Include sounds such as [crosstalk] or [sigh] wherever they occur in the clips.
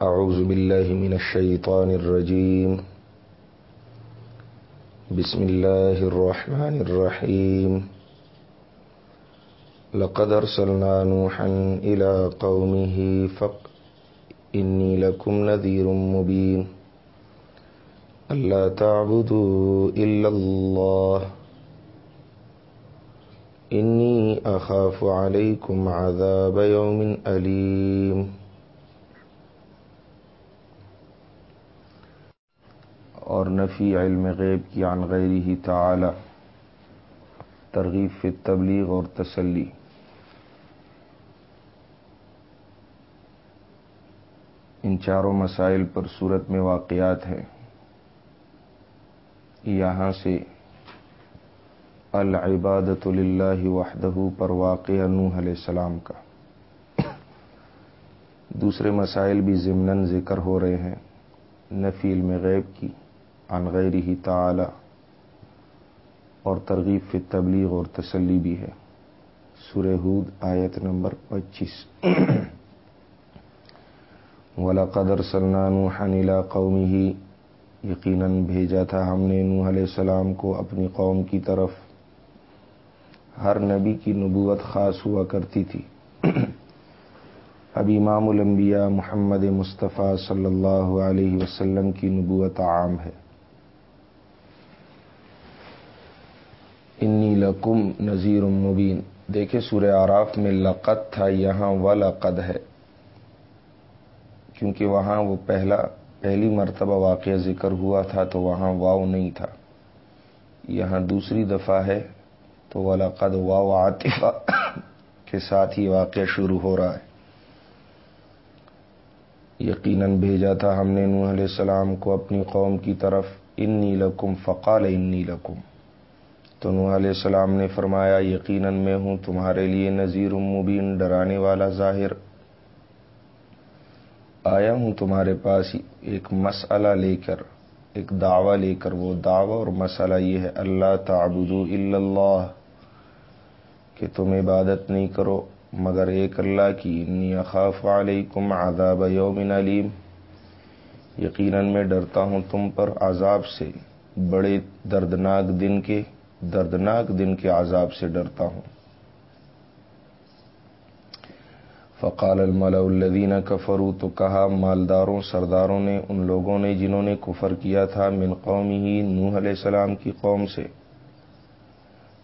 أعوذ بالله من الشيطان الرجيم. بسم الله الرحمن الرحيم. لقد ارسلنا نوحا إلى قومه فق، إني لكم نذير مبين. ألا تعبدوا إلا الله. إني أخاف عليكم عذاب يوم أليم. اور نفی علم غیب کی عن غیری تعالی، ترغیب فی تبلیغ اور تسلی۔ ان چاروں مسائل پر صورت میں واقعات ہیں۔ یہاں سے العبادت للہ وحدہ پر واقع نوح علیہ السلام کا۔ دوسرے مسائل بھی ضمن ذکر ہو رہے ہیں نفی علم غیب کی۔ عن غیرہ تعالی، اور ترغیب فی تبلیغ اور تسلی بھی ہے۔ سورہ ہود آیت نمبر پچیس۔ ولا قدر سلنان حنیلا قومی ہی یقیناً بھیجا تھا ہم نے نوح علیہ السلام کو اپنی قوم کی طرف۔ ہر نبی کی نبوت خاص ہوا کرتی تھی۔ اب امام الانبیاء محمد مصطفیٰ صلی اللہ علیہ وسلم کی نبوت عام ہے۔ انی لکم نذیر مبین۔ دیکھے سورہ آراف میں لقت تھا، یہاں و لقد ہے۔ کیونکہ وہاں وہ پہلا، پہلی مرتبہ واقعہ ذکر ہوا تھا، تو وہاں واؤ نہیں تھا۔ یہاں دوسری دفعہ ہے، تو و لقد واؤ عاطفہ کے ساتھ ہی واقعہ شروع ہو رہا ہے۔ یقیناً بھیجا تھا ہم نے نوح علیہ السلام کو اپنی قوم کی طرف، انی لکم، فقال انی لکم۔ تو نوح علیہ السلام نے فرمایا، یقیناً میں ہوں تمہارے لیے نذیر مبین ڈرانے والا ظاہر۔ آیا ہوں تمہارے پاس ایک مسئلہ لے کر، ایک دعویٰ لے کر۔ وہ دعویٰ اور مسئلہ یہ ہے، اللہ تعبدو الا اللہ، کہ تم عبادت نہیں کرو، مگر ایک اللہ کی، انی اخاف علیکم عذاب یوم علیم۔ یقیناً میں ڈرتا ہوں تم پر عذاب سے، بڑے دردناک دن کے۔ دردناک دن کے عذاب سے ڈرتا ہوں۔ فقال الملا الدین کفرو تو کہا، مالداروں، سرداروں نے، ان لوگوں نے جنہوں نے کفر کیا تھا، من قومی ہی نوح علیہ السلام کی قوم سے۔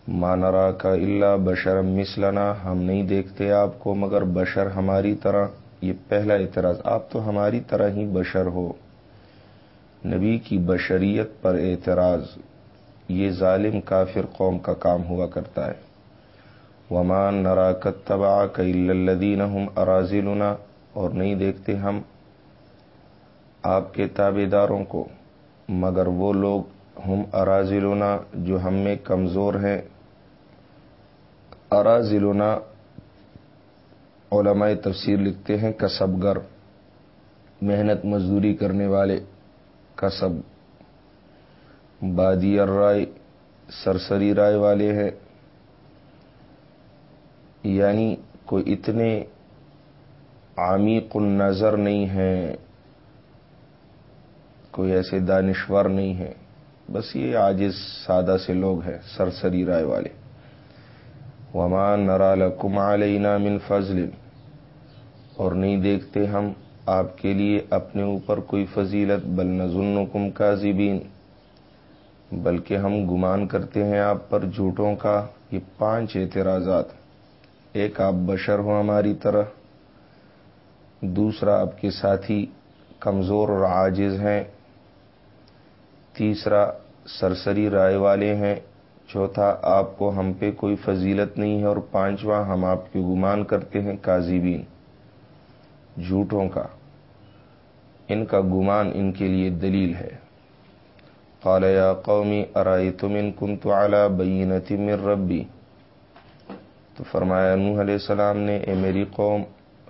مانرا کا اللہ بشرم مسلنا ہم نہیں دیکھتے آپ کو، مگر بشر ہماری طرح۔ یہ پہلا اعتراض، آپ تو ہماری طرح ہی بشر ہو۔ نبی کی بشریت پر اعتراض۔ یہ ظالم کافر قوم کا کام ہوا کرتا ہے۔ ومان نرا کتبا کلدین ہم اراضلنا اور نہیں دیکھتے ہم آپ کے تابے داروں کو، مگر وہ لوگ ہم اراضلنا جو ہم میں کمزور ہیں۔ اراضلنا علماء تفسیر لکھتے ہیں کسب گر محنت مزدوری کرنے والے کسب۔ بادی رائے، سرسری رائے والے ہیں۔ یعنی کوئی اتنے عمیق النظر نہیں ہیں، کوئی ایسے دانشور نہیں ہے بس یہ آجز سادہ سے لوگ ہیں، سرسری رائے والے۔ ومان نرال کم علینا من فضل۔ اور نہیں دیکھتے ہم آپ کے لیے اپنے اوپر کوئی فضیلت، بل نظن کم کا بلکہ ہم گمان کرتے ہیں آپ پر جھوٹوں کا یہ پانچ اعتراضات۔ ایک، آپ بشر ہو ہماری طرح۔ دوسرا، آپ کے ساتھی کمزور اور عاجز ہیں۔ تیسرا، سرسری رائے والے ہیں۔ چوتھا، آپ کو ہم پہ کوئی فضیلت نہیں ہے۔ اور پانچواں، ہم آپ کے گمان کرتے ہیں کاذبین جھوٹوں کا، ان کا گمان ان کے لیے دلیل ہے۔ قال یا قومی ارائی ان کن تو اعلیٰ بینتی مر ربی تو فرمایا، نوح علیہ السلام نے، اے میری قوم،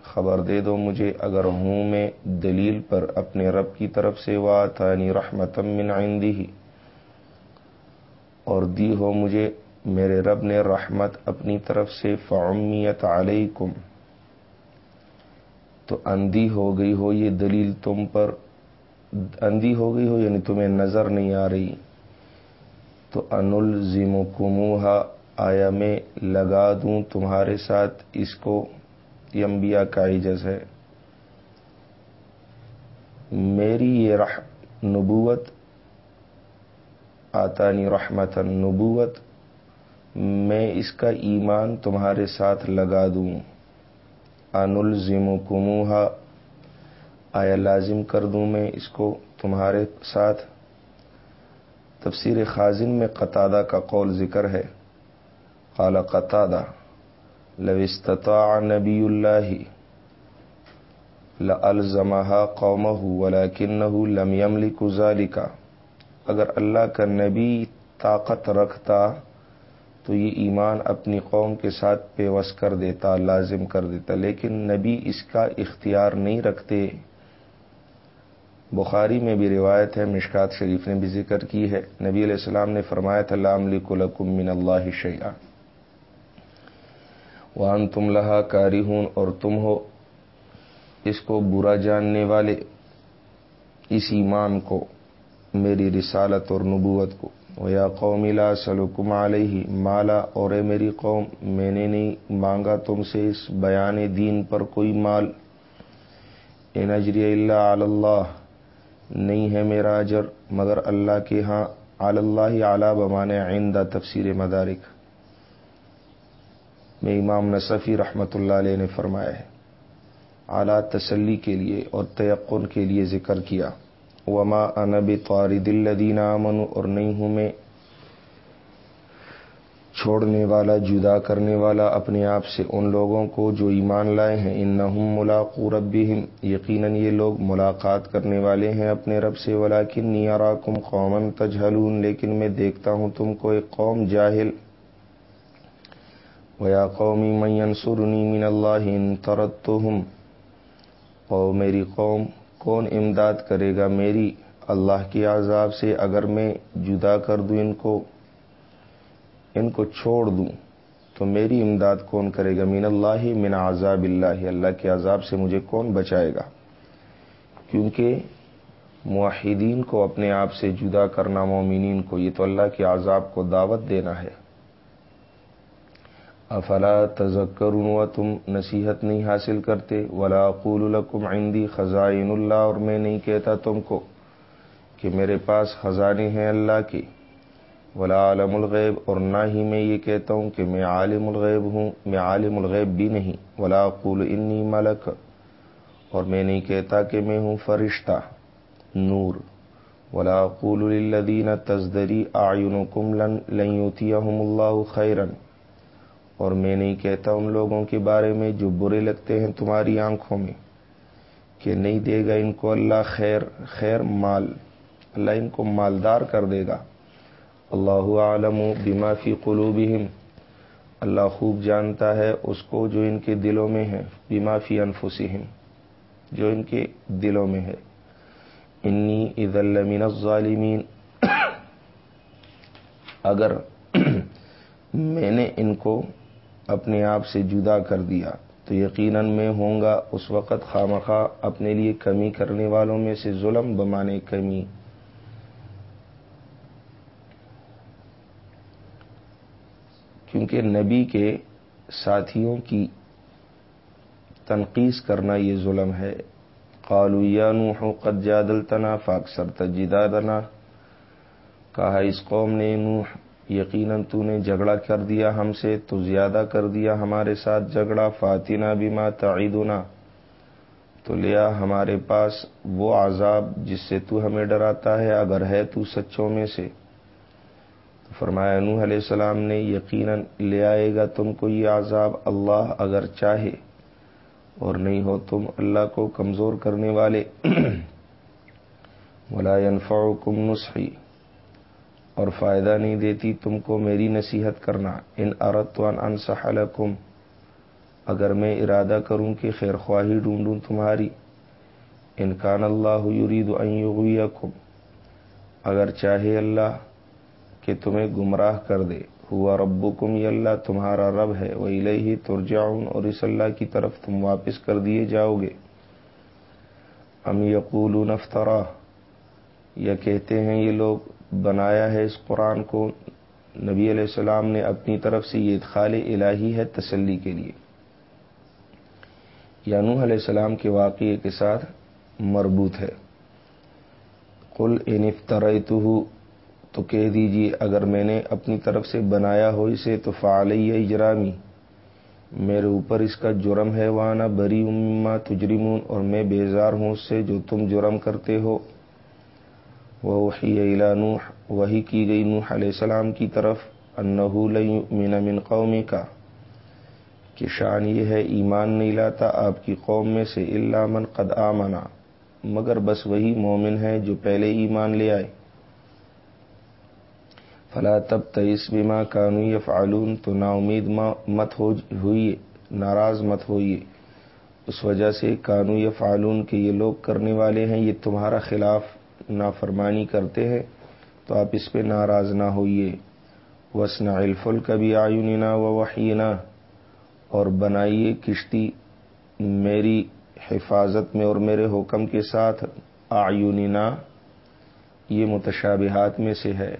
خبر دے دو مجھے، اگر ہوں میں دلیل پر اپنے رب کی طرف سے وا تانی رحمتم من عندی ہی اور دی ہو مجھے، میرے رب نے رحمت اپنی طرف سے، فعمیت علیکم۔ تو اندھی ہو گئی ہو یہ دلیل تم پر اندھی ہو گئی ہو یعنی تمہیں نظر نہیں آ رہی۔ تو انل ظیم آیا، میں لگا دوں تمہارے ساتھ، اس کو یمبیا کا عجز ہے۔ میری یہ رح، نبوت، آتانی رحمت نبوت، میں اس کا ایمان تمہارے ساتھ لگا دوں۔ انل ظم آیا لازم کر دوں میں اس کو تمہارے ساتھ؟ تفسیر خازن میں قطادہ کا قول ذکر ہے۔ قال قطادہ، لو استطاع نبی اللہ لزمہ قوم ولیکنہ لم يملك ذلك۔ اگر اللہ کا نبی طاقت رکھتا تو یہ ایمان اپنی قوم کے ساتھ پیوس کر دیتا، لازم کر دیتا، لیکن نبی اس کا اختیار نہیں رکھتے۔ بخاری میں بھی روایت ہے، مشکات شریف نے بھی ذکر کی ہے۔ نبی علیہ السلام نے فرمایا تھا لام لکم من اللہ شیا وان تم لہا کاری ہوں اور تم ہو اس کو برا جاننے والے، اس ایمان کو، میری رسالت اور نبوت کو۔ یا قوم لا سلکم علیہ مالا، اور اے میری قوم، میں نے نہیں مانگا تم سے اس بیان دین پر کوئی مال۔ ان اجری اللہ اللہ نہیں ہے میرا اجر، مگر اللہ کے ہاں اللہ اعلیٰ بمان آئندہ تفسیر مدارک میں امام نصفی رحمۃ اللہ علیہ نے فرمایا ہے، اعلیٰ تسلی کے لیے اور تیقن کے لیے ذکر کیا۔ وما انب طارد الدین امن اور نہیں ہوں میں چھوڑنے والا، جدا کرنے والا اپنے آپ سے ان لوگوں کو جو ایمان لائے ہیں۔ ان نہ ملاقو ربیم یقیناً یہ لوگ ملاقات کرنے والے ہیں اپنے رب سے۔ ولا کن نیارا کم قومن تجھلون لیکن میں دیکھتا ہوں تم کو ایک قوم جاہل۔ ویا قومی مین سرنی من اللہ ان ترت او میری قوم، کون امداد کرے گا میری اللہ کے عذاب سے؟ اگر میں جدا کر دوں ان کو ان کو چھوڑ دوں، تو میری امداد کون کرے گا؟ مین اللہ، من عذاب اللہ۔ اللہ کے عذاب سے مجھے کون بچائے گا؟ کیونکہ معاہدین کو اپنے آپ سے جدا کرنا، مومنین کو، یہ تو اللہ کے عذاب کو دعوت دینا ہے۔ افلا تذکر و تم نصیحت نہیں حاصل کرتے؟ ولا قول الکم عندی خزائن اللہ، اور میں نہیں کہتا تم کو کہ میرے پاس خزانے ہیں اللہ کی ولا عالم الغیب، اور نہ ہی میں یہ کہتا ہوں کہ میں عالم الغیب ہوں، میں عالم الغیب بھی نہیں، ولا قول انی ملک، اور میں نہیں کہتا کہ میں ہوں فرشتہ، نور، ولا قول للذین تزدری آئینکم لن لن یوتیہم اللہ خیرن اور میں نہیں کہتا ان لوگوں کے بارے میں جو برے لگتے ہیں تمہاری آنکھوں میں، کہ نہیں دے گا ان کو اللہ خیر خیر مال، اللہ ان کو مالدار کر دے گا۔ اللہ عالم بما فی قلوبہم۔ اللہ خوب جانتا ہے اس کو جو ان کے دلوں میں ہے، بما فی انفسہم۔ جو ان کے دلوں میں ہے۔ انی اذا من الظالمین۔ اگر میں نے ان کو اپنے آپ سے جدا کر دیا، تو یقیناً میں ہوں گا اس وقت خامخواہ اپنے لیے کمی کرنے والوں میں سے ظلم بمانے کمی۔ کیونکہ نبی کے ساتھیوں کی تنقید کرنا یہ ظلم ہے۔ قالو یا نوح قد جادلتنا فاکثر تجدادنا کہا، اس قوم نے نوح، یقیناً تو نے جھگڑا کر دیا ہم سے، تو زیادہ کر دیا ہمارے ساتھ جھگڑا فاتینہ بیما تعیدنا۔ تو لیا ہمارے پاس وہ عذاب جس سے تو ہمیں ڈراتا ہے، اگر ہے تو سچوں میں سے۔ فرمایا، نوح علیہ السلام نے یقیناً لے آئے گا تم کو یہ عذاب اللہ اگر چاہے، اور نہیں ہو تم اللہ کو کمزور کرنے والے۔ [clears throat] ولا ينفعكم نصحی اور فائدہ نہیں دیتی تم کو میری نصیحت کرنا۔ ان ارت ان انصح لکم اگر میں ارادہ کروں کہ خیر خواہی ڈھونڈوں تمہاری۔ انکان اللہ یرید ان یغویکم اگر چاہے اللہ کہ تمہیں گمراہ کر دے۔ ہوا ربو کم اللہ تمہارا رب ہے۔ وہ الہی ترجاؤن اور اس اللہ کی طرف تم واپس کر دیے جاؤ گے۔ ام یقول نفترا یا کہتے ہیں یہ لوگ، بنایا ہے اس قرآن کو۔ نبی علیہ السلام نے اپنی طرف سے یہ ادخال الہی ہے تسلی کے لیے۔ یا نوح علیہ السلام کے واقعے کے ساتھ مربوط ہے۔ کل انفترتو تو کہہ دیجیے اگر میں نے اپنی طرف سے بنایا ہو اسے تو فعلیہ اجرامی۔ میرے اوپر اس کا جرم ہے وانا بری اما تجرمون، اور میں بیزار ہوں اس سے جو تم جرم کرتے ہو۔ وہ وہی نوح وہی کی گئی نوح علیہ السلام کی طرف، انہو لن من قومی کا کہ شان یہ ہے، ایمان نہیں لاتا آپ کی قوم میں سے اللہ من قد آمنا۔ مگر بس وہی مومن ہے جو پہلے ایمان لے آئے۔ فلا تب تیس بیما کانو یفعلون تو نا امید مت ہوئی، ناراض مت ہوئیے اس وجہ سے کانو یفعلون کے یہ لوگ کرنے والے ہیں، یہ تمہارا خلاف نافرمانی کرتے ہیں، تو آپ اس پہ ناراض نہ ہوئیے۔ وسنا الفل کبھی آیونینا و وحینا اور بنائیے کشتی میری حفاظت میں اور میرے حکم کے ساتھ۔ آیونینا یہ متشابہات میں سے ہے۔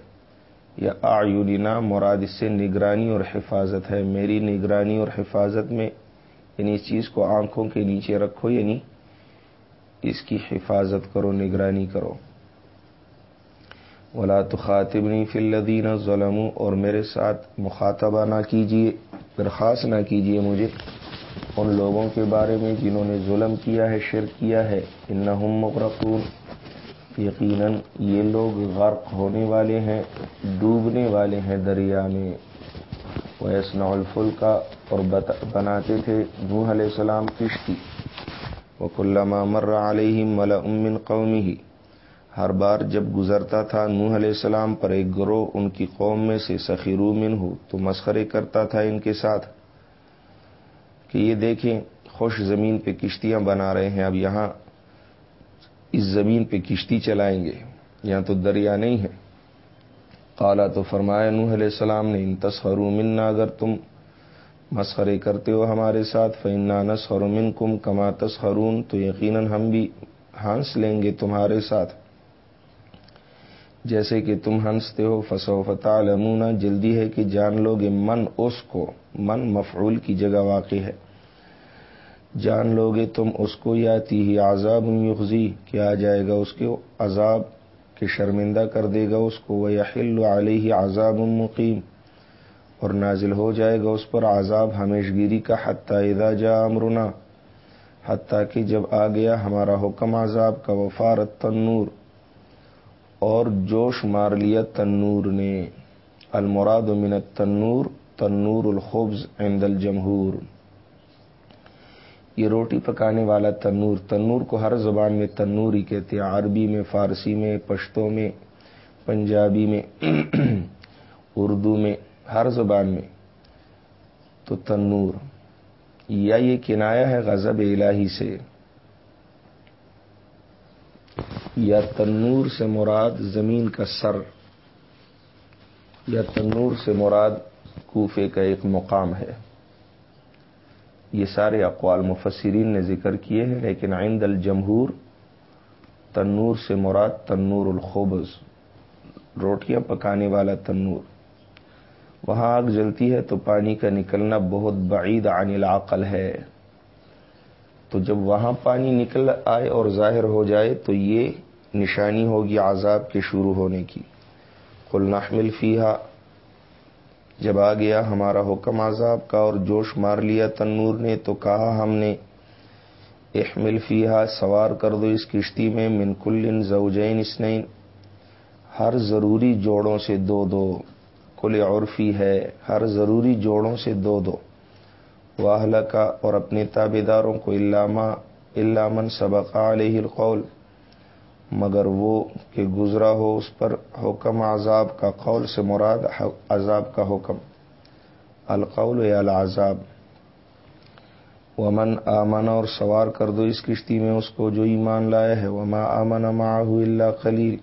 یا آیونینا مراد اس سے نگرانی اور حفاظت ہے، میری نگرانی اور حفاظت میں یعنی اس چیز کو آنکھوں کے نیچے رکھو یعنی اس کی حفاظت کرو، نگرانی کرو۔ ولا تو خاطبنی فلدین ظلم اور میرے ساتھ مخاطبہ نہ کیجیے درخواست نہ کیجیے مجھے ان لوگوں کے بارے میں جنہوں نے ظلم کیا ہے، شرک کیا ہے۔ ان مغرقون۔ یقیناً یہ لوگ غرق ہونے والے ہیں، ڈوبنے والے ہیں دریا میں۔ ویسنا الفل کا اور بناتے تھے نوح علیہ السلام کشتی۔ وہ کلامہ مر علیہ ملا امن قومی ہی ہر بار جب گزرتا تھا نوح علیہ السلام پر ایک گروہ ان کی قوم میں سے سخیرومن ہو تو مسخرے کرتا تھا ان کے ساتھ۔ کہ یہ دیکھیں، خوش زمین پہ کشتیاں بنا رہے ہیں۔ اب یہاں اس زمین پہ کشتی چلائیں گے، یہاں تو دریا نہیں ہے۔ قالا تو فرمایا، نوح علیہ السلام نے، ان تصور منا اگر تم مسخرے کرتے ہو ہمارے ساتھ فنا نسخر من کم کما تسخرون، تو یقیناً ہم بھی ہنس لیں گے تمہارے ساتھ۔ جیسے کہ تم ہنستے ہو فسو فتح جلدی ہے کہ جان لو گے من اس کو، من مفعول کی جگہ واقع ہے۔ جان لو گے تم اس کو یاتی ہی عذاب یخزی، کیا جائے گا اس کے عذاب؟ کے شرمندہ کر دے گا اس کو وہ یحل علیہ عذاب مقیم۔ اور نازل ہو جائے گا اس پر عذاب ہمیش گیری کا، حتیٰ اذا جا امرنا۔ حتیٰ کہ جب آ گیا ہمارا حکم عذاب کا، وفارت تنور۔ اور جوش مار لیا تنور نے۔ المراد من التنور، تنور الخبز عند الجمہور۔ یہ روٹی پکانے والا تنور تنور کو ہر زبان میں تنور ہی کہتے ہیں۔ عربی میں، فارسی میں، پشتوں میں، پنجابی میں، اردو میں، ہر زبان میں۔ تو تنور، یا یہ کنایا ہے غضب الہی سے، یا تنور سے مراد زمین کا سر، یا تنور سے مراد کوفے کا ایک مقام ہے۔ یہ سارے اقوال مفسرین نے ذکر کیے ہیں، لیکن عند الجمہور، تنور سے مراد تنور الخوبز روٹیاں پکانے والا تنور۔ وہاں آگ جلتی ہے تو پانی کا نکلنا بہت بعید عن العقل ہے۔ تو جب وہاں پانی نکل آئے اور ظاہر ہو جائے تو یہ نشانی ہوگی عذاب کے شروع ہونے کی۔ کل نحمل فیحا جب آ گیا ہمارا حکم عذاب کا اور جوش مار لیا تنور نے تو کہا ہم نے، احمل فیحا سوار کر دو اس کشتی میں من کل زوجین اسنین ہر ضروری جوڑوں سے دو دو۔ کل عرفی ہے، ہر ضروری جوڑوں سے دو دو۔ واہلا کا اور اپنے تابے داروں کو علامہ علامن سبق علیہ القول۔ مگر وہ کہ گزرا ہو اس پر حکم عذاب کا قول سے مراد عذاب کا حکم۔ القول یا العذاب۔ ومن آمن اور سوار کر دو اس کشتی میں اس کو جو ایمان لایا ہے۔ وما آمن معاہ اللہ خلیل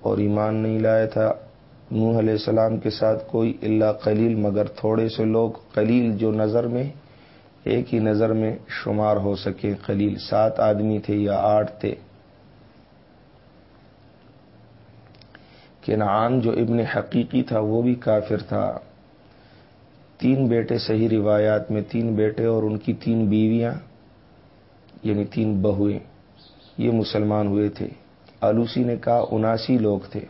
اور ایمان نہیں لایا تھا نوح علیہ السلام کے ساتھ کوئی اللہ قلیل، مگر تھوڑے سے لوگ قلیل جو نظر میں، ایک ہی نظر میں شمار ہو سکے۔ خلیل سات آدمی تھے یا آٹھ تھے۔ کنعان جو ابن حقیقی تھا وہ بھی کافر تھا۔ تین بیٹے صحیح روایات میں، تین بیٹے اور ان کی تین بیویاں یعنی تین بہویں یہ مسلمان ہوئے تھے۔ آلوسی نے کہا، اناسی لوگ تھے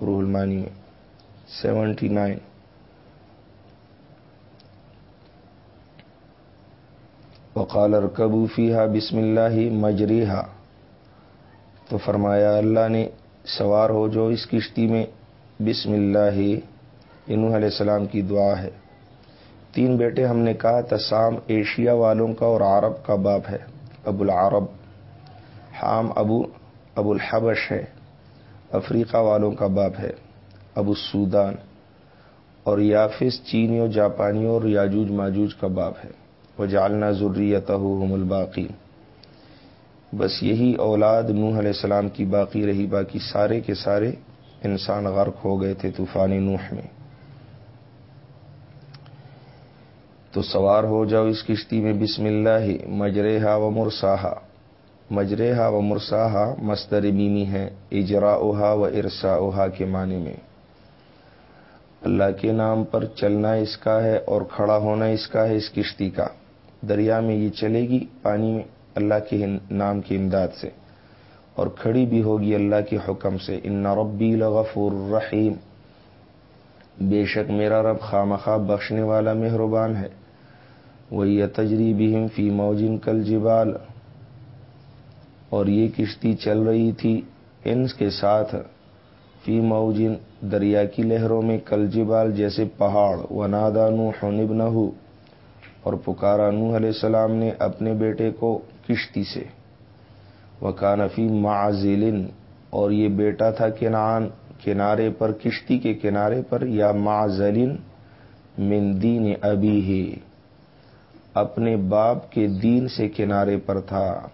روح المانی میں، سیونٹی نائن۔ وقال ارکبو فیحا بسم اللہ مجریحا تو فرمایا، اللہ نے سوار ہو جو اس کشتی میں بسم اللہ انوح علیہ السلام کی دعا ہے۔ تین بیٹے ہم نے کہا، تسام ایشیا والوں کا اور عرب کا باپ ہے، ابو العرب۔ حام ابو ابو الحبش ہے، افریقہ والوں کا باپ ہے، ابو السودان۔ اور یافس چینیوں جاپانیوں اور یاجوج ماجوج کا باپ ہے۔ وہ جالنا ضروریت الباقی بس یہی اولاد نوح علیہ السلام کی باقی رہی، باقی سارے کے سارے انسان غرق ہو گئے تھے طوفان نوح میں۔ تو سوار ہو جاؤ اس کشتی میں، بسم اللہ مجرے و مرساہا مجرے و مرساہا مستر بیمی ہے اجرا اوہا و ارسا اوہا کے معنی میں۔ اللہ کے نام پر چلنا اس کا ہے اور کھڑا ہونا اس کا ہے اس کشتی کا۔ دریا میں یہ چلے گی، پانی میں۔ اللہ کے نام کی امداد سے۔ اور کھڑی بھی ہوگی اللہ کے حکم سے۔ ان ربی لغفور الرحیم بے شک میرا رب خامخواہ بخشنے والا مہربان ہے۔ وہی تجری بہم فی موجن کل جبال۔ اور یہ کشتی چل رہی تھی ان کے ساتھ فی موجن دریا کی لہروں میں کل جبال جیسے پہاڑ۔ و نادا نو نہ اور پکارا نوح علیہ السلام نے اپنے بیٹے کو کشتی سے۔ وہ کانفی اور یہ بیٹا تھا کنان کنارے پر، کشتی کے کنارے پر، یا معذلن من دین ابھی ہی اپنے باپ کے دین سے کنارے پر تھا۔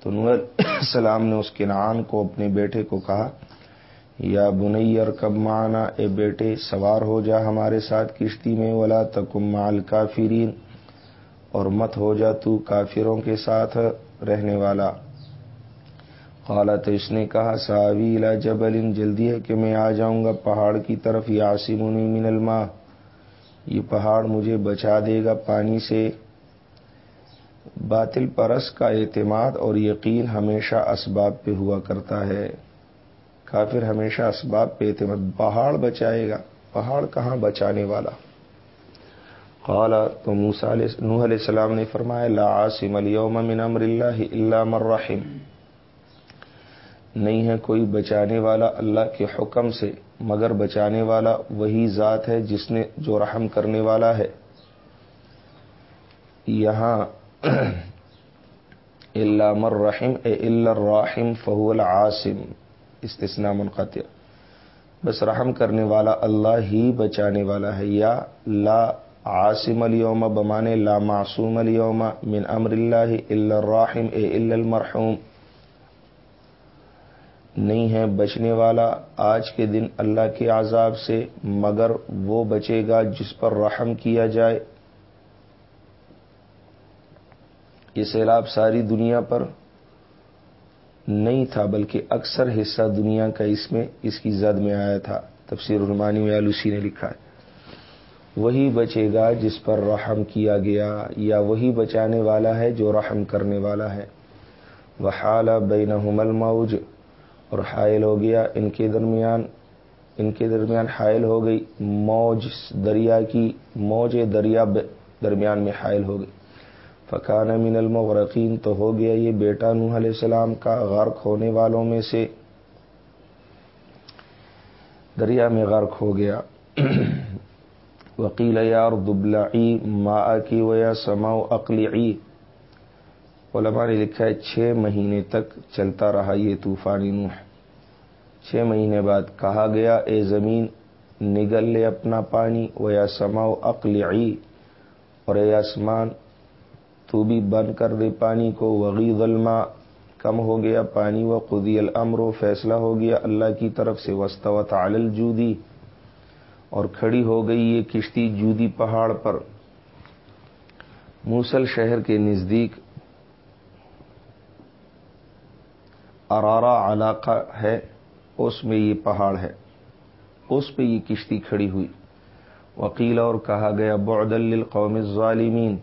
تو نور السلام نے اس کنعان کو، اپنے بیٹے کو کہا، یا بنیر کب مانا اے بیٹے، سوار ہو جا ہمارے ساتھ کشتی میں، ولا تکم مال کافرین اور مت ہو جا تو کافروں کے ساتھ رہنے والا۔ خالا تو اس نے کہا ساویلا جبل، جلدی ہے کہ میں آ جاؤں گا، پہاڑ کی طرف، یاسمنی من الماء۔ یہ پہاڑ مجھے بچا دے گا پانی سے۔ باطل پرس کا اعتماد اور یقین ہمیشہ اسباب پہ ہوا کرتا ہے۔ کافر ہمیشہ اسباب پہ اعتماد۔ پہاڑ بچائے گا۔ پہاڑ کہاں بچانے والا؟ قال، تو موسا نوح علیہ السلام نے فرمایا، لا عاصم اليوم من امر اللہ الا من نہیں ہے کوئی بچانے والا اللہ کے حکم سے، مگر بچانے والا وہی ذات ہے جس نے جو رحم کرنے والا ہے۔ یہاں [clears throat] اللہ مر رحم، اے اللہ راحم فہو العاصم۔ استثناء منقطع۔ بس رحم کرنے والا اللہ ہی بچانے والا ہے، یا لا عاصم اليوم بمانے لا معصوم اليوم من امر اللہ الا الراحم اے الا المرحوم. نہیں ہے بچنے والا آج کے دن اللہ کے عذاب سے، مگر وہ بچے گا جس پر رحم کیا جائے۔ یہ سیلاب ساری دنیا پر نہیں تھا، بلکہ اکثر حصہ دنیا کا اس میں، اس کی زد میں آیا تھا۔ تفسیر رحمانی میں آلوسی نے لکھا ہے۔ وہی بچے گا جس پر رحم کیا گیا یا وہی بچانے والا ہے جو رحم کرنے والا ہے۔ وہ حال بین الموج، اور حائل ہو گیا ان کے درمیان۔ ان کے درمیان حائل ہو گئی موج دریا کی، موج دریا درمیان میں حائل ہو گئی۔ فقان من المغرقین، تو ہو گیا یہ بیٹا نوح علیہ السلام کا غرق ہونے والوں میں سے۔ دریا میں غرق ہو گیا۔ وکیل یار دبلعی ما کی ویا سماؤ عقلی علماء نے لکھا ہے، چھ مہینے تک چلتا رہا یہ طوفانی نوح۔ چھ مہینے بعد کہا گیا، اے زمین، نگل لے اپنا پانی ویا سماؤ عقلی اور اے آسمان، تو بھی بند کر دے پانی کو۔ وغی غلما کم ہو گیا پانی و قدی الامر و فیصلہ ہو گیا اللہ کی طرف سے۔ وسطوت عالل جودی اور کھڑی ہو گئی یہ کشتی جودی پہاڑ پر۔ موسل شہر کے نزدیک ارارا علاقہ ہے، اس میں یہ پہاڑ ہے۔ اس پہ یہ کشتی کھڑی ہوئی۔ وکیل اور کہا گیا بعد للقوم الظالمین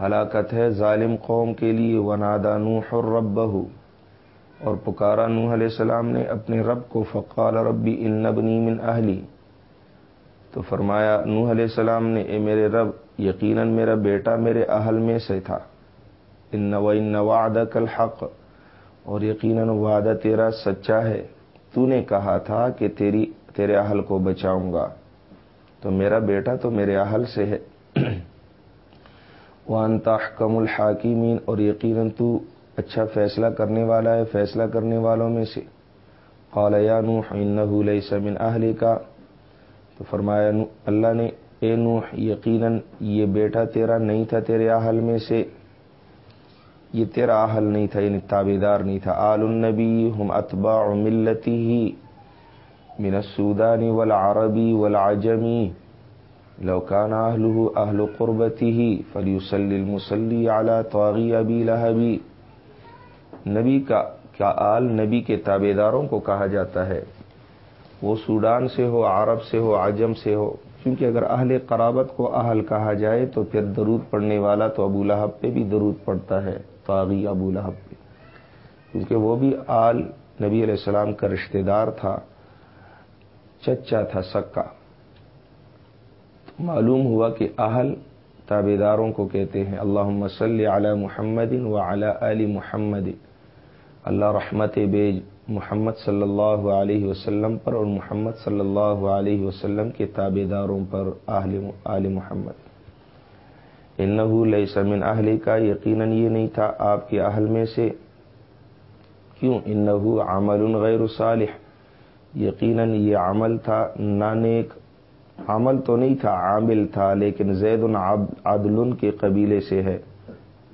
ہلاکت ہے ظالم قوم کے لیے۔ ونادا نوح رب اور پکارا نوح علیہ السلام نے اپنے رب کو، فقال ربی ان نبنی من اہلی تو فرمایا، نوح علیہ السلام نے، اے میرے رب، یقیناً میرا بیٹا میرے اہل میں سے تھا۔ ان ان وعدک الحق، اور یقیناً وعدہ تیرا سچا ہے۔ تو نے کہا تھا کہ تیری، تیرے اہل کو بچاؤں گا۔ تو میرا بیٹا تو میرے اہل سے ہے۔ [clears throat] وان تحکم الحاکمین، اور یقیناً تو اچھا فیصلہ کرنے والا ہے، فیصلہ کرنے والوں میں سے۔ قال، یا نوح انه ليس من اہل کا تو فرمایا اللہ نے، اے نوح، یقیناً یہ بیٹا تیرا نہیں تھا تیرے اہل میں سے۔ یہ تیرا اہل نہیں تھا یعنی تابے دار نہیں تھا۔ آل النبی ہم اتباع ملتی ہی من السودانی والعربی والعجمی۔ لو كان اهله اهل قربته فليصلي المصلي على طاغي ابي لهب نبی کا کیا آل نبی کے تابے داروں کو کہا جاتا ہے؟ وہ سوڈان سے ہو، عرب سے ہو، عجم سے ہو۔ کیونکہ اگر اہل قرابت کو اہل کہا جائے تو پھر درود پڑھنے والا تو ابو لہب پہ بھی درود پڑتا ہے، طاغی ابو لہب پہ۔ کیونکہ وہ بھی آل نبی علیہ السلام کا رشتہ دار تھا، چچا تھا سکا معلوم ہوا کہ اہل تابے داروں کو کہتے ہیں اللہ مسلی علی محمد و اعلی علی محمد۔ اللہ رحمت بیج محمد صلی اللہ علیہ وسلم پر اور محمد صلی اللہ علیہ وسلم کے تابے داروں پر آل محمد۔ انہو لیس من اہل کا یقیناً یہ نہیں تھا آپ کے اہل میں سے۔ کیوں؟ انہو عمل غیر صالح۔ یقیناً یہ عمل تھا نانیک۔ عمل تو نہیں تھا، عامل تھا، لیکن زید عادل کے قبیلے سے ہے۔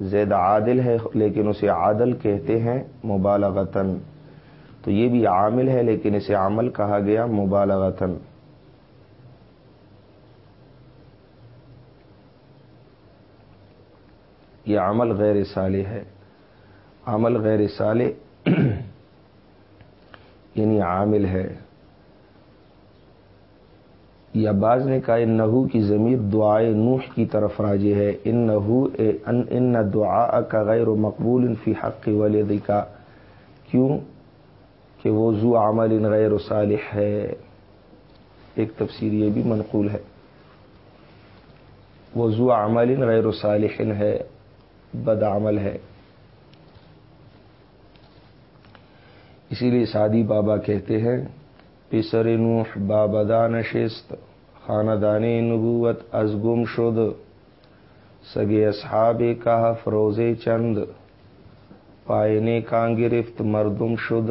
زید عادل ہے، لیکن اسے عادل کہتے ہیں مبالغتاً۔ تو یہ بھی عامل ہے، لیکن اسے عمل کہا گیا مبالغتاً۔ یہ عمل غیر صالح ہے۔ عمل غیر صالح [clears throat] یعنی عامل ہے۔ یا بعض نے کہا ان نحو کی ضمیر دعائے نوح کی طرف راجے ہے۔ ان نحو ان دعا کا غیر و مقبول فی حق والد کا کیوں؟ کہ وہ زو عمل ان غیر صالح ہے۔ ایک تفسیر یہ بھی منقول ہے۔ وہ زو عمل ان غیر صالح ہے، بد عمل ہے۔ اسی لیے سادی بابا کہتے ہیں، پسر نوح بابدا نشست خاندان نبوت از گم شد۔ سگے اصحاب کا فروز چند، پائنے کا گرفت مردم شد۔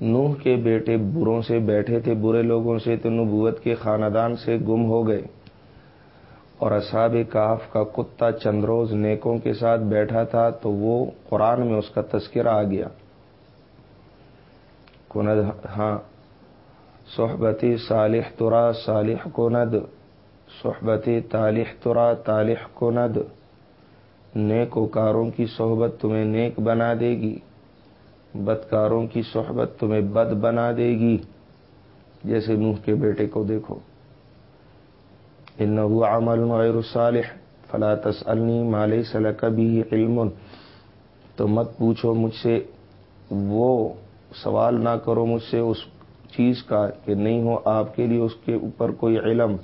نوح کے بیٹے بروں سے بیٹھے تھے، برے لوگوں سے تو نبوت کے خاندان سے گم ہو گئے۔ اور اصحاب کاف کا کتا چندروز نیکوں کے ساتھ بیٹھا تھا تو وہ قرآن میں اس کا تذکرہ آ گیا۔ کند ہاں صحبتی صالح ترا، صالح کند۔ صحبتی طالح ترا، طالح کند۔ نیک وکاروں کی صحبت تمہیں نیک بنا دے گی۔ بدکاروں کی صحبت تمہیں بد بنا دے گی۔ جیسے نوح کے بیٹے کو دیکھو۔ انه عمل غیر صالح، فلا تسألنی ما لیس لک بھی علم۔ تو مت پوچھو مجھ سے، وہ سوال نہ کرو مجھ سے اس چیز کا کہ نہیں ہو آپ کے لیے اس کے اوپر کوئی علم۔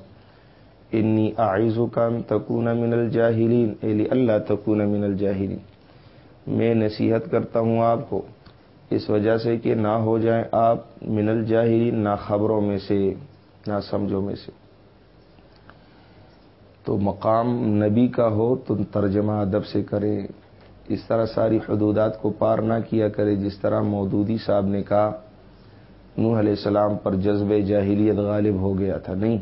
انی آئزو کان تکون من الجاہلین۔ الی اللہ تکون من الجاہلین۔ میں نصیحت کرتا ہوں آپ کو اس وجہ سے کہ نہ ہو جائیں آپ من الجاہلین، نہ خبروں میں سے، نہ سمجھوں میں سے۔ تو مقام نبی کا ہو، تو ترجمہ ادب سے کریں۔ اس طرح ساری حدودات کو پار نہ کیا کرے جس طرح مودودی صاحب نے کہا، نوح علیہ السلام پر جذب جاہلیت غالب ہو گیا تھا۔ نہیں۔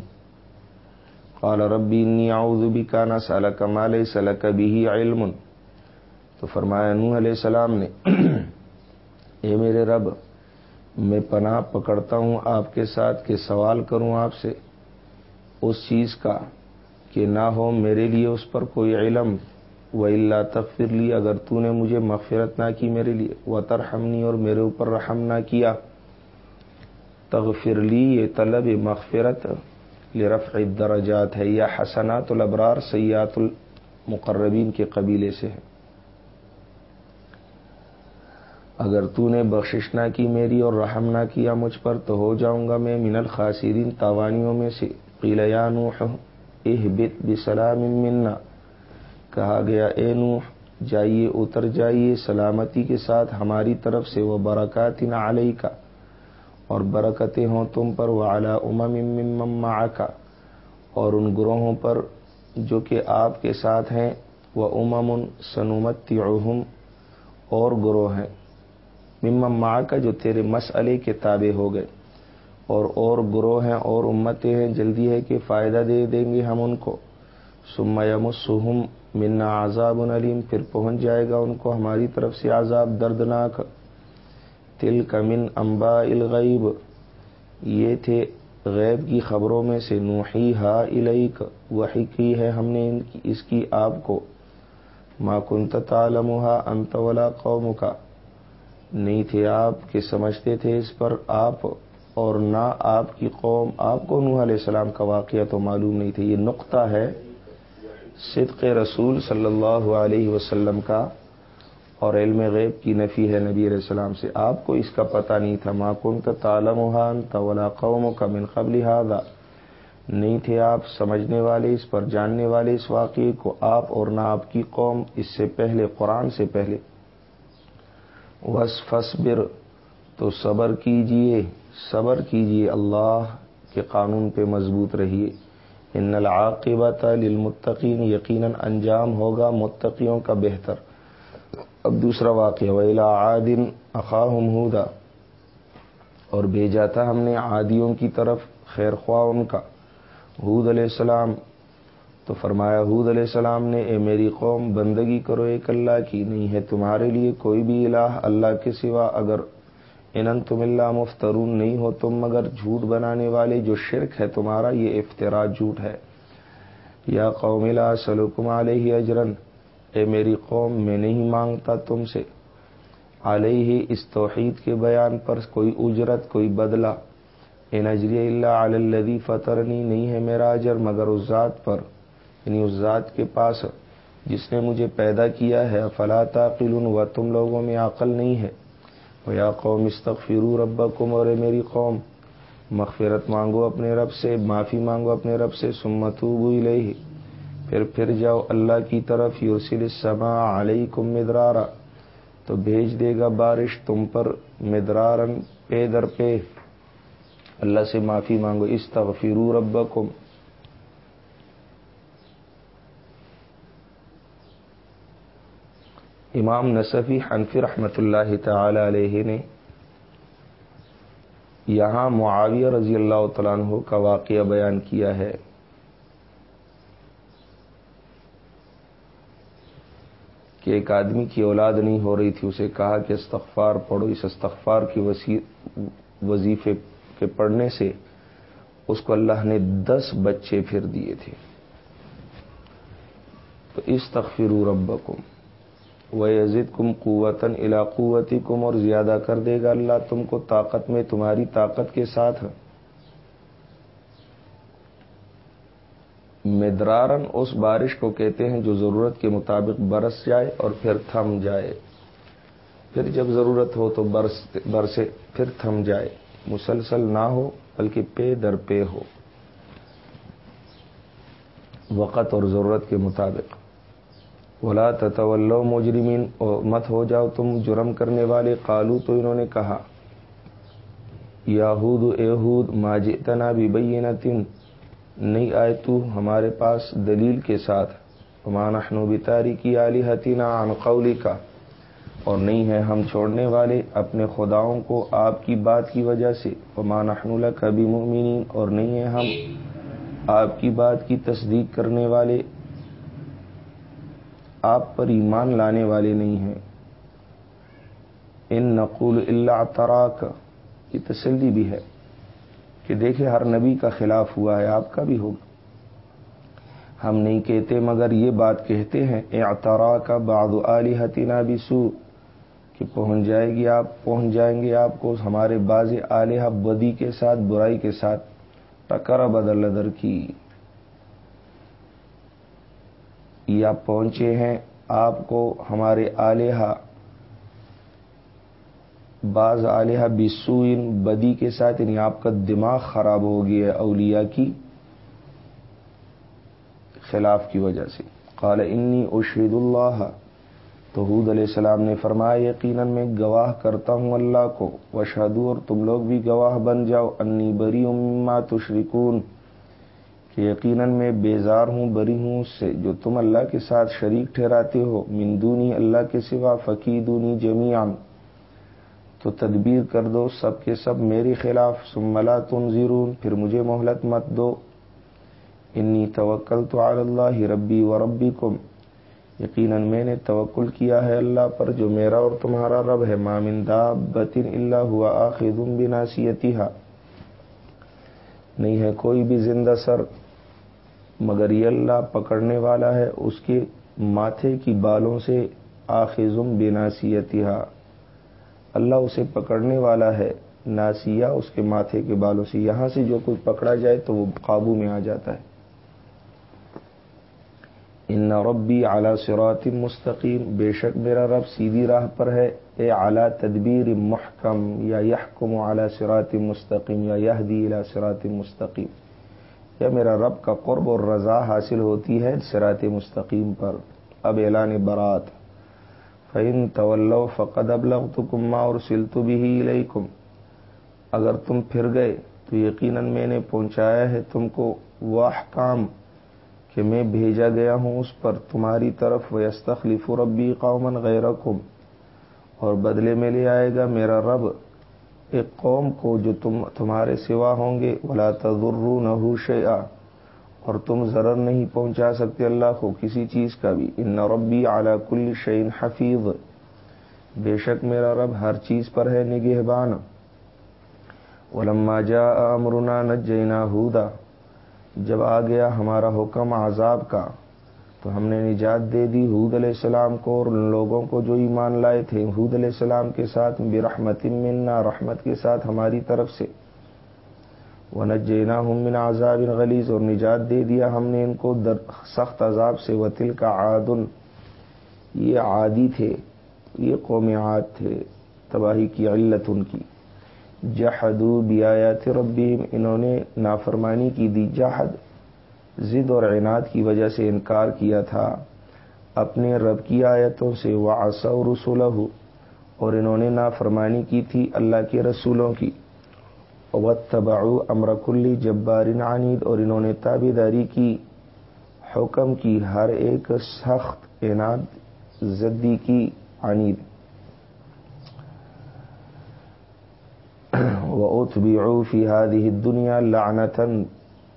قال ربی انی اعوذ بکا نہ سلک مال سلک بھی علم۔ تو فرمایا، نوح علیہ السلام نے [clears throat] اے میرے رب، میں پناہ پکڑتا ہوں آپ کے ساتھ کہ سوال کروں آپ سے۔ اس چیز کا کہ نہ ہو میرے لیے اس پر کوئی علم و اللہ تغفر لی اگر تو نے مجھے مغفرت نہ کی میرے لیے۔ و ترحمنی اور میرے اوپر رحم نہ کیا۔ تغفر لی یہ طلب مغفرت، لرفع الدرجات، ہے یا حسنات الابرار سیات المقربین کے قبیلے سے ہے۔ اگر تو نے بخشش نہ کی میری اور رحم نہ کیا مجھ پر، تو ہو جاؤں گا میں من الخاسرین تاوانیوں میں سے۔ قیل یا نوح اہبت بسلام منا۔ کہا گیا، اے نوح، جائیے، اتر جائیے سلامتی کے ساتھ ہماری طرف سے وہ برکات علیہ کا اور برکتیں ہوں تم پر وہ اعلیٰ امم کا اور ان گروہوں پر جو کہ آپ کے ساتھ ہیں وہ امم سنومت اور گروہ ہیں۔ ممم کا جو تیرے مسئلے کے تابع ہو گئے۔ اور اور گروہ ہیں، اور امتیں ہیں، جلدی ہے کہ فائدہ دے دیں گے ہم ان کو۔ سمیم سہم منا عذاب علیم، پھر پہنچ جائے گا ان کو ہماری طرف سے عذاب دردناک۔ تل کمن امبا الغیب، یہ تھے غیب کی خبروں میں سے۔ نوحی ہا الیک، وحی کی ہے ہم نے ان کی، اس کی آپ کو۔ ما کنت تعلمها انت ولا قوم کا نہیں تھے، آپ کہ سمجھتے تھے اس پر، آپ اور نہ آپ کی قوم، آپ کو نوح علیہ السلام کا واقعہ تو معلوم نہیں تھے۔ یہ نقطہ ہے صدق رسول صلی اللہ علیہ وسلم کا اور علم غیب کی نفی ہے نبی علیہ السلام سے۔ آپ کو اس کا پتہ نہیں تھا۔ ماکن کا تالم طولا قوم کا من قبل ہادا نہیں تھے آپ سمجھنے والے اس پر، جاننے والے اس واقعے کو۔ آپ اور نہ آپ کی قوم، اس سے پہلے، قرآن سے پہلے۔ وس فصبر تو صبر کیجیے صبر کیجیے، اللہ کے قانون پہ مضبوط رہیے۔ ان العاقبت للمتقین یقیناً انجام ہوگا متقیوں کا بہتر۔ اب دوسرا واقعہ ویلا عادن اخاہم ہودا اور بھیجا تھا ہم نے عادیوں کی طرف، خیر خواہ ان کا۔ حود علیہ السلام تو فرمایا، حود علیہ السلام نے، اے میری قوم، بندگی کرو، ایک اللہ کی نہیں ہے، تمہارے لیے کوئی بھی الہ اللہ کے سوا اگر انن تم اللہ مفترون نہیں ہو، تم مگر جھوٹ بنانے والے جو شرک ہے تمہارا، یہ افطرا جھوٹ ہے۔ یا قوم، لا سلوکم علیہ اجرن۔ اے میری قوم، میں نہیں مانگتا تم سے علیہ اس توحید کے بیان پر کوئی اجرت، کوئی بدلہ۔ اے نجری اللہ علی فطرنی، نہیں ہے میرا اجر مگر اس ذات پر۔ یعنی اس ذات کے پاس جس نے مجھے پیدا کیا ہے فلا تعقل و تم لوگوں میں عقل نہیں ہے۔ یا قوم، استغفروا ربکم اور میری قوم، مغفرت مانگو اپنے رب سے، معافی مانگو اپنے رب سے سمتوبو الیہ۔ پھر پھر جاؤ اللہ کی طرف یورسل السماء علیکم مدرارا۔ تو بھیج دے گا بارش تم پر مدرارن پے در پے۔ اللہ سے معافی مانگو، استغفروا ربکم۔ امام نصفی حنفی رحمۃ اللہ تعالی علیہ نے یہاں معاویہ رضی اللہ تعالیٰ عنہ کا واقعہ بیان کیا ہے۔ کہ ایک آدمی کی اولاد نہیں ہو رہی تھی، اسے کہا کہ استغفار پڑھو۔ اس استغفار کی وظیفے کے پڑھنے سے اس کو اللہ نے دس بچے پھر دیے تھے۔ تو اس تخفیر ربکم۔ وہ کم قوتاً قوتی کم اور زیادہ کر دے گا اللہ تم کو طاقت میں، تمہاری طاقت کے ساتھ۔ مدرارن اس بارش کو کہتے ہیں جو ضرورت کے مطابق برس جائے اور پھر تھم جائے۔ پھر جب ضرورت ہو تو برس، برسے، پھر تھم جائے۔ مسلسل نہ ہو، بلکہ پے در پے ہو۔ وقت اور ضرورت کے مطابق۔ ولا تتولو مجرمین مت ہو جاؤ تم جرم کرنے والے۔ قالو تو انہوں نے کہا، یاہود اہود ماجتنا بھی بینتن نہیں آئے تو ہمارے پاس دلیل کے ساتھ۔ نحن بتاری کی علی حتینہ عن قولی کا اور نہیں ہے ہم چھوڑنے والے اپنے خداؤں کو آپ کی بات کی وجہ سے۔ نحن لک کبھی مؤمنین اور نہیں ہے ہم آپ کی بات کی تصدیق کرنے والے۔ آپ پر ایمان لانے والے نہیں ہیں۔ ان نقول اللہ تراک کی تسلی بھی ہے کہ دیکھے ہر نبی کا خلاف ہوا ہے، آپ کا بھی ہوگا۔ ہم نہیں کہتے مگر یہ بات کہتے ہیں اعترا کا بعد علی حتینہ بسو کہ پہنچ جائے گی آپ، پہنچ جائیں گے آپ کو ہمارے باز علیہ بدی کے ساتھ، برائی کے ساتھ ٹکرا بدل ادر کی۔ یا پہنچے ہیں، آپ کو ہمارے آلیہ، بعض آلیہ بسوئن بدی کے ساتھ یعنی آپ کا دماغ خراب ہو گیا ہے اولیاء کی خلاف کی وجہ سے۔ قال انی اشید اللہ۔ تو حود علیہ السلام نے فرمایا، یقیناً میں گواہ کرتا ہوں اللہ کو۔ وشہدو اور تم لوگ بھی گواہ بن جاؤ۔ انی بری اما تشرکون۔ کہ یقیناً میں بیزار ہوں، بری ہوں اس سے جو تم اللہ کے ساتھ شریک ٹھہراتے ہو مندونی اللہ کے سوا فقیدونی جمیان تو تدبیر کر دو، سب کے سب میرے خلاف۔ سملا تنظیرون پھر مجھے مہلت مت دو۔ انی توکل تو اللہ ربی و ربی کم یقیناً میں نے توکل کیا ہے اللہ پر، جو میرا اور تمہارا رب ہے۔ مامن بطن اللہ ہوا آخر بنا نہیں ہے کوئی بھی زندہ سر۔ مگر یہ اللہ پکڑنے والا ہے، اس کے ماتھے کی بالوں سے آخم بناسیتہ اللہ اسے پکڑنے والا ہے، ناسیہ اس کے ماتھے کے بالوں سے۔ یہاں سے جو کوئی پکڑا جائے تو وہ قابو میں آ جاتا ہے۔ ان ربی اعلی سرات مستقیم، بے شک میرا رب سیدھی راہ پر ہے۔ اے اعلی تدبیر محکم، یا یحکم اعلی سرات مستقیم، یا یہدی اعلی سرات مستقیم۔ یا میرا رب کا قرب اور رضا حاصل ہوتی ہے سرات مستقیم پر؟ اب اعلان برات۔ فعن طول فقد ابلغ تو کما اور سلتو بھی اگر تم پھر گئے تو یقیناً میں نے پہنچایا ہے تم کو وہ احکام کہ میں بھیجا گیا ہوں اس پر۔ تمہاری طرف ویستخلیف ربی قومن غیر اور بدلے میں لے آئے گا میرا رب۔ ایک قوم کو جو تم، تمہارے سوا ہوں گے، ولا تضر نہ اور تم ضرر نہیں پہنچا سکتے اللہ کو کسی چیز کا بھی۔ ان ربی اعلی کل شعین حفیظ۔ بے شک میرا رب ہر چیز پر ہے نگہبان۔ ولما جا امرنا نجینا ہودا جب آ گیا ہمارا حکم عذاب کا۔ تو ہم نے نجات دے دی حود علیہ السلام کو اور ان لوگوں کو جو ایمان لائے تھے۔ حود علیہ السلام کے ساتھ برحمت منا، رحمت کے ساتھ ہماری طرف سے۔ وہ نجینا ہم من عذاب غلیز اور نجات دے دیا ہم نے ان کو در، سخت عذاب سے۔ وطل کا عادن یہ عادی تھے، یہ قوم عاد تھے۔ تباہی کی، علت ان کی۔ جہدو بیات ربیم انہوں نے نافرمانی کی دی۔ جہد ضد اور عناد کی وجہ سے انکار کیا تھا۔ اپنے رب کی آیتوں سے وہ رسول اور انہوں نے نافرمانی کی تھی اللہ کے رسولوں کی۔ تباؤ امرکلی جبارن عنید، اور انہوں نے تابے داری کی۔ حکم کی ہر ایک سخت عناد زدی کی عنید۔ [clears throat] فی هذه دنیا لعنتن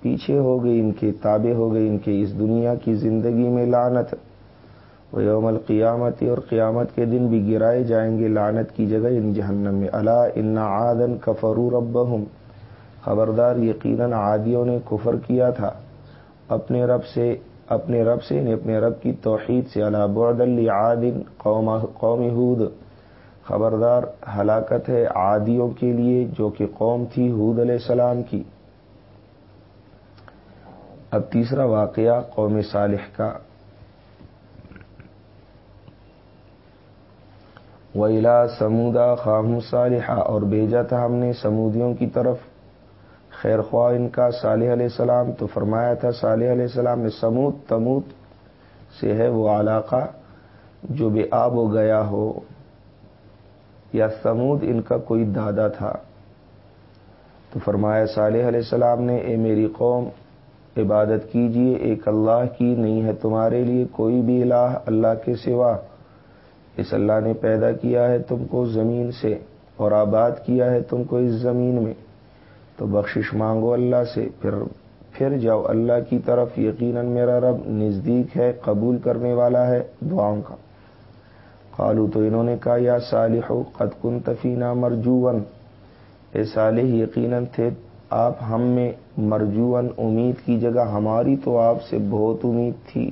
پیچھے ہو گئی، ان کے تابع ہو گئی، ان کے اس دنیا کی زندگی میں لعنت۔ وہ یوم القیامت اور قیامت کے دن بھی گرائے جائیں گے، لعنت کی جگہ ان جہنم میں۔ اللہ ان عادن کفرو ربہم۔ خبردار، یقیناً عادیوں نے کفر کیا تھا۔ اپنے رب سے، اپنے رب سے یعنی اپنے رب کی توحید سے۔ اللہ بعد عادن قوم ہود۔ خبردار، ہلاکت ہے عادیوں کے لیے جو کہ قوم تھی حود علیہ السلام کی۔ اب تیسرا واقعہ قوم صالح کا۔ ویلا سمودا خام صالحہ اور بھیجا تھا ہم نے سمودیوں کی طرف۔ خیر خواہ ان کا صالح علیہ السلام، تو فرمایا تھا صالح علیہ السلام نے سمود تموت سے ہے وہ علاقہ جو بے آب و گیا ہو، یا سمود ان کا کوئی دادا تھا۔ تو فرمایا صالح علیہ السلام نے، اے میری قوم عبادت کیجیے، ایک اللہ کی نہیں ہے تمہارے لیے کوئی بھی الہ اللہ کے سوا۔ اس اللہ نے پیدا کیا ہے تم کو زمین سے اور آباد کیا ہے تم کو اس زمین میں۔ تو بخشش مانگو اللہ سے، پھر پھر جاؤ اللہ کی طرف۔ یقیناً میرا رب نزدیک ہے، قبول کرنے والا ہے دعاؤں کا۔ قالو تو انہوں نے کہا، یا صالح، قد کن تفینہ مرجون اے صالح، یقیناً تھے آپ ہم میں مرجون امید کی جگہ ہماری تو آپ سے بہت امید تھی۔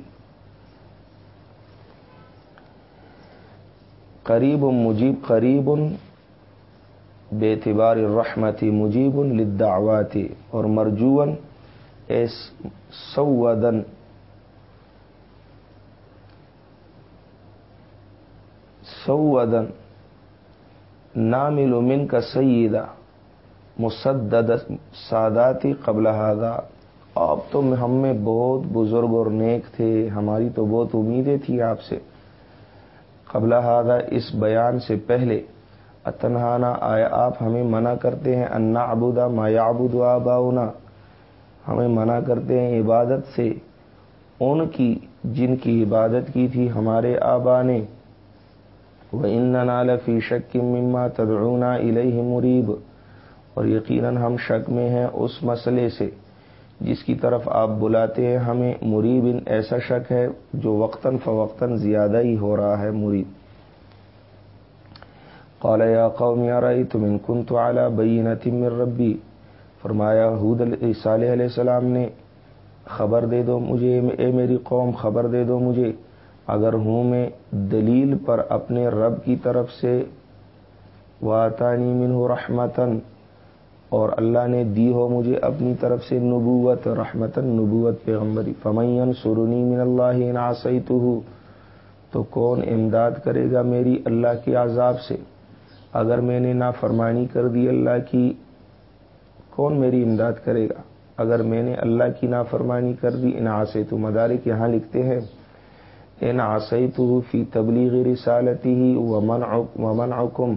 قریب مجیب قریب بے اعتبار رحمتی مجیب لدعواتی اور مرجون ایس سودن۔ سودن۔ نامل من کا سیدہ۔ مسدد ساداتی قبل ہادا اب تو ہم میں بہت بزرگ اور نیک تھے، ہماری تو بہت امیدیں تھیں آپ سے۔ قبل ہادا اس بیان سے پہلے، اتنہانا آیا، آپ ہمیں منع کرتے ہیں انا ابودا ما یعبد آباؤنا۔ ہمیں منع کرتے ہیں عبادت سے، ان کی، جن کی عبادت کی تھی ہمارے آبا نے۔ وہ ان فی شک مما تدعونا الیہ مریب اور یقیناً ہم شک میں ہیں اس مسئلے سے۔ جس کی طرف آپ بلاتے ہیں، ہمیں مریب ان ایسا شک ہے جو وقتاً فوقتاً زیادہ ہی ہو رہا ہے مریب قال یا قوم، یا رئی تم ان کن تو اعلیٰ من ربی؟ فرمایا، حود صالح علیہ السلام نے، خبر دے دو مجھے، اے میری قوم، خبر دے دو مجھے۔ اگر ہوں میں دلیل پر اپنے رب کی طرف سے، واتانی من رحمتن اور اللہ نے دی ہو مجھے اپنی طرف سے نبوت رحمتن نبوت پیغمبری۔ فمین سرنی من اللہ ناسی تو کون امداد کرے گا میری اللہ کے عذاب سے؟ اگر میں نے نافرمانی کر دی اللہ کی، کون میری امداد کرے گا؟ اگر میں نے اللہ کی نافرمانی کر دی، ان آسے تو مدارک یہاں لکھتے ہیں۔ ان آسئی تو فی تبلیغ رسالتی ہی ومن حکم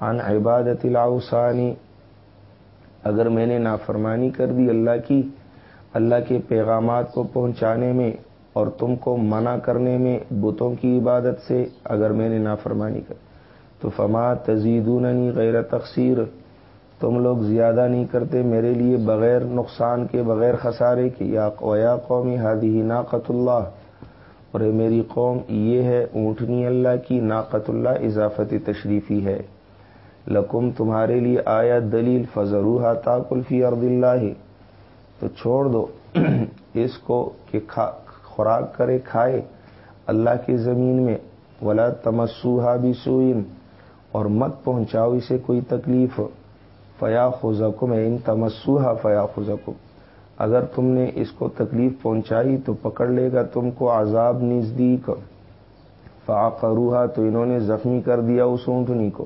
ان عبادت الاؤسانی اگر میں نے نافرمانی کر دی اللہ کی، اللہ کے پیغامات کو پہنچانے میں اور تم کو منع کرنے میں بتوں کی عبادت سے اگر میں نے نافرمانی کر، تو فما تزیدوننی غیر تقسیر تم لوگ زیادہ نہیں کرتے میرے لیے بغیر نقصان کے، بغیر خسارے کے۔ یا قویا قومی ہادی ناقت اللہ۔ اور میری قوم، یہ ہے اونٹنی اللہ کی ناقت اللہ اضافت تشریفی ہے۔ لکم تمہارے لیے آیا دلیل فضروحا تاکل فی ارد اللہ۔ تو چھوڑ دو۔ [clears throat] اس کو کہ خوراک کرے، کھائے اللہ کی زمین میں۔ ولا تمسوہا بھی سوئن اور مت پہنچاؤ اسے کوئی تکلیف۔ فیا خزکم ان تمسوہا فیا خزکم اگر تم نے اس کو تکلیف پہنچائی تو پکڑ لے گا تم کو عذاب نزدیک۔ فاقروہا تو انہوں نے زخمی کر دیا اس اونٹنی کو۔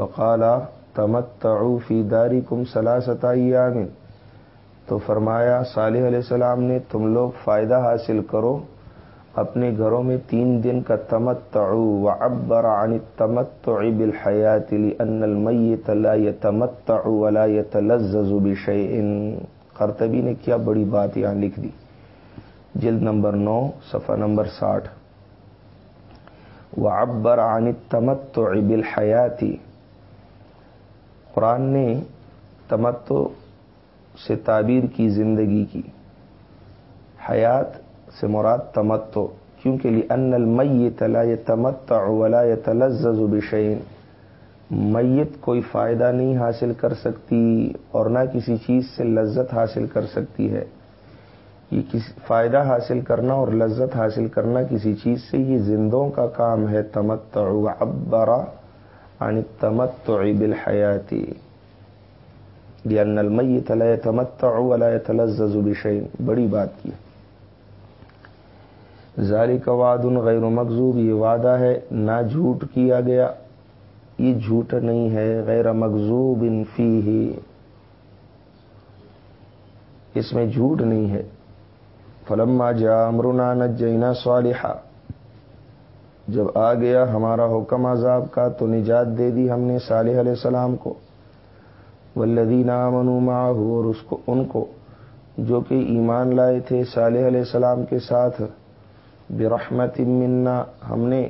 فقالا تمت فی داری کم سلاست تو فرمایا، صالح علیہ السلام نے، تم لوگ فائدہ حاصل کرو، اپنے گھروں میں تین دن کا تمت وعبر عن التمتع بالحیات لان المیت لا يتمتع ولا يتلذذ بشیء. قرطبی نے کیا بڑی بات یہاں لکھ دی. جلد نمبر نو، صفحہ نمبر ساٹھ. وعبر عن التمتع بالحیات. قرآن نے تمتو سے تعبیر کی زندگی کی۔ حیات سے مراد تمتو کیونکہ لی ان المیت لا يتمتع ولا يتلذذ بشيء۔ میت کوئی فائدہ نہیں حاصل کر سکتی اور نہ کسی چیز سے لذت حاصل کر سکتی ہے۔ یہ کسی فائدہ حاصل کرنا اور لذت حاصل کرنا کسی چیز سے، یہ زندوں کا کام ہے تمتع عبرا عن التمتع بالحیاتی لأن المیت لا يتمتع ولا يتلذذ بشيء. بڑی بات کی ظاہری کا وعد غیر مقصوب یہ وعدہ ہے، نہ جھوٹ کیا گیا۔ یہ جھوٹ نہیں ہے، غیر مقصوب ان فی ہی اس میں جھوٹ نہیں ہے۔ فلما جا امرنا نجینا صالحہ جب آ گیا ہمارا حکم عذاب کا، تو نجات دے دی ہم نے صالح علیہ السلام کو۔ ولدین امن اور اس کو، ان کو جو کہ ایمان لائے تھے صالح علیہ السلام کے ساتھ، برحمت منا ہم نے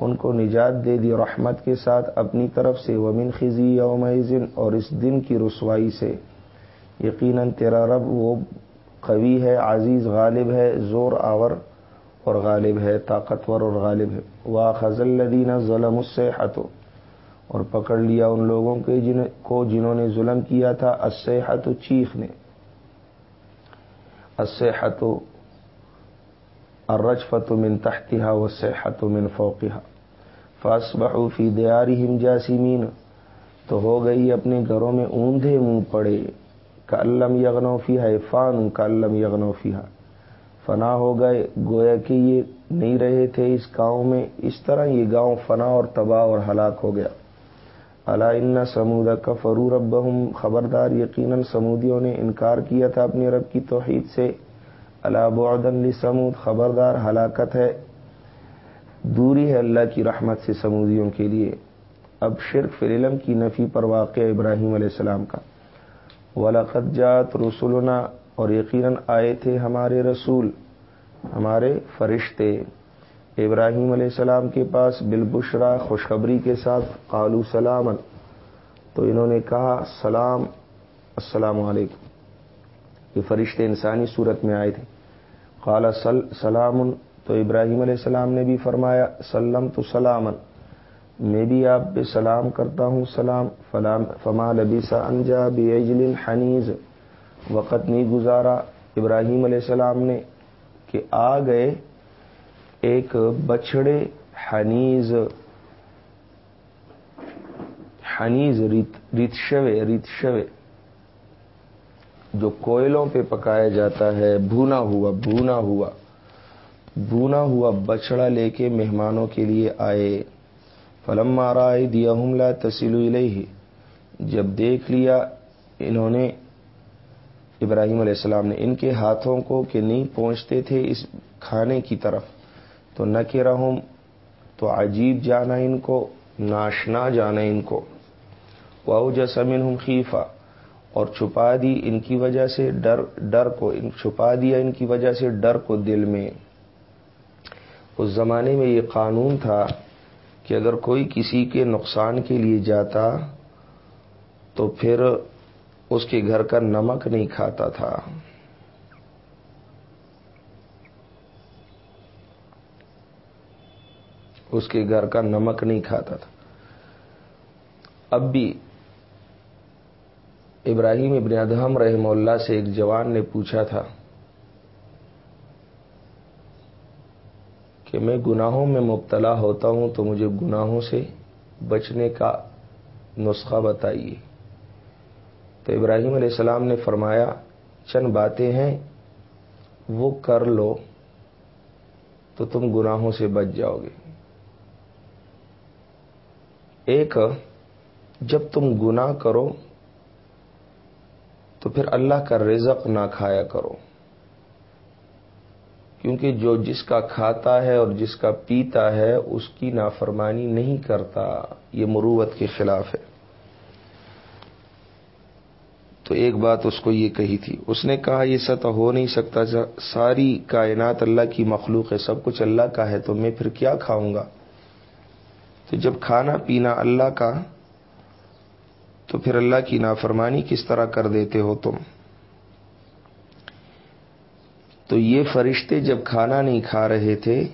ان کو نجات دے دی رحمت کے ساتھ اپنی طرف سے۔ ومن خزی یوم اور اس دن کی رسوائی سے۔ یقیناً تیرا رب وہ قوی ہے، عزیز، غالب ہے، زور آور۔ اور غالب ہے، طاقتور اور غالب ہے۔ وا خز الدین ظلم اس سے اور پکڑ لیا ان لوگوں کے جن کو جنہوں نے ظلم کیا تھا اسحت چیخ نے اسحت الرجفت من تحتها والصحت من فوقها۔ فاصبحوا في ديارهم جاسمين۔ تو ہو گئی اپنے گھروں میں اوندھے منہ پڑے۔ کلم یغنوفی ہے فان کلم یغنوفی ہے فنا ہو گئے۔ گویا کہ یہ نہیں رہے تھے اس گاؤں میں۔ اس طرح یہ گاؤں فنا اور تباہ اور ہلاک ہو گیا۔ اللہ ان سمود کا فرو رب خبردار، یقیناً سمودیوں نے انکار کیا تھا اپنے رب کی توحید سے۔ اللہ بعدن سمود خبردار، ہلاکت ہے۔ دوری ہے اللہ کی رحمت سے سمودیوں کے لیے۔ اب شرک فلم کی نفی پر واقع ابراہیم علیہ السلام کا۔ ولاقت جات رسولنا اور یقیناً آئے تھے ہمارے رسول، ہمارے فرشتے۔ ابراہیم علیہ السلام کے پاس بالبشرا خوشخبری کے ساتھ قالو سلامن تو انہوں نے کہا، سلام، السلام علیکم۔ یہ فرشتے انسانی صورت میں آئے تھے۔ قال سلام تو ابراہیم علیہ السلام نے بھی فرمایا سلم تو سلامن میں بھی آپ پہ سلام کرتا ہوں، سلام۔ فما لبیسا انجا بجل حنیز۔ وقت نہیں گزارا ابراہیم علیہ السلام نے کہ آ گئے ایک بچڑے حنیز حنیز ریتشوے ریتشوے، جو کوئلوں پہ پکایا جاتا ہے، بھونا ہوا بھونا ہوا بھونا ہوا بچڑا لے کے مہمانوں کے لیے آئے۔ فلم مارا دیا لا تسیل ہی جب دیکھ لیا انہوں نے ابراہیم علیہ السلام نے ان کے ہاتھوں کو کہ نہیں پہنچتے تھے اس کھانے کی طرف، تو نہ کہ رہوں تو عجیب جانا ان کو، ناشنا جانا ان کو۔ واؤ جسمن ہوں خیفہ، اور چھپا دی ان کی وجہ سے ڈر ڈر کو، چھپا دیا ان کی وجہ سے ڈر کو دل میں۔ اس زمانے میں یہ قانون تھا کہ اگر کوئی کسی کے نقصان کے لیے جاتا تو پھر اس کے گھر کا نمک نہیں کھاتا تھا۔ اس کے گھر کا نمک نہیں کھاتا تھا۔ اب بھی ابراہیم ابن ادہم رحم اللہ سے ایک جوان نے پوچھا تھا کہ میں گناہوں میں مبتلا ہوتا ہوں تو مجھے گناہوں سے بچنے کا نسخہ بتائیے۔ تو ابراہیم علیہ السلام نے فرمایا، چند باتیں ہیں، وہ کر لو تو تم گناہوں سے بچ جاؤ گے۔ ایک، جب تم گناہ کرو تو پھر اللہ کا رزق نہ کھایا کرو۔ کیونکہ جو جس کا کھاتا ہے اور جس کا پیتا ہے، اس کی نافرمانی نہیں کرتا۔ یہ مروت کے خلاف ہے۔ تو ایک بات اس کو یہ کہی تھی۔ اس نے کہا، یہ سطح ہو نہیں سکتا ساری کائنات اللہ کی مخلوق ہے، سب کچھ اللہ کا ہے، تو میں پھر کیا کھاؤں گا؟ تو جب کھانا پینا اللہ کا، تو پھر اللہ کی نافرمانی کس طرح کر دیتے ہو تم؟ تو یہ فرشتے جب کھانا نہیں کھا رہے تھے،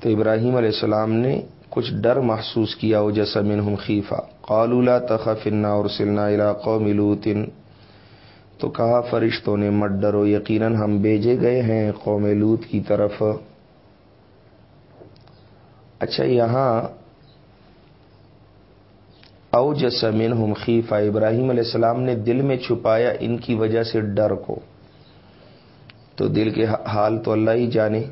تو ابراہیم علیہ السلام نے کچھ ڈر محسوس کیا، وہ جیسا منہم خیفہ۔ قالولا تخفنا اور سلنا علاقوں ملوتن تو کہا فرشتوں نے، مت ڈرو، یقیناً ہم بھیجے گئے ہیں قوم لوت کی طرف۔ اچھا یہاں او جسمن ہم خیفہ ابراہیم علیہ السلام نے دل میں چھپایا ان کی وجہ سے ڈر کو۔ تو دل کے حال تو اللہ ہی جانے۔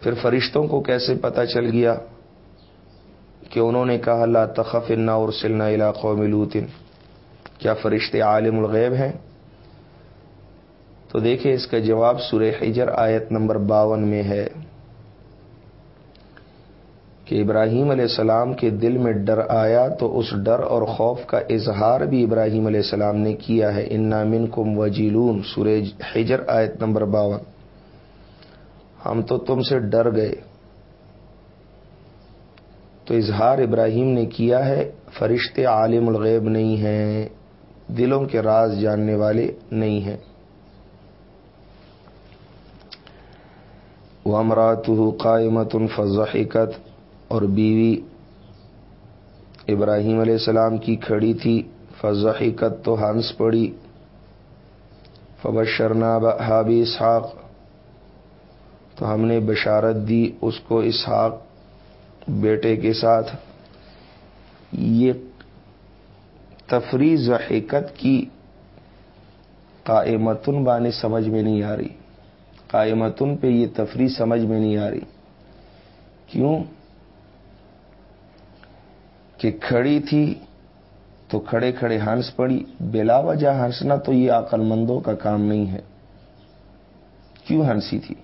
پھر فرشتوں کو کیسے پتا چل گیا؟ کہ انہوں نے کہا اللہ تخف اور سلنا علاقوں لوتن کیا فرشتے عالم الغیب ہیں؟ تو دیکھیں اس کا جواب سورہ حجر آیت نمبر باون میں ہے کہ ابراہیم علیہ السلام کے دل میں ڈر آیا تو اس ڈر اور خوف کا اظہار بھی ابراہیم علیہ السلام نے کیا ہے. ان نامن کم وجیلون سورج حجر آیت نمبر باون. ہم تو تم سے ڈر گئے. تو اظہار ابراہیم نے کیا ہے، فرشتے عالم الغیب نہیں ہیں، دلوں کے راز جاننے والے نہیں ہیں۔ وہ امرات قائمت فضحقت اور بیوی ابراہیم علیہ السلام کی کھڑی تھی فضحقت تو ہنس پڑی۔ فبشرنا حابی اسحاق، تو ہم نے بشارت دی، اس کو اسحاق بیٹے کے ساتھ یہ تفریح حقت کی قائمتن بانے سمجھ میں نہیں آ رہی۔ قائمتن پہ یہ تفریح سمجھ میں نہیں آ رہی۔ کیوں؟ کہ کھڑی تھی تو کھڑے کھڑے ہنس پڑی۔ بلا وجہ ہنسنا تو یہ عقل مندوں کا کام نہیں ہے۔ کیوں ہنسی تھی؟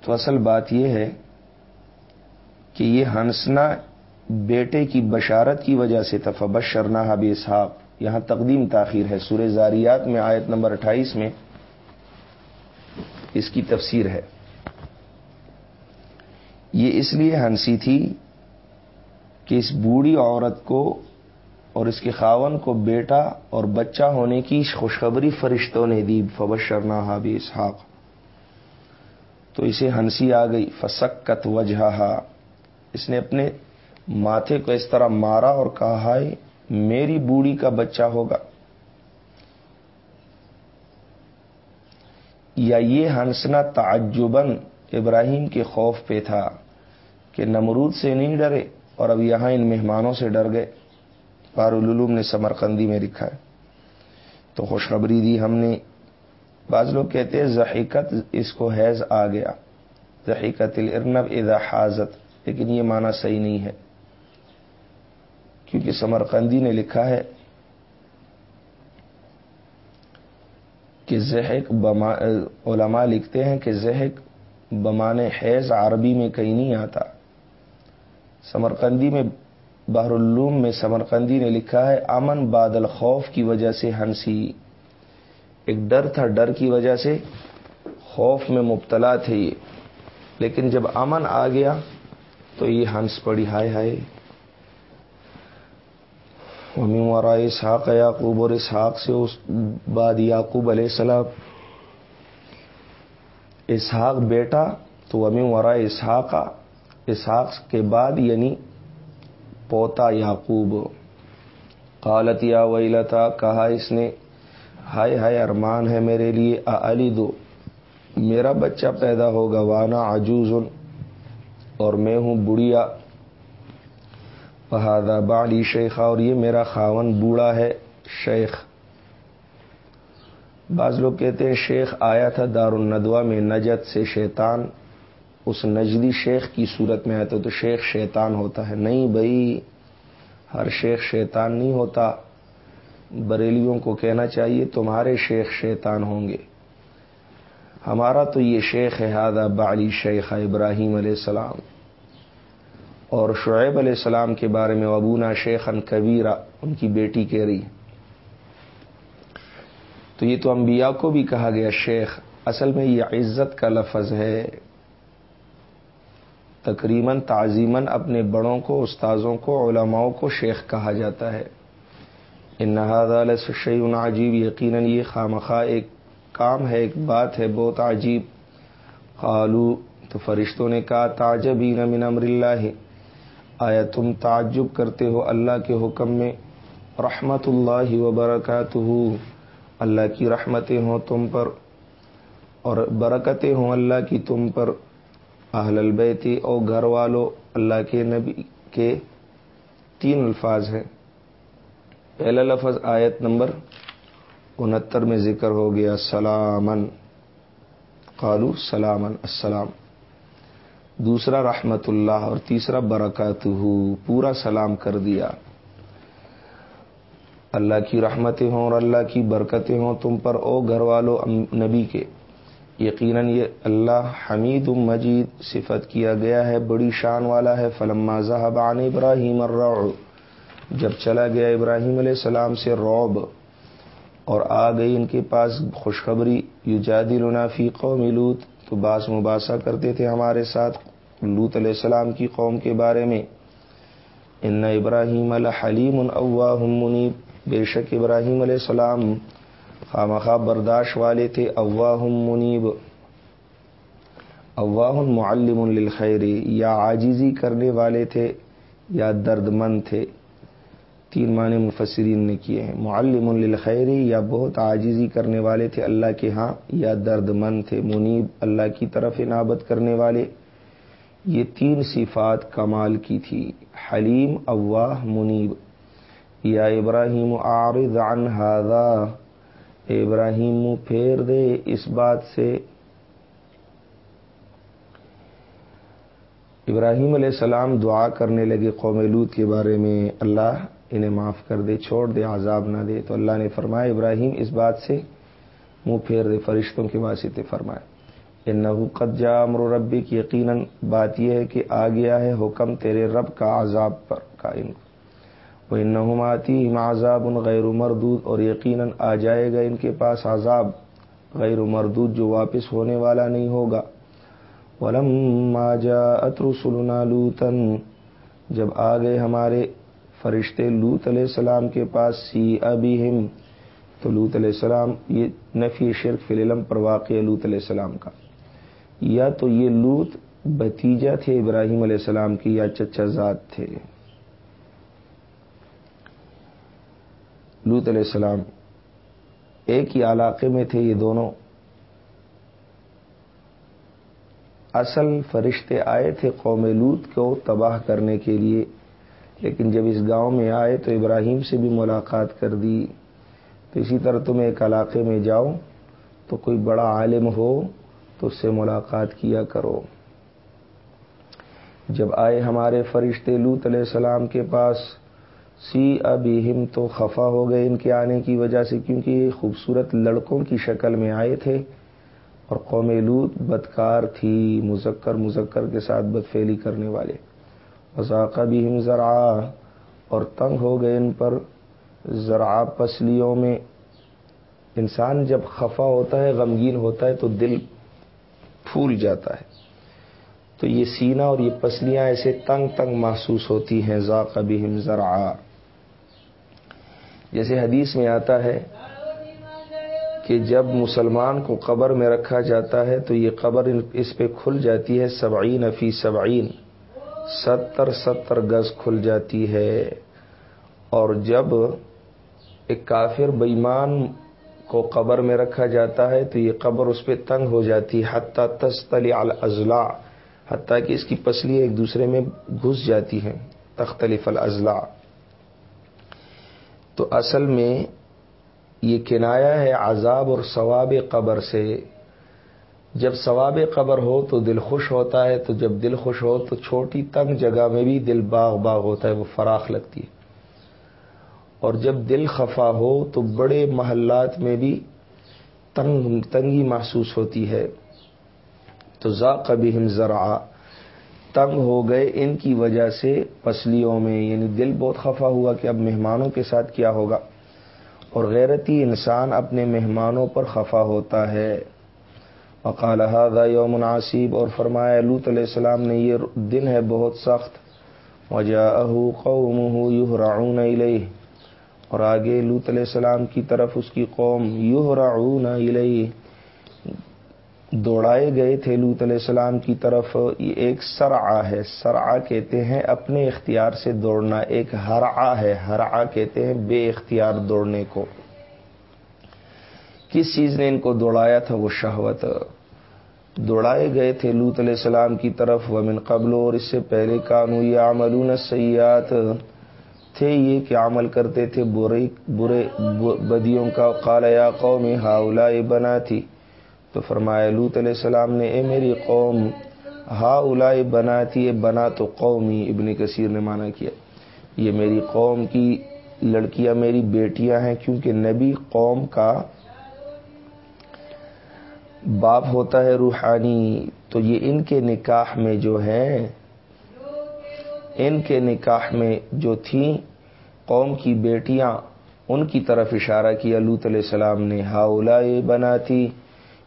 تو اصل بات یہ ہے کہ یہ ہنسنا بیٹے کی بشارت کی وجہ سے تفبش شرنا حب اسحاق۔ یہاں تقدیم تاخیر ہے۔ سورہ زاریات میں آیت نمبر اٹھائیس میں اس کی تفسیر ہے۔ یہ اس لیے ہنسی تھی کہ اس بوڑھی عورت کو اور اس کے خاون کو بیٹا اور بچہ ہونے کی خوشخبری فرشتوں نے دی۔ فبش شرنا حاب اسحاق۔ تو اسے ہنسی آ گئی۔ فسکت وجہ اس نے اپنے ماتھے کو اس طرح مارا اور کہا، ہائے، میری بوڑھی کا بچہ ہوگا۔ یا یہ ہنسنا تعجبن ابراہیم کے خوف پہ تھا کہ نمرود سے نہیں ڈرے اور اب یہاں ان مہمانوں سے ڈر گئے۔ پارالعلوم نے سمرقندی میں لکھا ہے۔ تو خوشخبری دی ہم نے۔ بعض لوگ کہتے ہیں، ذحیقت اس کو حیض آ گیا۔ ذحیقت الرنب اذا حاضت لیکن یہ معنی صحیح نہیں ہے۔ کیونکہ سمرقندی نے لکھا ہے کہ زہق علماء لکھتے ہیں کہ زہق بمانے حیض عربی میں کہیں نہیں آتا۔ سمرقندی میں بحر العلوم میں سمرقندی نے لکھا ہے، امن بادل خوف کی وجہ سے ہنسی۔ ایک ڈر تھا، ڈر کی وجہ سے خوف میں مبتلا تھے یہ۔ لیکن جب امن آ گیا تو یہ ہنس پڑی، ہائے ہائے۔ ومی اسحاق یعقوب، اور اسحاق سے اس بعد یعقوب علیہ السلام۔ اسحاق بیٹا تو ومی ورا اسحاق اسحاق کے بعد یعنی پوتا یعقوب۔ قالت یا ویلتا، کہا اس نے، ہائے ہائے، ارمان ہے میرے لیے علی دو میرا بچہ پیدا ہوگا، وانا عجوز اور میں ہوں بڑھیا۔ بہادا بالی شیخا اور یہ میرا خاون بوڑھا ہے، شیخ۔ بعض لوگ کہتے ہیں شیخ آیا تھا دار الندوا میں نجت سے شیطان، اس نجدی شیخ کی صورت میں آتا تو شیخ شیطان ہوتا ہے۔ نہیں بھائی، ہر شیخ شیطان نہیں ہوتا۔ بریلیوں کو کہنا چاہیے، تمہارے شیخ شیطان ہوں گے۔ ہمارا تو یہ شیخ ہے ہادہ بالی شیخ ابراہیم علیہ السلام۔ اور شعیب علیہ السلام کے بارے میں ابونا شیخن کبیرہ، ان کی بیٹی کہہ رہی تو یہ تو انبیاء کو بھی کہا گیا، شیخ، اصل میں یہ عزت کا لفظ ہے۔ تقریباً تعظیمن اپنے بڑوں کو، استاذوں کو، علماؤں کو شیخ کہا جاتا ہے۔ ان نہاد شعین عجیب، یقیناً یہ خامخواہ ایک کام ہے، ایک بات ہے، بہت عجیب۔ خالو تو فرشتوں نے کہا تاجبین من امر اللہ۔ آیا تم تعجب کرتے ہو اللہ کے حکم میں؟ رحمت اللہ وبرکاتہ۔ اللہ کی رحمتیں ہوں تم پر اور برکتیں ہوں اللہ کی تم پر۔ اہل البیتی اور گھر والوں اللہ کے نبی کے تین الفاظ ہیں۔ پہلا لفظ آیت نمبر انہتر میں ذکر ہو گیا سلامن قالو سلامن السلام۔ دوسرا رحمت اللہ اور تیسرا برکات پورا سلام کر دیا۔ اللہ کی رحمتیں ہوں اور اللہ کی برکتیں ہوں تم پر، او گھر والوں نبی کے۔ یقیناً یہ اللہ حمید مجید صفت کیا گیا ہے، بڑی شان والا ہے۔ فلما ذہب عن ابراہیم الرعب، جب چلا گیا ابراہیم علیہ السلام سے روب اور آ گئی ان کے پاس خوشخبری یو جادی فی قوم لوت تو باس مباسا کرتے تھے ہمارے ساتھ لوت علیہ السلام کی قوم کے بارے میں، ان ابراہیم الحلیم اواہ منیب. بے شک ابراہیم علیہ السلام خامخواہ برداشت والے تھے، اواہ منیب۔ اواہ معلم للخیر، یا عاجزی کرنے والے تھے، یا درد مند تھے۔ تین معنی مفسرین نے کیے ہیں، معلم للخیر، یا بہت عاجزی کرنے والے تھے اللہ کے ہاں یا درد مند تھے، منیب اللہ کی طرف انابت کرنے والے۔ یہ تین صفات کمال کی تھی۔ حلیم، اواہ، منیب۔ یا ابراہیم عارض عن هذا ابراہیم پھیر دے اس بات سے۔ ابراہیم علیہ السلام دعا کرنے لگے قوم لوت کے بارے میں۔ اللہ انہیں معاف کر دے، چھوڑ دے، عذاب نہ دے۔ تو اللہ نے فرمایا، ابراہیم، اس بات سے منہ پھیر دے، فرشتوں کے واسطے فرمائے ان قد جا امر ربی کی یقیناً، بات یہ ہے کہ آ گیا ہے حکم تیرے رب کا عذاب پر کا ان وہ ان آتی عذاب ان غیر مردود، اور یقیناً آ جائے گا ان کے پاس عذاب غیر مردود جو واپس ہونے والا نہیں ہوگا۔ ولم جا اتر لوتن جب آ گئے ہمارے فرشتے لوت علیہ السلام کے پاس سی ابھی ہم تو لوت علیہ السلام، یہ نفی شرک فی العلم پر واقع لوت علیہ السلام کا۔ یا تو یہ لوت بتیجا تھے ابراہیم علیہ السلام کی یا چچا ذات تھے؟ لوت علیہ السلام ایک ہی علاقے میں تھے یہ دونوں۔ اصل فرشتے آئے تھے قوم لوت کو تباہ کرنے کے لیے، لیکن جب اس گاؤں میں آئے تو ابراہیم سے بھی ملاقات کر دی۔ تو اسی طرح تم ایک علاقے میں جاؤ تو کوئی بڑا عالم ہو تو اس سے ملاقات کیا کرو۔ جب آئے ہمارے فرشتے لوت علیہ السلام کے پاس، سی ابھی ہم تو خفا ہو گئے ان کے آنے کی وجہ سے، کیونکہ یہ خوبصورت لڑکوں کی شکل میں آئے تھے۔ اور قوم لوت بدکار تھی، مذکر مذکر کے ساتھ بدفیلی کرنے والے۔ وضاقہ بھی ہم ذرا اور تنگ ہو گئے ان پر ذرا پسلیوں میں۔ انسان جب خفا ہوتا ہے، غمگین ہوتا ہے، تو دل پھول جاتا ہے۔ تو یہ سینا اور یہ پسلیاں ایسے تنگ تنگ محسوس ہوتی ہیں، ذاق بھی ہم ذرا جیسے حدیث میں آتا ہے کہ جب مسلمان کو قبر میں رکھا جاتا ہے تو یہ قبر اس پہ کھل جاتی ہے، سبعین فی سبعین۔ ستر ستر گز کھل جاتی ہے۔ اور جب ایک کافر بےمان کو قبر میں رکھا جاتا ہے تو یہ قبر اس پہ تنگ ہو جاتی ہے، حتیٰ تستلی الازلا حتیٰ کہ اس کی پسلی ایک دوسرے میں گھس جاتی ہیں، تختلف الازلا تو اصل میں یہ کنایا ہے عذاب اور ثواب قبر سے۔ جب ثواب قبر ہو تو دل خوش ہوتا ہے، تو جب دل خوش ہو تو چھوٹی تنگ جگہ میں بھی دل باغ باغ ہوتا ہے، وہ فراخ لگتی ہے۔ اور جب دل خفا ہو تو بڑے محلات میں بھی تنگ، تنگی محسوس ہوتی ہے۔ تو ذا بھی ہم ذرا تنگ ہو گئے ان کی وجہ سے پسلیوں میں۔ یعنی دل بہت خفا ہوا کہ اب مہمانوں کے ساتھ کیا ہوگا۔ اور غیرتی انسان اپنے مہمانوں پر خفا ہوتا ہے۔ وقال هذا یوم عصیب، اور فرمایا لوت علیہ السلام نے، یہ دن ہے بہت سخت۔ وجاءه قومه يهرعون الیہ۔ اور آگے لوت علیہ السلام کی طرف اس کی قوم يهرعون الیہ۔ دوڑائے گئے تھے لوت علیہ السلام کی طرف۔ یہ ایک سرعا ہے۔ سرعا کہتے ہیں اپنے اختیار سے دوڑنا۔ ایک ہرعا ہے۔ ہرعا کہتے ہیں بے اختیار دوڑنے کو۔ کس چیز نے ان کو دوڑایا تھا؟ وہ شہوت۔ دوڑائے گئے تھے لوت علیہ السلام کی طرف۔ ومن قبل اور اس سے پہلے کانو یا عملون سیات تھے، یہ کہ عمل کرتے تھے برے برے بدیوں کا۔ قال، یا قوم ہاؤلا بنا تھی تو فرمایا لوت علیہ السلام نے، اے میری قوم ہا اولا بنا تھی بنا تو قومی ابن کثیر نے مانا کیا، یہ میری قوم کی لڑکیاں میری بیٹیاں ہیں، کیونکہ نبی قوم کا باپ ہوتا ہے روحانی۔ تو یہ ان کے نکاح میں جو ہے ان کے نکاح میں جو تھیں قوم کی بیٹیاں، ان کی طرف اشارہ کیا لوت علیہ السلام نے ہاؤلا بنا تھی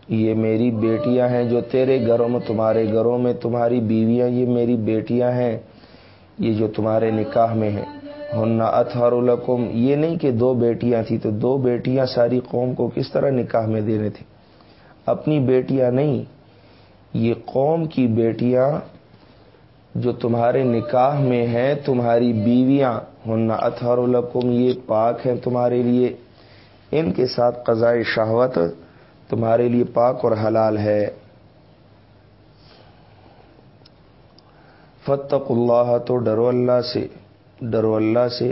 یہ میری بیٹیاں ہیں جو تیرے گھروں میں، تمہارے گھروں میں، تمہاری بیویاں، یہ میری بیٹیاں ہیں، یہ جو تمہارے نکاح میں ہیں۔ ہننا اتھر القم یہ نہیں کہ دو بیٹیاں تھیں، تو دو بیٹیاں ساری قوم کو کس طرح نکاح میں دینے تھیں؟ اپنی بیٹیاں نہیں، یہ قوم کی بیٹیاں جو تمہارے نکاح میں ہیں، تمہاری بیویاں ہن اتھر القم یہ پاک ہیں تمہارے لیے۔ ان کے ساتھ قضاء شہوت تمہارے لیے پاک اور حلال ہے۔ فتق اللہ تو ڈرو اللہ سے، ڈرو اللہ سے۔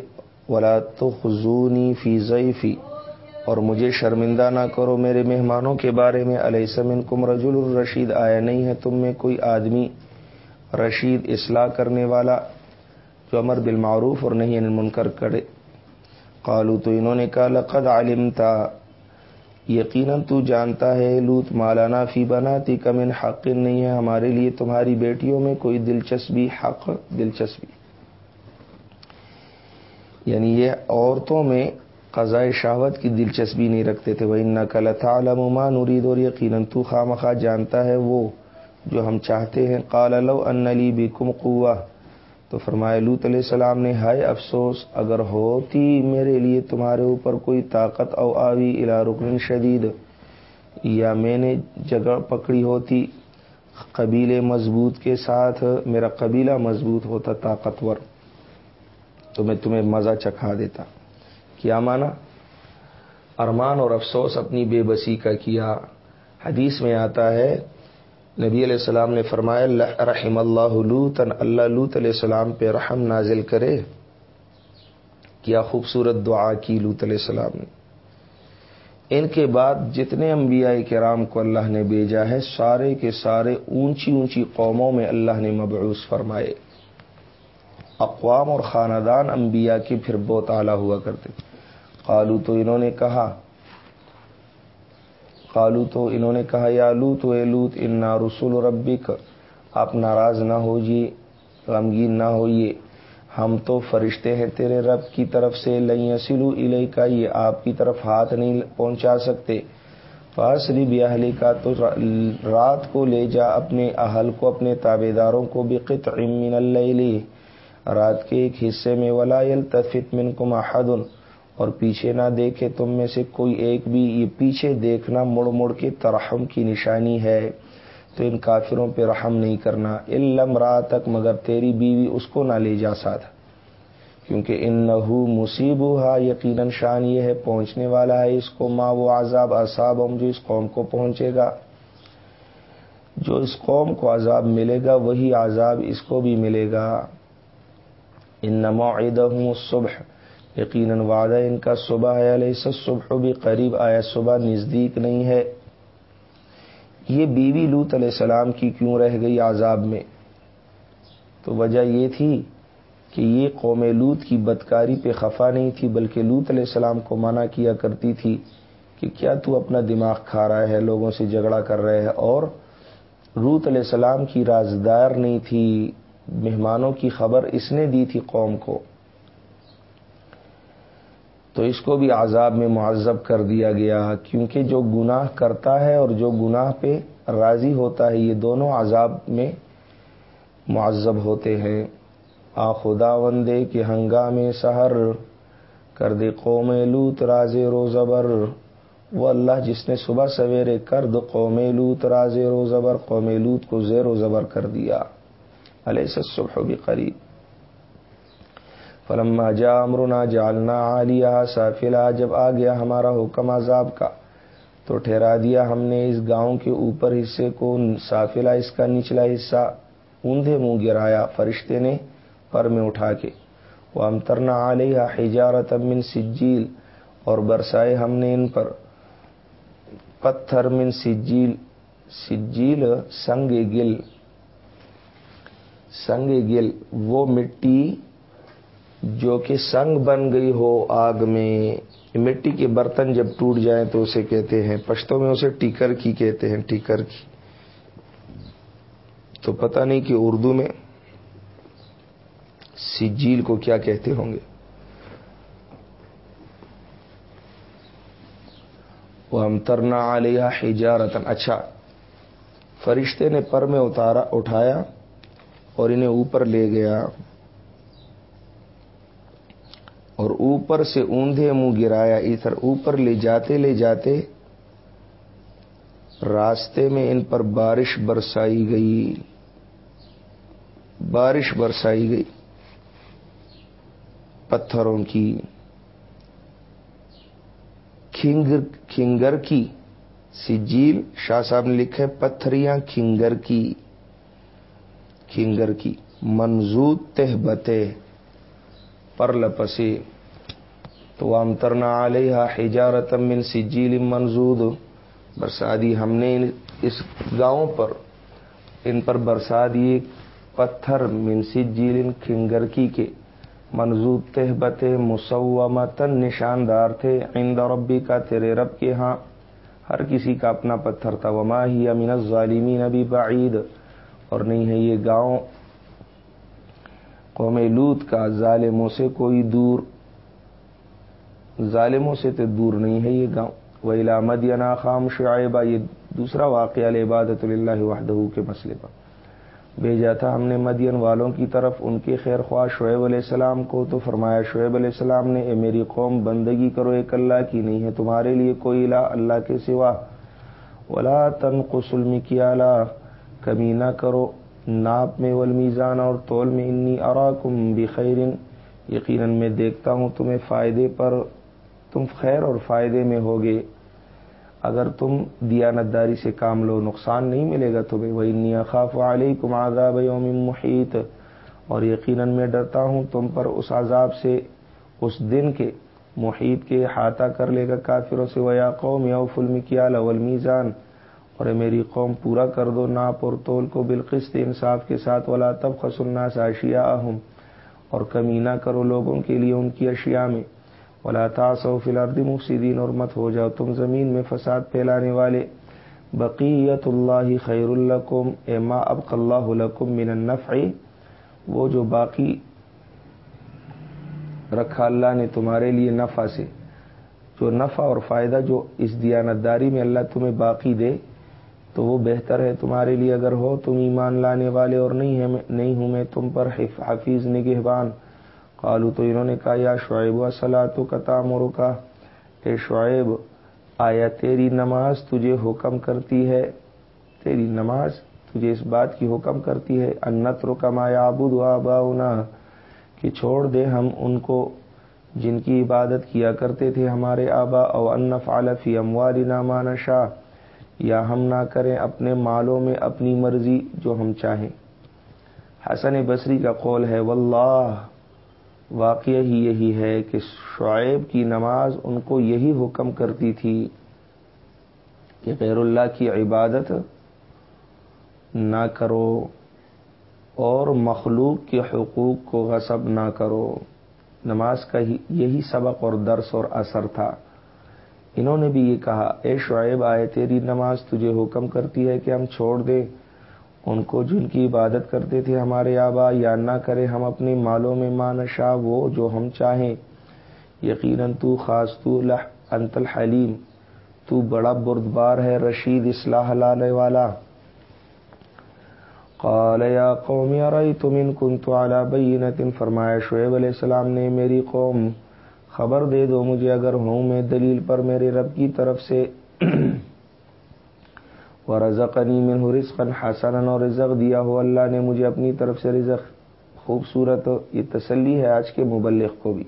ولا تو خزونی فی ضعیفی اور مجھے شرمندہ نہ کرو میرے مہمانوں کے بارے میں۔ علیہ سمن کم رجل الرشید آیا نہیں ہے تم میں کوئی آدمی رشید اصلاح کرنے والا؟ جو امر بالمعروف اور نہیں منکر کرے۔ قالو تو انہوں نے کہا، لقد علم تھا یقیناً تو جانتا ہے لوت مالانا فی بناتی کمن حق، نہیں ہے ہمارے لیے تمہاری بیٹیوں میں کوئی دلچسپی، حق دلچسپی۔ یعنی یہ عورتوں میں قضاء شہوت کی دلچسپی نہیں رکھتے تھے۔ وہ ان نقل تھا علما نورید اور یقیناً تو خواہ مخواہ جانتا ہے وہ جو ہم چاہتے ہیں۔ قال لو ان علی بکم قوا تو فرمایا لوت علیہ السلام نے، ہائے افسوس، اگر ہوتی میرے لیے تمہارے اوپر کوئی طاقت او آوی الا رکن شدید، یا میں نے جگہ پکڑی ہوتی قبیلے مضبوط کے ساتھ، میرا قبیلہ مضبوط ہوتا طاقتور، تو میں تمہیں مزہ چکھا دیتا۔ کیا مانا؟ ارمان اور افسوس اپنی بے بسی کا کیا۔ حدیث میں آتا ہے نبی علیہ السلام نے فرمایا رحم اللہ لوتن اللہ لوت علیہ السلام پہ رحم نازل کرے۔ کیا خوبصورت دعا کی لوت علیہ السلام نے۔ ان کے بعد جتنے انبیاء کرام کو اللہ نے بھیجا ہے، سارے کے سارے اونچی اونچی قوموں میں اللہ نے مبعوث فرمائے۔ اقوام اور خاندان انبیاء کی پھر بہت اعلیٰ ہوا کرتے۔ قالو تو انہوں نے کہا قالو تو انہوں نے کہا، یا لو تو اے لوت، انا رسول ربک۔ آپ ناراض نہ ہوجیے غمگین نہ ہوئیے ہم تو فرشتے ہیں تیرے رب کی طرف سے لئی سلو الئی کا یہ آپ کی طرف ہاتھ نہیں پہنچا سکتے۔ فاصری بیاہلی کا تو رات کو لے جا اپنے اہل کو، اپنے تابے داروں کو بھی قطع من اللہ رات کے ایک حصے میں، ولا تفت من کو اور پیچھے نہ دیکھے تم میں سے کوئی ایک بھی، یہ پیچھے دیکھنا مڑ مڑ کے ترحم کی نشانی ہے۔ تو ان کافروں پہ رحم نہیں کرنا۔ علم رات تک مگر تیری بیوی اس کو نہ لے جا ساتھ۔ کیونکہ ان نہ مصیب ہا یقیناً شان یہ ہے، پہنچنے والا ہے اس کو ماں وہ عذاب اصاب جو اس قوم کو پہنچے گا۔ جو اس قوم کو عذاب ملے گا، وہی عذاب اس کو بھی ملے گا۔ ان نمو صبح یقیناً وعدہ ان کا صبح ہے، علیہ صبح بھی قریب آیا، صبح نزدیک نہیں ہے۔ یہ بیوی لوت علیہ السلام کی کیوں رہ گئی عذاب میں؟ تو وجہ یہ تھی کہ یہ قوم لوت کی بدکاری پہ خفا نہیں تھی، بلکہ لوت علیہ السلام کو منع کیا کرتی تھی کہ کیا تو اپنا دماغ کھا رہا ہے، لوگوں سے جھگڑا کر رہے ہیں اور روت علیہ السلام کی رازدار نہیں تھی، مہمانوں کی خبر اس نے دی تھی قوم کو۔ تو اس کو بھی عذاب میں معذب کر دیا گیا، کیونکہ جو گناہ کرتا ہے اور جو گناہ پہ راضی ہوتا ہے، یہ دونوں عذاب میں معذب ہوتے ہیں۔ آ خدا وندے کے ہنگام سحر کر دے قوم لوت راز روزبر وہ اللہ جس نے صبح سویرے کرد قوم لوت راز روزبر قوم لوت کو زیر و زبر کر دیا۔ علیہ الصبح بھی قریب فلما جا امرنا جالنا عالیہ سافلا جب آ گیا ہمارا حکم عذاب کا، تو ٹھہرا دیا ہم نے اس گاؤں کے اوپر حصے کو سافلا اس کا نچلا حصہ اوندھے منہ گرایا فرشتے نے پر میں اٹھا کے۔ وہ امترنا علیہ حجارت من سجیل، اور برسائے ہم نے ان پر پتھر من سجیل سجیل سنگ گل سنگ گل، وہ مٹی جو کہ سنگ بن گئی ہو آگ میں، مٹی کے برتن جب ٹوٹ جائیں تو اسے کہتے ہیں، پشتوں میں اسے ٹیکر کی کہتے ہیں، ٹیکر کی۔ تو پتہ نہیں کہ اردو میں سجیل کو کیا کہتے ہوں گے۔ وہ ہم ترنا علیہ حجارتن اچھا فرشتے نے پر میں اتارا، اٹھایا اور انہیں اوپر لے گیا۔ اور اوپر سے اوندھے منہ گرایا ادھر اوپر لے جاتے لے جاتے، راستے میں ان پر بارش برسائی گئی۔ بارش برسائی گئی۔ پتھروں کی، کھنگر کی۔ سجیل شاہ صاحب نے لکھے پتھریاں کھنگر کی کھنگر کی۔ منزود تہ بتے پر لپسی تو امترنا علیہ حجارت من سجیل منزود. برسادی ہم نے اس گاؤں پر، ان پر برسا دیے پتھر من سجیل کھنگر کی کے منزود تہبت مسومتن نشاندار تھے۔ عند ربی کا تیرے رب کے ہاں ہر کسی کا اپنا پتھر تھا۔ وما ہی امین الظالمین ابھی بعید۔ اور نہیں ہے یہ گاؤں قوم لوت کا، ظالموں سے کوئی دور۔ ظالموں سے تو دور نہیں ہے یہ گاؤں۔ ویلا مدینہ خام شعیبہ یہ دوسرا واقعہ عبادت اللہ وحدہ کے مسئلے پر۔ بھیجا تھا ہم نے مدین والوں کی طرف، ان کے خیر خواہ شعیب علیہ السلام کو تو فرمایا، شعیب علیہ السلام نے، اے میری قوم، بندگی کرو ایک اللہ کی نہیں ہے تمہارے لیے کوئی الہ اللہ کے سوا۔ ولا تن قسلم کیا کمی نہ کرو۔ ناپ میں والمیزان اور تول میں انی اراکم بخیر یقیناً میں دیکھتا ہوں تمہیں فائدے پر تم خیر اور فائدے میں ہوگے۔ اگر تم دیانتداری سے کام لو، نقصان نہیں ملے گا تمہیں۔ وہ نیا خاف علی کم آزاب یوم محیط اور یقیناً میں ڈرتا ہوں تم پر اس عذاب سے۔ اس دن کے محیط کے احاطہ کر لے گا کافروں سے۔ ویا قوم یو فلم کیا لول میزان اور میری قوم پورا کر دو ناپ اور تول کو بالقسط انصاف کے ساتھ۔ ولا تب خسنا ساشیا اور کمی نہ کرو لوگوں کے لیے ان کی اشیاء میں۔ ولا تاسو فی الارض مفسدین اور مت ہو جاؤ تم زمین میں فساد پھیلانے والے۔ بقیت اللہ خیر الکم اے ما ابق اللہ لکم من النفع۔ وہ جو باقی رکھا اللہ نے تمہارے لیے نفع سے۔ جو نفع اور فائدہ جو اس دیانتداری میں اللہ تمہیں باقی دے، تو وہ بہتر ہے تمہارے لیے۔ اگر ہو تم ایمان لانے والے اور نہیں ہوں میں تم پر حفیظ، نگہبان۔ قالو تو انہوں نے کہا، یا شعیب و صلاح تو قطع کا۔ اے شعیب، آیا تیری نماز تجھے حکم کرتی ہے؟ تیری نماز تجھے اس بات کی حکم کرتی ہے انت رکم آیا آبود آبا کہ چھوڑ دے ہم ان کو جن کی عبادت کیا کرتے تھے ہمارے آبا، او انف عالفی اموال نامان شاہ یا ہم نہ کریں اپنے مالوں میں اپنی مرضی جو ہم چاہیں۔ حسن بصری کا قول ہے، واللہ واقعہ ہی یہی ہے کہ شعیب کی نماز ان کو یہی حکم کرتی تھی کہ غیر اللہ کی عبادت نہ کرو اور مخلوق کے حقوق کو غصب نہ کرو۔ نماز کا یہی سبق اور درس اور اثر تھا۔ انہوں نے بھی یہ کہا، اے شعیب، آئے تیری نماز تجھے حکم کرتی ہے کہ ہم چھوڑ دیں۔ ان کو جن کی عبادت کرتے تھے ہمارے آبا، یا نہ کرے ہم اپنی مالوں میں مانشا وہ جو ہم چاہیں۔ یقیناً تو خاص تو انت الحلیم۔ تو بڑا بردبار ہے رشید اصلاح لانے والا۔ قال، یا قوم تم ان کن تو اعلیٰ بینت فرمایا، شعیب علیہ السلام نے، میری قوم، خبر دے دو مجھے، اگر ہوں میں دلیل پر میرے رب کی طرف سے۔ و رضقنی من رزقا حسنا اور رزق دیا ہو۔ اللہ نے مجھے اپنی طرف سے رزق، خوبصورت، یہ تسلی ہے آج کے مبلغ کو بھی۔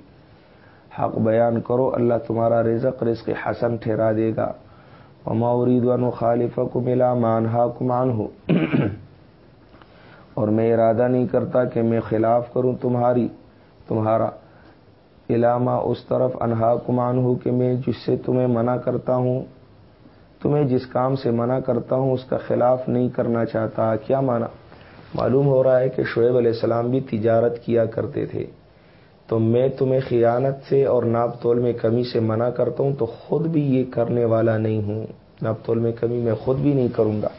حق بیان کرو، اللہ تمہارا رزق رزق حسن ٹھہرا دے گا۔ وما اريد ان خالفكم الى ما انهاكم عنه۔ اور میں ارادہ نہیں کرتا کہ میں خلاف کروں تمہاری، تمہارا۔ علامہ اس طرف انہا کمان ہو کہ میں جس سے تمہیں منع کرتا ہوں۔ تمہیں جس کام سے منع کرتا ہوں، اس کا خلاف نہیں کرنا چاہتا۔ کیا مانا؟ معلوم ہو رہا ہے کہ شعیب علیہ السلام بھی تجارت کیا کرتے تھے۔ تو میں تمہیں خیانت سے اور ناپ تول میں کمی سے منع کرتا ہوں تو خود بھی یہ کرنے والا نہیں ہوں۔ ناپ تول میں کمی میں خود بھی نہیں کروں گا۔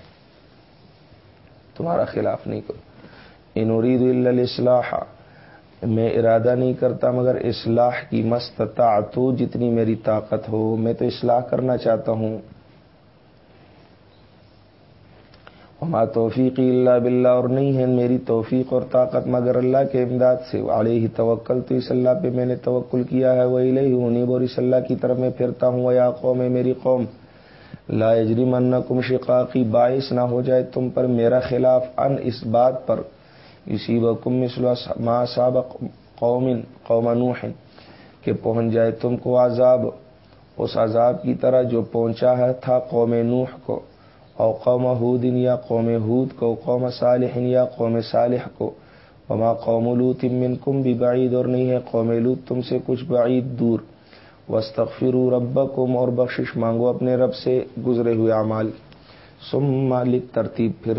تمہارا خلاف نہیں کروں۔ انورید اللہ میں ارادہ نہیں کرتا، مگر اصلاح کی مستتا تو جتنی میری طاقت ہو، میں تو اصلاح کرنا چاہتا ہوں۔ وما توفیقی اللہ باللہ، اور نہیں ہے میری توفیق اور طاقت، مگر اللہ کے امداد سے۔ علیہ توکل، تو اس اللہ پہ میں نے توکل کیا ہے۔ وہی لئی ہوں اور اس اللہ کی طرف میں پھرتا ہوں۔ یا قوم ہے میری قوم، لا اجری من کم شقاقی، باعث نہ ہو جائے تم پر میرا خلاف۔ ان اس بات پر اسی وکم ما سابق قوم قوم نوح، کہ پہنچ جائے تم کو عذاب۔ اس عذاب کی طرح جو پہنچا ہے، تھا قوم نوح کو۔ او قوم حود یا قوم حود کو، قوم صالح یا قوم صالح کو۔ وما قوم لوت منکم بھی بعید اور نہیں ہے قوم لوت تم سے کچھ بعید دور۔ وسطرو رب اور بخشش مانگو اپنے رب سے گزرے ہوئے اعمال۔ سم مالک ترتیب پھر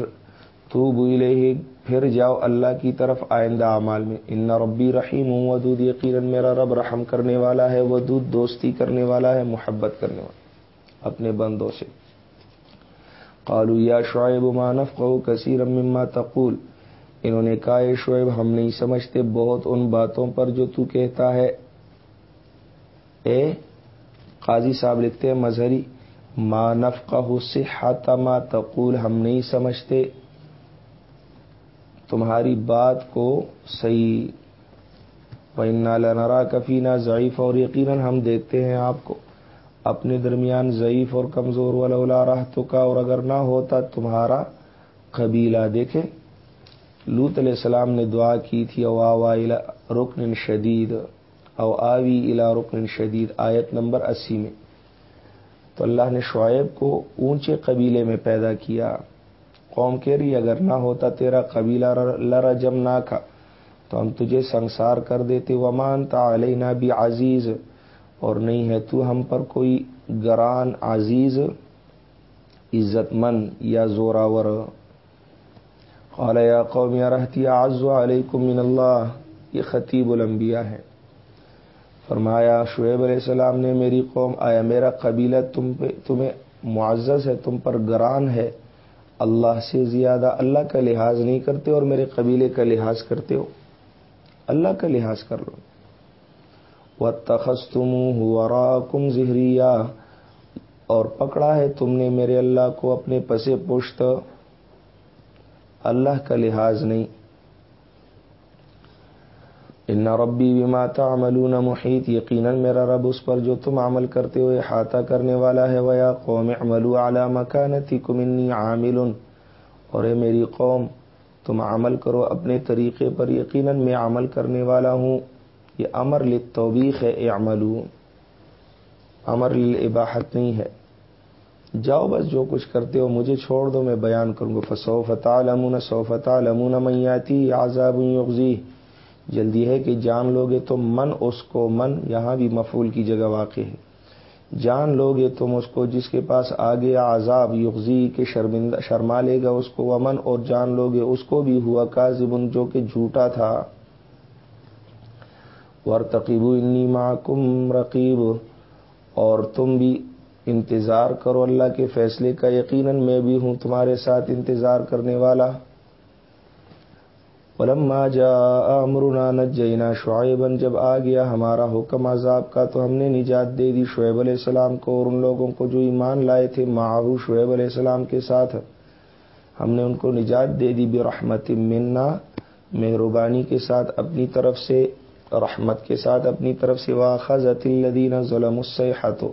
تو بوئی پھر جاؤ اللہ کی طرف آئندہ اعمال میں۔ ان ربی رحیم ہوں ودود یقیناً میرا رب رحم کرنے والا ہے، ودود دوستی کرنے والا ہے، محبت کرنے والا اپنے بندوں سے۔ قالو یا شعیب ما نفقه کثیر مما تقول. انہوں نے کہا شعیب، ہم نہیں سمجھتے بہت ان باتوں پر جو تو کہتا ہے۔ اے قاضی صاحب لکھتے ہیں، مظہری، ما نفقہ سے ما تقول، ہم نہیں سمجھتے۔ تمہاری بات کو صحیح۔ لنرا کفینہ ضعیف اور یقیناً ہم دیکھتے ہیں آپ کو۔ اپنے درمیان ضعیف اور کمزور والا راہ تو کا اور اگر نہ ہوتا تمہارا قبیلہ دیکھے۔ لوت علیہ السلام نے دعا کی تھی، او آوا رکن شدید، او آوی الا رکن شدید، آیت نمبر اسی میں۔ تو اللہ نے شعیب کو اونچے قبیلے میں پیدا کیا۔ قوم کے رہی، اگر نہ ہوتا تیرا قبیلہ لرا جم نہ کا تو ہم تجھے سنسار کر دیتے۔ ومان تا علینا بھی عزیز اور نہیں ہے تو ہم پر کوئی گران، عزیز، عزت مند یا زوراور۔ قال یا قوم، یا رہتی آز علیکم من اللہ، یہ خطیب الانبیاء ہے فرمایا، شعیب علیہ السلام نے، میری قوم، آیا، میرا قبیلہ تم پہ، تمہیں معزز ہے، تم پر گران ہے۔ اللہ سے زیادہ اللہ کا لحاظ نہیں کرتے اور میرے قبیلے کا لحاظ کرتے ہو۔ اللہ کا لحاظ کر لو۔ وہ تخص تم ہوا کم اور پکڑا ہے تم نے میرے اللہ کو اپنے پسے پشت۔ اللہ کا لحاظ نہیں۔ ان ربی بھی ماتا محیط۔ یقیناً میرا رب اس پر جو تم عمل کرتے ہوئے احاطہ کرنے والا ہے ویا قوم عملو اعلی مکانتی کمنی عامل۔ اور اے میری قوم، تم عمل کرو اپنے طریقے پر۔ یقیناً میں عمل کرنے والا ہوں۔ یہ امر لتوبیخ ہے اے امر لباحت نہیں ہے۔ جاؤ بس جو کچھ کرتے ہو مجھے چھوڑ دو، میں بیان کروں گا۔ فسو فتح لمون سو فتح میاتی آزاب یغزی جلدی ہے کہ جان لوگے تو من اس کو من، یہاں بھی مفول کی جگہ واقع ہے۔ جان لوگے تم اس کو جس کے پاس آگے عذاب یغزی کے شرمندہ شرما لے گا اس کو امن اور جان لوگے اس کو بھی ہوا کا جو کہ جھوٹا تھا۔ ور تقیب انی معکم رقیب۔ اور تم بھی انتظار کرو اللہ کے فیصلے کا، یقیناً میں بھی ہوں تمہارے ساتھ انتظار کرنے والا۔ علما جا امرنا نجینا شعیبن جب آ گیا ہمارا حکم عذاب کا، تو ہم نے نجات دے دی شعیب علیہ السلام کو اور ان لوگوں کو جو ایمان لائے تھے معاو شعیب علیہ السلام کے ساتھ۔ ہم نے ان کو نجات دے دی برحمت منا، مہربانی کے ساتھ اپنی طرف سے۔ رحمت کے ساتھ اپنی طرف سے واخذت الدین ظلم الصحت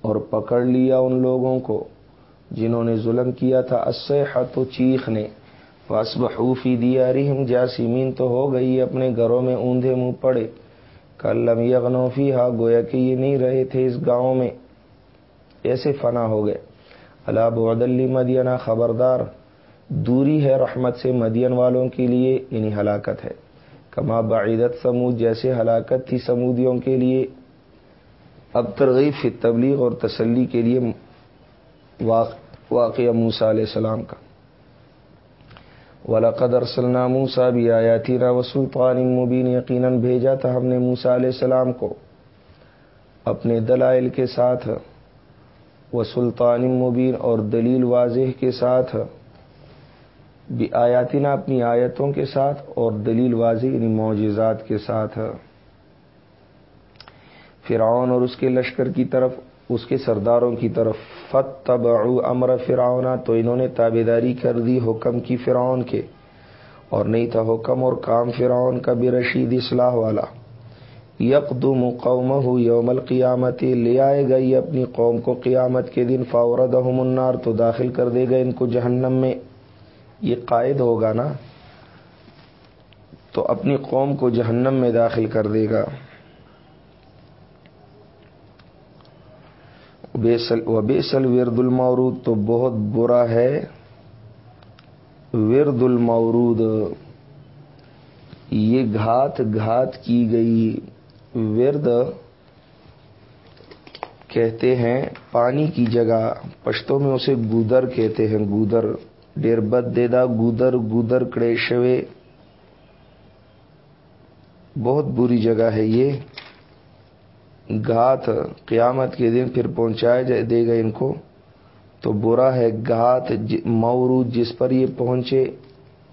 اور پکڑ لیا ان لوگوں کو جنہوں نے ظلم کیا تھا۔ اسحت و چیخ نے بس بحوفی دیا رحم جاسمین تو ہو گئی اپنے گھروں میں اوندھے منہ پڑے۔ کلم یغنوفی ہا گویا کہ یہ نہیں رہے تھے اس گاؤں میں۔ ایسے فنا ہو گئے۔ اللہ بعدلی مدینہ خبردار۔ دوری ہے رحمت سے مدین والوں کے لیے یعنی ہلاکت ہے۔ کما بعیدت سمود، جیسے ہلاکت تھی سمودیوں کے لیے۔ اب ترغیب فی تبلیغ اور تسلی کے لیے واقع موسا علیہ السلام کا۔ قدر سلنا موسا بھی آیا تھی نا سلطان مبین، یقیناً بھیجا تھا ہم نے موسا علیہ السلام کو۔ اپنے دلائل کے ساتھ وہ سلطان مبین اور دلیل واضح کے ساتھ بھی آیاتینا اپنی آیتوں کے ساتھ اور دلیل واضح یعنی معجزات کے ساتھ فرعون اور اس کے لشکر کی طرف، اس کے سرداروں کی طرف فت تب امر فرعون۔ تو انہوں نے تابے داری کر دی حکم کی فرعون کے، اور نہیں تھا حکم اور کام فرعون کا بھی رشید اصلاح والا۔ یکدم قوم ہو یوم القیامت، لے آئے گا یہ اپنی قوم کو قیامت کے دن فورد النار، تو داخل کر دے گا ان کو جہنم میں۔ یہ قائد ہوگا نا، تو اپنی قوم کو جہنم میں داخل کر دے گا۔ و بیسل ورد المورود تو بہت برا ہے۔ ورد المورود، یہ گھات گھات کی گئی ورد کہتے ہیں، پانی کی جگہ، پشتوں میں اسے گودر کہتے ہیں، گودر۔ ڈیر بد دیدا گودر گودر کڑے شوے بہت بری جگہ ہے یہ. گھات قیامت کے دن پھر پہنچایا دے گا ان کو. تو برا ہے گھات جی- مورو جس پر یہ پہنچے.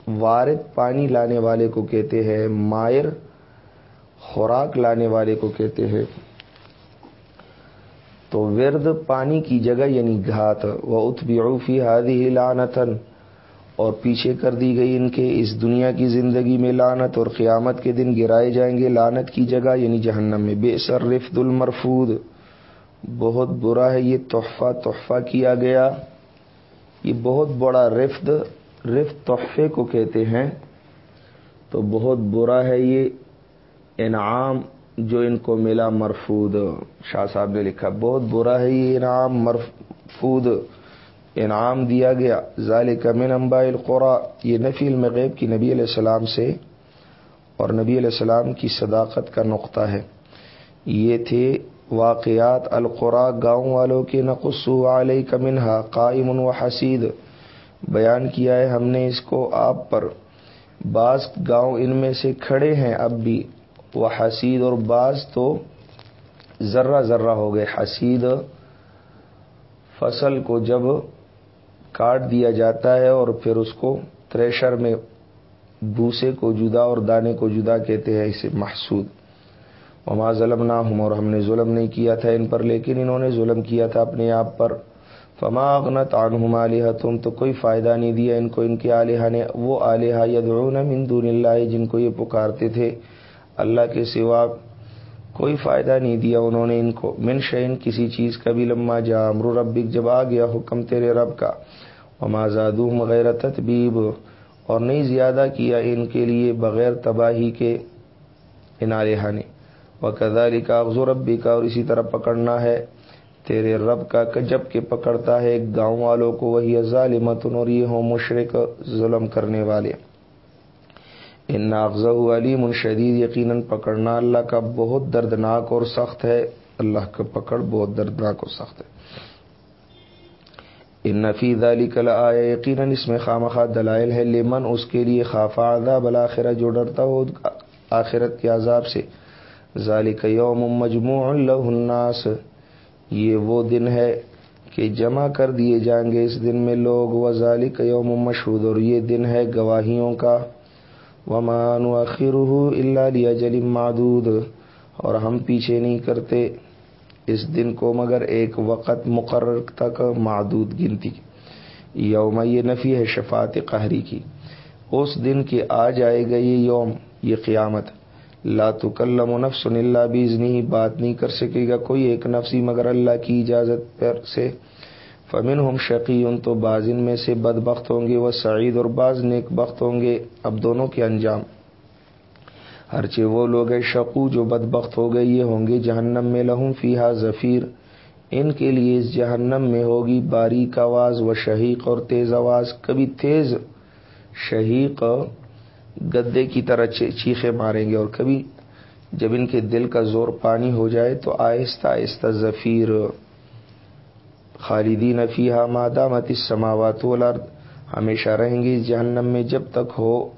وارد پانی لانے والے کو کہتے ہیں مائر، خوراک لانے والے کو کہتے ہیں. تو ورد پانی کی جگہ یعنی گھات وہ اتبی عوفی ہادی لانتن اور پیچھے کر دی گئی ان کے اس دنیا کی زندگی میں لانت اور قیامت کے دن گرائے جائیں گے۔ لانت کی جگہ یعنی جہنم میں۔ بے سر رفت المرفود۔ بہت برا ہے یہ تحفہ۔ تحفہ کیا گیا۔ یہ بہت بڑا رفت رفت تحفے کو کہتے ہیں۔ تو بہت برا ہے یہ انعام جو ان کو ملا مرفود۔ شاہ صاحب نے لکھا، بہت برا ہے یہ انعام مرفود۔ انعام دیا گیا. ذالک من انباء القرا. یہ نفی المغیب کی نبی علیہ السلام سے اور نبی علیہ السلام کی صداقت کا نقطہ ہے. یہ تھے واقعات القرا گاؤں والوں کے نقصو علیہ کا منہا قائم و حسید. بیان کیا ہے ہم نے اس کو آپ پر. بعض گاؤں ان میں سے کھڑے ہیں اب بھی. وہ حسید اور بعض تو ذرہ ذرہ ہو گئے. حسید فصل کو جب کاٹ دیا جاتا ہے اور پھر اس کو تریشر میں بھوسے کو جدا اور دانے کو جدا کہتے ہیں، اسے محسود۔ وما ظلم نہ ہوں اور ہم نے ظلم نہیں کیا تھا ان پر، لیکن انہوں نے ظلم کیا تھا اپنے آپ پر۔ فما اغنت عنہم علیہ تم تو کوئی فائدہ نہیں دیا ان کو، ان کے علیہ نے۔ وہ علیہ یدعون من دون اللہ، جن کو یہ پکارتے تھے۔ اللہ کے سوا کوئی فائدہ نہیں دیا انہوں نے ان کو۔ من شعین کسی چیز کا بھی لمحہ جا۔ امر ربک جب آ گیا حکم تیرے رب کا۔ وما زادوہم غیر تطبیب۔ اور نہیں زیادہ کیا ان کے لیے بغیر تباہی کے ان علیہ نے وہ کداری کا ربی کا اور اسی طرح پکڑنا ہے تیرے رب کا، جبکہ پکڑتا ہے گاؤں والوں کو۔ وہی ظالمتن، اور یہ ہوں مشرق ظلم کرنے والے۔ ان ناغز علیم شدید یقیناً پکڑنا اللہ کا بہت دردناک اور سخت ہے۔ اللہ کا پکڑ بہت دردناک اور سخت ہے۔ ان نفید علی کلا آیا یقیناً اس میں خواہ دلائل ہے لمن اس کے لیے خافا عذاب الآخرہ، جو ڈرتا ہو آخرت کے عذاب سے۔ ذالک یوم مجموع اللہ الناس۔ یہ وہ دن ہے کہ جمع کر دیے جائیں گے۔ اس دن میں لوگ و ذالک یوم مشہود، اور یہ دن ہے گواہیوں کا۔ ومان و اللہ لیا معدود۔ اور ہم پیچھے نہیں کرتے اس دن کو مگر ایک وقت مقرر تک معدود گنتی۔ یوم یہ نفی ہے شفاعت قہری کی۔ اس دن کی آ جائے گا یہ یوم، یہ قیامت۔ لا تکلم نفس اللہ بیزنی بات نہیں کر سکے گا کوئی ایک نفسی مگر اللہ کی اجازت پر سے۔ فمن ہم شقی تو بعض ان میں سے بد بخت ہوں گے، وہ سعید اور بعض نیک بخت ہوں گے۔ اب دونوں کے انجام۔ ہرچہ وہ لوگ شقو جو بد بخت ہو گئے، یہ ہوں گے جہنم میں، لہم فیحا ظفیر ان کے لیے اس جہنم میں ہوگی باریک آواز و شہیق اور تیز آواز۔ کبھی تیز شہیق گدے کی طرح چیخے ماریں گے اور کبھی جب ان کے دل کا زور پانی ہو جائے تو آہستہ آہستہ ظفیر خالدین فیحا مادہ مت سماوات والارض۔ ہمیشہ رہیں گی جہنم میں جب تک ہو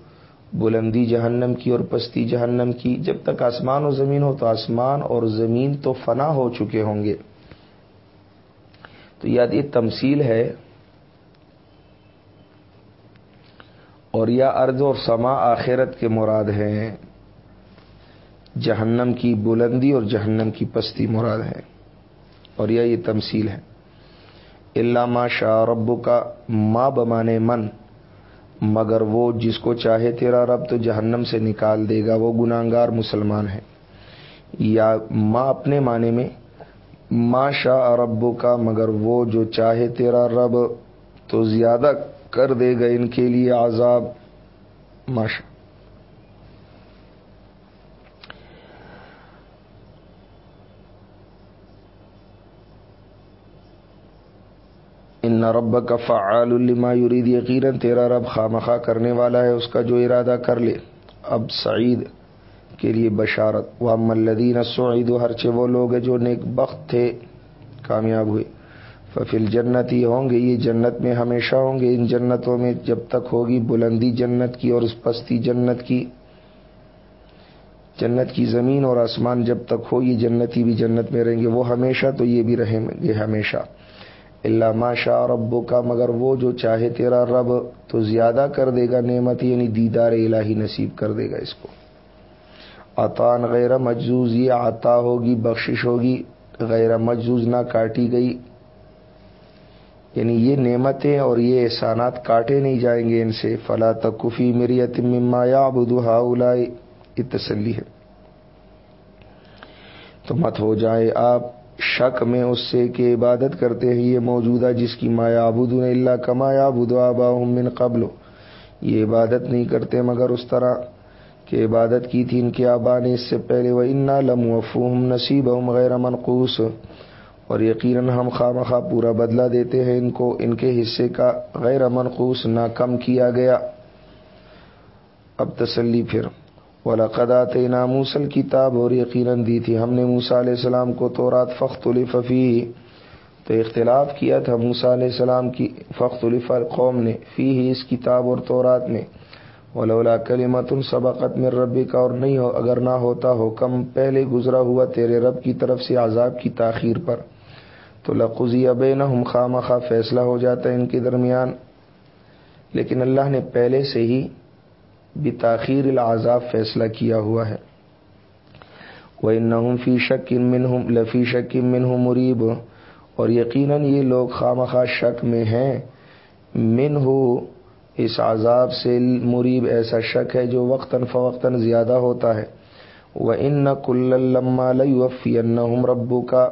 بلندی جہنم کی اور پستی جہنم کی۔ جب تک آسمان و زمین ہو تو آسمان اور زمین تو فنا ہو چکے ہوں گے۔ تو یاد یہ تمثیل ہے۔ اور یا ارض اور سما آخرت کے مراد ہیں۔ جہنم کی بلندی اور جہنم کی پستی مراد ہے اور یا یہ تمثیل ہے۔ علامہ شاہ رب کا ماں بمانے من۔ مگر وہ جس کو چاہے تیرا رب تو جہنم سے نکال دے گا، وہ گناہ گار مسلمان ہے۔ یا ماں اپنے معنی میں، ما شاہ ربو کا مگر وہ جو چاہے تیرا رب تو زیادہ کر دے گا ان کے لیے عذاب۔ ماشا ان رب کا فعال الما یرید یقیناً، تیرا رب خامخواہ کرنے والا ہے، اس کا جو ارادہ کر لے۔ اب سعید کے لیے بشارت۔ وہ ملدین سعید و ہرچے وہ لوگ جو نیک بخت تھے، کامیاب ہوئے۔ ففل جنت ہی ہوں گے، یہ جنت میں ہمیشہ ہوں گے۔ ان جنتوں میں جب تک ہوگی بلندی جنت کی اور اس پستی جنت کی جنت کی زمین اور آسمان جب تک ہو، یہ جنتی بھی جنت میں رہیں گے۔ وہ ہمیشہ تو یہ بھی رہیں گے، ہمیشہ۔ اللہ ماشا ربو کا مگر وہ جو چاہے تیرا رب تو زیادہ کر دے گا نعمت یعنی دیدار الہی نصیب کر دے گا اس کو۔ عطان غیر مجزوز، یہ عطا ہوگی، بخشش ہوگی، غیر مجزوز نہ کاٹی گئی۔ یعنی یہ نعمتیں اور یہ احسانات کاٹے نہیں جائیں گے ان سے۔ فلا تکفی میری مما یا بدھا یہ تسلی ہے۔ تو مت ہو جائے آپ۔ شک میں اس سے کہ عبادت کرتے ہیں، یہ موجودہ جس کی مایا ابود اللہ کمایا بدو آبا من قبل. یہ عبادت نہیں کرتے مگر اس طرح کہ عبادت کی تھی ان کے آبا نے اس سے پہلے وہ انا لم وفوم نصیب غیر منقوس اور یقیناً ہم خواہ مخواہ پورا بدلہ دیتے ہیں ان کو، ان کے حصے کا غیر منقوس نہ کم کیا گیا. اب تسلی پھر. ولاقدات ناموسل کتاب اور یقیناً دی تھی ہم نے موسا علیہ السلام کو تو رات فخت الفی تو اختلاف کیا تھا موسا علیہ السلام کی فخت الف قوم نے فی ہی اس کتاب اور تورات میں ولولا کلیمت سبقت میں ربی کا اور نہیں ہو، اگر نہ ہوتا ہو کم پہلے گزرا ہوا تیرے رب کی طرف سے عذاب کی تاخیر پر۔ تو لقزی اب نہ ہم خواہ فیصلہ ہو جاتا ہے ان کے درمیان۔ لیکن اللہ نے پہلے سے ہی بتاخیر العذاب فیصلہ کیا ہوا ہے۔ وہ نہ فی شک من لفی شک من ہوں مریب اور یقیناً یہ لوگ خواہ شک میں ہیں۔ من ہو اس عذاب سے مریب ایسا شک ہے جو وقتاً فوقتاً زیادہ ہوتا ہے۔ وہ ان نہ کل لما لفی ربو کا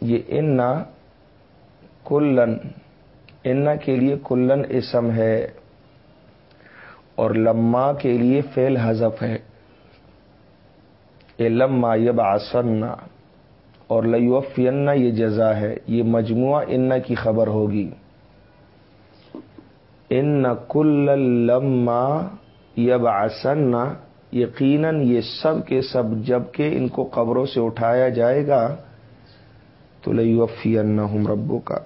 یہ ان کلن ان کے لیے کلن اسم ہے اور لما کے لیے فیل حذف ہے۔ یہ لما یب آسن اور لوفین یہ جزا ہے۔ یہ مجموعہ ان کی خبر ہوگی۔ ان کل لما یب آسن یقیناً یہ سب کے سب جبکہ ان کو قبروں سے اٹھایا جائے گا، تو لفی ان ربو کا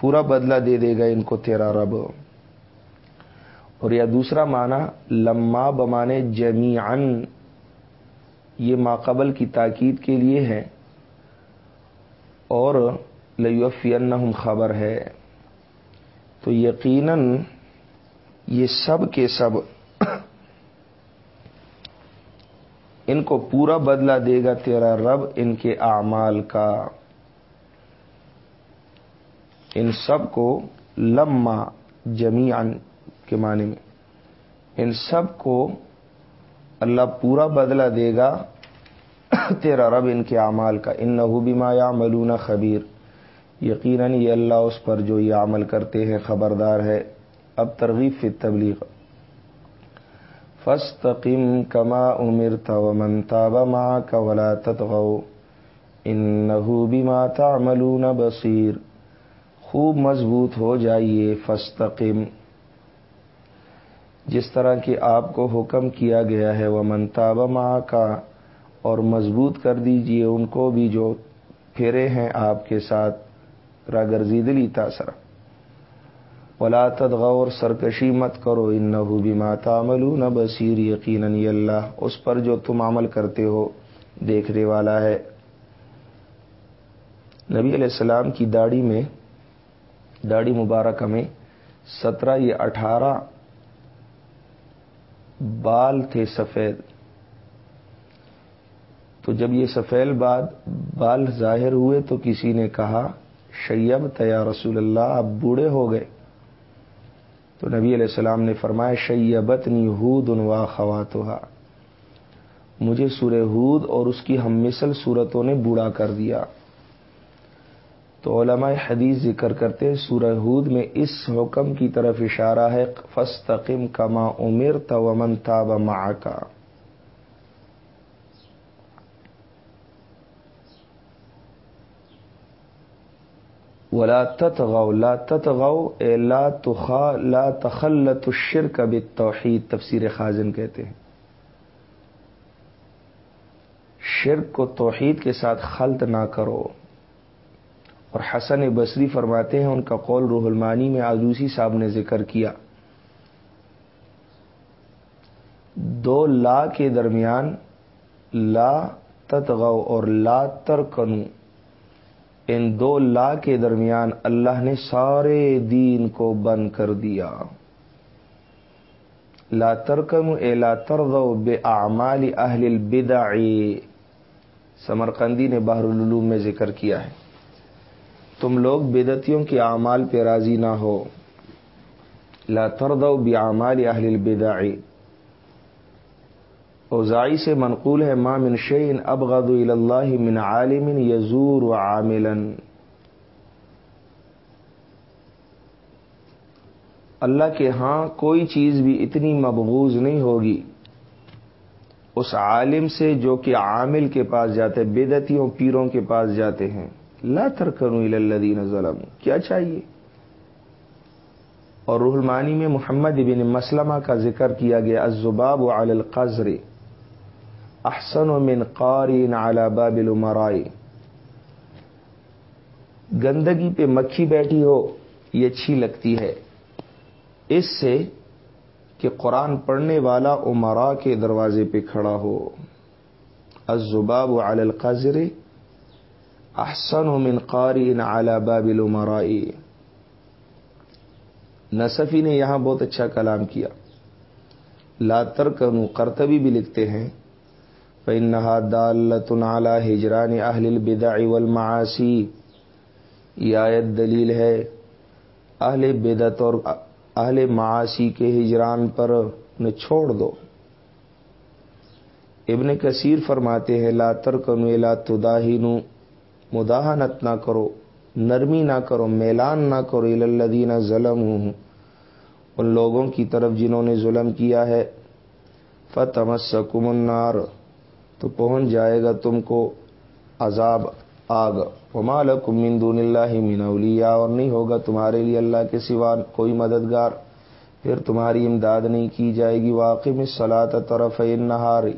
پورا بدلہ دے دے گا ان کو تیرا رب۔ اور یا دوسرا معنی، لما بمانے جمی یہ ماقبل کی تاکید کے لیے ہے۔ اور لفی خبر ہے۔ تو یقیناً یہ سب کے سب ان کو پورا بدلہ دے گا تیرا رب ان کے اعمال کا۔ ان سب کو لما جمی کے معنی میں۔ ان سب کو اللہ پورا بدلہ دے گا تیرا رب ان کے اعمال کا۔ ان نہ یا ملون خبیر۔ یقیناً یہ اللہ اس پر جو یہ عمل کرتے ہیں خبردار ہے۔ اب ترغیب فی تبلیغ فستقم کما امر تمن تاب ماں کا ولا تتغو ان بما تعملون بصیر۔ خوب مضبوط ہو جائیے فستقم جس طرح کہ آپ کو حکم کیا گیا ہے وہ منتاب ماں کا اور مضبوط کر دیجیے ان کو بھی جو پھیرے ہیں آپ کے ساتھ، راگرزی دلی تاثر ولا تدغور سرکشی مت کرو ان نہ بھی ماتا ملو نہ بصیر یقیناً اللہ اس پر جو تم عمل کرتے ہو، دیکھنے والا ہے۔ نبی علیہ السلام کی داڑھی میں داڑھی مبارکہ میں سترہ یا اٹھارہ بال تھے سفید۔ تو جب یہ سفید باد بال ظاہر ہوئے تو کسی نے کہا شیب تیا رسول اللہ، اب بوڑھے ہو گئے۔ تو نبی علیہ السلام نے فرمایا شیبت نی ہود انوا مجھے سورہ ہود اور اس کی ہم مثل صورتوں نے بوڑھا کر دیا۔ تو علماء حدیث ذکر کرتے سورہ ہود میں اس حکم کی طرف اشارہ ہے فستقم کما عمر تومن تاب ماں کا ولا تتغوا لا تتغوا اے لا تخا، لا تخلت الشرک بالتوحید، تفسیر خازن کہتے ہیں۔ شرک کو توحید کے ساتھ خلط نہ کرو۔ اور حسن بصری فرماتے ہیں ان کا قول روح المانی میں آلوسی صاحب نے ذکر کیا۔ دو لا کے درمیان لا تتغو اور لا ترکنو ان دو لا کے درمیان اللہ نے سارے دین کو بند کر دیا۔ لا ترکم اے لا ترغو بے اعمال اہل البدع۔ سمرقندی نے بحر العلوم میں ذکر کیا ہے۔ تم لوگ بدتیوں کے اعمال پہ راضی نہ ہو۔ لا ترغو بے اعمال اہل البدع۔ اوزائی سے منقول ہے، ما من شعین ابغد اللہ من عالم یزور و عاملن اللہ کے ہاں کوئی چیز بھی اتنی مبغوض نہیں ہوگی۔ اس عالم سے جو کہ عامل کے پاس جاتے بدتیوں پیروں کے پاس جاتے ہیں۔ لا ترکنو الدین ظلم کیا چاہیے؟ اور روح المانی میں محمد بن مسلمہ کا ذکر کیا گیا، الزباب علی القذر احسن و من قارین علی باب المرائی گندگی پہ مکھی بیٹھی ہو، یہ اچھی لگتی ہے۔ اس سے کہ قرآن پڑھنے والا عمرا کے دروازے پہ کھڑا ہو۔ الزباب علی القذر احسن من قارین علی باب المرائی نصفی نے یہاں بہت اچھا کلام کیا۔ لا ترکنو کرتبی بھی لکھتے ہیں۔ فإنها دالة على ہجران اہل البدع والمعاصی یہ آیت دلیل ہے۔ اہل بدت اور اہل معاشی کے ہجران پر انہیں چھوڑ دو۔ ابن کثیر فرماتے ہیں، لا ترکنو لا تداہنو مداحنت نہ کرو، نرمی نہ کرو، میلان نہ کرو الدین ظلم ان لوگوں کی طرف جنہوں نے ظلم کیا ہے۔ فتمسکم النار، تو پہنچ جائے گا تم کو عذاب آگ۔ ومالکم من دون اللہ من اولیاء، اور نہیں ہوگا تمہارے لیے اللہ کے سوا کوئی مددگار۔ پھر تمہاری امداد نہیں کی جائے گی۔ واقع میں سلاط طرف نہاری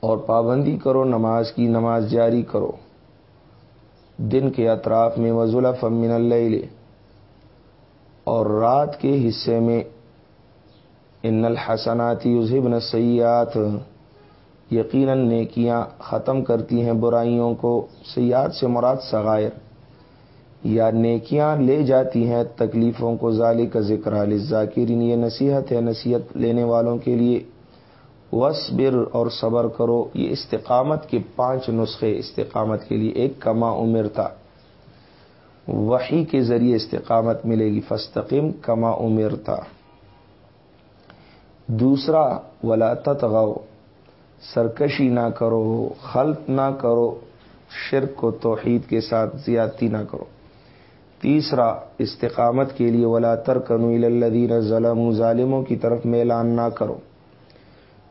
اور پابندی کرو، نماز کی نماز جاری کرو۔ دن کے اطراف میں وزول فمن اللہ اور رات کے حصے میں ان الحسناتی یذہبن سیات یقیناً نیکیاں ختم کرتی ہیں برائیوں کو سیاد سے مراد صغائر۔ یا نیکیاں لے جاتی ہیں تکلیفوں کو ظالی کا ذکر علی ذاکرین یہ نصیحت ہے، نصیحت لینے والوں کے لیے۔ وصبر اور صبر کرو۔ یہ استقامت کے پانچ نسخے استقامت کے لیے ایک کما عمر تھا۔ وہی کے ذریعے استقامت ملے گی۔ فستقم کما عمر تھا۔ دوسرا، ولا تتغو سرکشی نہ کرو، خلط نہ کرو، شرک کو توحید کے ساتھ زیادتی نہ کرو۔ تیسرا، استقامت کے لیے ولا ترکنو الدین ظلم ظالموں کی طرف میلان نہ کرو۔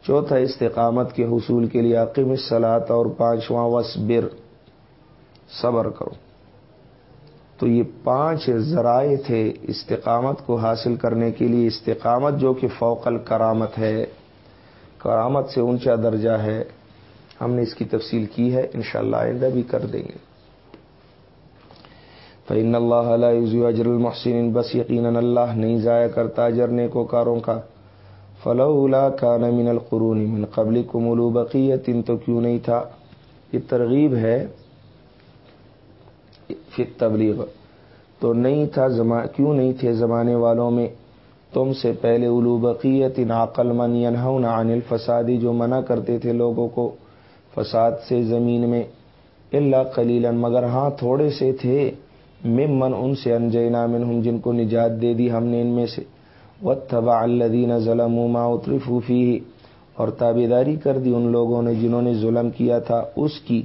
چوتھا استقامت کے حصول کے لیے عقیم صلاح اور پانچواں وصبر صبر کرو۔ تو یہ پانچ ذرائع تھے استقامت کو حاصل کرنے کے لیے۔ استقامت جو کہ فوق الکرامت ہے، کرامت سے اونچا درجہ ہے۔ ہم نے اس کی تفصیل کی ہے، انشاءاللہ آئندہ بھی کر دیں گے۔ فعن اللہ علیہ اجر المحسن بس یقیناً اللہ نہیں ضائع کرتا اجرنے کو کاروں کا۔ فلولا کا من القرون من قبل کو ملو تو کیوں نہیں تھا؟ یہ ترغیب ہے فت تبلیغ تو نہیں تھا کیوں نہیں تھے زمانے والوں میں؟ تم سے پہلے الو بقیت ناقل من ینہون عن الفسادی جو منع کرتے تھے لوگوں کو فساد سے زمین میں۔ اللہ قلیلا، مگر ہاں تھوڑے سے تھے۔ ممن ان سے انجینا منہم، جن کو نجات دے دی ہم نے ان میں سے۔ وتبع الذین ظلموا ما اترفوا فيه اور تابیداری کر دی ان لوگوں نے جنہوں نے ظلم کیا تھا، اس کی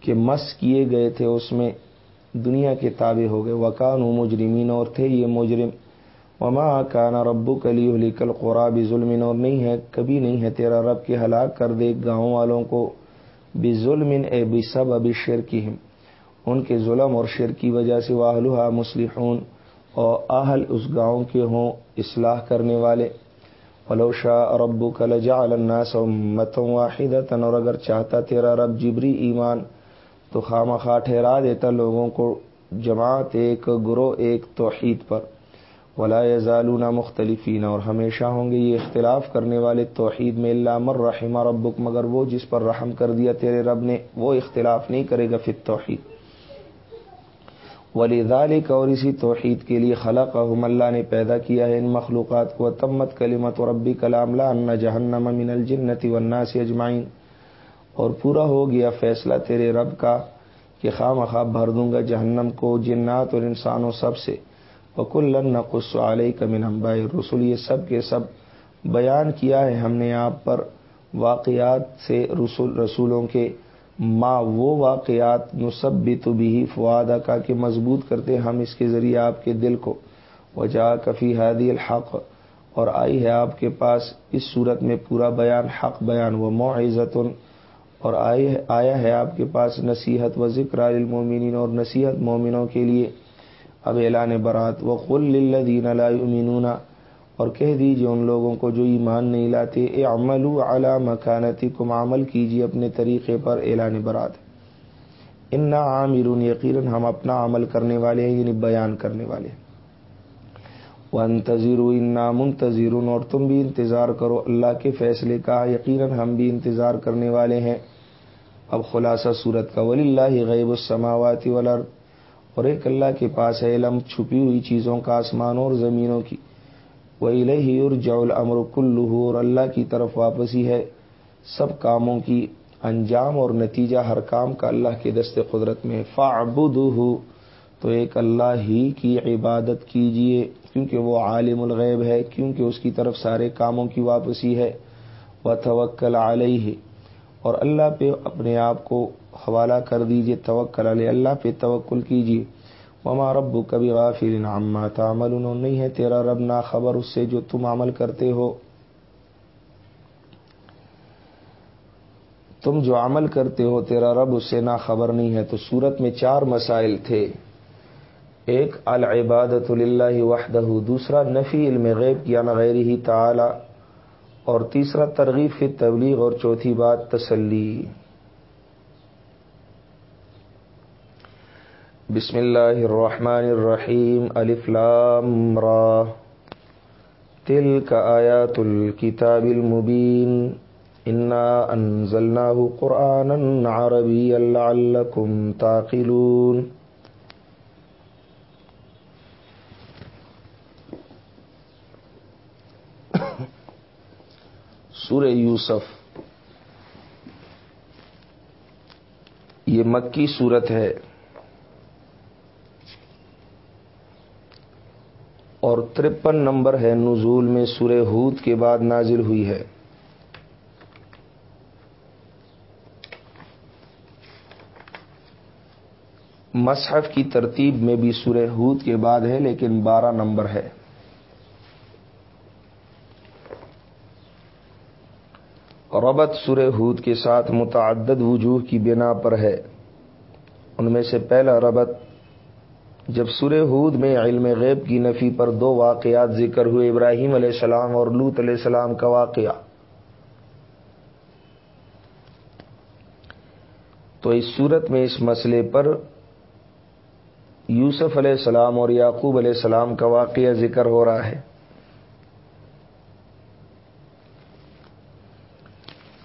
کہ مس کیے گئے تھے، اس میں دنیا کے تابع ہو گئے۔ وکان و مجرمین اور تھے یہ مجرم۔ وما کانا ربو کلی علی کل قرآب ظلم اور نہیں ہے، کبھی نہیں ہے تیرا رب کے ہلاک کر دے گاؤں والوں کو بے ظلم اے بے سب ابھی شیر کی ان کے ظلم اور شر کی وجہ سے واہلہ مسلحون اور اہل اس گاؤں کے ہوں۔ اصلاح کرنے والے۔ فلوشا ربو کلجا الناس متوں واحد اور اگر چاہتا تیرا رب جبری ایمان، تو خام خواہ ٹھہرا دیتا لوگوں کو جماعت ایک، گروہ ایک، توحید پر۔ ولا ضالونہ مختلفین اور ہمیشہ ہوں گے یہ اختلاف کرنے والے۔ توحید میں اللہ مر رحمہ ربک، مگر وہ جس پر رحم کر دیا تیرے رب نے، وہ اختلاف نہیں کرے گا فت توحید ولی ذالک اور اسی توحید کے لیے خلق اللہ نے پیدا کیا ہے ان مخلوقات کو۔ تمت کلیمت و ربی کلام لا جہنم من الجنت والناس اجمعین اور پورا ہو گیا فیصلہ تیرے رب کا کہ خواہ مخواب بھر دوں گا جہنم کو، جنات اور انسانوں سب سے۔ وکل نقص علیہ کمن امبائی رسول یہ سب کے سب بیان کیا ہے ہم نے آپ پر واقعات سے رسول، رسولوں کے۔ ماں وہ واقعات نصب بھی تو بھی فوادہ کا کہ مضبوط کرتے ہم اس کے ذریعے آپ کے دل کو۔ وجہ کفی حادی الحق، اور آئی ہے آپ کے پاس اس صورت میں پورا بیان، حق بیان، و معزت اور آیا ہے آپ کے پاس نصیحت و ذکر المومنین اور نصیحت مومنوں کے لیے۔ اب اعلان برات و قل دین المینون اور کہہ دیجیے ان لوگوں کو جو ایمان نہیں لاتے، اے عمل اعلیٰ مکانتی کم عمل کیجیے اپنے طریقے پر اعلان برات۔ ان عامر یقین ہم اپنا عمل کرنے والے ہیں یعنی بیان کرنے والے ون تذیر انا منتظر اور تم بھی انتظار کرو، اللہ کے فیصلے کا، یقیناً ہم بھی انتظار کرنے والے ہیں۔ اب خلاصہ صورت کا ولی اللہ غیب السماواتی والارض اور ایک اللہ کے پاس ہے، علم چھپی ہوئی چیزوں کا، آسمانوں اور زمینوں کی۔ وہ الہی ارجع الامر کلہ اور اللہ کی طرف واپسی ہے۔ سب کاموں کی انجام اور نتیجہ ہر کام کا اللہ کے دست قدرت میں۔ فعبد تو ایک اللہ ہی کی عبادت کیجیے، کیونکہ وہ عالم الغیب ہے، کیونکہ اس کی طرف سارے کاموں کی واپسی ہے۔ وہ توکل علیہ اور اللہ پہ اپنے آپ کو حوالہ کر دیجیے، توکل علیہ اللہ پہ توکل کیجیے۔ وما رب کبھی غافل عما تعمل انہوں نہیں ہے تیرا رب نہ خبر اس سے جو تم عمل کرتے ہو۔ تم جو عمل کرتے ہو، تیرا رب اس سے نہ خبر نہیں ہے۔ تو صورت میں چار مسائل تھے۔ ایک العبادت اللہ وحدہ۔ دوسرا، نفی علم غیب کیا نہ غیر ہی تعالی۔ اور تیسرا، ترغیب فی تبلیغ اور چوتھی بات، تسلی۔ بسم اللہ الرحمن الرحیم، الف لام را. تلك آیات الكتاب المبین. انا انزلناه قرآنا عربيا لعلكم تعقلون سورہ یوسف. یہ مکی صورت ہے۔ اور ترپن نمبر ہے نزول میں سورہ ہود کے بعد نازل ہوئی ہے۔ مصحف کی ترتیب میں بھی سورہ ہود کے بعد ہے، لیکن بارہ نمبر ہے۔ ربط سورہ ہود کے ساتھ متعدد وجوہ کی بنا پر ہے۔ ان میں سے پہلا ربط جب سورہ ہود میں علم غیب کی نفی پر دو واقعات ذکر ہوئے، ابراہیم علیہ السلام اور لوت علیہ السلام کا واقعہ۔ تو اس صورت میں اس مسئلے پر یوسف علیہ السلام اور یعقوب علیہ السلام کا واقعہ ذکر ہو رہا ہے۔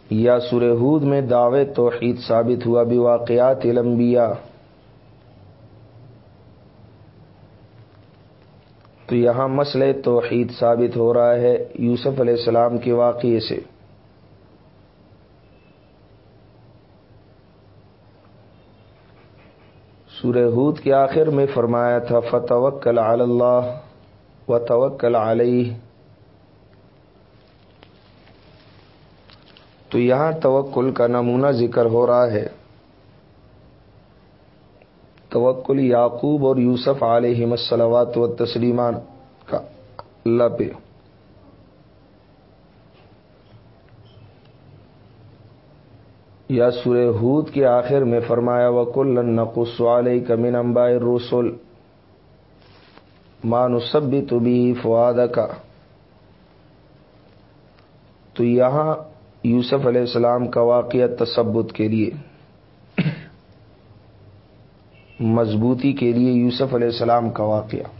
یا سورہ ہود میں دعوے توحید ثابت ہوا بھی واقعات الانبیاء۔ تو یہاں مسئلہ توحید ثابت ہو رہا ہے یوسف علیہ السلام کے واقعے سے۔ سورہ ہود کے آخر میں فرمایا تھا، فتوکل اللہ و توکل علیہ۔ تو یہاں توکل کا نمونہ ذکر ہو رہا ہے۔ توکل یعقوب اور یوسف علیہ السلوات و تسلیمان کا اللہ پہ۔ یا سورہ ہود کے آخر میں فرمایا وکل نقص علیہ کمن امبائے رسول مانسب تو بھی فواد کا تو یہاں یوسف علیہ السلام کا واقعہ تصبت کے لیے۔ مضبوطی کے لیے یوسف علیہ السلام کا واقعہ۔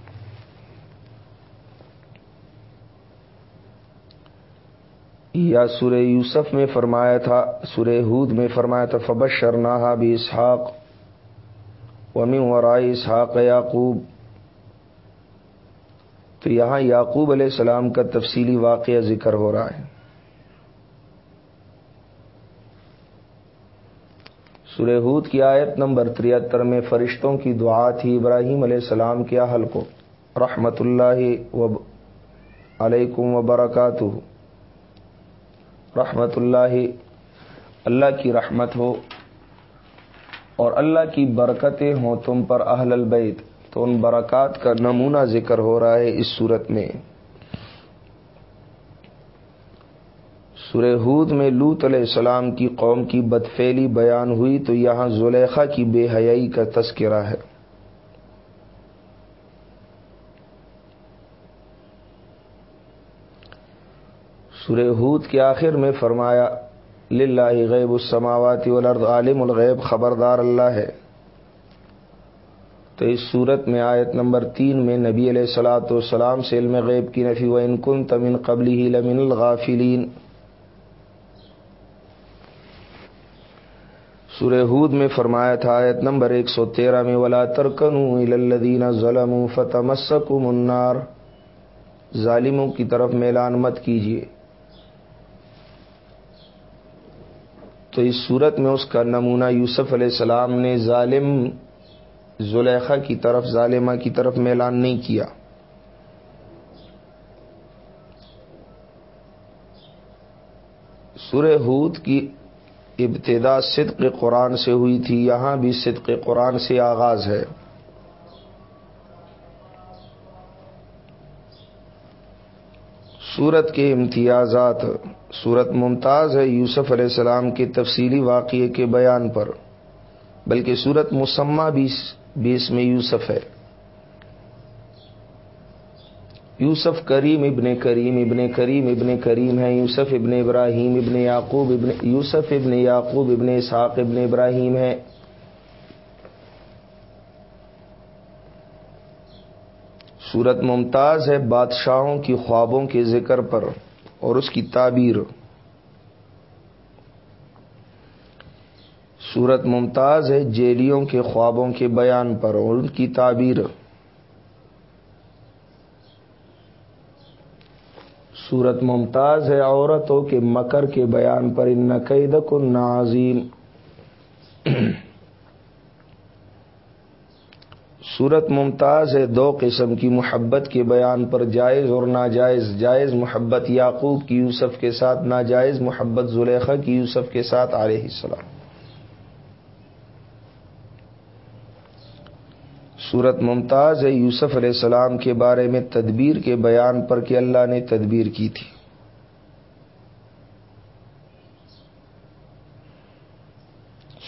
یا سورہ یوسف میں فرمایا تھا، سورہ ہود میں فرمایا تھا فبش شرنا بھی اسحاق ومی ورائے اسحاق یعقوب۔ تو یہاں یعقوب علیہ السلام کا تفصیلی واقعہ ذکر ہو رہا ہے۔ سورہ ہود کی آیت نمبر تریہتر میں فرشتوں کی دعا تھی ابراہیم علیہ السلام کے اہل کو۔ رحمت اللہ و علیکم وبرکاتہ رحمت اللہ اللہ کی رحمت ہو اور اللہ کی برکتیں ہوں تم پر اہل البیت۔ تو ان برکات کا نمونہ ذکر ہو رہا ہے اس صورت میں۔ سورہ ہود میں لوت علیہ السلام کی قوم کی بدفیلی بیان ہوئی تو یہاں زلیخا کی بے حیائی کا تذکرہ ہے۔ سورہ ہود کے آخر میں فرمایا، للہ غیب السماوات والارض، عالم الغیب، خبردار اللہ ہے۔ تو اس صورت میں آیت نمبر تین میں نبی علیہ السلاۃ والسلام سے علم غیب کی نفی و انکن تمن قبلی ہی لمن الغافلین سورہ ہود میں فرمایا تھا، آیت نمبر ایک سو تیرہ میں، ولا ترکن الدین ظلم فتح منار ظالموں کی طرف میلان مت کیجیے تو اس صورت میں اس کا نمونہ یوسف علیہ السلام نے ظالم زلیخا کی طرف، ظالمہ کی طرف میلان نہیں کیا۔ سورہ ہود کی ابتدا صدق قرآن سے ہوئی تھی، یہاں بھی صدق قرآن سے آغاز ہے۔ سورت کے امتیازات، سورت ممتاز ہے یوسف علیہ السلام کے تفصیلی واقعے کے بیان پر، بلکہ سورت مسمہ بھی اس میں یوسف ہے۔ یوسف کریم ابن کریم ابن کریم ابن کریم ہے یوسف ابن ابراہیم، ابن یعقوب، ابن یوسف ابن یعقوب، ابن اسحاق ابن ابراہیم ہے صورت ممتاز ہے بادشاہوں کی خوابوں کے ذکر پر اور اس کی تعبیر۔ صورت ممتاز ہے جیلیوں کے خوابوں کے بیان پر اور ان کی تعبیر۔ صورت ممتاز ہے عورتوں کے مکر کے بیان پر ان نقید کو نازیم صورت ممتاز ہے دو قسم کی محبت کے بیان پر، جائز اور ناجائز۔ جائز محبت یعقوب کی، یوسف کے ساتھ، ناجائز محبت زلیخا کی، یوسف کے ساتھ علیہ السلام۔ صورت ممتاز ہے یوسف علیہ السلام کے بارے میں تدبیر کے بیان پر کہ اللہ نے تدبیر کی تھی۔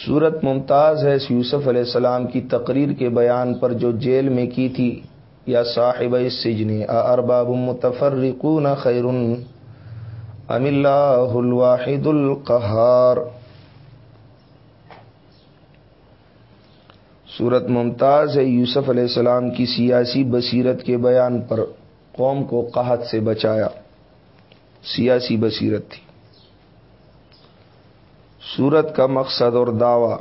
صورت ممتاز ہے یوسف علیہ السلام کی تقریر کے بیان پر جو جیل میں کی تھی۔ یا صاحب سجنی ارباب متفرقون خیر ام اللہ الواحد القہار۔ صورت ممتاز ہے، یوسف علیہ السلام کی سیاسی بصیرت کے بیان پر قوم کو قحط سے بچایا۔ سیاسی بصیرت تھی۔ صورت کا مقصد اور دعوی،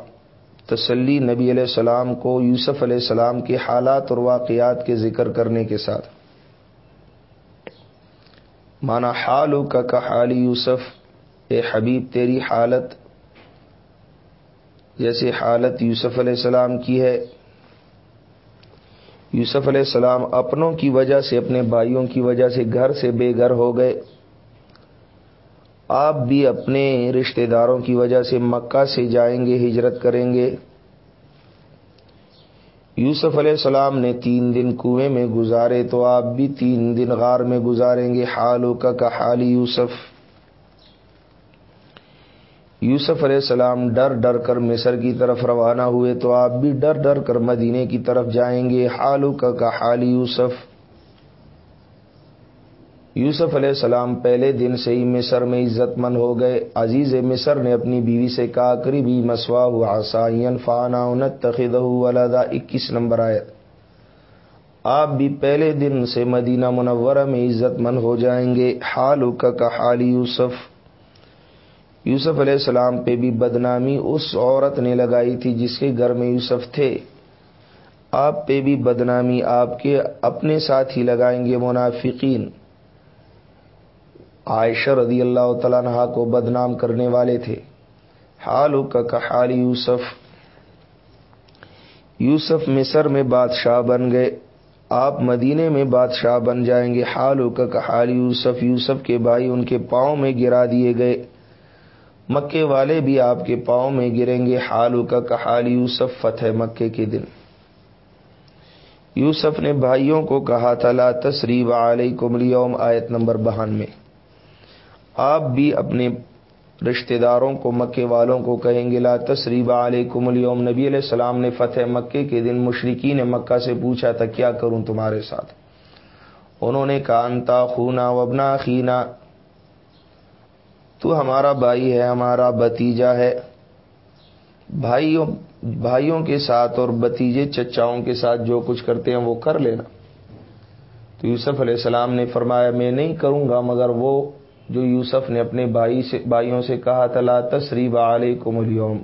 تسلی نبی علیہ السلام کو یوسف علیہ السلام کے حالات اور واقعات کے ذکر کرنے کے ساتھ۔ مانا حال کا حال یوسف، اے حبیب، تیری حالت جیسے حالت یوسف علیہ السلام کی ہے۔ یوسف علیہ السلام اپنوں کی وجہ سے، اپنے بھائیوں کی وجہ سے گھر سے بے گھر ہو گئے۔ آپ بھی اپنے رشتہ داروں کی وجہ سے مکہ سے جائیں گے، ہجرت کریں گے۔ یوسف علیہ السلام نے تین دن کنویں میں گزارے تو آپ بھی تین دن غار میں گزاریں گے۔ حالوں کا کا حال یوسف۔ یوسف علیہ السلام ڈر ڈر کر مصر کی طرف روانہ ہوئے تو آپ بھی ڈر ڈر کر مدینے کی طرف جائیں گے۔ حالو کا حال یوسف۔ یوسف علیہ السلام پہلے دن سے ہی مصر میں عزت مند ہو گئے۔ عزیز مصر نے اپنی بیوی سے کہا، قریبی مسوا ہوا سائن فانا تخید ولدا۔ اکیس نمبر آئے آپ بھی پہلے دن سے مدینہ منورہ میں عزت مند ہو جائیں گے۔ حال کا حال یوسف۔ یوسف علیہ السلام پہ بھی بدنامی اس عورت نے لگائی تھی جس کے گھر میں یوسف تھے۔ آپ پہ بھی بدنامی آپ کے اپنے ساتھ ہی لگائیں گے منافقین۔ عائشہ رضی اللہ تعالیٰ کو بدنام کرنے والے تھے۔ حال کا حال یوسف۔ یوسف مصر میں بادشاہ بن گئے۔ آپ مدینے میں بادشاہ بن جائیں گے۔ حال کا حال یوسف۔ یوسف کے بھائی ان کے پاؤں میں گرا دیے گئے۔ مکے والے بھی آپ کے پاؤں میں گریں گے۔ حال کا حال یوسف فتح مکے کے دن۔ یوسف نے بھائیوں کو کہا تھا، لا تصریب علیکم اليوم آیت نمبر بہان میں آپ بھی اپنے رشتہ داروں کو، مکے والوں کو کہیں گے، لا تصریب علیکم اليوم نبی علیہ السلام نے فتح مکے کے دن مشرقی نے مکہ سے پوچھا تھا، کیا کروں تمہارے ساتھ؟ انہوں نے کہا انتا خونا وبنا خینا تو ہمارا بھائی ہے، ہمارا بتیجا ہے۔ بھائیوں بھائیوں کے ساتھ اور بتیجے چچاؤں کے ساتھ جو کچھ کرتے ہیں وہ کر لینا۔ تو یوسف علیہ السلام نے فرمایا، میں نہیں کروں گا، مگر وہ جو یوسف نے اپنے بھائی سے، بھائیوں سے کہا تلا تصریب علیکم اليوم۔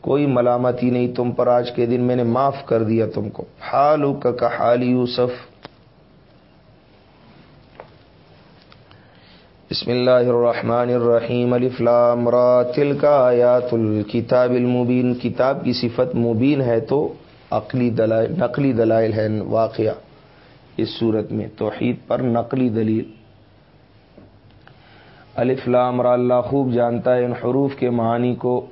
کوئی ملامتی نہیں، تم پر آج کے دن میں نے معاف کر دیا تم کو۔ حال کا حال یوسف۔ بسم اللہ الرحمن الرحیم الفلام را تل کا آیات الکتاب المبین۔ کتاب کی صفت مبین ہے تو عقلی دلائل، نقلی دلائل ہے واقعہ۔ اس صورت میں توحید پر نقلی دلیل۔ الفلام را، اللہ خوب جانتا ہے ان حروف کے معنی کو۔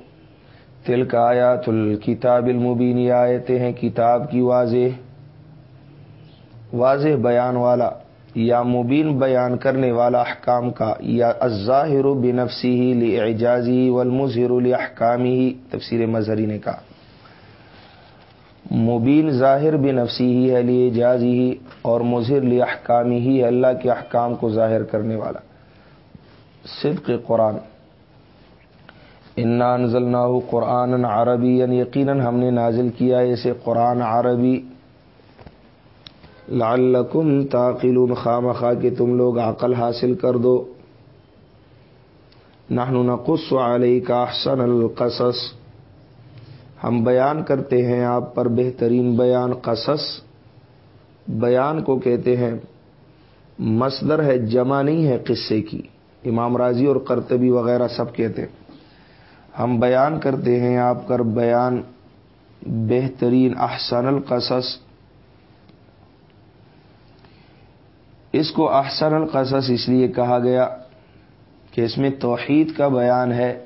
تل کا آیات الکتاب المبین آیتیں ہیں کتاب کی واضح واضح بیان والا۔ یا مبین بیان کرنے والا احکام کا، یا الظاہر بنفسی ہی لی اعجازی والمظہر لی احکامی ہی تفسیر مظہری نے کہا۔ مبین ظاہر بنفسی ہی ہے لی اعجازی ہی اور مظہر لی احکامی ہی اللہ کے احکام کو ظاہر کرنے والا۔ صدق قرآن۔ انا نزل قرآن عربی یعنی یقیناً ہم نے نازل کیا اسے قرآن عربی لعلکم تاقلون خام خواہ کہ تم لوگ عقل حاصل کر دو۔ نحن نقص علیک احسن القصص۔ ہم بیان کرتے ہیں آپ پر بہترین بیان قصص۔ بیان کو کہتے ہیں، مصدر ہے، جمع نہیں ہے قصے کی۔ امام راضی اور کرتبی وغیرہ سب کہتے ہیں۔ ہم بیان کرتے ہیں آپ کر بیان بہترین احسن القصص۔ اس کو احسن القصص اس لیے کہا گیا کہ اس میں توحید کا بیان ہے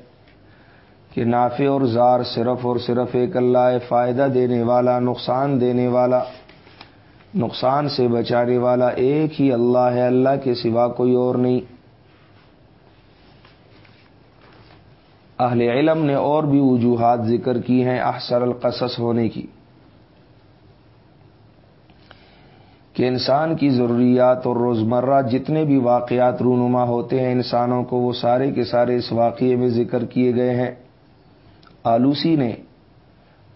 کہ نافع اور زار صرف اور صرف ایک اللہ ہے فائدہ دینے والا، نقصان دینے والا، نقصان سے بچانے والا ایک ہی اللہ ہے، اللہ کے سوا کوئی اور نہیں۔ اہل علم نے اور بھی وجوہات ذکر کی ہیں احسر القصص ہونے کی۔ کہ انسان کی ضروریات اور روزمرہ جتنے بھی واقعات رونما ہوتے ہیں، انسانوں کو وہ سارے کے سارے اس واقعے میں ذکر کیے گئے ہیں۔ آلوسی نے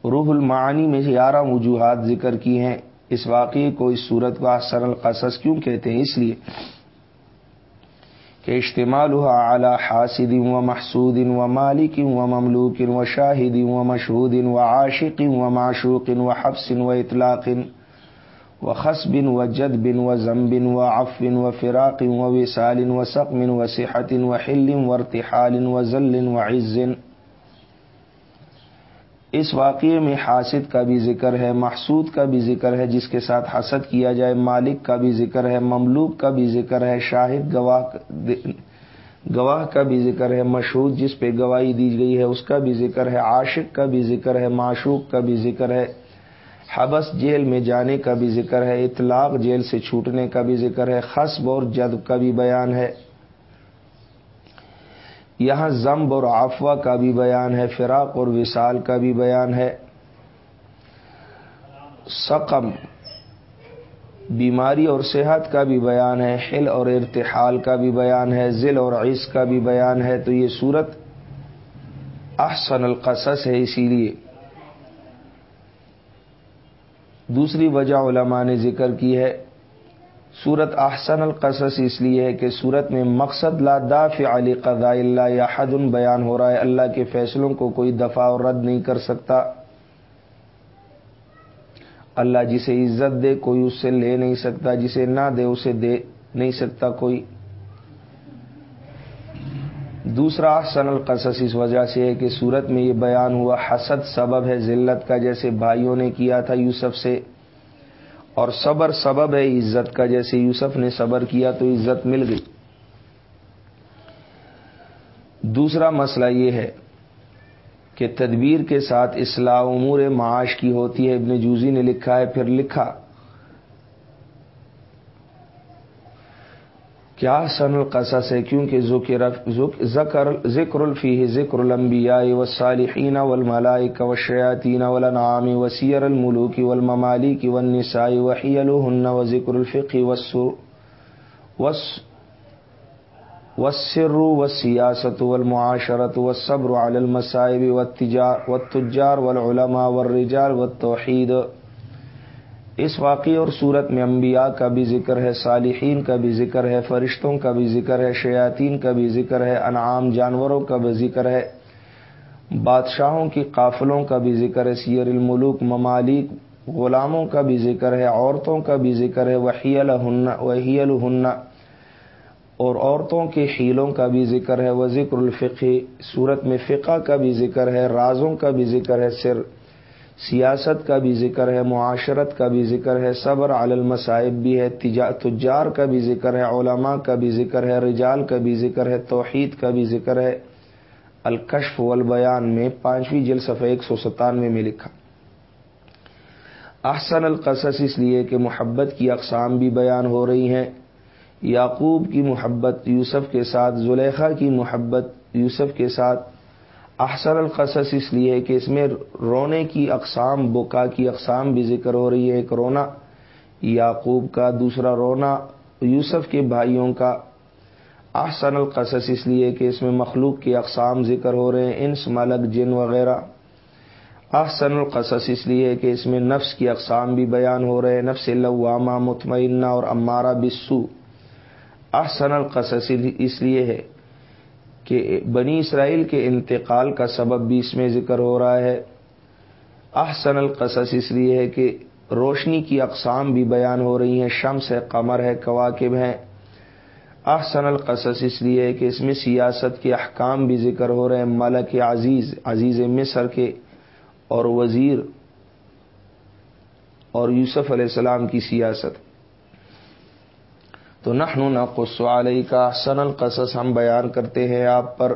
روح المعانی میں گیارہ وجوہات ذکر کی ہیں۔ اس واقعے کو اس صورت کو احسر القصص کیوں کہتے ہیں؟ اس لیے کہ اشتمال ہوا اعلیٰ حاصد و محسود و مالک و مملوک و شاہد و مشہود و عاشق و معشوق و حفص و اطلاق و خصب و جد بن و ضمبن و عفن و فراق و وصال و سقم و صحت و حل و ارتحال و ذل و عزن اس واقعے میں حاسد کا بھی ذکر ہے، محسود کا بھی ذکر ہے، جس کے ساتھ حسد کیا جائے، مالک کا بھی ذکر ہے، مملوک کا بھی ذکر ہے، شاہد گواہ گواہ کا بھی ذکر ہے، مشہور جس پہ گواہی دی گئی ہے، اس کا بھی ذکر ہے، عاشق کا بھی ذکر ہے، معشوق کا بھی ذکر ہے۔ حبس جیل میں جانے کا بھی ذکر ہے، اطلاق جیل سے چھوٹنے کا بھی ذکر ہے، خصب اور جدب کا بھی بیان ہے۔ یہاں زمب اور آفوا کا بھی بیان ہے، فراق اور وصال کا بھی بیان ہے۔ سقم، بیماری اور صحت کا بھی بیان ہے، حل اور ارتحال کا بھی بیان ہے، ذل اور عیس کا بھی بیان ہے۔ تو یہ صورت احسن القصص ہے اسی لیے۔ دوسری وجہ علماء نے ذکر کی ہے صورت احسن القصص اس لیے ہے کہ صورت میں مقصد لا دافع علی قضاء اللہ یا حد بیان ہو رہا ہے، اللہ کے فیصلوں کو کوئی دفاع اور رد نہیں کر سکتا۔ اللہ جسے عزت دے، کوئی اس سے لے نہیں سکتا، جسے نہ دے، اسے دے نہیں سکتا کوئی۔ دوسرا احسن القصص، اس وجہ سے ہے کہ صورت میں یہ بیان ہوا حسد سبب ہے، ذلت کا جیسے بھائیوں نے کیا تھا یوسف سے، اور صبر سبب ہے عزت کا، جیسے یوسف نے صبر کیا تو عزت مل گئی۔ دوسرا مسئلہ یہ ہے کہ تدبیر کے ساتھ اصلاح امور معاش کی ہوتی ہے، ابن جوزی نے لکھا ہے، پھر لکھا۔ کیا سن القصص ہے؟ کیونکہ ذکر ذکر الفی ذکر الانبیاء والصالحین والملائک والشیاطین والانعام وسیر الملوک والممالک والنساء وحیلہن وذکر الفقہ والسر والسیاست والمعاشرت والصبر علی المصائب والتجار والعلماء والرجال والتوحید اس واقعی اور صورت میں انبیاء کا بھی ذکر ہے صالحین کا بھی ذکر ہے فرشتوں کا بھی ذکر ہے شیاطین کا بھی ذکر ہے انعام جانوروں کا بھی ذکر ہے بادشاہوں کی قافلوں کا بھی ذکر ہے سیر الملوک ممالک غلاموں کا بھی ذکر ہے عورتوں کا بھی ذکر ہے وحی الہن وحی الہن اور عورتوں کے حیلوں کا بھی ذکر ہے وہ ذکر الفقی صورت میں فقہ کا بھی ذکر ہے رازوں کا بھی ذکر ہے سر سیاست کا بھی ذکر ہے، معاشرت کا بھی ذکر ہے، صبر علی المصائب بھی ہے تجار کا بھی ذکر ہے، علماء کا بھی ذکر ہے، رجال کا بھی ذکر ہے، توحید کا بھی ذکر ہے۔ الکشف والبیان میں پانچویں جل صفحہ ایک سو ستانوے میں لکھا۔ احسن القصص اس لیے کہ محبت کی اقسام بھی بیان ہو رہی ہیں۔ یعقوب کی محبت، یوسف کے ساتھ، زلیخا کی محبت، یوسف کے ساتھ احسن القصص اس لیے کہ اس میں رونے کی اقسام، بکا کی اقسام بھی ذکر ہو رہی ہے، ایک رونا، یعقوب کا دوسرا رونا، یوسف کے بھائیوں کا۔ احسن القصص اس لیے کہ اس میں مخلوق کی اقسام ذکر ہو رہے ہیں، انس، ملک، جن وغیرہ۔ احسن القصص اس لیے کہ اس میں نفس کی اقسام بھی بیان ہو رہے ہیں، نفس لوامہ، مطمئنہ اور امارہ بسو۔ احسن القصص اس لیے ہے کہ بنی اسرائیل کے انتقال کا سبب بھی اس میں ذکر ہو رہا ہے۔ احسن القصص اس لیے ہے کہ روشنی کی اقسام بھی بیان ہو رہی ہیں۔ شمس ہے قمر ہے، کواکب ہیں۔ احسن القصص اس لیے ہے کہ اس میں سیاست کے احکام بھی ذکر ہو رہے ہیں۔ ملک عزیز عزیز مصر کے اور وزیر اور یوسف علیہ السلام کی سیاست۔ تو نحن نقص علیہ کا سن القصص ہم بیان کرتے ہیں آپ پر۔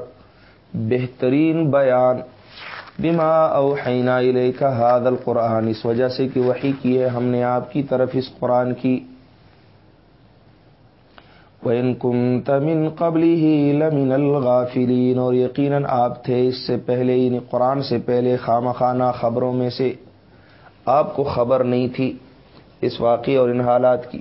بہترین بیان بما اوحینا الیک هذا القرآن، اس وجہ سے کہ وہی کی ہے، ہم نے آپ کی طرف اس قرآن کی۔ وَإِن كُنْتَ مِن قَبْلِهِ لَمِنَ الْغَافِلِينَ، اور یقیناً آپ تھے اس سے پہلے یعنی قرآن سے پہلے خام خانہ خبروں میں سے۔ آپ کو خبر نہیں تھی اس واقعے اور ان حالات کی۔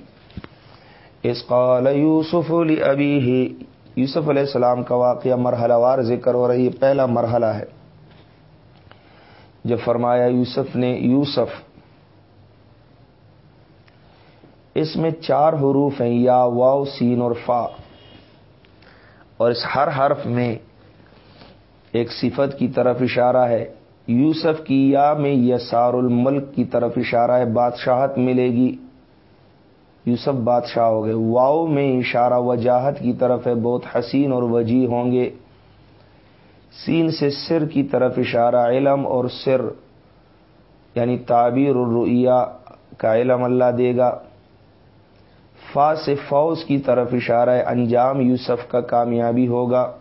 اس قال یوسف ابھی ہی یوسف علیہ السلام کا واقعہ مرحلہ وار ذکر ہو رہی ہے، پہلا مرحلہ ہے۔ جب فرمایا یوسف نے، یوسف، اس میں چار حروف ہیں، یا واؤ سین اور فا۔ اور اس ہر حرف میں ایک صفت کی طرف اشارہ ہے۔ یوسف کی یا میں یسار الملک کی طرف اشارہ ہے، بادشاہت ملے گی۔ یوسف بادشاہ ہو گئے۔ واؤ میں اشارہ وجاہت کی طرف ہے، بہت حسین اور وجی ہوں گے۔ سین سے سر کی طرف اشارہ علم اور سر یعنی تعبیر الرؤیا کا علم اللہ دے گا۔ فا سے فوز کی طرف اشارہ ہے انجام یوسف کا کامیابی ہوگا۔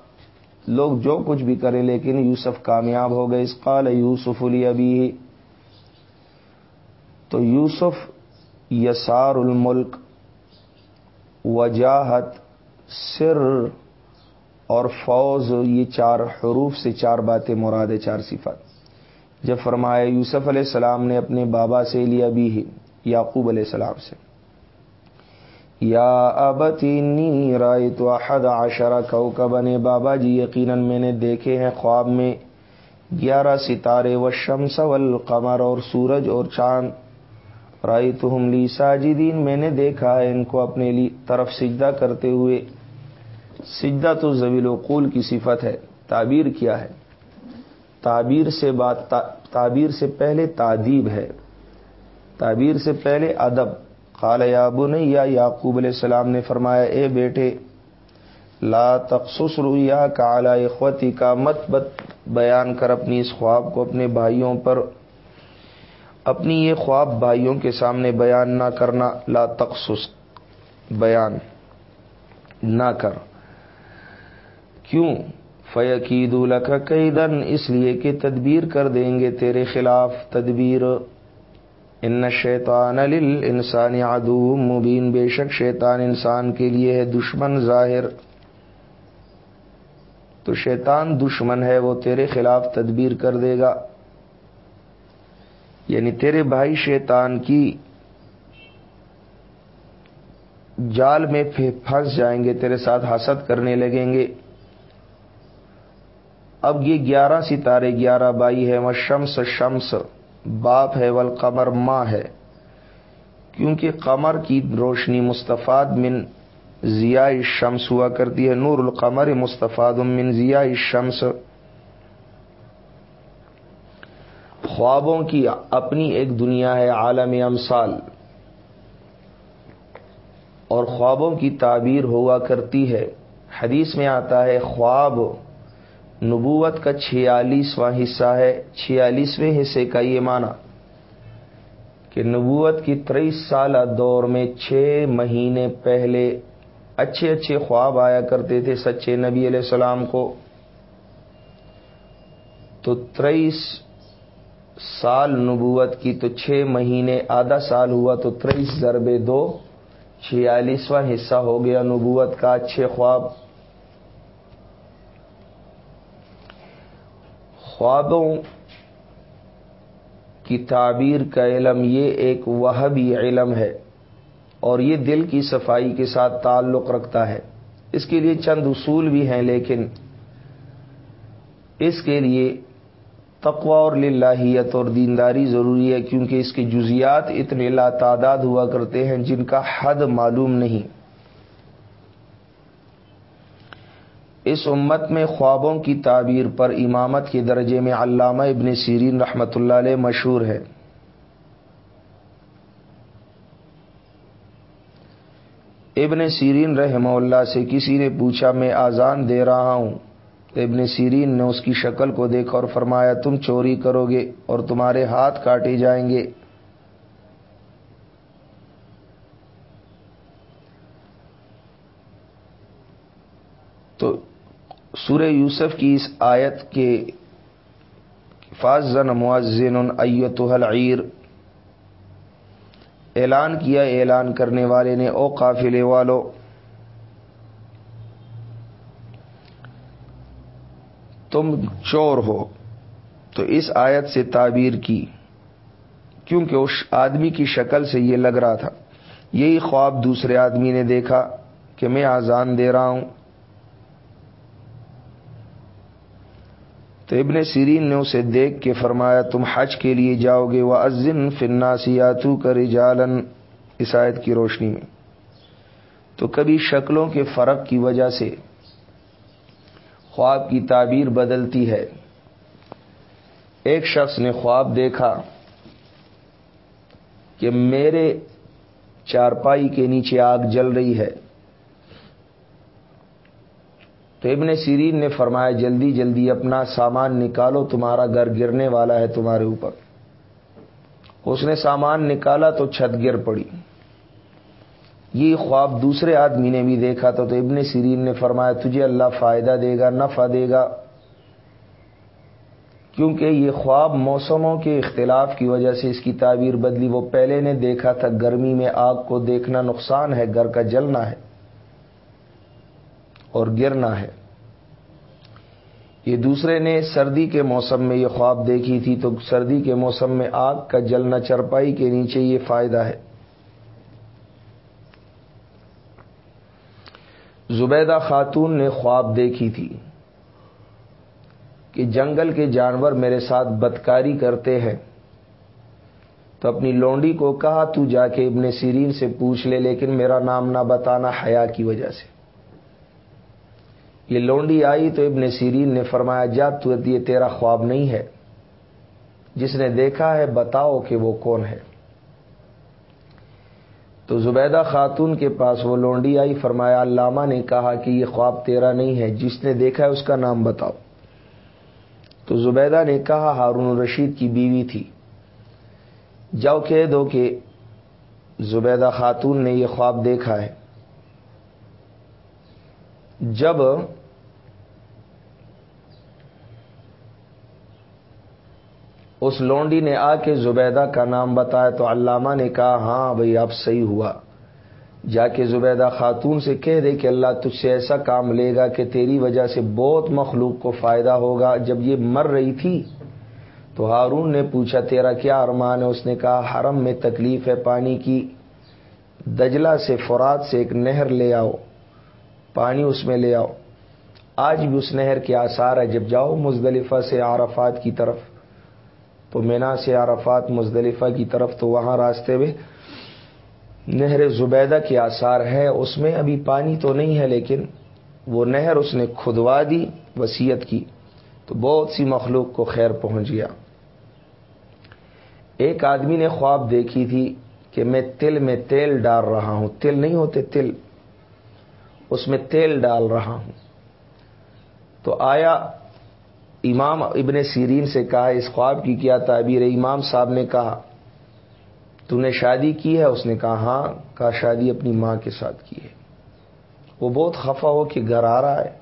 لوگ جو کچھ بھی کریں لیکن یوسف کامیاب ہو گئے۔ اس قال یوسف علی ابھی تو یوسف یسار الملک، وجاہت، سر اور فوز، یہ چار حروف سے چار باتیں مراد ہے چار صفات۔ جب فرمایا یوسف علیہ السلام نے اپنے بابا سے لیا بھی یعقوب علیہ السلام سے، یا ابتی رائے تو احد عشرہ کو بنے بابا جی یقیناً میں نے دیکھے ہیں خواب میں گیارہ ستارے و شمس والقمر اور سورج اور چاند۔ رائے تو ہم لی ساجدین میں نے دیکھا ہے ان کو اپنے لی طرف سجدہ کرتے ہوئے۔ سجدہ تو زویل وقول کی صفت ہے، تعبیر کیا ہے۔ تعبیر سے بات تعبیر سے پہلے تعدیب ہے۔ تعبیر سے پہلے ادب۔ قال یا بنی، یا یعقوب علیہ السلام نے فرمایا، اے بیٹے، لا تخصص رویا کا اعلی اخوتی کا مت بت بیان کر اپنی اس خواب کو اپنے بھائیوں پر۔ اپنی یہ خواب بھائیوں کے سامنے بیان نہ کرنا، لا تخصص بیان نہ کر۔ کیوں؟ فیقید الکھ کئی دن اس لیے کہ تدبیر کر دیں گے تیرے خلاف۔ تدبیر ان شیطان انسان عدو مبین بے شک شیطان انسان کے لیے ہے دشمن ظاہر۔ تو شیطان دشمن ہے، وہ تیرے خلاف تدبیر کر دے گا۔ یعنی تیرے بھائی شیطان کی جال میں پھنس جائیں گے، تیرے ساتھ حسد کرنے لگیں گے۔ اب یہ گیارہ ستارے، گیارہ بائی ہے، وہ شمس شمس، باپ ہے ول قمر ماں ہے۔ کیونکہ قمر کی روشنی مستفاد من ضیاء شمس ہوا کرتی ہے، نور القمر مستفاد من ضیاء شمس خوابوں کی اپنی ایک دنیا ہے، عالم امثال۔ اور خوابوں کی تعبیر ہوا کرتی ہے۔ حدیث میں آتا ہے، خواب نبوت کا چھیالیسواں حصہ ہے۔ چھیالیسویں حصے کا یہ معنی کہ نبوت کی تیئیس سالہ دور میں چھ مہینے پہلے اچھے اچھے خواب آیا کرتے تھے سچے نبی علیہ السلام کو۔ تو تیئیس سال نبوت کی تو چھ مہینے، آدھا سال ہوا تو تیئیس ضربے دو، چھیالیسواں حصہ ہو گیا نبوت کا اچھے خواب۔ خوابوں کی تعبیر کا علم یہ ایک وہبی علم ہے اور یہ دل کی صفائی کے ساتھ تعلق رکھتا ہے۔ اس کے لیے چند اصول بھی ہیں، لیکن اس کے لیے تقوا اور للہیت اور دینداری ضروری ہے کیونکہ اس کے جزیات اتنے لا تعداد ہوا کرتے ہیں جن کا حد معلوم نہیں۔ اس امت میں خوابوں کی تعبیر پر امامت کے درجے میں علامہ ابن سیرین رحمۃ اللہ علیہ مشہور ہے۔ ابن سیرین رحمہ اللہ سے کسی نے پوچھا، میں آزان دے رہا ہوں۔ ابن سیرین نے اس کی شکل کو دیکھا اور فرمایا، تم چوری کرو گے اور تمہارے ہاتھ کاٹے جائیں گے۔ تو سورہ یوسف کی اس آیت کے فاضن معذن ایت العیر۔ اعلان کیا، اعلان کرنے والے نے، او قافلے والو تم چور ہو۔ تو اس آیت سے تعبیر کی، کیونکہ اس آدمی کی شکل سے یہ لگ رہا تھا۔ یہی خواب دوسرے آدمی نے دیکھا کہ میں آزان دے رہا ہوں۔ تو ابن سیرین نے اسے دیکھ کے فرمایا، تم حج کے لیے جاؤ گے۔ وہ ازن فناسیاتو کر جالن عیسائیت کی روشنی میں۔ تو کبھی شکلوں کے فرق کی وجہ سے خواب کی تعبیر بدلتی ہے۔ ایک شخص نے خواب دیکھا کہ میرے چارپائی کے نیچے آگ جل رہی ہے۔ تو ابن سیرین نے فرمایا، جلدی جلدی اپنا سامان نکالو، تمہارا گھر گرنے والا ہے تمہارے اوپر۔ اس نے سامان نکالا تو چھت گر پڑی۔ یہ خواب دوسرے آدمی نے بھی دیکھا تھا تو ابن سیرین نے فرمایا، تجھے اللہ فائدہ دے گا، نفع دے گا۔ کیونکہ یہ خواب موسموں کے اختلاف کی وجہ سے اس کی تعبیر بدلی۔ وہ پہلے نے دیکھا تھا، گرمی میں آگ کو دیکھنا نقصان ہے، گھر کا جلنا ہے اور گرنا ہے۔ یہ دوسرے نے سردی کے موسم میں یہ خواب دیکھی تھی تو سردی کے موسم میں آگ کا جلنا، چرپائی کے نیچے یہ فائدہ ہے۔ زبیدہ خاتون نے خواب دیکھی تھی کہ جنگل کے جانور میرے ساتھ بدکاری کرتے ہیں۔ تو اپنی لونڈی کو کہا، تو جا کے ابن سیرین سے پوچھ لے، لیکن میرا نام نہ بتانا حیا کی وجہ سے۔ یہ لونڈی آئی تو ابن سیرین نے فرمایا، جا، تو یہ تیرا خواب نہیں ہے۔ جس نے دیکھا ہے، بتاؤ کہ وہ کون ہے۔ تو زبیدہ خاتون کے پاس وہ لونڈی آئی، فرمایا، علامہ نے کہا کہ یہ خواب تیرا نہیں ہے، جس نے دیکھا ہے اس کا نام بتاؤ۔ تو زبیدہ نے کہا، ہارون رشید کی بیوی تھی۔ جاؤ کہہ دو کہ زبیدہ خاتون نے یہ خواب دیکھا ہے۔ جب اس لونڈی نے آ کے زبیدہ کا نام بتایا تو علامہ نے کہا ہاں بھائی اب صحیح ہوا۔ جا کے زبیدہ خاتون سے کہہ دے کہ اللہ تجھ سے ایسا کام لے گا کہ تیری وجہ سے بہت مخلوق کو فائدہ ہوگا۔ جب یہ مر رہی تھی تو ہارون نے پوچھا، تیرا کیا ارمان ہے؟ اس نے کہا، حرم میں تکلیف ہے پانی کی۔ دجلہ سے فرات سے ایک نہر لے آؤ، پانی اس میں لے آؤ۔ آج بھی اس نہر کے آثار ہے جب جاؤ مزدلفہ سے عرفات کی طرف۔ تو مینا سے عرفات مزدلفہ کی طرف تو وہاں راستے میں نہر زبیدہ کے آثار ہے اس میں ابھی پانی تو نہیں ہے، لیکن وہ نہر اس نے کھدوا دی وسیعت کی۔ تو بہت سی مخلوق کو خیر پہنچ گیا۔ ایک آدمی نے خواب دیکھی تھی کہ میں تل میں تیل ڈال رہا ہوں۔ تل نہیں ہوتے، تل۔ اس میں تیل ڈال رہا ہوں۔ تو آیا امام ابن سیرین سے کہا، اس خواب کی کیا تعبیر امام صاحب نے کہا، تو نے شادی کی ہے؟ اس نے کہا ہاں کہا شادی اپنی ماں کے ساتھ کی ہے. وہ بہت خفا ہو کہ گھر آ رہا ہے۔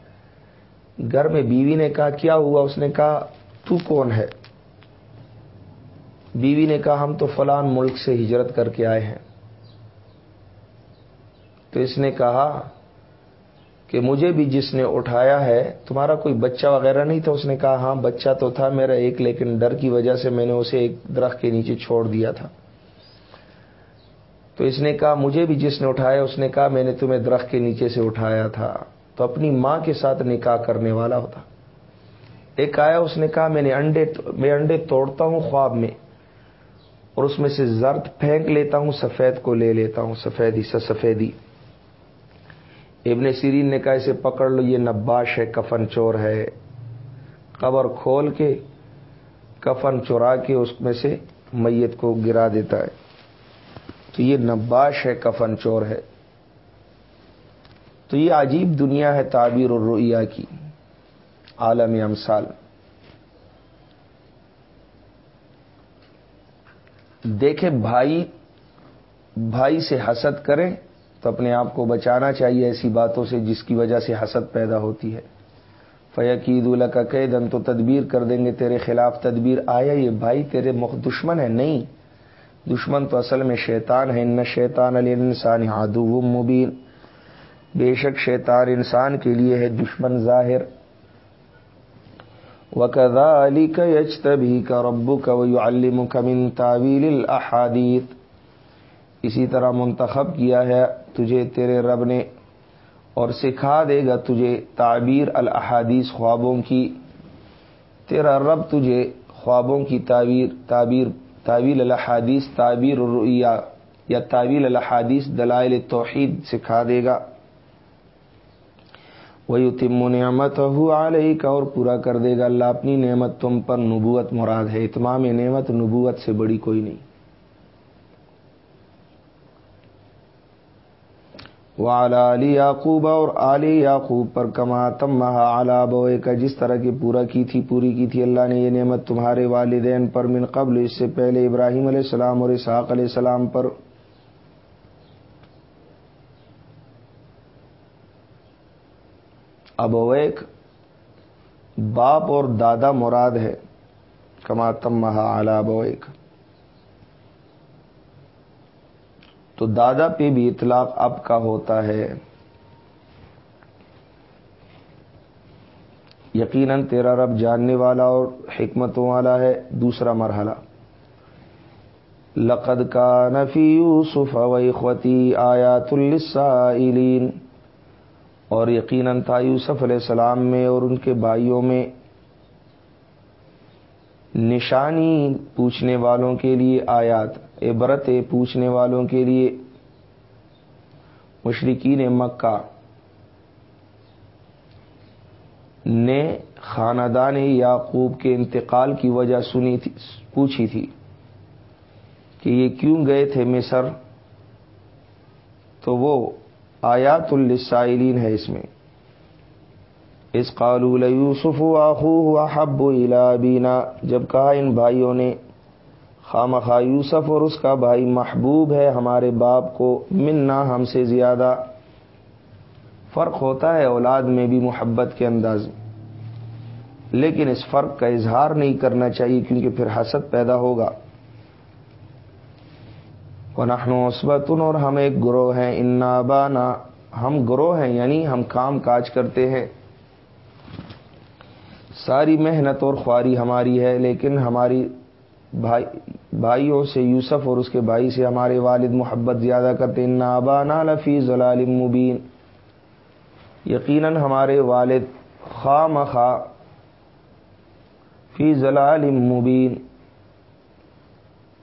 گھر میں بیوی نے کہا، کیا ہوا؟ اس نے کہا، تو کون ہے؟ بیوی نے کہا، ہم تو فلان ملک سے ہجرت کر کے آئے ہیں۔ تو اس نے کہا کہ مجھے بھی جس نے اٹھایا ہے، تمہارا کوئی بچہ وغیرہ نہیں تھا؟ اس نے کہا ہاں بچہ تو تھا میرا ایک، لیکن ڈر کی وجہ سے میں نے اسے ایک درخت کے نیچے چھوڑ دیا تھا۔ تو اس نے کہا، مجھے بھی جس نے اٹھایا، اس نے کہا، میں نے تمہیں درخت کے نیچے سے اٹھایا تھا۔ تو اپنی ماں کے ساتھ نکاح کرنے والا ہوتا۔ ایک آیا، اس نے کہا، میں نے انڈے، میں انڈے توڑتا ہوں خواب میں، اور اس میں سے زرد پھینک لیتا ہوں، سفید کو لے لیتا ہوں، سفیدی س سفیدی۔ ابن سیرین نے کہا، اسے پکڑ لو، یہ نباش ہے، کفن چور ہے۔ قبر کھول کے، کفن چورا کے اس میں سے میت کو گرا دیتا ہے۔ تو یہ نباش ہے، کفن چور ہے۔ تو یہ عجیب دنیا ہے تعبیر الرؤیا کی، عالم امسال دیکھے بھائی بھائی سے حسد کریں۔ تو اپنے آپ کو بچانا چاہیے ایسی باتوں سے جس کی وجہ سے حسد پیدا ہوتی ہے۔ فیقید اللہ کا قیدن تو تدبیر کر دیں گے تیرے خلاف۔ تدبیر آیا یہ، بھائی تیرے مخ دشمن ہے نہیں، دشمن تو اصل میں شیطان ہے۔ ان شیطان علی انسان ہادو مبین بے شک شیطان انسان کے لیے ہے، دشمن ظاہر۔ وکدا علی کا یچ تبھی کا ربو کا علم کمن تعویل الحادیت اسی طرح منتخب کیا ہے، تجھے تیرے رب نے، اور سکھا دے گا تجھے تعبیر الحادیث خوابوں کی۔ تیرا رب تجھے خوابوں کی تعبیر تعبیر تعویل الحادیث تعبیر الرعیہ یا تعویل الحادیث دلائل توحید سکھا دے گا۔ وہی تم نعمت ہو علیہ کا اور پورا کر دے گا۔ اللہ اپنی نعمت تم پر نبوت مراد ہے۔ اتمام نعمت نبوت سے بڑی کوئی نہیں۔ والا علی یعقوب اور علی یعقوب پر کما تم اعلیٰ بوئے کا جس طرح کی پورا کی تھی، پوری کی تھی، اللہ نے یہ نعمت تمہارے والدین پر من قبل، اس سے پہلے ابراہیم علیہ السلام اور اسحاق علیہ السلام پر۔ ابویک باپ اور دادا مراد ہے، کما تم مہا اعلی ابویک تو دادا پہ بھی اطلاق اب کا ہوتا ہے۔ یقیناً تیرا رب جاننے والا اور حکمتوں والا ہے۔ دوسرا مرحلہ۔ لقد کا نفی یوسف وخوتی آیات السائلین اور یقیناً تھا یوسف علیہ السلام میں اور ان کے بھائیوں میں نشانی پوچھنے والوں کے لیے آیات۔ عبرت پوچھنے والوں کے لیے۔ مشرقین مکہ نے خاندان یعقوب کے انتقال کی وجہ سنی تھی، پوچھی تھی کہ یہ کیوں گئے تھے مصر؟ تو وہ آیات السائلین ہے اس میں۔ اس قالول یوسف آخو حب بینا جب کہا ان بھائیوں نے خام خواہ یوسف اور اس کا بھائی محبوب ہے، ہمارے باپ کو منا ہم سے زیادہ فرق ہوتا ہے، اولاد میں بھی محبت کے انداز میں۔ لیکن اس فرق کا اظہار نہیں کرنا چاہیے کیونکہ پھر حسد پیدا ہوگا۔ ونحن عصبتن اور ہم ایک گروہ ہیں۔ انا بانا ہم گروہ ہیں یعنی ہم کام کاج کرتے ہیں۔ ساری محنت اور خواری ہماری ہے، لیکن ہماری بھائی بھائیوں سے یوسف اور اس کے بھائی سے ہمارے والد محبت زیادہ کرتے ان ابانا لفی ضلال مبین۔ یقیناً ہمارے والد خواہ مخواہ فی ضلال مبین۔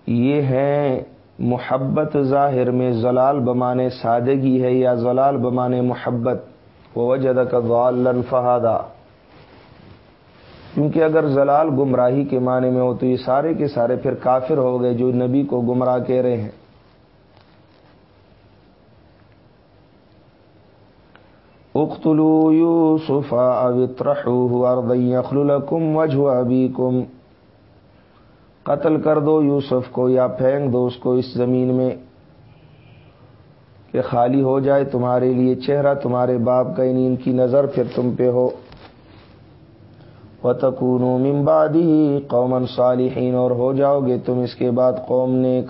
یہ ہیں محبت ظاہر میں ضلال بمانے سادگی ہے یا ضلال بمانے محبت۔ وجد کا غال فہادہ۔ کیونکہ اگر زلال گمراہی کے معنی میں ہو تو یہ سارے کے سارے پھر کافر ہو گئے جو نبی کو گمراہ کہہ رہے ہیں۔ اختلو یوسف لكم وجه ابيكم قتل کر دو یوسف کو یا پھینک دو اس کو اس زمین میں کہ خالی ہو جائے تمہارے لیے چہرہ تمہارے باپ کا یعنی نیند کی نظر پھر تم پہ ہو۔ و تکون ممبادی قومن صالحین اور ہو جاؤ گے تم اس کے بعد قوم نے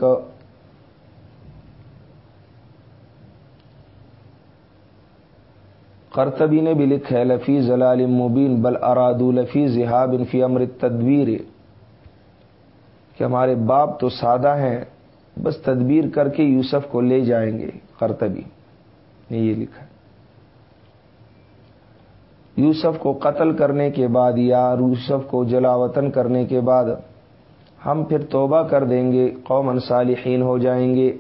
کرتبی نے بھی لکھا ہے، لفی ضلال مبین، بل اراد لفی ذہاب انفی امرت تدبیر کہ ہمارے باپ تو سادہ ہیں، بس تدبیر کر کے یوسف کو لے جائیں گے کرتبی نے یہ لکھا یوسف کو قتل کرنے کے بعد یا یوسف کو جلاوطن کرنے کے بعد ہم پھر توبہ کر دیں گے قوم صالحین ہو جائیں گے۔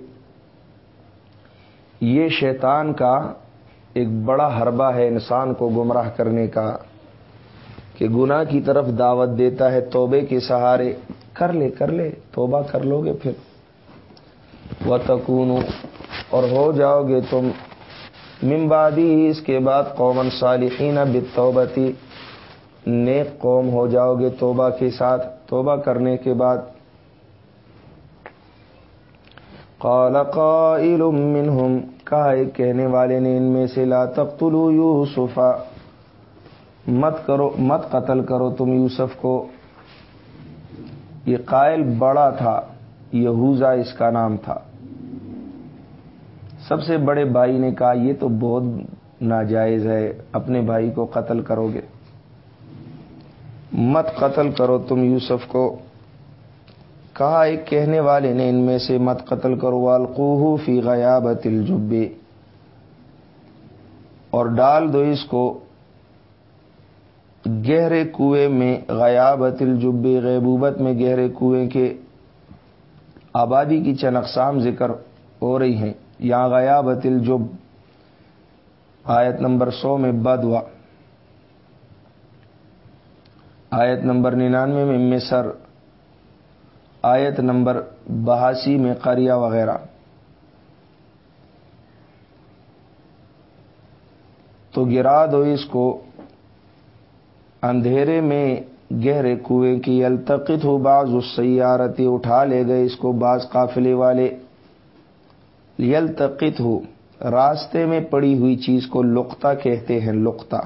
یہ شیطان کا ایک بڑا حربہ ہے انسان کو گمراہ کرنے کا، کہ گناہ کی طرف دعوت دیتا ہے توبے کے سہارے۔ کر لے کر لے، توبہ کر لو گے پھر۔ وہ تکون اور ہو جاؤ گے تم ممبادی اس کے بعد قومن صالحین بتوبتی نیک قوم ہو جاؤ گے توبہ کے ساتھ۔ توبہ کرنے کے بعد قال قائل منہم، کہا ایک کہنے والے نے ان میں سے، لا تقتلوا یوسف، مت کرو، مت قتل کرو تم یوسف کو۔ یہ قائل بڑا تھا یہوزا اس کا نام تھا۔ سب سے بڑے بھائی نے کہا، یہ تو بہت ناجائز ہے، اپنے بھائی کو قتل کرو گے۔ مت قتل کرو تم یوسف کو۔ کہا، ایک کہنے والے نے، ان میں سے مت قتل کرو۔ والقوہ فی غیابت الجبے اور ڈال دو اس کو۔ گہرے کنویں میں غیابت الجبے غیبوبت میں گہرے کنویں کے آبادی کی چند اقسام ذکر ہو رہی ہیں۔ یا غیا بتل جب آیت نمبر سو میں بدوا آیت نمبر ننانوے میں مصر۔ آیت نمبر بہاسی میں قریہ وغیرہ۔ تو گرا دو اس کو۔ اندھیرے میں گہرے کنویں کی التقت ہو بعض اس سیارتی اٹھا لے گئے اس کو بعض قافلے والے۔ یلتقت ہو راستے میں پڑی ہوئی چیز کو لقطہ کہتے ہیں لقطہ۔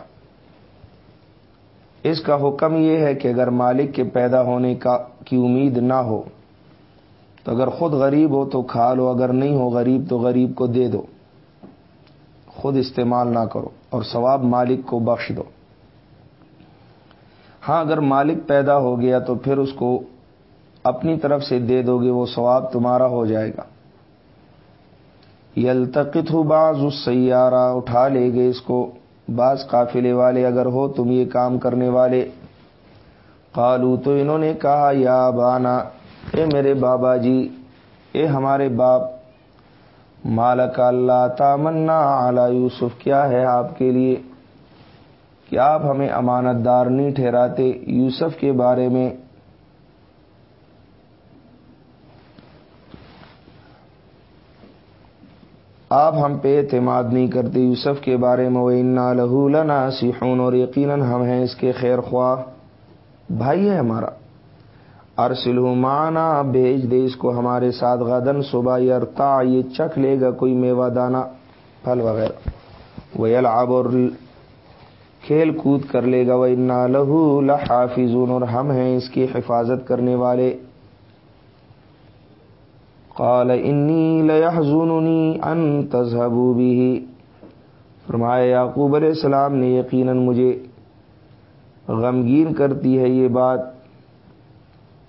اس کا حکم یہ ہے کہ اگر مالک کے پیدا ہونے کا کی امید نہ ہو، تو اگر خود غریب ہو تو کھا لو اگر نہیں ہو غریب تو غریب کو دے دو۔ خود استعمال نہ کرو، اور ثواب مالک کو بخش دو۔ ہاں اگر مالک پیدا ہو گیا تو پھر اس کو اپنی طرف سے دے دو گے، وہ ثواب تمہارا ہو جائے گا۔ یلتقت ہو بعض اس سیارہ اٹھا لے گے اس کو۔ بعض قافلے والے اگر ہو تم یہ کام کرنے والے۔ قالو تو انہوں نے کہا، یا بانا اے میرے بابا جی اے ہمارے باپ، مالک اللہ تامنا اعلی یوسف، کیا ہے آپ کے لیے؟ کہ آپ ہمیں امانت دار نہیں ٹھہراتے۔ یوسف کے بارے میں آپ ہم پہ اعتماد نہیں کرتے، یوسف کے بارے میں وہ انا لہو لنا سیحون اور یقیناً ہم ہیں اس کے خیر خواہ۔ بھائی ہے ہمارا۔ ارسل مانا بھیج دے اس کو ہمارے ساتھ غدن صبح یرتا یہ چکھ لے گا کوئی میوہ دانا، پھل وغیرہ۔ وہ العب اور کھیل کود کر لے گا۔ وہ انا لہو لحافظون اور ہم ہیں اس کی حفاظت کرنے والے۔ قال انی لیحزننی ان تذهبوا به. فرمایا، یعقوب علیہ السلام نے یقیناً مجھے غمگین کرتی ہے یہ بات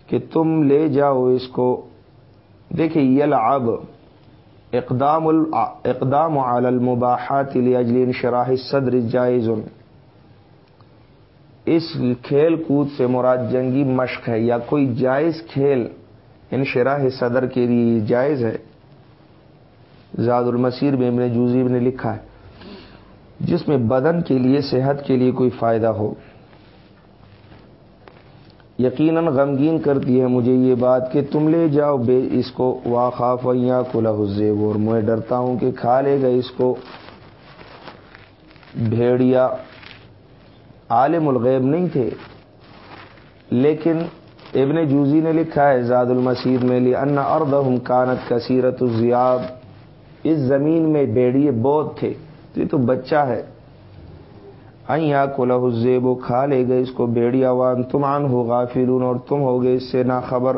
کہ تم لے جاؤ اس کو. دیکھیں، یلعب، اقدام اقدام علی المباحات لاجل انشراح الصدر جائز. اس کھیل کود سے مراد جنگی مشق ہے یا کوئی جائز کھیل یعنی ان شراہ صدر کے لیے جائز ہے۔ زاد المسیر میں ابن جوزیب نے لکھا ہے، جس میں بدن کے لیے، صحت کے لیے کوئی فائدہ ہو۔ یقیناً غمگین کرتی ہے مجھے یہ بات کہ تم لے جاؤ بے، اس کو واخاف یا کلا حزیب اور میں ڈرتا ہوں کہ کھا لے گا اس کو۔ بھیڑیا عالم الغیب نہیں تھے، لیکن ابن جوزی نے لکھا ہے، زاد المسیر میں لی ان ارد کانت کثیرت الزیاب۔ اس زمین میں بیڑیے بہت تھے، تو یہ تو بچہ ہے۔ آئیا کو لہزیب کھا لے گئے اس کو بیڑیا وان۔ تم آن ہو غافلون اور تم ہو گئے اس سے نہ خبر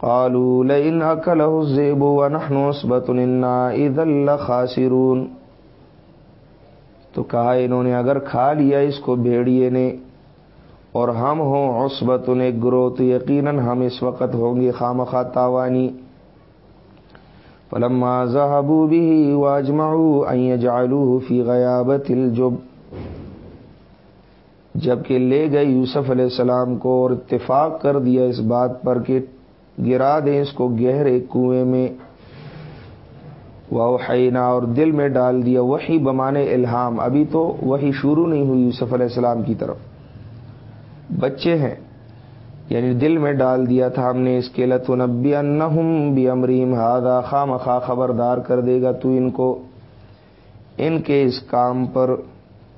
قالوا لئن اكله الذئب ونحن عصبه انا اذا لخاسرون۔ تو کہا انہوں نے، اگر کھا لیا اس کو بھیڑیے نے اور ہم ہوں عصبت ایک گروہ تو یقیناً ہم اس وقت ہوں گے خام خواہ تاوانی۔ پلما ذہبو بھی واجمعو این جالو فی غیابت الجب۔ جبکہ لے گئے یوسف علیہ السلام کو اور اتفاق کر دیا اس بات پر کہ گرا دیں اس کو گہرے کنویں میں۔ وحینا اور دل میں ڈال دیا وہی بمانے الہام۔ ابھی تو وہی شروع نہیں ہوئی یوسف علیہ السلام کی طرف۔ بچے ہیں۔ یعنی دل میں ڈال دیا تھا ہم نے اس کے لت نبی انہم بھی امریم ہادا خام خواہ خبردار کر دے گا تو ان کو، ان کے اس کام پر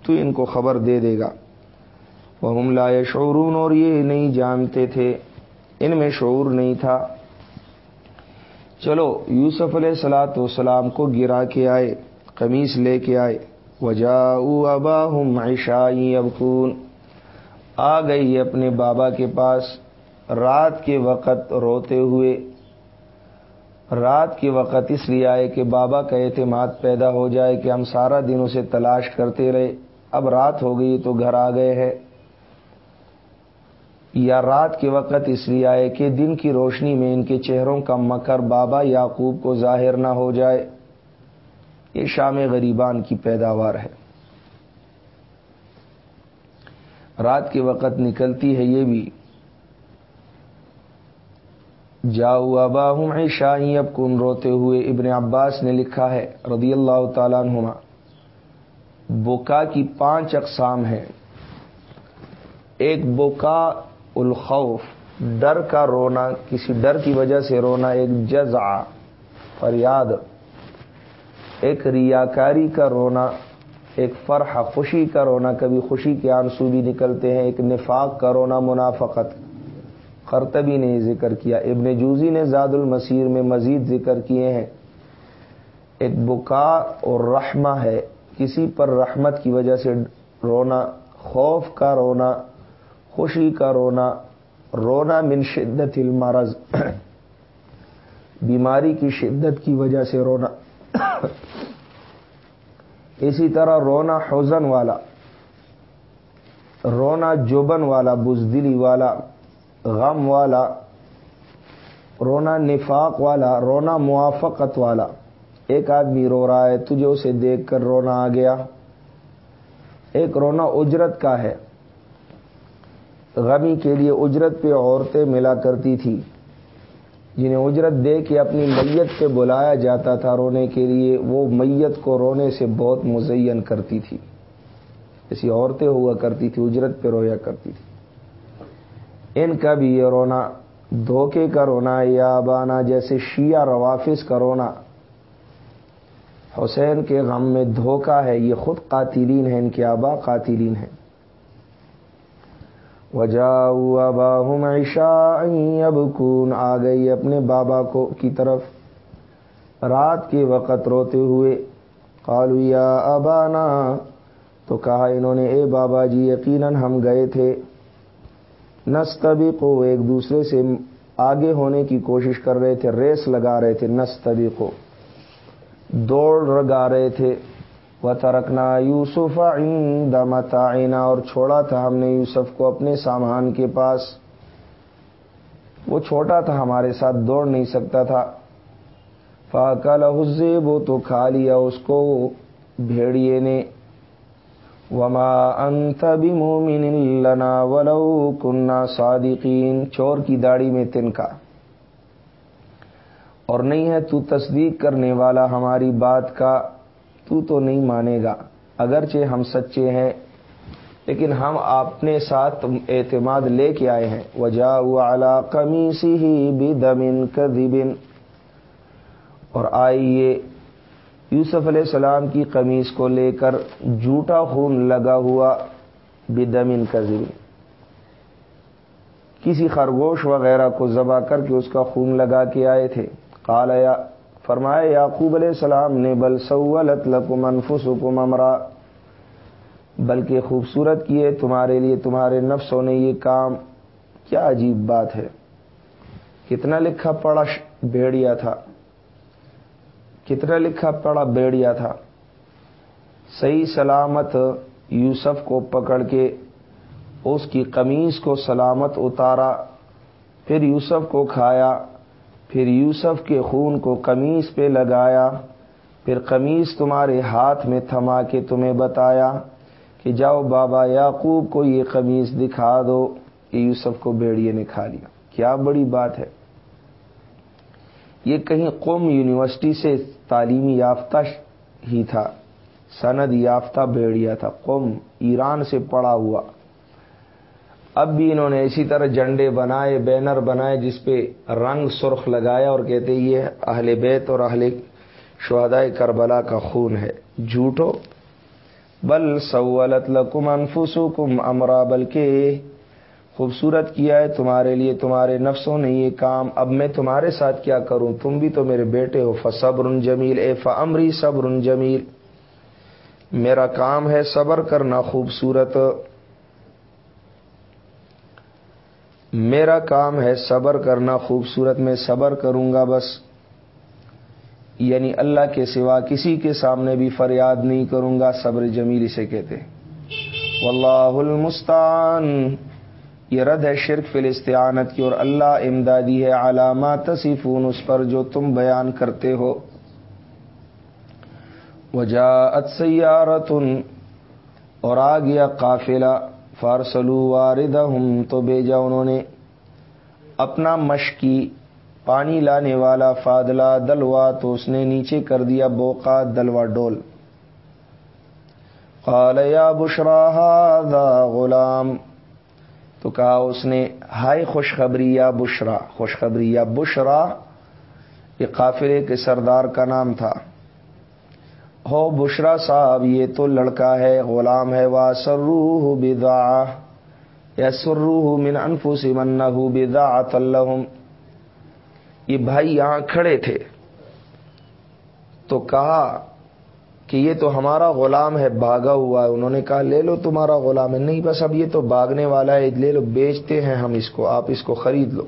تو ان کو خبر دے دے گا۔ وہ ہم لا شعورون اور یہ نہیں جانتے تھے، ان میں شعور نہیں تھا۔ چلو، یوسف علیہ السلاۃ والسلام کو گرا کے آئے، قمیص لے کے آئے۔ وجا ابا ہم عشائی ابکون آ گئی اپنے بابا کے پاس، رات کے وقت روتے ہوئے۔ رات کے وقت اس لیے آئے کہ بابا کا اعتماد پیدا ہو جائے کہ ہم سارا دن اسے تلاش کرتے رہے۔ اب رات ہو گئی تو گھر آ گئے ہیں۔ یا رات کے وقت اس لیے آئے کہ دن کی روشنی میں ان کے چہروں کا مکر بابا یعقوب کو ظاہر نہ ہو جائے۔ یہ شام غریبان کی پیداوار ہے۔ رات کے وقت نکلتی ہے یہ بھی۔ جاؤ ابا ہوں شاہی اب کن روتے ہوئے ابن عباس نے لکھا ہے رضی اللہ تعالیٰ عنہما۔ بوکا کی پانچ اقسام ہیں۔ ایک، بوکا الخوف، ڈر کا رونا، کسی ڈر کی وجہ سے رونا، ایک جزا فریاد۔ ایک ریاکاری کا رونا۔ ایک فرح خوشی کا رونا کبھی خوشی کے آنسو بھی نکلتے ہیں، ایک نفاق کا رونا منافقت۔ خرطبی نے ذکر کیا۔ ابن جوزی نے زاد المسیر میں مزید ذکر کیے ہیں۔ ایک بکا اور رحمہ ہے۔ کسی پر رحمت کی وجہ سے رونا، خوف کا رونا، خوشی کا رونا رونا من شدت المرض۔ بیماری کی شدت کی وجہ سے رونا۔ اسی طرح رونا حزن والا، رونا جوبن والا، بزدلی والا، غم والا، رونا نفاق والا، رونا موافقت والا۔ ایک آدمی رو رہا ہے، تجھے اسے دیکھ کر رونا آ گیا۔ ایک رونا اجرت کا ہے۔ غمی کے لیے اجرت پہ عورتیں ملا کرتی تھی جنہیں اجرت دے کے اپنی میت پہ بلایا جاتا تھا رونے کے لیے، وہ میت کو رونے سے بہت مزین کرتی تھی۔ ایسی عورتیں ہوا کرتی تھی، اجرت پہ رویا کرتی تھی۔ ان کا بھی یہ رونا، دھوکے کا رونا، یا بانا جیسے شیعہ روافظ کا رونا۔ حسین کے غم میں دھوکہ ہے، یہ خود قاتلین ہیں، ان کے آبا قاتلین ہیں۔ وجاؤ اباہم عشاء یبکون، آ گئی اپنے بابا کو کی طرف۔ رات کے وقت روتے ہوئے قالوا یا ابانا تو کہا انہوں نے، اے بابا جی یقیناً ہم گئے تھے۔ نستبی کو ایک دوسرے سے آگے ہونے کی کوشش کر رہے تھے، ریس لگا رہے تھے نستبی کو دوڑ لگا رہے تھے۔ و ترکنا یوسف متعینا اور چھوڑا تھا ہم نے یوسف کو اپنے سامان کے پاس۔ وہ چھوٹا تھا، ہمارے ساتھ دوڑ نہیں سکتا تھا۔ فاقل حزیب وہ تو کھا لیا اس کو بھیڑیے نے۔ وما انت بمومن لنا ولو کننا صادقین چور کی داڑھی میں تنکا۔ اور نہیں ہے تو تصدیق کرنے والا ہماری بات کا تو تو نہیں مانے گا۔ اگرچہ ہم سچے ہیں، لیکن ہم اپنے ساتھ اعتماد لے کے آئے ہیں۔ وجا اعلی کمی سی ہی بھی دمن کدبن اور آئیے یوسف علیہ السلام کی قمیص کو لے کر جھوٹا خون لگا ہوا بدمن کذبن کسی خرگوش وغیرہ کو ذبح کر کے اس کا خون لگا کے آئے تھے۔ کالیا فرمائے یعقوب علیہ السلام نے، بل سولت لکم انفسکم امرا، بلکہ خوبصورت کیے تمہارے لیے، تمہارے نفسوں نے یہ کام، کیا عجیب بات ہے، کتنا لکھا پڑا بیڑیا تھا، کتنا لکھا پڑا بیڑیا تھا، صحیح سلامت یوسف کو پکڑ کے، اس کی قمیص کو سلامت اتارا، پھر یوسف کو کھایا پھر یوسف کے خون کو قمیص پہ لگایا، پھر قمیص تمہارے ہاتھ میں تھما کے تمہیں بتایا کہ جاؤ بابا یعقوب کو یہ قمیص دکھا دو۔ کہ یوسف کو بیڑیے نے کھا لیا۔ کیا بڑی بات ہے۔ یہ کہیں قوم یونیورسٹی سے تعلیمی یافتہ ہی تھا، سند یافتہ بیڑیا تھا، قوم ایران سے پڑا ہوا۔ اب بھی انہوں نے اسی طرح جنڈے بنائے، بینر بنائے، جس پہ رنگ سرخ لگایا اور کہتے یہ اہل بیت اور اہل شہدائے کربلا کا خون ہے۔ جھوٹو؟ بل سولت لکم انفسکم امرا، بلکہ خوبصورت کیا ہے تمہارے لیے، تمہارے نفسوں نے یہ کام، اب میں تمہارے ساتھ کیا کروں؟ تم بھی تو میرے بیٹے ہو۔ فصبر جمیل، اے فمری صبر جمیل۔ میرا کام ہے صبر کرنا، خوبصورت میرا کام ہے صبر کرنا، خوبصورت میں صبر کروں گا بس۔ یعنی اللہ کے سوا کسی کے سامنے بھی فریاد نہیں کروں گا، صبر جمیل اسے کہتے واللہ المستان یہ رد ہے شرک فلستعانت کی اور اللہ امدادی ہے علامات تصفون، اس پر جو تم بیان کرتے ہو۔ وجاءت سیارتن، اور آ گیا قافلہ۔ فارسلو واردہ تو بھیجا انہوں نے۔ اپنا مشکی پانی لانے والا فادلہ دلوا تو اس نے نیچے کر دیا بوقا دلوا ڈول۔ قال، یا بشرا دا غلام تو کہا اس نے، ہائے خوشخبری یا بشرا، خوشخبری یا بشرا، یہ قافلے کے سردار کا نام تھا۔ ہو بشرا صاحب، یہ تو لڑکا ہے، غلام ہے وا سرو بدا یا سرو من انفس من بدا تلحم یہ بھائی یہاں کھڑے تھے۔ تو کہا کہ یہ تو ہمارا غلام ہے، بھاگا ہوا ہے۔ انہوں نے کہا، لے لو تمہارا غلام ہے۔ نہیں، بس اب یہ تو بھاگنے والا ہے۔ لے لو، بیچتے ہیں ہم اس کو، آپ اس کو خرید لو۔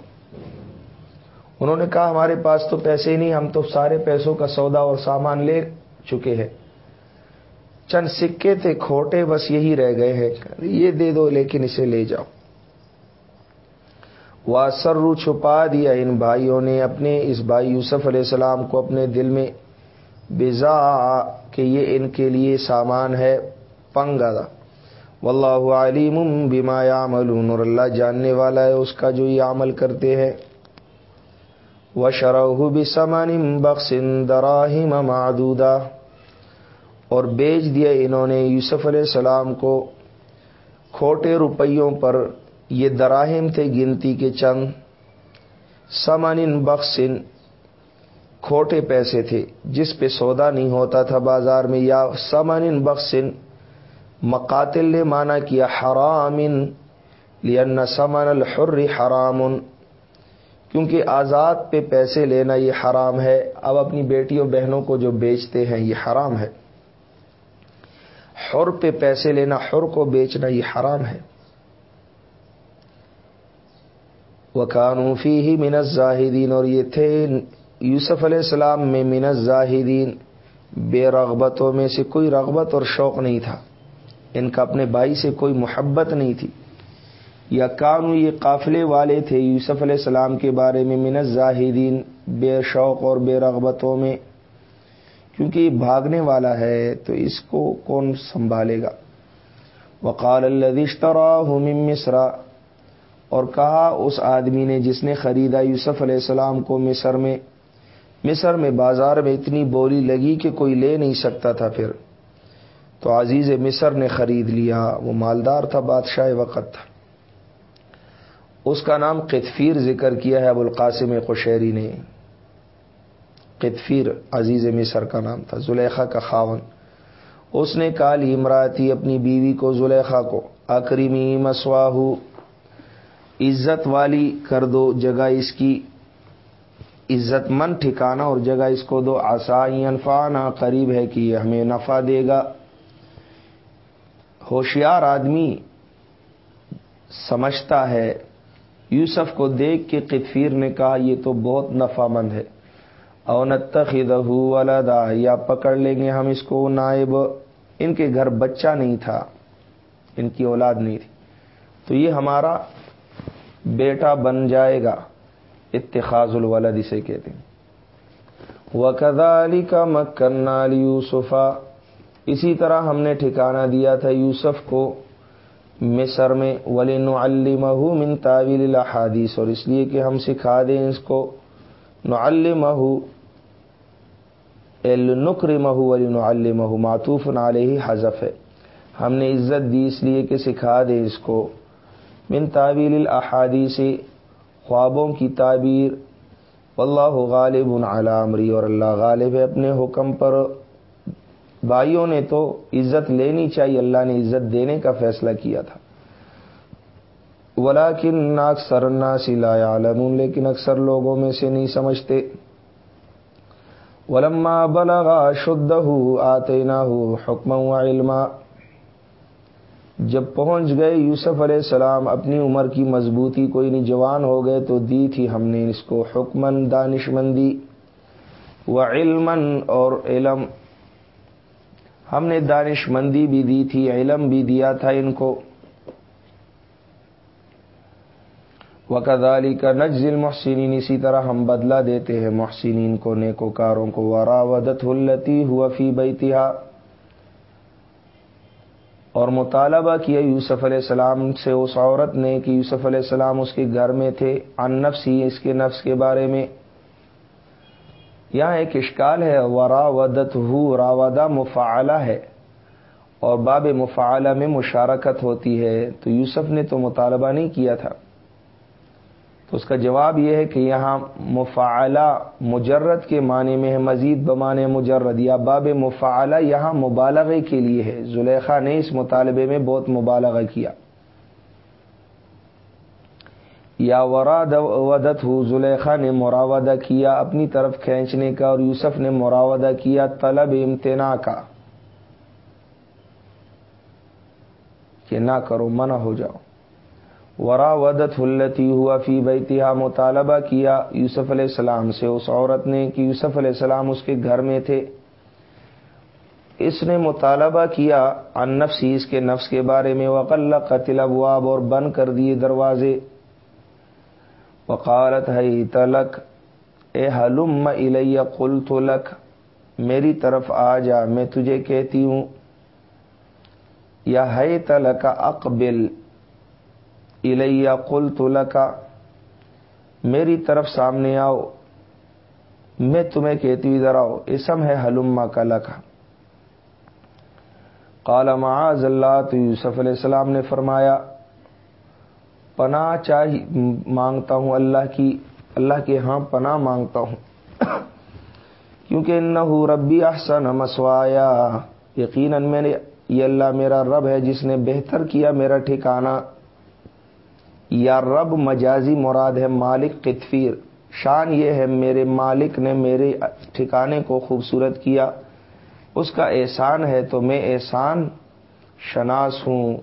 انہوں نے کہا، ہمارے پاس تو پیسے نہیں، ہم تو سارے پیسوں کا سودا اور سامان لے چکے ہیں۔ چند سکے تھے کھوٹے بس یہی رہ گئے ہیں۔ یہ دے دو، لیکن اسے لے جاؤ۔ واسرو چھپا دیا ان بھائیوں نے اپنے اس بھائی یوسف علیہ السلام کو اپنے دل میں بزا کہ یہ ان کے لیے سامان ہے پنگا واللہ علیم بما یعملون۔ اور اللہ جاننے والا ہے اس کا جو یہ عمل کرتے ہیں۔ و بسمن بخش دراہم معدودہ اور بیچ دیا انہوں نے یوسف علیہ السلام کو کھوٹے روپیوں پر یہ دراہم تھے گنتی کے چند سمن بخشن کھوٹے پیسے تھے، جس پہ سودا نہیں ہوتا تھا بازار میں، یا سمن بخشن مقاتل نے مانا کیا حرامن لن سمن الحر حرام کیونکہ آزاد پہ پیسے لینا یہ حرام ہے۔ اب اپنی بیٹیوں بہنوں کو جو بیچتے ہیں، یہ حرام ہے۔ حر پہ پیسے لینا، حر کو بیچنا یہ حرام ہے۔ وہ قانوفی ہی منت زاہدین اور یہ تھے یوسف علیہ السلام میں منت زاہدین بے رغبتوں میں سے کوئی رغبت اور شوق نہیں تھا۔ ان کا اپنے بھائی سے کوئی محبت نہیں تھی۔ یا کانو یہ قافلے والے تھے یوسف علیہ السلام کے بارے میں منت زاہدین بے شوق اور بے رغبتوں میں۔ کیونکہ یہ بھاگنے والا ہے تو اس کو کون سنبھالے گا؟ وقال اللہ مصرا اور کہا اس آدمی نے جس نے خریدا یوسف علیہ السلام کو مصر میں۔ مصر میں بازار میں اتنی بولی لگی کہ کوئی لے نہیں سکتا تھا پھر۔ تو عزیز مصر نے خرید لیا، وہ مالدار تھا، بادشاہ وقت تھا۔ اس کا نام قطفیر ذکر کیا ہے ابو القاسم قشیری نے۔ قطفیر عزیز مصر کا نام تھا، زلیخا کا خاون۔ اس نے کال امراتی اپنی بیوی کو زلیخا کو۔ اکریمی مسواہو، عزت والی کر دو، جگہ اس کی عزت مند ٹھکانا اور جگہ اس کو دو۔ آسائی انفانا، قریب ہے کہ یہ ہمیں نفع دے گا۔ ہوشیار آدمی سمجھتا ہے۔ یوسف کو دیکھ کے قطفیر نے کہا، یہ تو بہت نفع مند ہے۔ ولدا، یا پکڑ لیں گے ہم اس کو نائب۔ ان کے گھر بچہ نہیں تھا، ان کی اولاد نہیں تھی۔ تو یہ ہمارا بیٹا بن جائے گا، اتخاذ الولد اسے کہتے ہیں۔ وکدا علی کا مکن یوسفا اسی طرح ہم نے ٹھکانہ دیا تھا یوسف کو مصر میں۔ ولی نعلمہ من تعویل الحادیث اور اس لیے کہ ہم سکھا دیں اس کو۔ نعلمہ النکرمہ ولی نعلمہ معطوف علیہ حذف ہے ہم نے عزت دی اس لیے کہ سکھا دیں اس کو. من تعویل الاحادیث، خوابوں کی تعبیر. واللہ غالب علی اور اللہ غالب ہے اپنے حکم پر. بھائیوں نے تو عزت لینی چاہیے، اللہ نے عزت دینے کا فیصلہ کیا تھا. ولاکن اکثر لا عالم لیکن اکثر لوگوں میں سے نہیں سمجھتے۔ ولما بلغا شدہ آتے نہ حکم و علما، جب پہنچ گئے یوسف علیہ السلام، اپنی عمر کی مضبوطی کوئی نہیں، جوان ہو گئے تو دی تھی ہم نے اس کو حکمن دانش مندی و علم اور علم۔ ہم نے دانش مندی بھی دی تھی، علم بھی دیا تھا ان کو۔ وکدالی کا نجزل محسنین اسی طرح ہم بدلہ دیتے ہیں محسنین کو، نیکوکاروں کو وراودت التی ہوا فی بیتہا۔ اور مطالبہ کیا یوسف علیہ السلام سے، اس عورت نے کہ یوسف علیہ السلام اس کے گھر میں تھے ان نفس ہی اس کے نفس کے بارے میں۔ یہاں ایک اشکال ہے ورا ودت ہو راودا مفعلہ ہے۔ اور باب مفعلہ میں مشارکت ہوتی ہے۔ تو یوسف نے تو مطالبہ نہیں کیا تھا۔ تو اس کا جواب یہ ہے کہ یہاں مفعلہ مجرد کے معنی میں ہے، مزید بمانے مجرد یا باب مفعلہ یہاں مبالغے کے لیے ہے۔ زلیخا نے اس مطالبے میں بہت مبالغہ کیا۔ یا وراد ودت ہو زلیخا نے مراودہ کیا اپنی طرف کھینچنے کا اور یوسف نے مراودہ کیا طلب امتنا کا۔ کہ نہ کرو، منع ہو جاؤ۔ ورا ودت ہلتی ہوا فی بیتہا مطالبہ کیا یوسف علیہ السلام سے، اس عورت نے کہ یوسف علیہ السلام اس کے گھر میں تھے۔ اس نے مطالبہ کیا ان نفسی، اس کے نفس کے بارے میں وقل قتل ابواب اور بند کر دیے دروازے۔ وقالت ہے تلک اے حلم الیہ قلت لک، میری طرف آ جا، میں تجھے کہتی ہوں۔ یا ہے تلک اقبل الیہ قلت لک، میری طرف سامنے آؤ، میں تمہیں کہتی ہوں ادھر آؤ اسم ہے حلما کا لکھا قال معاذ اللہ، تو یوسف علیہ السلام نے فرمایا، پناہ چاہی، مانگتا ہوں اللہ کی، اللہ کے ہاں پناہ مانگتا ہوں۔ کیونکہ انہو ربی احسن مسوایا، یقیناً میں نے، یہ اللہ میرا رب ہے جس نے بہتر کیا میرا ٹھکانہ۔ یا رب مجازی مراد ہے مالک قطفیر شان یہ ہے میرے مالک نے میرے ٹھکانے کو خوبصورت کیا۔ اس کا احسان ہے تو میں احسان شناس ہوں۔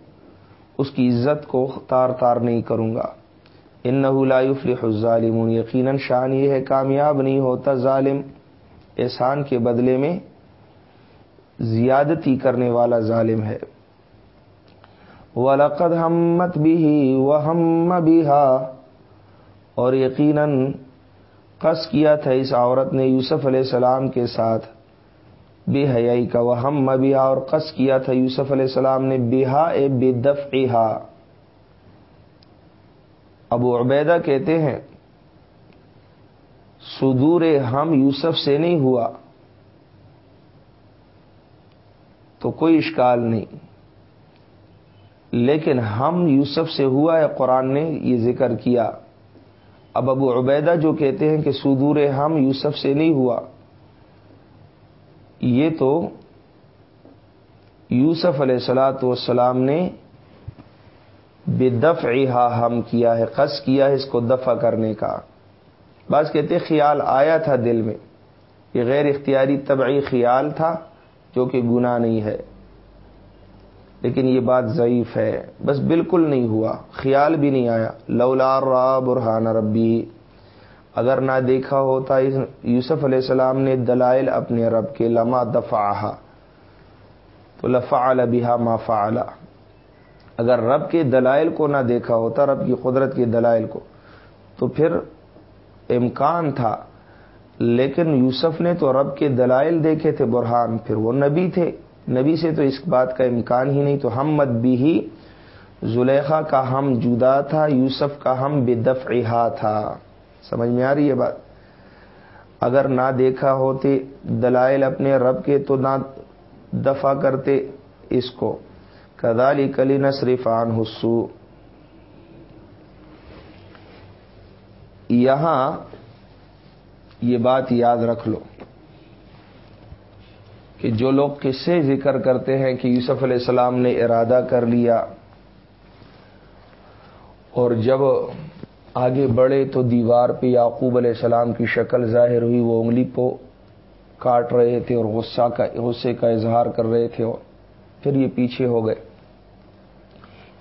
اس کی عزت کو تار تار نہیں کروں گا۔ ان نہ ظالم یقیناً شان یہ ہے کامیاب نہیں ہوتا ظالم۔ احسان کے بدلے میں زیادتی کرنے والا ظالم ہے۔ ولقد ہمت بھی وہ ہم بھی اور یقیناً قص کیا تھا اس عورت نے یوسف علیہ السلام کے ساتھ بے حیائی کا وہ ہم مبیا اور قص کیا تھا یوسف علیہ السلام نے بہا اے بے دف ابو عبیدہ کہتے ہیں سدور ہم یوسف سے نہیں ہوا، تو کوئی اشکال نہیں۔ لیکن ہم یوسف سے ہوا ہے، قرآن نے یہ ذکر کیا۔ اب ابو عبیدہ جو کہتے ہیں کہ سدور ہم یوسف سے نہیں ہوا۔ یہ تو یوسف علیہ السلاۃ والسلام نے بے دف ہم کیا ہے قص کیا ہے اس کو دفع کرنے کا۔ بعض کہتے خیال آیا تھا دل میں، یہ غیر اختیاری طبعی خیال تھا جو کہ گناہ نہیں ہے۔ لیکن یہ بات ضعیف ہے۔ بس بالکل نہیں ہوا۔ خیال بھی نہیں آیا۔ لولا را برہان ربی۔ اگر نہ دیکھا ہوتا یوسف علیہ السلام نے دلائل اپنے رب کے لما دفاع تو لفا بہا ما فعلا۔ اگر رب کے دلائل کو نہ دیکھا ہوتا، رب کی قدرت کے دلائل کو، تو پھر امکان تھا۔ لیکن یوسف نے تو رب کے دلائل دیکھے تھے، برہان، پھر وہ نبی تھے۔ نبی سے تو اس بات کا امکان ہی نہیں، تو ہم مت بھی ہی زلیخا کا ہم جدا تھا، یوسف کا ہم بے دفعہ تھا۔ سمجھ میں آ رہی ہے بات؟ اگر نہ دیکھا ہوتے دلائل اپنے رب کے، تو نہ دفع کرتے اس کو۔ کدالی کلی نصرف آن حسو یہاں یہ بات یاد رکھ لو۔ کہ جو لوگ قصے ذکر کرتے ہیں کہ یوسف علیہ السلام نے ارادہ کر لیا اور جب آگے بڑھے تو دیوار پہ یعقوب علیہ السلام کی شکل ظاہر ہوئی، وہ انگلی کو کاٹ رہے تھے اور غصہ کا، غصے کا اظہار کر رہے تھے اور پھر یہ پیچھے ہو گئے۔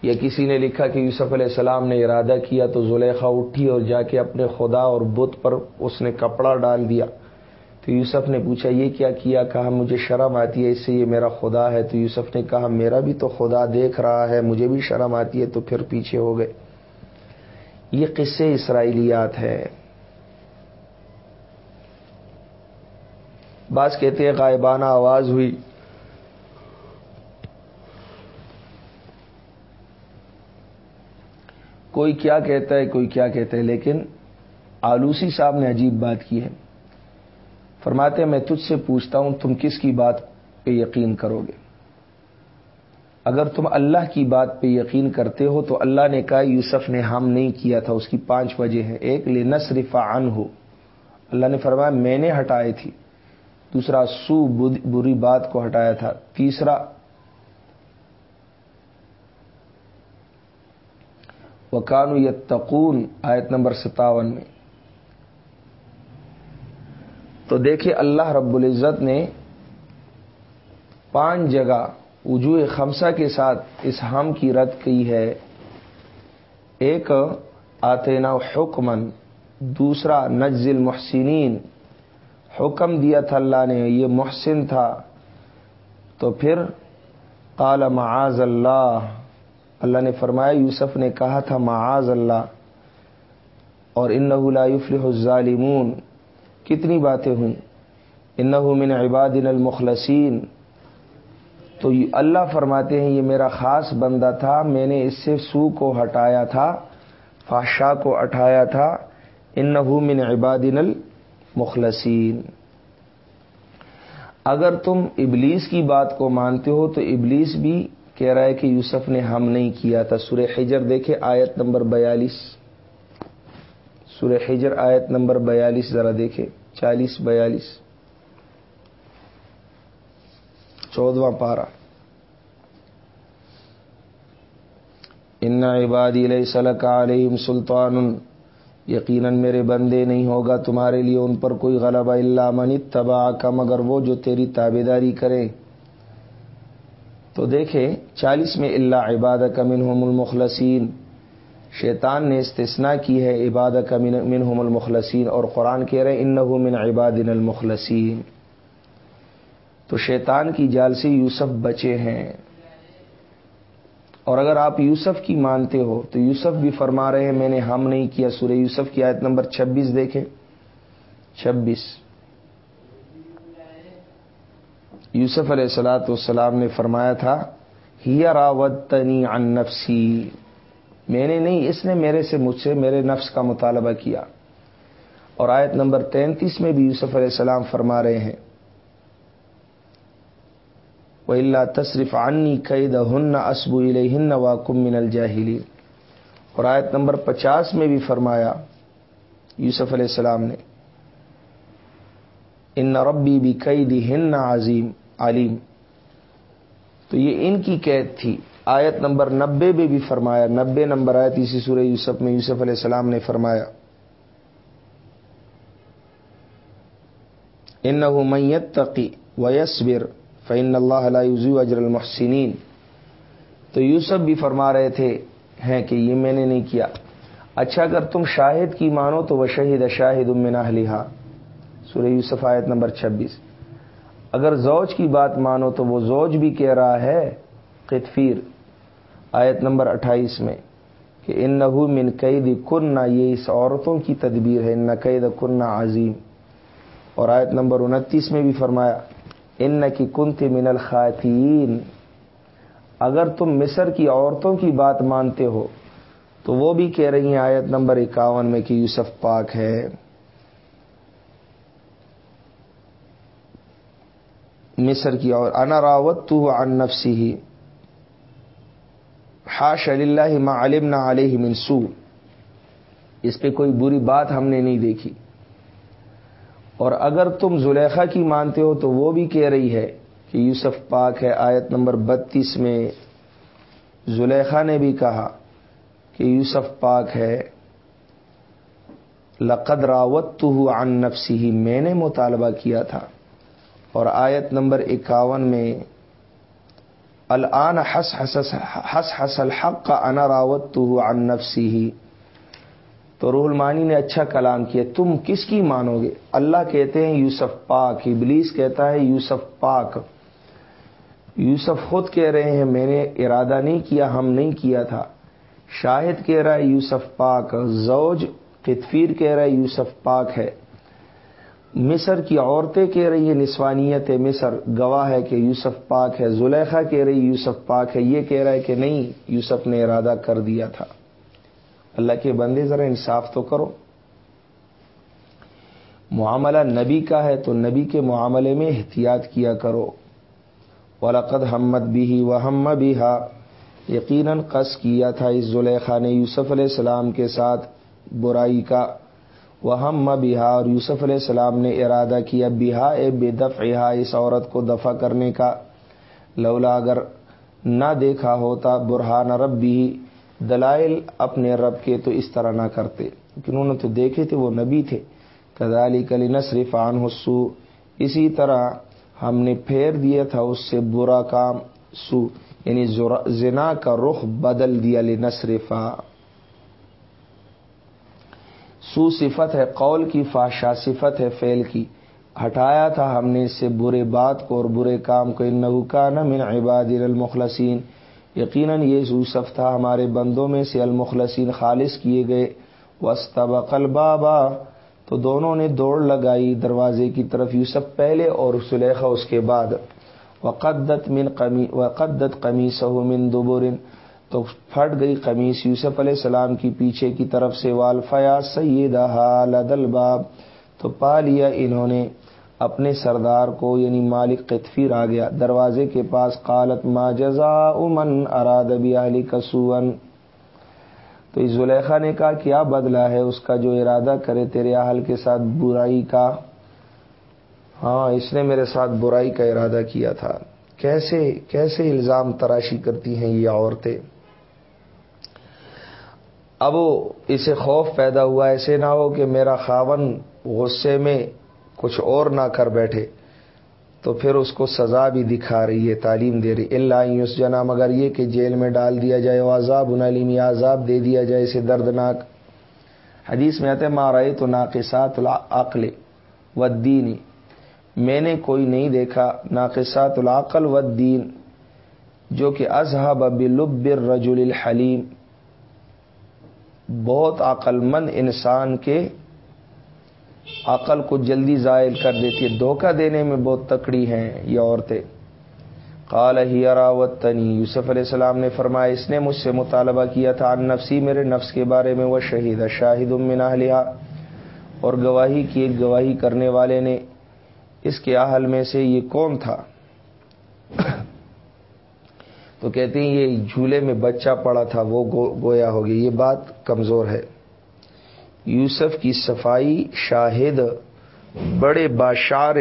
یا کسی نے لکھا کہ یوسف علیہ السلام نے ارادہ کیا تو زلیخا اٹھی اور جا کے اپنے خدا اور بت پر اس نے کپڑا ڈال دیا۔ تو یوسف نے پوچھا، یہ کیا کیا؟ کہا، مجھے شرم آتی ہے، اس سے یہ میرا خدا ہے۔ تو یوسف نے کہا، میرا بھی تو خدا دیکھ رہا ہے، مجھے بھی شرم آتی ہے۔ تو پھر پیچھے ہو گئے۔ یہ قصے اسرائیلیات ہے بعض کہتے ہیں، غائبانہ آواز ہوئی۔ کوئی کیا کہتا ہے، کوئی کیا کہتا ہے، لیکن آلوسی صاحب نے عجیب بات کی ہے۔ فرماتے ہیں، میں تجھ سے پوچھتا ہوں، تم کس کی بات پہ یقین کرو گے؟ اگر تم اللہ کی بات پہ یقین کرتے ہو تو اللہ نے کہا، یوسف نے ہم نہیں کیا تھا، اس کی پانچ وجہ ہیں۔ ایک لے نصرف ان ہو اللہ نے فرمایا، میں نے ہٹائے تھی۔ دوسرا، سو بری بات کو ہٹایا تھا۔ تیسرا، وکانو یتقون، آیت نمبر ستاون میں۔ تو دیکھیں اللہ رب العزت نے پانچ جگہ وجوہ خمسہ کے ساتھ اس ہم کی رد کی ہے۔ ایک، آتینا حکمن دوسرا نزل محسنین حکم دیا تھا اللہ نے، یہ محسن تھا۔ تو پھر قال معاذ اللہ اللہ نے فرمایا، یوسف نے کہا تھا معاذ اللہ، اور ان لا يفلح الظالمون۔ کتنی باتیں ہوئیں۔ ان سورہ حجر آیت نمبر بیالیس ذرا دیکھے چالیس، بیالیس۔ چودواں پارا ان عبادی علیہ سلک علیہم سلطان۔ یقیناً میرے بندے نہیں ہوگا تمہارے لیے ان پر کوئی غلبہ اللہ من تبا کا مگر وہ جو تیری تابے داری کرے۔ تو دیکھے چالیس میں اللہ عباد کا منہم المخلصین شیطان نے استثنا کی ہے عباد کا منہم المخلصین اور قرآن کہہ رہے ان میں نے نہیں، اس نے میرے سے، مجھ سے میرے نفس کا مطالبہ کیا۔ اور آیت نمبر تینتیس میں بھی یوسف علیہ السلام فرما رہے ہیں وہ اللہ تصرف عنی قید ہن اسبو الہن واکم من الجاہلی اور آیت نمبر پچاس میں بھی فرمایا یوسف علیہ السلام نے ان ربی بھی قید ہن عظیم علیم تو یہ ان کی قید تھی۔ آیت نمبر نبے میں بھی فرمایا، نبے نمبر آیت اسی سورہ یوسف میں یوسف علیہ السلام نے فرمایا ان آیت نمبر اٹھائیس میں کہ ان من قید کنہ، یہ اس عورتوں کی تدبیر ہے، ان قید کنہ عظیم۔ اور آیت نمبر انتیس میں بھی فرمایا ان کی کنت من الخاتین اگر تم مصر کی عورتوں کی بات مانتے ہو، تو وہ بھی کہہ رہی ہیں آیت نمبر اکاون میں کہ یوسف پاک ہے۔ مصر کی اور، انا راوت تو عن نفسی ہی ہاش اللہ ما علم نہ علیہ منسو اس پہ کوئی بری بات ہم نے نہیں دیکھی. اور اگر تم زلیخا کی مانتے ہو تو وہ بھی کہہ رہی ہے کہ یوسف پاک ہے، آیت نمبر بتیس میں زلیخا نے بھی کہا کہ یوسف پاک ہے، لقد راوت تو عن نفسی ہی میں نے مطالبہ کیا تھا۔ اور آیت نمبر اکاون میں الان حس حس حس الحق کا انا راوت تو عن نفسی ہی تو روح المانی نے اچھا کلام کیا، تم کس کی مانو گے؟ اللہ کہتے ہیں یوسف پاک، ابلیس کہتا ہے یوسف پاک. یوسف خود کہہ رہے ہیں، میں نے ارادہ نہیں کیا، ہم نہیں کیا تھا. شاہد کہہ رہا ہے یوسف پاک، زوج قطفیر کہہ رہا ہے یوسف پاک ہے. مصر کی عورتیں کہہ رہی ہیں، نسوانیت مصر گواہ ہے کہ یوسف پاک ہے زلیخا کہہ رہی یوسف پاک ہے، یہ کہہ رہا ہے کہ نہیں، یوسف نے ارادہ کر دیا تھا۔ اللہ کے بندے ذرا انصاف تو کرو۔ معاملہ نبی کا ہے تو نبی کے معاملے میں احتیاط کیا کرو۔ ولقد حمد بھی و ہم بھی یقیناً قص کیا تھا اس زلیخا نے یوسف علیہ السلام کے ساتھ برائی کا۔ وہ ہم بہا اور یوسف علیہ السلام نے ارادہ کیا بہا اے بے دف اس عورت کو دفع کرنے کا۔ لولا اگر نہ دیکھا ہوتا برہان رب بھی دلائل اپنے رب کے تو اس طرح نہ کرتے۔ انہوں نے تو دیکھے تھے، وہ نبی تھے۔ کدالی کلی نصرف عن حسو اسی طرح ہم نے پھیر دیا تھا اس سے برا کام سو یعنی زنا کا رخ بدل دیا، لنصرفا۔ سو صفت ہے، قول کی، فاشا صفت ہے فیل کی۔ ہٹایا تھا ہم نے اس سے برے بات کو اور برے کام کو۔ ان نوکا من عباد المخلصین یقیناً یہ یوسف تھا ہمارے بندوں میں سے المخلصین خالص کیے گئے۔ وسطب بابا تو دونوں نے دوڑ لگائی دروازے کی طرف، یوسف پہلے اور سلیخا اس کے بعد۔ وقدت من قمی وقدت قمی سہو من دوبرن تو پھٹ گئی قمیص یوسف علیہ السلام کی پیچھے کی طرف سے، والفیا سید باب، تو پا لیا انہوں نے اپنے سردار کو یعنی مالک قطفیر آ گیا، دروازے کے پاس قالت ما جزا امن اراد علی کسون تو اس زلیخا نے کہا، کیا بدلا ہے اس کا جو ارادہ کرے تیرے اہل کے ساتھ برائی کا؟ ہاں اس نے میرے ساتھ برائی کا ارادہ کیا تھا۔ کیسے کیسے الزام تراشی کرتی ہیں یہ عورتیں؟ اب اسے خوف پیدا ہوا ایسے نہ ہو کہ میرا خاون غصے میں کچھ اور نہ کر بیٹھے، تو پھر اس کو سزا بھی دکھا رہی ہے، تعلیم دے رہی اللہ اس جنا مگر یہ کہ جیل میں ڈال دیا جائے عذاب انعلیمی عذاب دے دیا جائے اسے دردناک۔ حدیث میں آتے مارائے تو ناقصات العقل و دینی میں نے کوئی نہیں دیکھا ناقصات العقل و دین جو کہ اصحب بلب الرجل الحلیم۔ بہت عقل مند انسان کے عقل کو جلدی زائل کر دیتی ہے۔ دھوکہ دینے میں بہت تکڑی ہیں یہ عورتیں۔ قال ہی اراوت تنی یوسف علیہ السلام نے فرمایا، اس نے مجھ سے مطالبہ کیا تھا، ان نفسی میرے نفس کے بارے میں، وہ شہید، شاہد امن لیا اور گواہی کی ایک گواہی کرنے والے نے، اس کے اہل میں سے یہ کون تھا؟ تو کہتے ہیں یہ جھولے میں بچہ پڑا تھا، وہ گویا ہوگی۔ یہ بات کمزور ہے۔ یوسف کی صفائی شاہد بڑے باشار،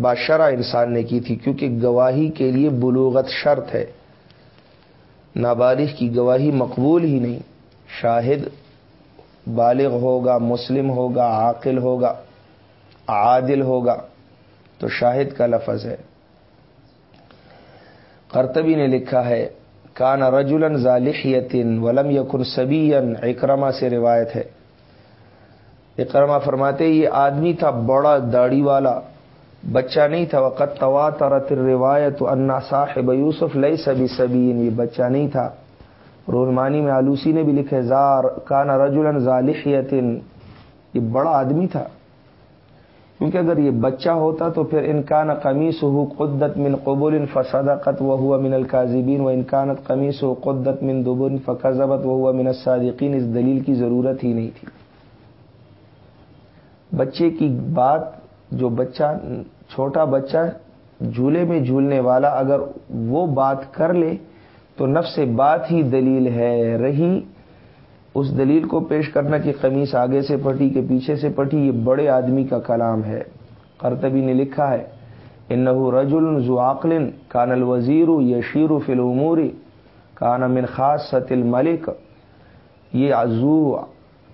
باشرہ انسان نے کی تھی، کیونکہ گواہی کے لیے بلوغت شرط ہے۔ نابالغ کی گواہی مقبول ہی نہیں۔ شاہد بالغ ہوگا، مسلم ہوگا، عاقل ہوگا، عادل ہوگا۔ تو شاہد کا لفظ ہے۔ کرتبی نے لکھا ہے، کان رجولن ظالحیتن ولم یقن سبین اکرما سے روایت ہے۔ اکرما فرماتے، یہ آدمی تھا بڑا داڑھی والا، بچہ نہیں تھا۔ وقت توا ترت روایت انا صاحب یوسف لئی سبھی سبین یہ بچہ نہیں تھا۔ رحمانی میں آلوسی نے بھی لکھے زار کانا رجولن ظالحیتن یہ بڑا آدمی تھا۔ کیونکہ اگر یہ بچہ ہوتا تو پھر انکان قمیص ہو قدت من قبول فصدقت وہ ہوا من القاضبین و انکانت قمیص ہو قدت من دبن فقضبت وہ ہوا من الصادقین، اس دلیل کی ضرورت ہی نہیں تھی۔ بچے کی بات، جو بچہ، چھوٹا بچہ جھولے میں جھولنے والا اگر وہ بات کر لے تو نفس بات ہی دلیل ہے، رہی اس دلیل کو پیش کرنا کہ قمیص آگے سے پٹی کے پیچھے سے پٹی یہ بڑے آدمی کا کلام ہے۔ کرتبی نے لکھا ہے ان رجل عقل کان الوزیر یشیر فلعموری کان من خاص ست الملک. یہ عزو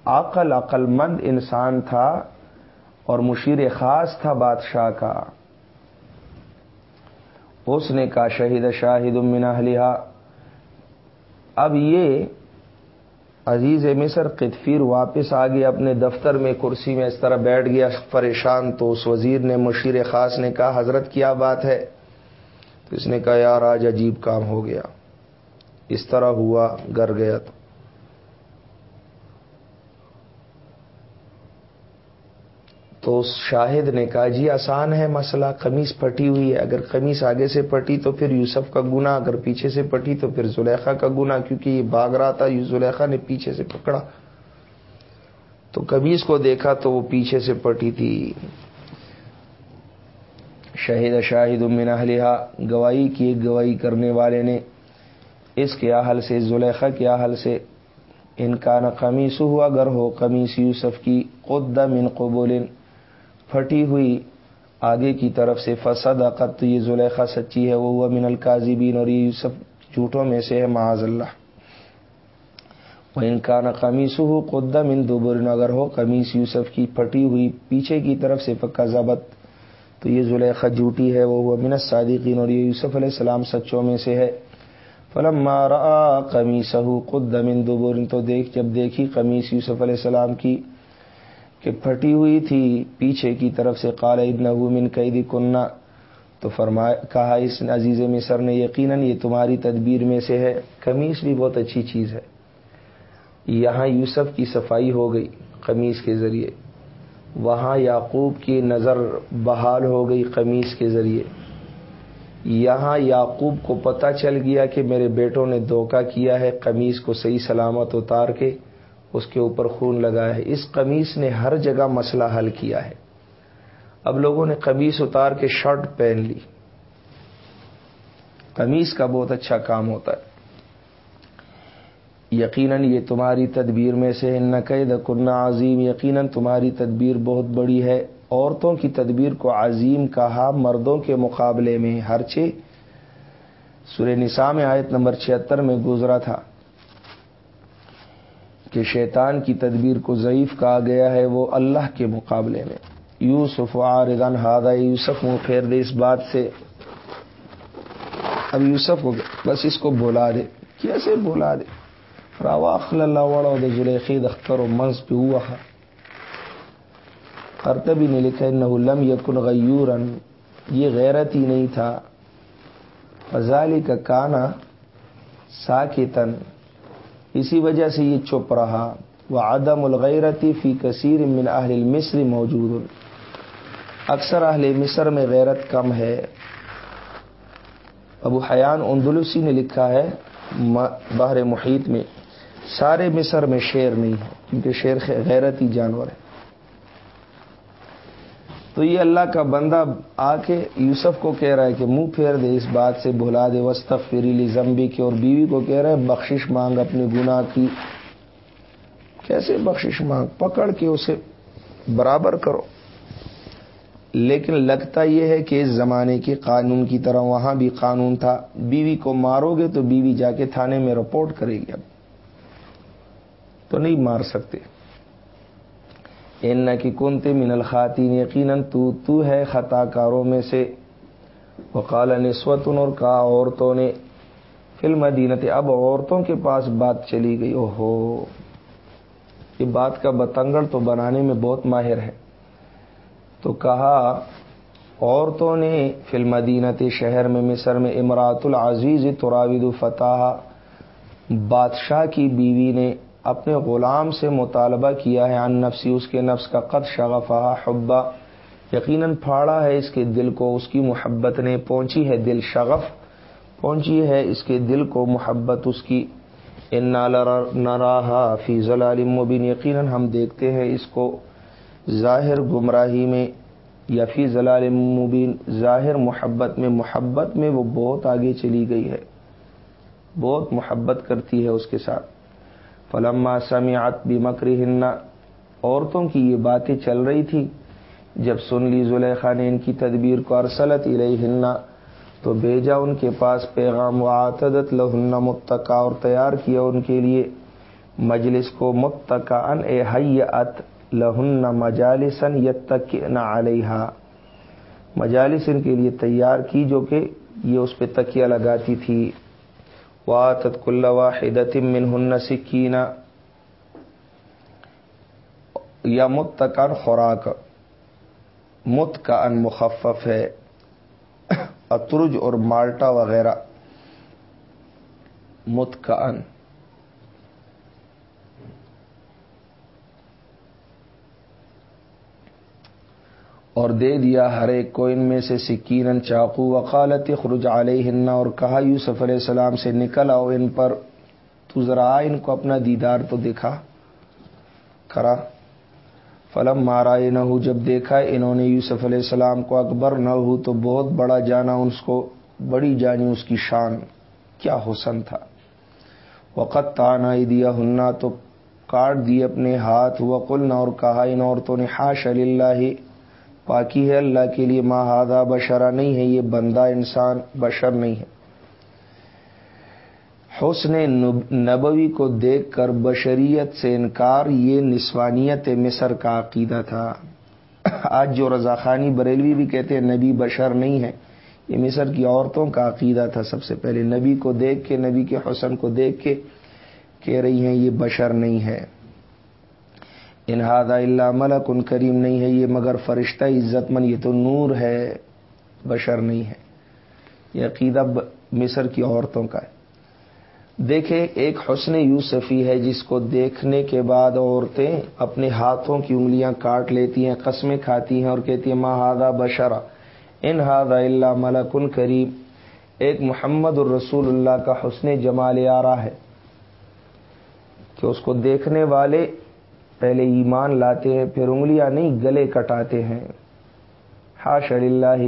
عقل عقل مند انسان تھا اور مشیر خاص تھا بادشاہ کا۔ اس نے کہا، شہید شاہد من اہلیہ اب یہ عزیز مصر، قطفیر واپس آ گیا اپنے دفتر میں، کرسی میں اس طرح بیٹھ گیا، پریشان تو اس وزیر نے مشیر خاص نے کہا، حضرت کیا بات ہے؟ تو اس نے کہا، یار، آج عجیب کام ہو گیا۔ اس طرح ہوا، گر گیا تو۔ تو اس شاہد نے کہا جی آسان ہے مسئلہ، قمیص پٹی ہوئی ہے۔ اگر قمیص آگے سے پٹی تو پھر یوسف کا گنا اگر پیچھے سے پٹی تو پھر زلیخا کا گنا کیونکہ یہ بھاگ رہا تھا زلیخا نے پیچھے سے پکڑا۔ تو قمیص کو دیکھا تو وہ پیچھے سے پٹی تھی۔ شہید شاہد من اہلہا، گواہی کی ایک گواہی کرنے والے نے اس کے حل سے، زلیخا کے حل سے ان کا نہ قمیص ہوا گر ہو قمیص یوسف کی، قد من قبول پھٹی ہوئی آگے کی طرف سے فسد عقت تو یہ زلیخا سچی ہے وہ ہوا من القاضبین اور یہ یوسف جھوٹوں میں سے ہے، معاذ اللہ۔ وہ ان کا نہ قمیص ہو قدم ان دوبرن اگر ہو قمیص یوسف کی پھٹی ہوئی پیچھے کی طرف سے پکا ضبط تو یہ زلیخا جھوٹی ہے وہ من صادقین اور یہ یوسف علیہ السلام سچوں میں سے ہے۔ فلم مارا قمیص ہو قدم ان دوبرن تو دیکھ، جب دیکھی قمیص یوسف علیہ السلام کی کہ پھٹی ہوئی تھی پیچھے کی طرف سے قال ابن من قیدی کنہ، تو فرمایا، کہا، اس عزیز مصر نے، یقیناً یہ تمہاری تدبیر میں سے ہے، قمیص بھی بہت اچھی چیز ہے۔ یہاں یوسف کی صفائی ہو گئی قمیص کے ذریعے۔ وہاں یعقوب کی نظر بحال ہو گئی قمیص کے ذریعے۔ یہاں یعقوب کو پتہ چل گیا کہ میرے بیٹوں نے دھوکہ کیا ہے، قمیص کو صحیح سلامت اتار کے اس کے اوپر خون لگایا ہے۔ اس قمیص نے ہر جگہ مسئلہ حل کیا ہے۔ اب لوگوں نے قمیص اتار کے شرٹ پہن لی۔ قمیص کا بہت اچھا کام ہوتا ہے۔ یقیناً یہ تمہاری تدبیر میں سے نقید کنہ عظیم، یقیناً تمہاری تدبیر بہت بڑی ہے۔ عورتوں کی تدبیر کو عظیم کہا مردوں کے مقابلے میں۔ ہر چھ سورہ نساء میں آیت نمبر چھہتر میں گزرا تھا۔ کہ شیطان کی تدبیر کو ضعیف کہا گیا ہے وہ اللہ کے مقابلے میں۔ یوسف آردن ہادہ یوسف منہ پھیر دے اس بات سے۔ اب یوسف کو بس اس کو بولا دے۔ کیسے بولا دے؟ راواخل اللہ وڑا دے جلیخی دختر و منز پہ ہوا کرتبی نے لکھا نہ لم یکن غیورن۔ یہ غیرت ہی نہیں تھا۔ فضالی کا کانا ساکتن اسی وجہ سے یہ چپ رہا۔ وہ عدم الغیرتی فی کثیر من اہل مصر موجود۔ اکثر اہل مصر میں غیرت کم ہے۔ ابو حیان اندلسی نے لکھا ہے باہر محیط میں، سارے مصر میں شیر نہیں ہے، کیونکہ شیر غیرتی جانور ہے تو یہ اللہ کا بندہ آ کے یوسف کو کہہ رہا ہے کہ منہ پھیر دے، اس بات سے بھلا دے وسط فریلی زمبی کی اور بیوی کو کہہ رہا ہے، بخشش مانگ اپنے گناہ کی۔ کیسے بخشش مانگ؟ پکڑ کے اسے برابر کرو۔ لیکن لگتا یہ ہے کہ اس زمانے کے قانون کی طرح وہاں بھی قانون تھا۔ بیوی کو مارو گے تو بیوی جا کے تھانے میں رپورٹ کرے گی۔ اب تو نہیں مار سکتے۔ ان کی کنتے من الخاتین یقیناً تو تو ہے خطا کاروں میں سے۔ وقال نسوتن اور کہا عورتوں نے فلم دینت اب عورتوں کے پاس بات چلی گئی۔ او ہو یہ بات کا بتنگڑ تو بنانے میں بہت ماہر ہے۔ تو کہا، عورتوں نے فلم دینت شہر میں مصر میں امرات العزیز تراود فتح، بادشاہ کی بیوی نے اپنے غلام سے مطالبہ کیا ہے ان نفسی، اس کے نفس کا قد شغفہ حبا۔ یقیناً پھاڑا ہے اس کے دل کو، اس کی محبت نے پہنچی ہے دل شغف، پہنچی ہے اس کے دل کو محبت، اس کی ان نراہا فی ضلال مبین۔ یقیناً ہم دیکھتے ہیں اس کو ظاہر گمراہی میں یا فی ضلال مبین۔ ظاہر محبت میں محبت میں وہ بہت آگے چلی گئی ہے۔ بہت محبت کرتی ہے اس کے ساتھ۔ فلما سمعت بھی مکری عورتوں کی یہ باتیں چل رہی تھی جب سن لی زلیخا نے ان کی تدبیر کو ارسلت الیہن، تو بھیجا ان کے پاس پیغام و عطدت لہن متقا، اور تیار کیا ان کے لیے۔ مجلس کو متقا ان اے حیت لہن مجالسن یتک علیہ مجالس ان کے لیے تیار کی، جو کہ یہ اس پہ تکیہ لگاتی تھی۔ واتت کل واحدت منہن سکینہ یا متکن خوراک. مت کا ان مخفف ہے. اترج اور مالٹا وغیرہ. مت کا ان. اور دے دیا ہر ایک کو ان میں سے سکین چاقو، وقالت خرج علیہ اور کہا، یوسف علیہ السلام سے نکل آؤ ان پر۔ تو ذرا ان کو اپنا دیدار تو دکھا کرا۔ فلم مارا نہ ہو جب دیکھا انہوں نے یوسف علیہ السلام کو اکبر نہ ہو، تو بہت بڑا جانا اس کو، بڑی جانی اس کی شان۔ کیا حسن تھا۔ وقت تانا دیا ہننا تو کاٹ دی اپنے ہاتھ۔ وقل نہ اور کہا، ان عورتوں نے ہاش اللہ پاکی ہے، اللہ کے لیے ماں بشرا نہیں ہے، یہ بندہ انسان بشر نہیں ہے۔ حسن نبوی کو دیکھ کر بشریت سے انکار، یہ نسوانیت مصر کا عقیدہ تھا۔ آج جو رضا خانی بریلوی بھی کہتے ہیں، نبی بشر نہیں ہے، یہ مصر کی عورتوں کا عقیدہ تھا۔ سب سے پہلے نبی کو دیکھ کے، نبی کے حسن کو دیکھ کے کہہ رہی ہیں، یہ بشر نہیں ہے۔ انہادا اللہ ملک ان کریم نہیں ہے یہ، مگر فرشتہ عزت مند، یہ تو نور ہے، بشر نہیں ہے۔ یہ عقیدہ مصر کی عورتوں کا ہے۔ دیکھیں، ایک حسن یوسفی ہے جس کو دیکھنے کے بعد عورتیں اپنے ہاتھوں کی انگلیاں کاٹ لیتی ہیں، قسمیں کھاتی ہیں اور کہتی ہیں، ماں بشرا، ان ہاد اللہ ملک ان کریم۔ ایک محمد الرسول اللہ کا حسن جمال آ رہا ہے کہ اس کو دیکھنے والے پہلے ایمان لاتے ہیں، پھر انگلیاں نہیں، گلے کٹاتے ہیں۔ ہاش اللہ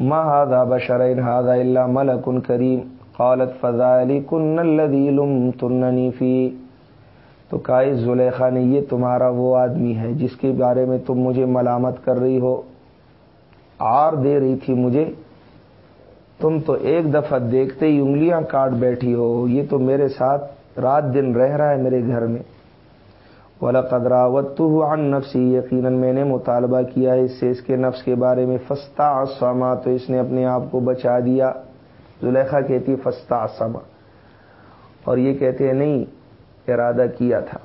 ماں بشر ان ہاد اللہ ملک ان کریم۔ قالت فضائلی کن الدیلم تننی فی۔ تو کائز زلیخا نے، یہ تمہارا وہ آدمی ہے جس کے بارے میں تم مجھے ملامت کر رہی ہو۔ آر دے رہی تھی مجھے۔ تم تو ایک دفعہ دیکھتے ہی انگلیاں کاٹ بیٹھی ہو۔ یہ تو میرے ساتھ رات دن رہ رہا ہے میرے گھر میں۔ والا قدراوت تو عن نفسی یقیناً میں نے مطالبہ کیا ہے اس سے اس کے نفس کے بارے میں فستا سما تو اس نے اپنے آپ کو بچا دیا۔ زلیخا کہتی فستا سما اور یہ کہتے ہیں، نہیں، ارادہ کیا تھا۔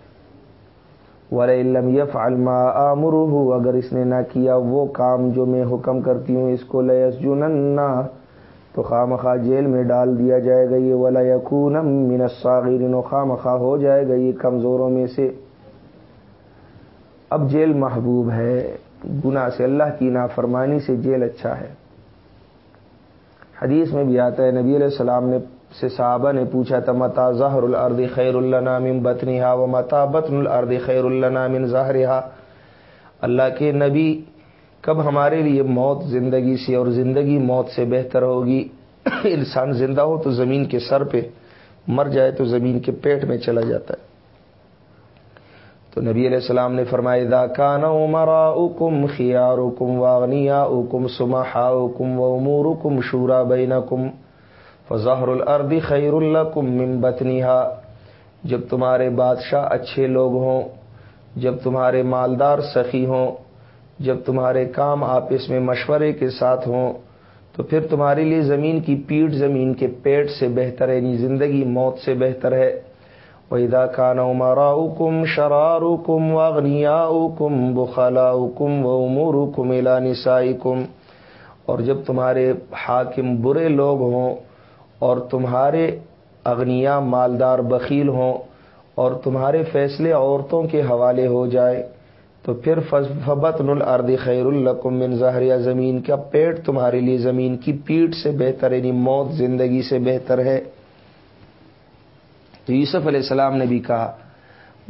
علم یف علما آمر اگر اس نے نہ کیا وہ کام جو میں حکم کرتی ہوں، اس کو لس جن تو خواہ جیل میں ڈال دیا جائے گا یہ، ولا یقون من و خواہ ہو جائے گا یہ کمزوروں میں سے۔ اب جیل محبوب ہے، گناہ سے اللہ کی نافرمانی سے جیل اچھا ہے۔ حدیث میں بھی آتا ہے، نبی علیہ السلام نے سے صحابہ نے پوچھا تھا متا ظہر الارض خیر اللہ من بتنی و متا بطن الارض خیر اللہ من ظاہر اللہ کے نبی کب ہمارے لیے موت زندگی سے اور زندگی موت سے بہتر ہوگی؟ انسان زندہ ہو تو زمین کے سر پہ، مر جائے تو زمین کے پیٹ میں چلا جاتا ہے۔ تو نبی علیہ السلام نے فرمایا دا کان عمرا اکم خیار اکم واغنیا اکم سماحا اکم و امور اکم شورا بین کم فظہر الرد خیر اللہ کم جب تمہارے بادشاہ اچھے لوگ ہوں، جب تمہارے مالدار سخی ہوں، جب تمہارے کام آپس میں مشورے کے ساتھ ہوں، تو پھر تمہارے لیے زمین کی پیٹ زمین کے پیٹ سے بہتر ہے یعنی زندگی موت سے بہتر ہے۔ وَإِذَا كَانَ أُمَرَاؤُكُمْ شَرَارُكُمْ وَأَغْنِيَاؤُكُمْ بُخَلَاؤُكُمْ وَأُمُورُكُمْ إِلَى نِسَائِكُمْ اور جب تمہارے حاکم برے لوگ ہوں اور تمہارے اغنیا مالدار بخیل ہوں اور تمہارے فیصلے عورتوں کے حوالے ہو جائے، تو پھر فبت الارض خیر القم من ظاہریہ زمین کا پیٹ تمہارے لیے زمین کی پیٹ سے بہتر یعنی موت زندگی سے بہتر ہے؟ تو یوسف علیہ السلام نے بھی کہا،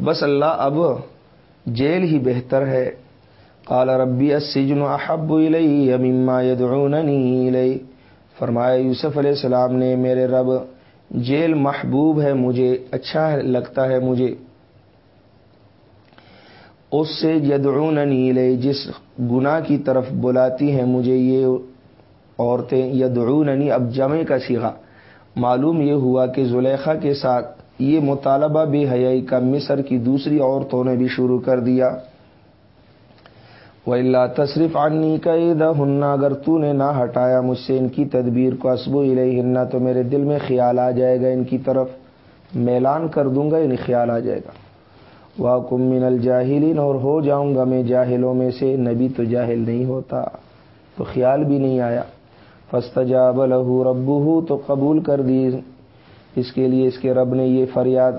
بس اللہ اب جیل ہی بہتر ہے۔ قال ربی السجن احب الی مما يدعوننی الی فرمایا، یوسف علیہ السلام نے، میرے رب، جیل محبوب ہے، مجھے اچھا لگتا ہے، مجھے اس سے یدعوننی الی جس گناہ کی طرف بلاتی ہیں، مجھے یہ عورتیں یدعوننی۔ اب جمع کا سیگا معلوم یہ ہوا کہ زلیخا کے ساتھ یہ مطالبہ بھی حیائی کا مصر کی دوسری عورتوں نے بھی شروع کر دیا۔ وہ اللہ تصرف عنی کا ہننا اگر تو نے نہ ہٹایا مجھ سے ان کی تدبیر کو اسبو ہننا تو میرے دل میں خیال آ جائے گا ان کی طرف۔ میلان کر دوں گا انہیں خیال آ جائے گا۔ وہ من الجاہلین اور ہو جاؤں گا میں جاہلوں میں سے۔ نبی تو جاہل نہیں ہوتا، تو خیال بھی نہیں آیا۔ فستجاب لہو ربو تو قبول کر دی۔ اس کے لیے اس کے رب نے یہ فریاد،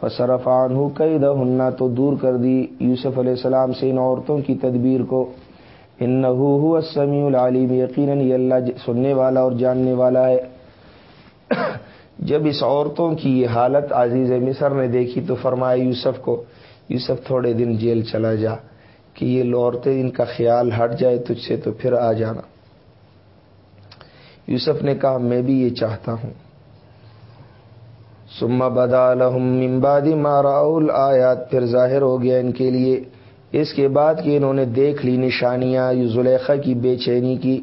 فصرف ہو کئی دہنا تو دور کر دی یوسف علیہ السلام سے ان عورتوں کی تدبیر کو۔ ان نحو سمیع العالم یقیناً یہ اللہ سننے والا پھر مارا آیات پھر ظاہر ہو گیا ان کے لیے۔ اس کے بعد کہ انہوں نے دیکھ لی نشانیاں یو زلیخا کی، بے چینی کی۔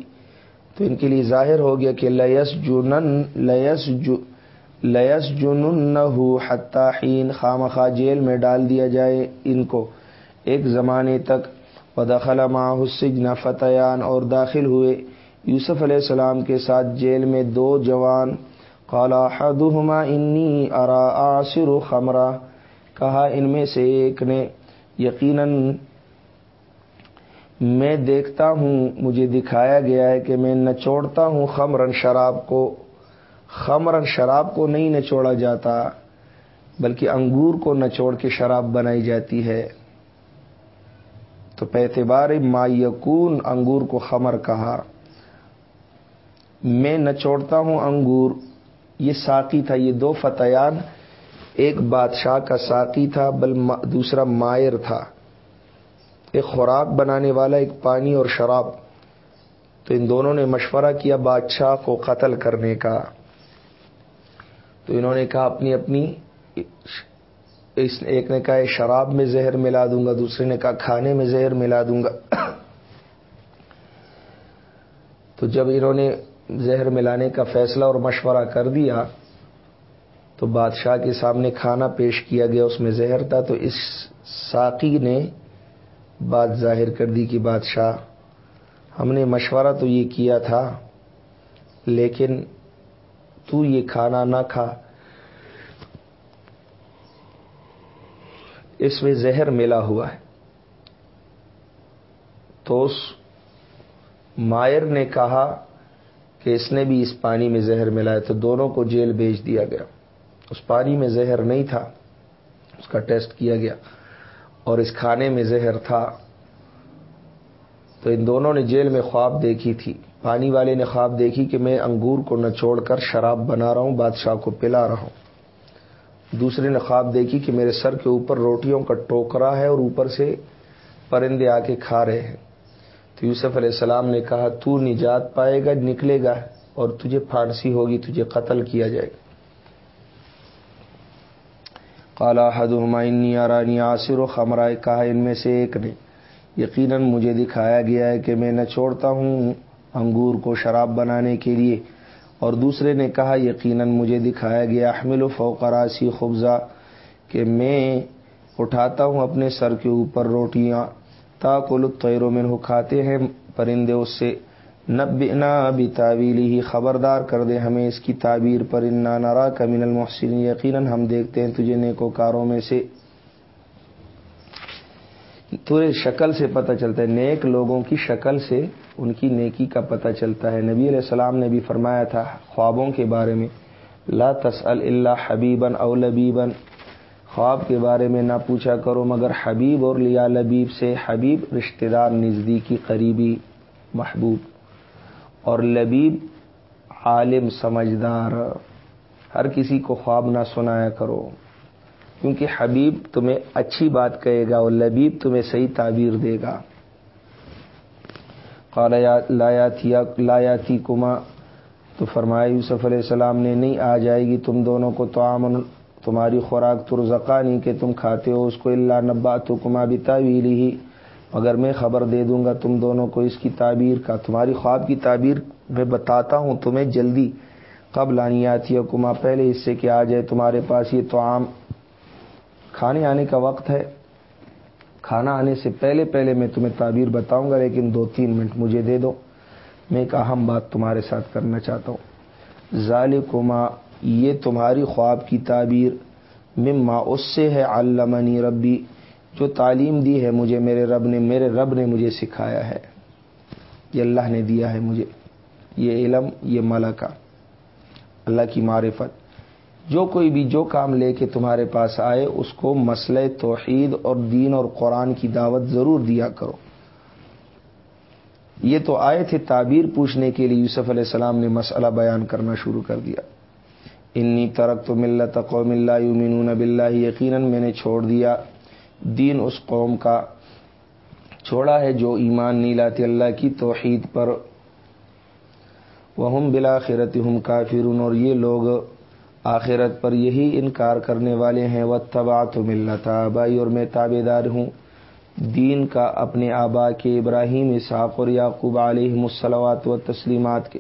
تو ان کے لیے ظاہر ہو گیا کہ لیس جنن لیس لیس جنن حتین خام خواہ جیل میں ڈال دیا جائے ان کو۔ ایک زمانے تک ودخل معه السجن فتیان اور داخل ہوئے۔ یوسف علیہ السلام کے ساتھ جیل میں دو جوان قال احدهما انی ارا عاصر خمرہ، کہا ان میں سے ایک نے، یقیناً میں دیکھتا ہوں، مجھے دکھایا گیا ہے کہ میں نچوڑتا ہوں خمرن شراب کو۔ خمرن شراب کو نہیں نچوڑا جاتا، بلکہ انگور کو نچوڑ کے شراب بنائی جاتی ہے۔ تو پیتبار ما یقون انگور کو خمر کہا۔ میں نچوڑتا ہوں انگور یہ ساقی تھا، یہ دو فتیان، ایک بادشاہ کا ساقی تھا، بل دوسرا مائر تھا۔ ایک خوراک بنانے والا، ایک پانی اور شراب۔ تو ان دونوں نے مشورہ کیا بادشاہ کو قتل کرنے کا۔ تو انہوں نے کہا، اپنی اپنی ایک نے کہا شراب میں زہر ملا دوں گا۔ دوسرے نے کہا، کھانے میں زہر ملا دوں گا۔ تو جب انہوں نے زہر ملانے کا فیصلہ اور مشورہ کر دیا تو بادشاہ کے سامنے کھانا پیش کیا گیا، اس میں زہر تھا تو اس ساقی نے بات ظاہر کر دی کہ بادشاہ، ہم نے مشورہ تو یہ کیا تھا، لیکن تو یہ کھانا نہ کھا۔ اس میں زہر ملا ہوا ہے۔ تو اس مائر نے کہا کہ اس نے بھی اس پانی میں زہر ملایا تو دونوں کو جیل بھیج دیا گیا۔ اس پانی میں زہر نہیں تھا، اس کا ٹیسٹ کیا گیا اور اس کھانے میں زہر تھا۔ تو ان دونوں نے جیل میں خواب دیکھی تھی۔ پانی والے نے خواب دیکھی کہ میں انگور کو نہ چھوڑ کر شراب بنا رہا ہوں، بادشاہ کو پلا رہا ہوں۔ دوسرے نے خواب دیکھی کہ میرے سر کے اوپر روٹیوں کا ٹوکرا ہے اور اوپر سے پرندے آ کے کھا رہے ہیں۔ تو یوسف علیہ السلام نے کہا، تو نجات پائے گا، نکلے گا اور تجھے پھانسی ہوگی، تجھے قتل کیا جائے گا۔ کالا حد ہمائنی آرانی آصر و خمرائے کہا، ان میں سے ایک نے۔ یقیناً مجھے دکھایا گیا ہے کہ میں نہ چھوڑتا ہوں انگور کو شراب بنانے کے لیے۔ اور دوسرے نے کہا، یقیناً مجھے دکھایا گیا، احمل و فوقراسی خبزہ، کہ میں اٹھاتا ہوں اپنے سر کے اوپر روٹیاں تا تیروں میں کھاتے ہیں پرندے اس سے۔ نبنا بھی تعویلی ہی خبردار کر دے ہمیں اس کی تعبیر پر۔ انا نارا کمن المحسن یقیناً ہم دیکھتے ہیں تجھے نیکو کاروں میں سے۔ تورے شکل سے پتہ چلتا ہے، نیک لوگوں کی شکل سے ان کی نیکی کا پتہ چلتا ہے۔ نبی علیہ السلام نے بھی فرمایا تھا خوابوں کے بارے میں، لا تسأل اللہ حبیبن او لبیبن خواب کے بارے میں نہ پوچھا کرو، مگر حبیب اور لیا لبیب سے حبیب رشتہ دار نزدیکی قریبی محبوب اور لبیب عالم سمجھدار۔ ہر کسی کو خواب نہ سنایا کرو، کیونکہ حبیب تمہیں اچھی بات کہے گا اور لبیب تمہیں صحیح تعبیر دے گا۔ لایاتی کما تو فرمایا، یوسف علیہ السلام نے، نہیں آ جائے گی تم دونوں کو تو آمن تمہاری خوراک ترزقا نہیں کہ تم کھاتے ہو، اس کو اللہ نبا تو کما بھی تعویلی ہی مگر میں خبر دے دوں گا تم دونوں کو اس کی تعبیر کا۔ تمہاری خواب کی تعبیر میں بتاتا ہوں تمہیں جلدی۔ کب لانی آتی ہے کما پہلے اس سے کہ آ جائے تمہارے پاس یہ تو عام کھانے آنے کا وقت ہے۔ کھانا آنے سے پہلے پہلے میں تمہیں تعبیر بتاؤں گا، لیکن دو تین منٹ مجھے دے دو۔ میں ایک اہم بات تمہارے ساتھ کرنا چاہتا ہوں۔ ظال کما یہ تمہاری خواب کی تعبیر مما اس سے ہے، علمنی ربی، جو تعلیم دی ہے مجھے، میرے رب نے، میرے رب نے مجھے سکھایا ہے۔ یہ اللہ نے دیا ہے مجھے۔ یہ علم، یہ ملکہ۔ اللہ کی معرفت۔ جو کوئی بھی جو کام لے کے تمہارے پاس آئے، اس کو مسئلہ توحید اور دین اور قرآن کی دعوت ضرور دیا کرو۔ یہ تو آئے تھے تعبیر پوچھنے کے لیے، یوسف علیہ السلام نے مسئلہ بیان کرنا شروع کر دیا۔ انی ترک تو ملت قوم اللہ یومنون بلّہ یقیناً میں نے چھوڑ دیا۔ دین اس قوم کا چھوڑا ہے جو ایمان نہیں لاتے، اللہ کی توحید پر۔ وہ ہم بلاخرت ہم کافرون، اور یہ لوگ آخرت پر یہی انکار کرنے والے ہیں۔ وہ تبا تو ملتا آبائی، اور میں تابے دار ہوں۔ دین کا اپنے آبا کے ابراہیم، اسحاق اور یعقوب علیہ السلوات و تسلیمات کے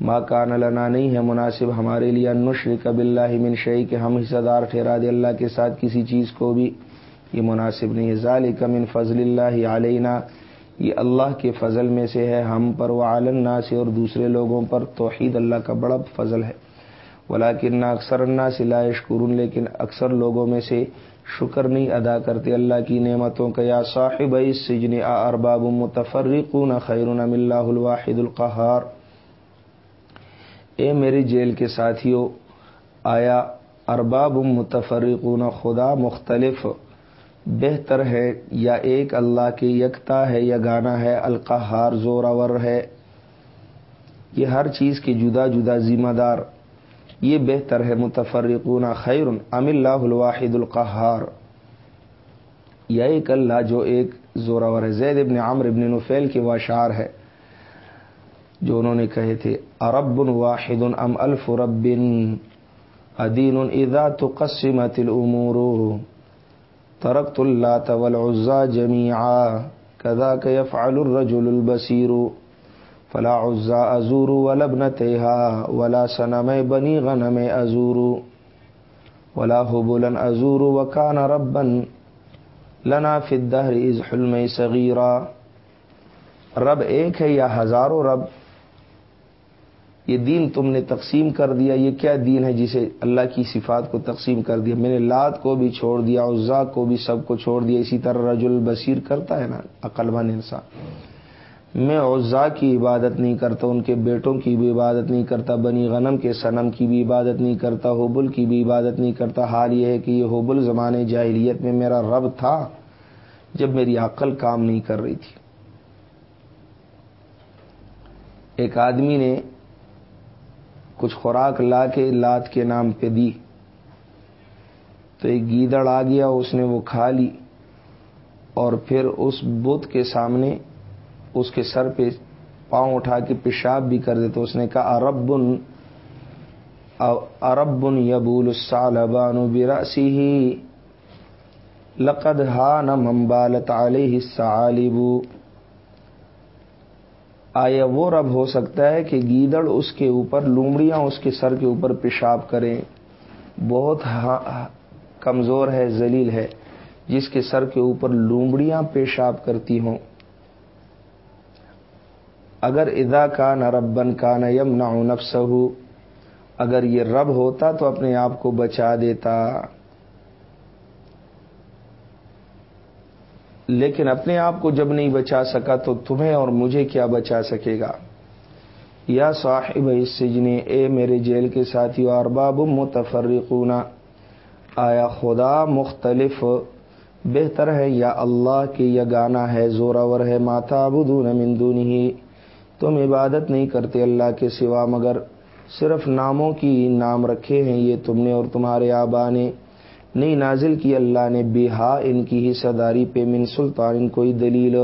ماں کان لنا نہیں ہے مناسب ہمارے لیے انشر کب اللہ من شعی کہ ہم حصہ دار ٹھہرا دے اللہ کے ساتھ کسی چیز کو بھی۔ یہ مناسب نہیں ہے۔ ذالک من فضل اللہ علینا۔ یہ اللہ کے فضل میں سے ہے ہم پر وہ عالنا سے اور دوسرے لوگوں پر۔ توحید اللہ کا بڑا فضل ہے۔ ولاکن اکثر اللہ سے لاشکرون لیکن اکثر لوگوں میں سے شکر نہیں ادا کرتے۔ اللہ کی نعمتوں کا یا صاحب سجن ارباب متفرقون خیرون اللہ الواحد القہار۔ اے میری جیل کے ساتھیوں آیا ارباب متفرقون خدا مختلف بہتر ہے یا ایک اللہ کے یکتا ہے یا گانا ہے، القہار زوراور ہے۔ یہ ہر چیز کے جدا جدا ذمہ دار۔ یہ بہتر ہے متفرقون خیر ام اللہ الواحد القہار۔ یا ایک اللہ جو ایک زوراور ہے۔ زید ابن عامر ابن نفیل کے واشار ہے۔ جو انہوں نے کہے تھے ارب واحد ام الف رب ادین اذا تقسمت الامور ترقت اللہ طول عزا جمی آ کدا یفعل الرجل البصیر فلا عزا ازور ولبن تہا ولا سنم بنی غنم ازور ولا حبلن ازور وکان ربن لنا فی الدہر از حلم صغیرہ رب ایک ہے یا ہزاروں رب؟ یہ دین تم نے تقسیم کر دیا، یہ کیا دین ہے جسے اللہ کی صفات کو تقسیم کر دیا؟ میں نے لات کو بھی چھوڑ دیا، عزا کو بھی سب کو چھوڑ دیا۔ اسی طرح رج البصیر کرتا ہے نا، عقل مند انسان۔ میں عزا کی عبادت نہیں کرتا، ان کے بیٹوں کی بھی عبادت نہیں کرتا، بنی غنم کے صنم کی بھی عبادت نہیں کرتا، حبل کی بھی عبادت نہیں کرتا۔ حال یہ ہے کہ یہ حبل زمانے جاہلیت میں میرا رب تھا، جب میری عقل کام نہیں کر رہی تھی۔ ایک آدمی نے کچھ خوراک لا کے لات کے نام پہ دی۔ تو ایک گیدڑ آ گیا، اس نے وہ کھا لی اور پھر اس بت کے سامنے اس کے سر پہ پاؤں اٹھا کے پیشاب بھی کر دیتے اس نے کہا، اربن اربن یبول السالبان براسی ہی لقد ہا نمبالت علیہ السالبو آیا وہ رب ہو سکتا ہے کہ گیدڑ اس کے اوپر، لومڑیاں اس کے سر کے اوپر پیشاب کریں؟ بہت کمزور ہے، ذلیل ہے، جس کے سر کے اوپر لومڑیاں پیشاب کرتی ہوں۔ اگر ادا کا نہ ربن کا نہ یم نہ اگر یہ رب ہوتا تو اپنے آپ کو بچا دیتا۔ لیکن اپنے آپ کو جب نہیں بچا سکا تو تمہیں اور مجھے کیا بچا سکے گا؟ یا صاحب سجن اے میرے جیل کے ساتھی ارباب متفرقون، آیا خدا مختلف، بہتر ہے یا اللہ کی یا گانا ہے، زوراور ہے ماتا بدون مندون ہی تم عبادت نہیں کرتے اللہ کے سوا، مگر صرف ناموں کی نام رکھے ہیں یہ تم نے اور تمہارے آبا نے۔ نہیں نازل کی اللہ نے بہا ان کی حصہ داری پہ من سلطان کوئی دلیل۔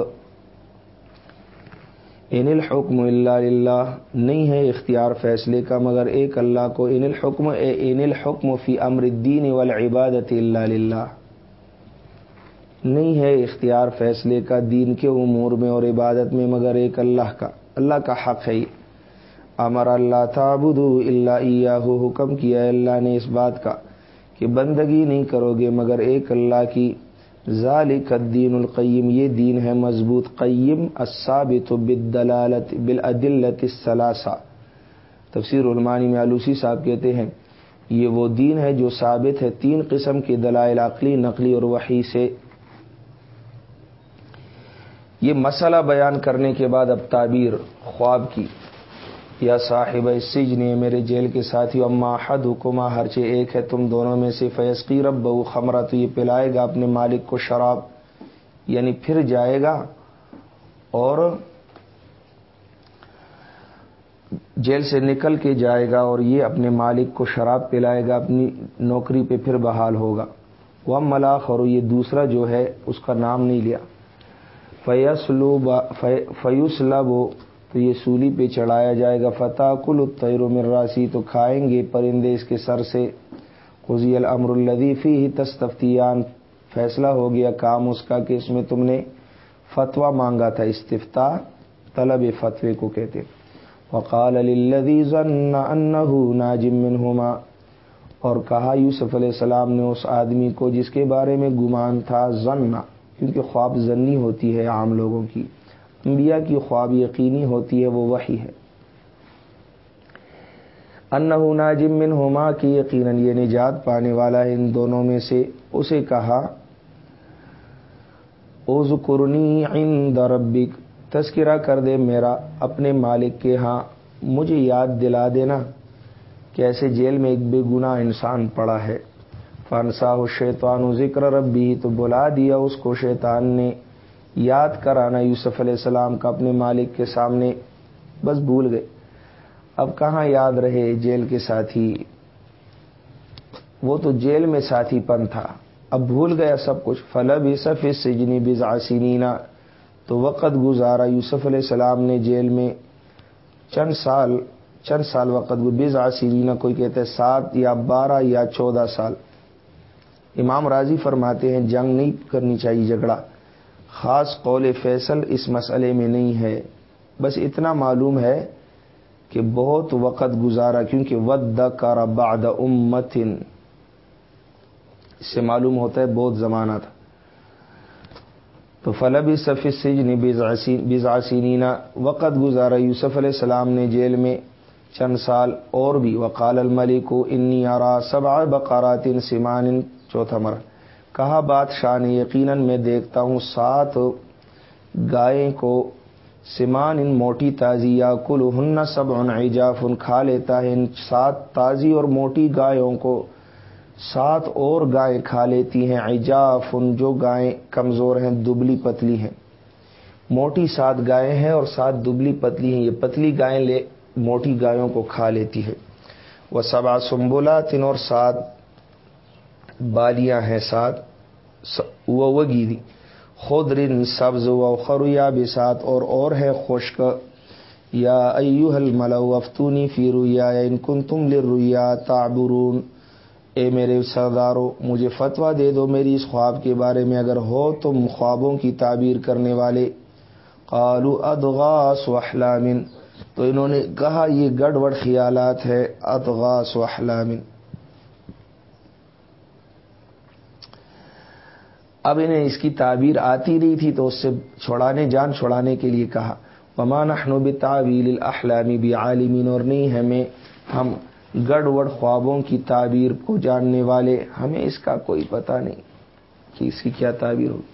ان الحکم اللہ اللہ نہیں ہے اختیار فیصلے کا، مگر ایک اللہ کو۔ ان الحکم ان الحکم فی امر الدین والعبادت اللہ للہ۔ نہیں ہے اختیار فیصلے کا دین کے امور میں اور عبادت میں، مگر ایک اللہ کا۔ اللہ کا حق ہے۔ امر اللہ تعبدو اللہ حکم کیا اللہ نے اس بات کا۔ کہ بندگی نہیں کرو گے، مگر ایک اللہ کی۔ ذالک الدین القیم، یہ دین ہے مضبوط، قیم الثابت بالدلالت بالعدلت الثلاثہ۔ تفسیر علمانی میں آلوسی صاحب کہتے ہیں، یہ وہ دین ہے جو ثابت ہے تین قسم کے دلائل، عقلی، نقلی اور وحی سے۔ یہ مسئلہ بیان کرنے کے بعد اب تعبیر، خواب کی۔ یا صاحب سجن میرے جیل کے ساتھی، اما حد حکما ہر ایک ہے، تم دونوں میں سے، فیسقی رب بہو خمرہ تو یہ پلائے گا اپنے مالک کو شراب یعنی پھر جائے گا اور جیل سے نکل کے جائے گا اور یہ اپنے مالک کو شراب پلائے گا، اپنی نوکری پہ پھر بحال ہوگا۔ وہ ملاخ اور یہ دوسرا جو ہے، اس کا نام نہیں لیا۔ فیسلو فیوسلب تو یہ سولی پہ چڑھایا جائے گا۔ فتح کل الطیر مراسی تو کھائیں گے پرندے اس کے سر سے۔ خزی الامر الدیفی ہی تستفتیان، فیصلہ ہو گیا کام اس کا کہ اس میں تم نے فتویٰ مانگا تھا، استفتا، طلب فتوے کو کہتے۔ وقال الدی ضن ناجم منہما اور کہا، یوسف علیہ السلام نے اس آدمی کو جس کے بارے میں گمان تھا ضن کیونکہ خواب ضنی ہوتی ہے عام لوگوں کی۔ انبیاء کی خواب یقینی ہوتی ہے، وہ وہی ہے۔ انہو ناجم من ہوما کی یقیناً یہ نجات پانے والا ہے۔ ان دونوں میں سے اسے کہا اوز قرنی عند ربک تذکرہ کر دے میرا اپنے مالک کے ہاں مجھے یاد دلا دینا کہ ایسے جیل میں ایک بے گناہ انسان پڑا ہے۔ فنسا ہو شیطان ذکر ربی، تو بلا دیا اس کو شیطان نے۔ یاد کرانا یوسف علیہ السلام کا اپنے مالک کے سامنے، بس بھول گئے۔ اب کہاں یاد رہے جیل کے ساتھی؟ وہ تو جیل میں ساتھی پن تھا۔ اب بھول گیا سب کچھ۔ فلب یوسف اس سجنی بزاسینینا تو وقت گزارا۔ یوسف علیہ السلام نے جیل میں چند سال چند سال وقت بز آسیرینا کوئی کہتے ہیں سات یا بارہ یا چودہ سال۔ امام راضی فرماتے ہیں جنگ نہیں کرنی چاہیے جھگڑا۔ خاص قول فیصل اس مسئلے میں نہیں ہے۔ بس اتنا معلوم ہے کہ بہت وقت گزارا، کیونکہ ود کا بعد امتن اس سے معلوم ہوتا ہے بہت زمانہ تھا۔ تو فلب صف سجن بزاسینینا وقت گزارا، یوسف علیہ السلام نے جیل میں چند سال اور بھی۔ وقال الملک انی آرا سبع بقارات سمان۔ چوتھا مر کہا بادشاہ نے یقیناً میں دیکھتا ہوں سات گائے کو سمان ان موٹی تازی یا کل ہن سب ان ایجاف ان کھا لیتا ہے۔ ان سات تازی اور موٹی گایوں کو سات اور گائیں کھا لیتی ہیں۔ ایجاف ان جو گائیں کمزور ہیں، دبلی پتلی ہیں۔ موٹی سات گائے ہیں اور سات دبلی پتلی ہیں۔ یہ پتلی گائیں لے موٹی گایوں کو کھا لیتی ہے۔ وہ سبا سمبولا تین اور سات بالیاں ہیں سات وہ وگی خود رن سبز و خریا بھی سات اور اور ہے خشک۔ یا ایو حل ملو افتونی فی رویا ان کن تم لرویا تابرون اے میرے سردارو، مجھے فتوا دے دو میری اس خواب کے بارے میں۔ اگر ہو تم خوابوں کی تعبیر کرنے والے۔ قالو ادغاس و احلامن تو انہوں نے کہا، یہ گڑبڑ خیالات ہے ادغاس و اب انہیں اس کی تعبیر آتی نہیں تھی تو اس سے چھوڑانے جان چھوڑانے کے لیے کہا ومان احنوب تعویل الاحلامی بھی عالمین اور نہیں، ہمیں، ہم گڑبڑ خوابوں کی تعبیر کو جاننے والے، ہمیں اس کا کوئی پتہ نہیں کہ اس کی کیا تعبیر ہوگی۔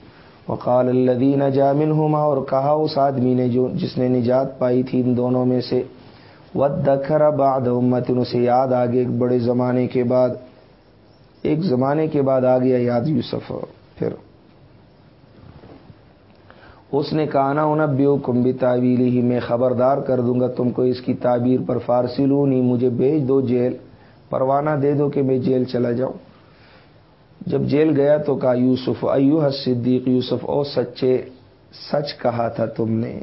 وقال الدین جامن ہما اور کہا اس آدمی نے جو، جس نے نجات پائی تھی ان دونوں میں سے ود دکھرا باد امت اسے یاد آ ایک بڑے زمانے کے بعد، ایک زمانے کے بعد آ گیا یاد یوسف۔ پھر اس نے کہا نا انب بیو کمبی تعویلی ہی میں خبردار کر دوں گا، تم کو اس کی تعبیر پر فارسی لوں نہیں، مجھے بھیج دو جیل، پروانہ دے دو کہ میں جیل چلا جاؤں۔ جب جیل گیا تو کہا، یوسف ایو صدیق یوسف، او سچے، سچ کہا تھا تم نے۔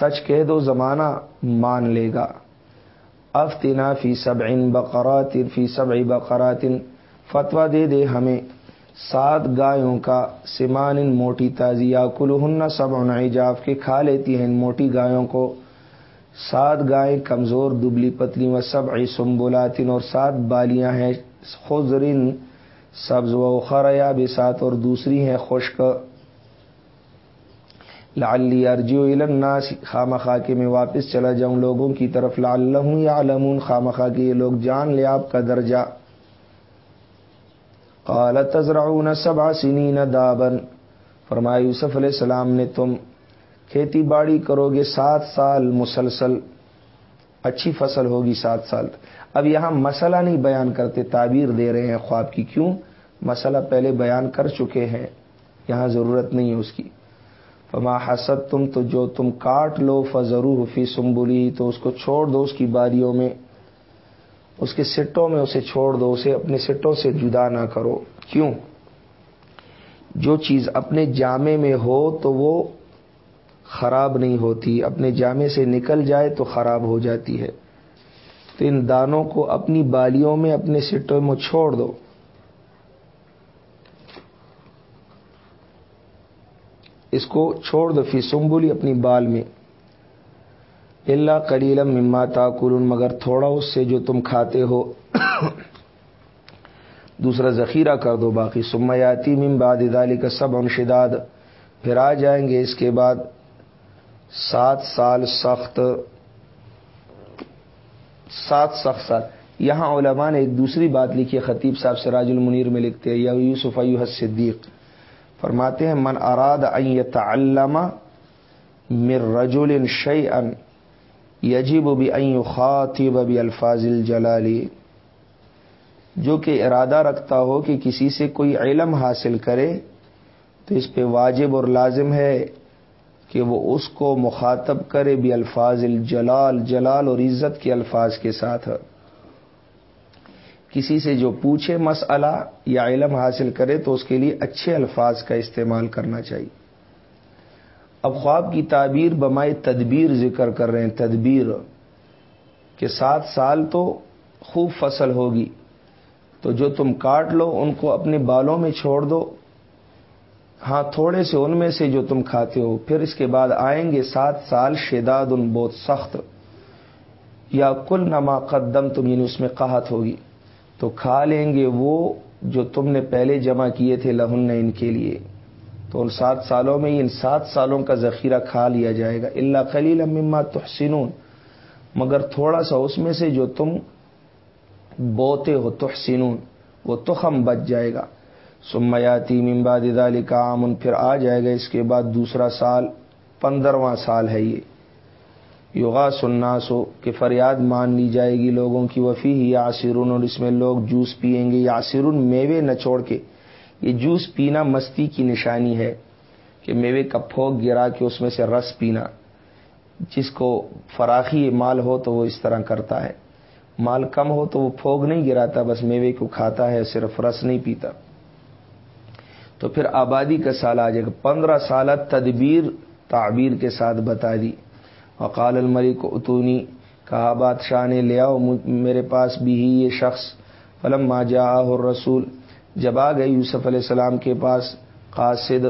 سچ کہہ دو، زمانہ مان لے گا۔ افتنا فی سب ان بقرات، فی سب بقرات فتوا دے دے ہمیں۔ سات گایوں کا سمان ان موٹی تازیا کلہن سب عجاف کے کھا لیتی ہیں ان موٹی گایوں کو۔ سات گائیں کمزور دبلی پتلی و سب سمبولاتن اور سات بالیاں ہیں خزرین سبز و خریا بھی اور دوسری ہیں خشک۔ لعلی ارجو الناس خام خا کے میں واپس چلا جاؤں لوگوں کی طرف لال یا علمون خام خا کے یہ لوگ جان لے آپ کا درجہ۔ قال تزرعون سبع سنین دابن۔ فرمایا، یوسف علیہ السلام نے، تم کھیتی باڑی کرو گے سات سال مسلسل۔ اچھی فصل ہوگی سات سال۔ اب یہاں مسئلہ نہیں بیان کرتے، تعبیر دے رہے ہیں خواب کی۔ کیوں؟ مسئلہ پہلے بیان کر چکے ہیں، یہاں ضرورت نہیں ہے اس کی۔ فما حسد تم تو جو تم کاٹ لو فضرو فی سمبلی تو اس کو چھوڑ دو اس کی باریوں میں۔ اس کے سٹوں میں اسے چھوڑ دو، اسے اپنے سٹوں سے جدا نہ کرو۔ کیوں؟ جو چیز اپنے جامے میں ہو تو وہ خراب نہیں ہوتی، اپنے جامے سے نکل جائے تو خراب ہو جاتی ہے۔ تو ان دانوں کو اپنی بالیوں میں، اپنے سٹوں میں چھوڑ دو۔ اس کو چھوڑ دو، فی سمبولی اپنی بال میں۔ اللہ کلیلم مما تاکلون، مگر تھوڑا اس سے جو تم کھاتے ہو۔ دوسرا ذخیرہ کر دو باقی۔ سمیاتی مم باد ادالی کا سب انشداد پھر آ جائیں گے اس کے بعد سات سال سخت۔ سات سخت سال۔ یہاں علماء نے ایک دوسری بات لکھی، خطیب صاحب سراج المنیر میں لکھتے ہیں، یا یوسف ایوہ صدیق فرماتے ہیں، من اراد ان يتعلم من رجل شيئا یجب بھی این خاطب بھی الفاظ الجلالی جو کہ ارادہ رکھتا ہو کہ کسی سے کوئی علم حاصل کرے، تو اس پہ واجب اور لازم ہے کہ وہ اس کو مخاطب کرے بھی الفاظ الجلال، جلال اور عزت کے الفاظ کے ساتھ۔ کسی سے جو پوچھے مسئلہ یا علم حاصل کرے، تو اس کے لیے اچھے الفاظ کا استعمال کرنا چاہیے۔ اب خواب کی تعبیر بمائے تدبیر ذکر کر رہے ہیں، تدبیر کہ سات سال تو خوب فصل ہوگی۔ تو جو تم کاٹ لو، ان کو اپنے بالوں میں چھوڑ دو۔ ہاں تھوڑے سے ان میں سے جو تم کھاتے ہو، پھر اس کے بعد آئیں گے سات سال شداد ان بہت سخت۔ یا کل نما قدم تم یعنی اس میں قحط ہوگی۔ تو کھا لیں گے وہ جو تم نے پہلے جمع کیے تھے لہن ان کے لیے۔ تو ان سات سالوں میں ان سات سالوں کا ذخیرہ کھا لیا جائے گا۔ اللہ خلیل مما تحسنون۔ مگر تھوڑا سا اس میں سے جو تم بوتے ہو، تحسنون، وہ تخم بچ جائے گا۔ سمیاتی ممباد دالی کا امن پھر آ جائے گا اس کے بعد دوسرا سال، پندرواں سال ہے یہ۔ یوگا سننا سو کہ فریاد مان لی جائے گی لوگوں کی۔ وفی ہی یاسرون، اور اس میں لوگ جوس پئیں گے۔ یاسرون میوے نہ چھوڑ کے۔ یہ جوس پینا مستی کی نشانی ہے کہ میوے کا پھوک گرا کے اس میں سے رس پینا۔ جس کو فراخی مال ہو تو وہ اس طرح کرتا ہے۔ مال کم ہو تو وہ پھوگ نہیں گراتا، بس میوے کو کھاتا ہے، صرف رس نہیں پیتا۔ تو پھر آبادی کا سال آ جائے گا پندرہ سالہ تدبیر تعبیر کے ساتھ بتا دی۔ وقال الملک کو اتونی، کہا بادشاہ نے، لے آؤ میرے پاس بھی ہی یہ شخص۔ فلم ما جا رسول جب آ گئے یوسف علیہ السلام کے پاس، قاصد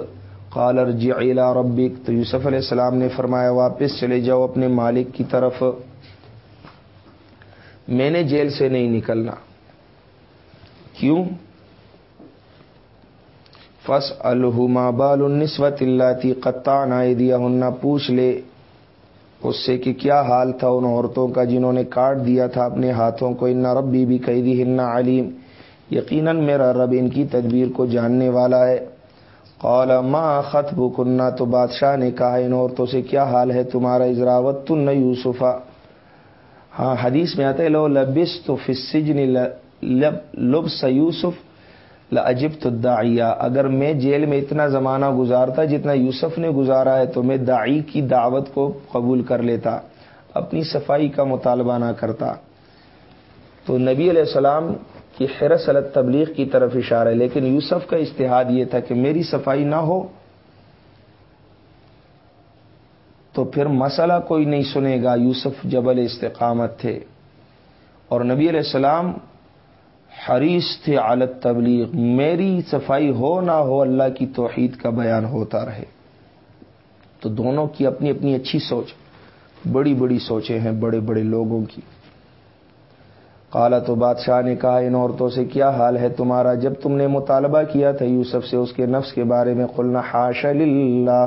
قالر جیلا ربک، تو یوسف علیہ السلام نے فرمایا، واپس چلے جاؤ اپنے مالک کی طرف۔ میں نے جیل سے نہیں نکلنا۔ کیوں؟ فس الحما بال النسوت اللہ تی قطع نہ دیا ہننا پوچھ لے اس سے کہ کیا حال تھا ان عورتوں کا جنہوں نے کاٹ دیا تھا اپنے ہاتھوں کو۔ ان ربی بھی قیدی ہننا علیم یقیناً میرا رب ان کی تدبیر کو جاننے والا ہے۔ قال، ما خط بکننا تو بادشاہ نے کہا، ان عورتوں سے کیا حال ہے؟ تمہارا اضراوت تن یوسفا۔ ہاں حدیث میں آتا ہے، لو لبس تو فسجن لب سیوسف لجب تو اگر میں جیل میں اتنا زمانہ گزارتا جتنا یوسف نے گزارا ہے، تو میں دائی کی دعوت کو قبول کر لیتا، اپنی صفائی کا مطالبہ نہ کرتا۔ تو نبی علیہ السلام کی حرس الت تبلیغ کی طرف اشارہ ہے، لیکن یوسف کا اشتہاد یہ تھا کہ میری صفائی نہ ہو تو پھر مسئلہ کوئی نہیں سنے گا۔ یوسف جبل استقامت تھے اور نبی علیہ السلام حریث تھے عالت تبلیغ میری صفائی ہو نہ ہو اللہ کی توحید کا بیان ہوتا رہے۔ تو دونوں کی اپنی اپنی اچھی سوچ، بڑی بڑی سوچیں ہیں بڑے بڑے لوگوں کی۔ کالا تو بادشاہ نے کہا، ان عورتوں سے کیا حال ہے تمہارا؟ جب تم نے مطالبہ کیا تھا یوسف سے، اس کے نفس کے بارے میں قلنا حاش اللہ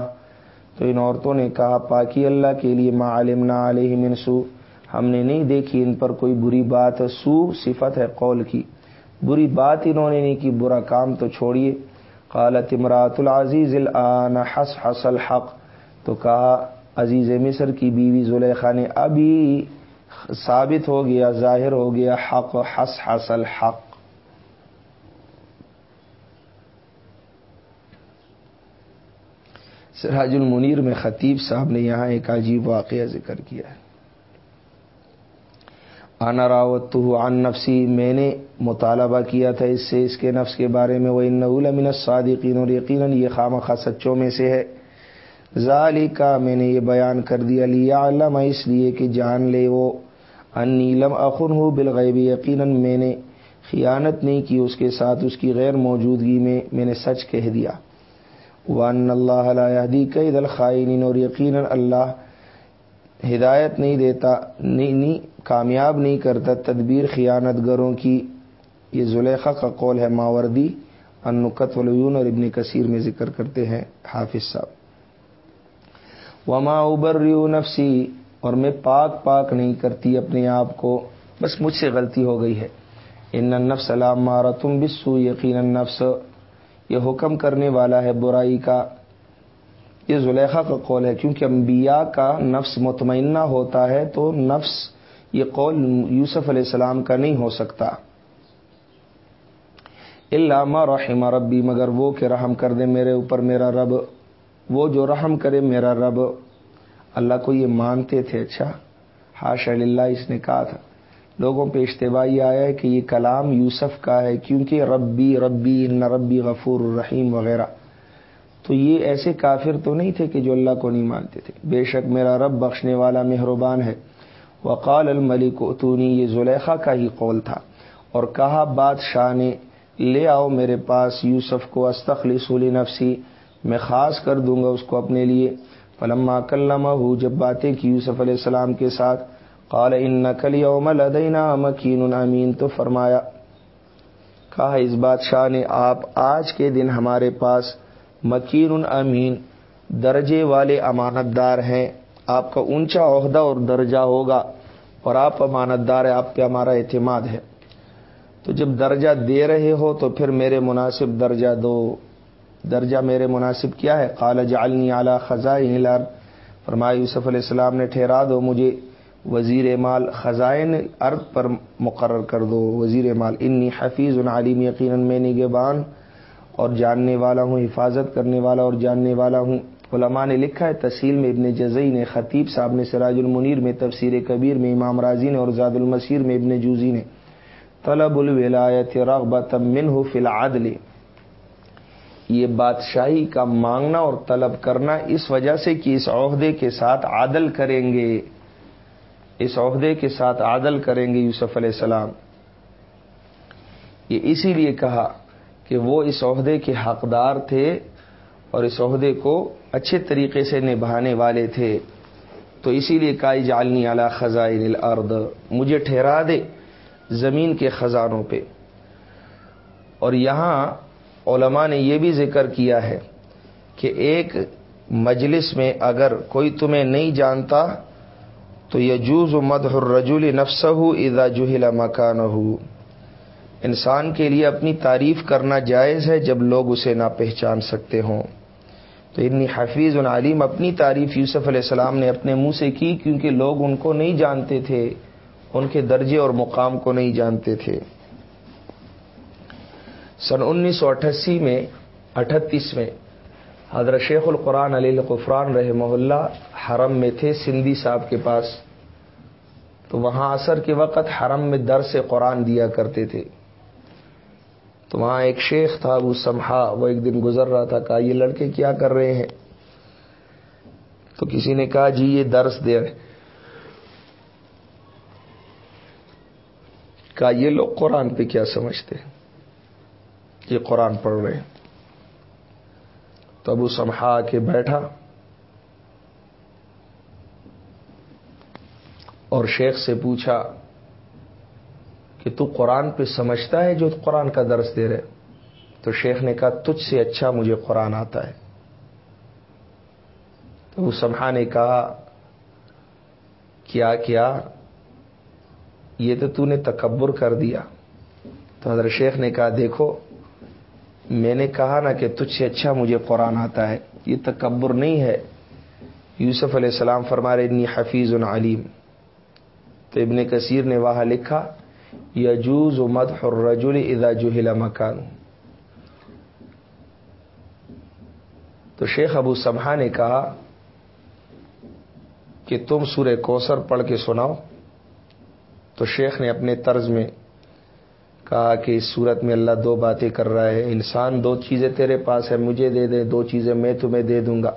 تو ان عورتوں نے کہا، پاکی اللہ کے لیے معلم نہ علیہ منسو ہم نے نہیں دیکھی ان پر کوئی بری بات۔ سو صفت ہے قول کی۔ بری بات انہوں نے نہیں کی، برا کام تو چھوڑیے۔ قالت امراۃ العزیز الان حس حس الحق۔ تو کہا، عزیز مصر کی بیوی زلیخا نے، ابھی ثابت ہو گیا، ظاہر ہو گیا، حق حس حس الحق۔ سراج المنیر میں خطیب صاحب نے یہاں ایک عجیب واقعہ ذکر کیا ہے۔ راوت عن نفسی، میں نے مطالبہ کیا تھا اس سے، اس کے نفس کے بارے میں وہ ان صادقین اور یقیناً یہ خام خواہ سچوں میں سے ہے۔ ظالی کا میں نے یہ بیان کر دیا لیا علم اس لیے کہ جان لے وہ ان نیلم اخن ہو بالغیبی یقیناً میں نے خیانت نہیں کی اس کے ساتھ، اس کی غیر موجودگی میں میں نے سچ کہہ دیا۔ ون اللہ علیہ کئی دل اور یقیناً اللہ ہدایت نہیں دیتا، نہیں نہیں، کامیاب نہیں کرتا تدبیر خیانت گروں کی۔ یہ زلیخا کا قول ہے، ماوردی انقت ولون اور ابن کثیر میں ذکر کرتے ہیں، حافظ صاحب۔ وما ابر نفسی اور میں پاک پاک نہیں کرتی اپنے آپ کو، بس مجھ سے غلطی ہو گئی ہے۔ ان نفس علام مارا تم بسو یقین نفس یہ حکم کرنے والا ہے برائی کا۔ یہ زلیخا کا قول ہے، کیونکہ انبیاء کا نفس مطمئنہ ہوتا ہے تو نفس یہ قول یوسف علیہ السلام کا نہیں ہو سکتا۔ علامہ رحم ربی مگر وہ کہ رحم کر دے میرے اوپر میرا رب۔ وہ جو رحم کرے میرا رب، اللہ کو یہ مانتے تھے اچھا؟ ہاش اللہ اس نے کہا تھا۔ لوگوں پہ اشتباہی آیا ہے کہ یہ کلام یوسف کا ہے، کیونکہ ربی ربی، ان ربی غفور الرحیم وغیرہ۔ تو یہ ایسے کافر تو نہیں تھے کہ جو اللہ کو نہیں مانتے تھے۔ بے شک میرا رب بخشنے والا مہربان ہے۔ وقال الملک، اتونی، یہ زلیخا کا ہی قول تھا۔ اور کہا بادشاہ نے، لے آؤ میرے پاس یوسف کو استخلی سولی نفسی میں خاص کر دوں گا اس کو اپنے لیے۔ فلما کلمہ ہو جب باتیں کی یوسف علیہ السلام کے ساتھ، قال ان نقل یوم لدینا مکین امین، تو فرمایا، کہا، اس بادشاہ نے، آپ آج کے دن ہمارے پاس مکین امین، درجے والے امانت دار ہیں۔ آپ کا اونچا عہدہ اور درجہ ہوگا، اور آپ امانت دار ہے آپ پہ ہمارا اعتماد ہے۔ تو جب درجہ دے رہے ہو، تو پھر میرے مناسب درجہ دو۔ درجہ میرے مناسب کیا ہے؟ قال، جعلنی اعلیٰ خزائن الارض۔ فرمایا، یوسف علیہ السلام نے، ٹھہرا دو مجھے وزیر مال خزائن ارد پر مقرر کر دو۔ وزیر مال، انی حفیظ عالم یقیناً میں نگبان اور جاننے والا ہوں، حفاظت کرنے والا اور جاننے والا ہوں۔ علماء نے لکھا ہے، تحصیل میں ابن جزئی نے، خطیب صاحب نے، سراج المنیر میں، تفسیر کبیر میں، امام راضی نے اور زاد المسیر میں ابن جوزی نے۔ طلب الولایت رغبت منہ فی العدل۔ یہ بادشاہی کا مانگنا اور طلب کرنا اس وجہ سے کہ اس عہدے کے ساتھ عادل کریں گے۔ اس عہدے کے ساتھ عادل کریں گے یوسف علیہ السلام۔ یہ اسی لیے کہا کہ وہ اس عہدے کے حقدار تھے اور اس عہدے کو اچھے طریقے سے نبھانے والے تھے۔ تو اسی لیے کائی جالنی اعلی خزائن الارض، مجھے ٹھہرا دے زمین کے خزانوں پہ۔ اور یہاں علماء نے یہ بھی ذکر کیا ہے کہ ایک مجلس میں اگر کوئی تمہیں نہیں جانتا تو یہ جوز و الرجول نفس ہو ادا جوہلا مکان ہو انسان کے لیے اپنی تعریف کرنا جائز ہے جب لوگ اسے نہ پہچان سکتے ہوں۔ تو اتنی حفیظ العلیم اپنی تعریف یوسف علیہ السلام نے اپنے منہ سے کی کیونکہ لوگ ان کو نہیں جانتے تھے، ان کے درجے اور مقام کو نہیں جانتے تھے۔ سن انیس سو اٹھاسی میں، اٹھتیس میں حضرت شیخ القرآن علی القفران رحمہ اللہ حرم میں تھے سندھی صاحب کے پاس۔ تو وہاں اثر کے وقت حرم میں در سے قرآن دیا کرتے تھے۔ تو وہاں ایک شیخ تھا، وہ سمہا وہ ایک دن گزر رہا تھا، کہا، یہ لڑکے کیا کر رہے ہیں؟ تو کسی نے کہا جی یہ درس دے رہے کہا، یہ لوگ قرآن پہ کیا سمجھتے ہیں؟ یہ قرآن پڑھ رہے ہیں۔ تو ابو سمہا کے بیٹھا اور شیخ سے پوچھا کہ تو قرآن پہ سمجھتا ہے جو قرآن کا درس دے رہے؟ تو شیخ نے کہا، تجھ سے اچھا مجھے قرآن آتا ہے۔ تو وہ سمہا نے کہا، کیا کیا؟ یہ تو تو نے تکبر کر دیا۔ تو حضرت شیخ نے کہا، دیکھو میں نے کہا نا کہ تجھ سے اچھا مجھے قرآن آتا ہے، یہ تکبر نہیں ہے۔ یوسف علیہ السلام فرما رہے اتنی حفیظ علیم۔ تو ابن کثیر نے وہاں لکھا، یجوز و مد رجول ادا جوہلا مکان۔ تو شیخ ابو سمحا نے کہا کہ تم سورہ کوسر پڑھ کے سناؤ۔ تو شیخ نے اپنے طرز میں کہا کہ اس صورت میں اللہ دو باتیں کر رہا ہے۔ انسان دو چیزیں تیرے پاس ہے مجھے دے دے، دو چیزیں میں تمہیں دے دوں گا۔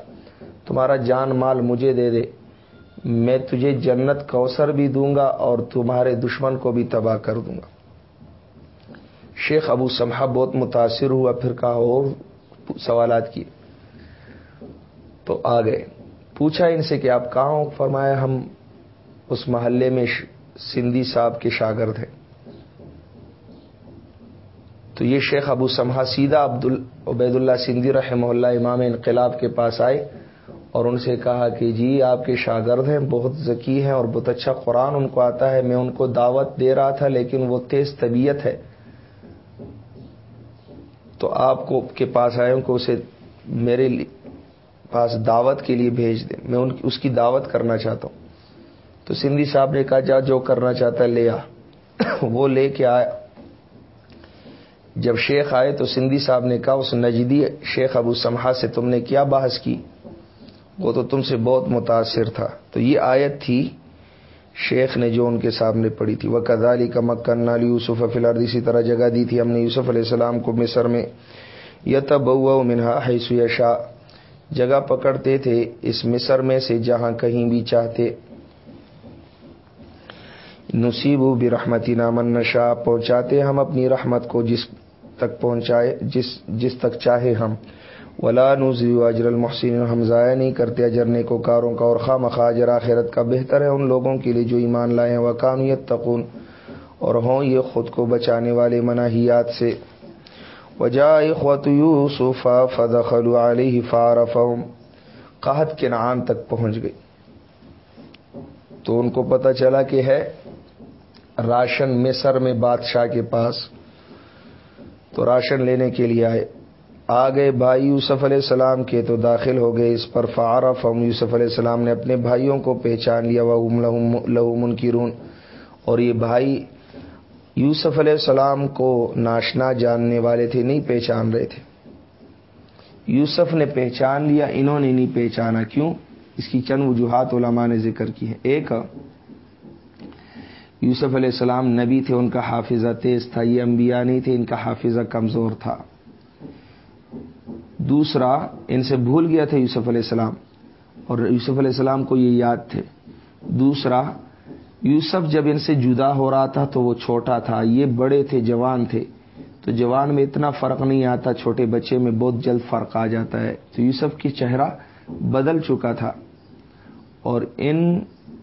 تمہارا جان مال مجھے دے دے۔ میں تجھے جنت کوثر بھی دوں گا اور تمہارے دشمن کو بھی تباہ کر دوں گا۔ شیخ ابو سمحا بہت متاثر ہوا، پھر کہا اور سوالات کیے۔ تو آ گئے۔ پوچھا ان سے کہ آپ کہاں فرمایا ہم اس محلے میں سندھی صاحب کے شاگرد ہیں۔ تو یہ شیخ ابو سمحا سیدھا عبد عبید اللہ سندھی رحمہ اللہ امام انقلاب کے پاس آئے اور ان سے کہا کہ جی آپ کے شاگرد ہیں، بہت ذکی ہیں اور بہت اچھا قرآن ان کو آتا ہے، میں ان کو دعوت دے رہا تھا، لیکن وہ تیز طبیعت ہے۔ تو آپ کو کے پاس آئے، ان کو اسے میرے پاس دعوت کے لیے بھیج دیں۔ میں ان کی اس کی دعوت کرنا چاہتا ہوں۔ تو سندھی صاحب نے کہا، جا، جو کرنا چاہتا ہے، لے آ۔ [coughs] وہ لے کے آیا۔ جب شیخ آئے تو سندھی صاحب نے کہا، اس نجدی شیخ ابو سمحا سے تم نے کیا بحث کی؟ وہ تو تم سے بہت متاثر تھا۔ تو یہ آیت تھی، شیخ نے جو ان کے سامنے پڑھی تھی۔ وہ کدالی کا مکن نالی یوسف فلار اسی طرح جگہ دی تھی ہم نے یوسف علیہ السلام کو مصر میں۔ یتب منہا حیث شاہ جگہ پکڑتے تھے اس مصر میں سے جہاں کہیں بھی چاہتے۔ نصیب بھی رحمتی نامن نشا پہنچاتے ہم اپنی رحمت کو جس تک پہنچائے، جس جس تک چاہے ہم۔ ولا نوزی اجر المحسن ہم ضائع نہیں کرتے اجرنے کو کاروں کا اور خواہ مخاجر آخرت کا۔ بہتر ہے ان لوگوں کے لیے جو ایمان لائے ہیں۔ وہ قانویت تقون اور ہوں یہ خود کو بچانے والے مناحیات سے۔ وجا خط یوسف فدخل علیہ فارفہم قحط کے نعان تک پہنچ گئی تو ان کو پتہ چلا کہ ہے، راشن مصر میں بادشاہ کے پاس۔ تو راشن لینے کے لیے آئے۔ آ گئے بھائی یوسف علیہ السلام کے تو داخل ہو گئے۔ اس پر فارف ہم یوسف علیہ السلام نے اپنے بھائیوں کو پہچان لیا۔ وہ لہو منکرون اور یہ بھائی یوسف علیہ السلام کو ناشنا جاننے والے تھے، نہیں پہچان رہے تھے۔ یوسف نے پہچان لیا، انہوں نے نہیں پہچانا۔ کیوں؟ اس کی چند وجوہات علماء نے ذکر کی ہے ایک یوسف علیہ السلام نبی تھے، ان کا حافظہ تیز تھا، یہ انبیاء نہیں تھے، ان کا حافظہ کمزور تھا۔ دوسرا، ان سے بھول گیا تھا یوسف علیہ السلام، اور یوسف علیہ السلام کو یہ یاد تھے۔ دوسرا، یوسف جب ان سے جدا ہو رہا تھا تو وہ چھوٹا تھا، یہ بڑے تھے، جوان تھے۔ تو جوان میں اتنا فرق نہیں آتا، چھوٹے بچے میں بہت جلد فرق آ جاتا ہے۔ تو یوسف کی چہرہ بدل چکا تھا، اور ان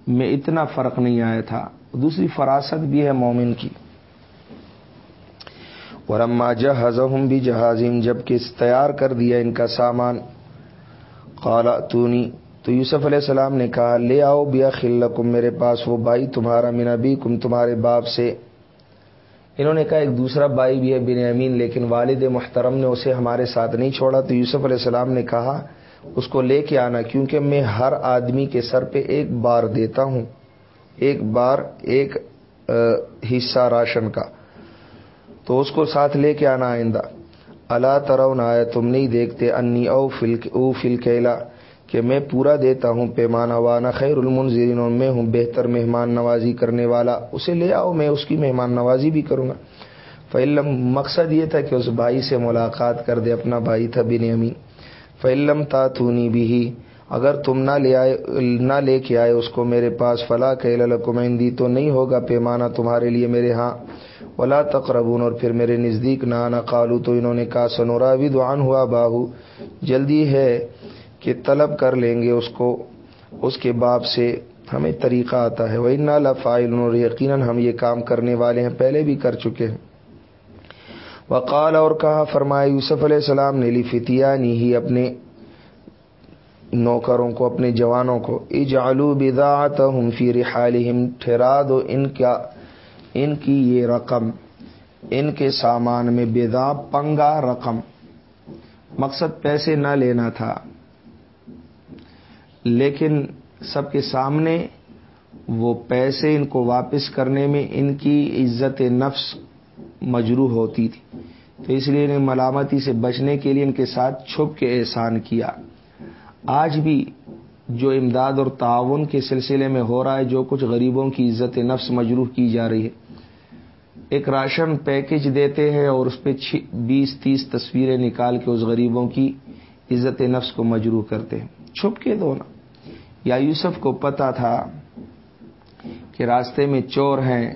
میں اتنا فرق نہیں آیا تھا۔ دوسری فراست بھی ہے مومن کی۔ ورما جہزم بھی جہازم جبکہ تیار کر دیا ان کا سامان۔ قالا تونی تو یوسف علیہ السلام نے کہا، لے آؤ بیا خلکم میرے پاس وہ بھائی تمہارا مینا بھی کم تمہارے باپ سے۔ انہوں نے کہا، ایک دوسرا بھائی بھی ہے بن امین لیکن والد محترم نے اسے ہمارے ساتھ نہیں چھوڑا۔ تو یوسف علیہ السلام نے کہا، اس کو لے کے آنا، کیونکہ میں ہر آدمی کے سر پہ ایک بار دیتا ہوں۔ ایک بار، ایک حصہ راشن کا۔ تو اس کو ساتھ لے کے آنا آئندہ۔ اللہ ترو آیا، تم نہیں دیکھتے، انی او فل او فل کیلا، کہ میں پورا دیتا ہوں پیمانہ، وانا خیر المنظرین اور میں ہوں بہتر مہمان نوازی کرنے والا۔ اسے لے آؤ، میں اس کی مہمان نوازی بھی کروں گا۔ فعلم مقصد یہ تھا کہ اس بھائی سے ملاقات کر دے، اپنا بھائی تھا بن امین فعلم تا تونی بھی اگر تم نہ لے آئے نہ لے کے آئے اس کو میرے پاس فلاں کہ دی تو نہیں ہوگا پیمانہ تمہارے لیے میرے ہاں۔ ولا تقربون، اور پھر میرے نزدیک نہ آنا قالو، تو انہوں نے کہا، سنورا بھی دعان ہوا باہو، جلدی ہے کہ طلب کر لیں گے اس کو۔ اس کے باپ سے ہمیں طریقہ آتا ہے۔ وہ نہ لفائل اور یقیناً ہم یہ کام کرنے والے ہیں، پہلے بھی کر چکے ہیں۔ وقال، اور کہا، فرمایا، یوسف علیہ السلام نے لی فتیا ہی اپنے نوکروں کو، اپنے جوانوں کو اجعلو بداعت ہم فی رحالہم، ٹھہرا دو ان کا، ان کی یہ رقم، ان کے سامان میں بدا پنگا رقم۔ مقصد پیسے نہ لینا تھا، لیکن سب کے سامنے وہ پیسے ان کو واپس کرنے میں ان کی عزت نفس مجروح ہوتی تھی۔ تو اس لیے انہیں ملامتی سے بچنے کے لیے ان کے ساتھ چھپ کے احسان کیا۔ آج بھی جو امداد اور تعاون کے سلسلے میں ہو رہا ہے، جو کچھ غریبوں کی عزت نفس مجروح کی جا رہی ہے۔ ایک راشن پیکج دیتے ہیں اور اس پہ بیس، تیس تصویریں نکال کے اس غریبوں کی عزت نفس کو مجروح کرتے ہیں۔ چھپ کے دو نا۔ یا یوسف کو پتا تھا کہ راستے میں چور ہیں،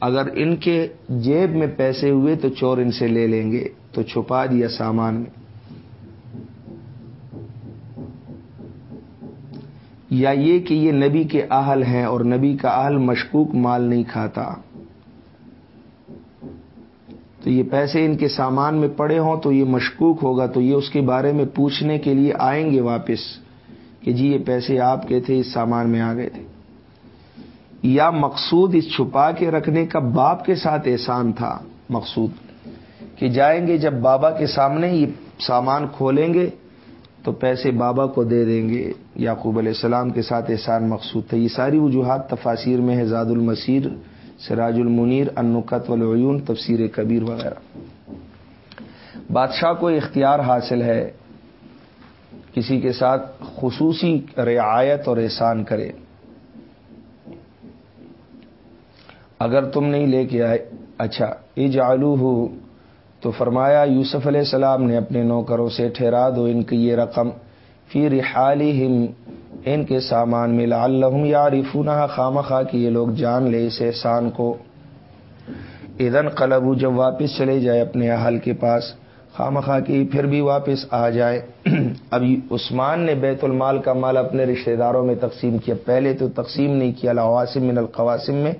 اگر ان کے جیب میں پیسے ہوئے تو چور ان سے لے لیں گے، تو چھپا دیا سامان میں۔ یا یہ کہ یہ نبی کے اہل ہیں اور نبی کا اہل مشکوک مال نہیں کھاتا۔ تو یہ پیسے ان کے سامان میں پڑے ہوں تو یہ مشکوک ہوگا، تو یہ اس کے بارے میں پوچھنے کے لیے آئیں گے واپس کہ جی یہ پیسے آپ کے تھے، اس سامان میں آ گئے تھے۔ یا مقصود اس چھپا کے رکھنے کا باپ کے ساتھ احسان تھا، مقصود کہ جائیں گے جب بابا کے سامنے یہ سامان کھولیں گے تو پیسے بابا کو دے دیں گے۔ یعقوب علیہ السلام کے ساتھ احسان مقصود تھا یہ ساری وجوہات تفاصیر میں ہے زاد المسیر، سراج المنیر انقت والعیون، تفسیر کبیر وغیرہ۔ بادشاہ کو اختیار حاصل ہے۔ کسی کے ساتھ خصوصی رعایت اور احسان کرے۔ اگر تم نہیں لے کے آئے اچھا اجعلو ہو تو فرمایا، یوسف علیہ السلام نے اپنے نوکروں سے ٹھہرا دو ان کی یہ رقم۔ فی رحالہم، ان کے سامان میں لعلہم یعرفونہ خام خواہ کی یہ لوگ جان لے اس احسان کو۔ ادن قلبو جب واپس چلے جائے اپنے اہل کے پاس خام خواہ کی پھر بھی واپس آ جائے۔ ابھی عثمان نے بیت المال کا مال اپنے رشتہ داروں میں تقسیم کیا۔ پہلے تو تقسیم نہیں کیا الواسم من القواسم میں۔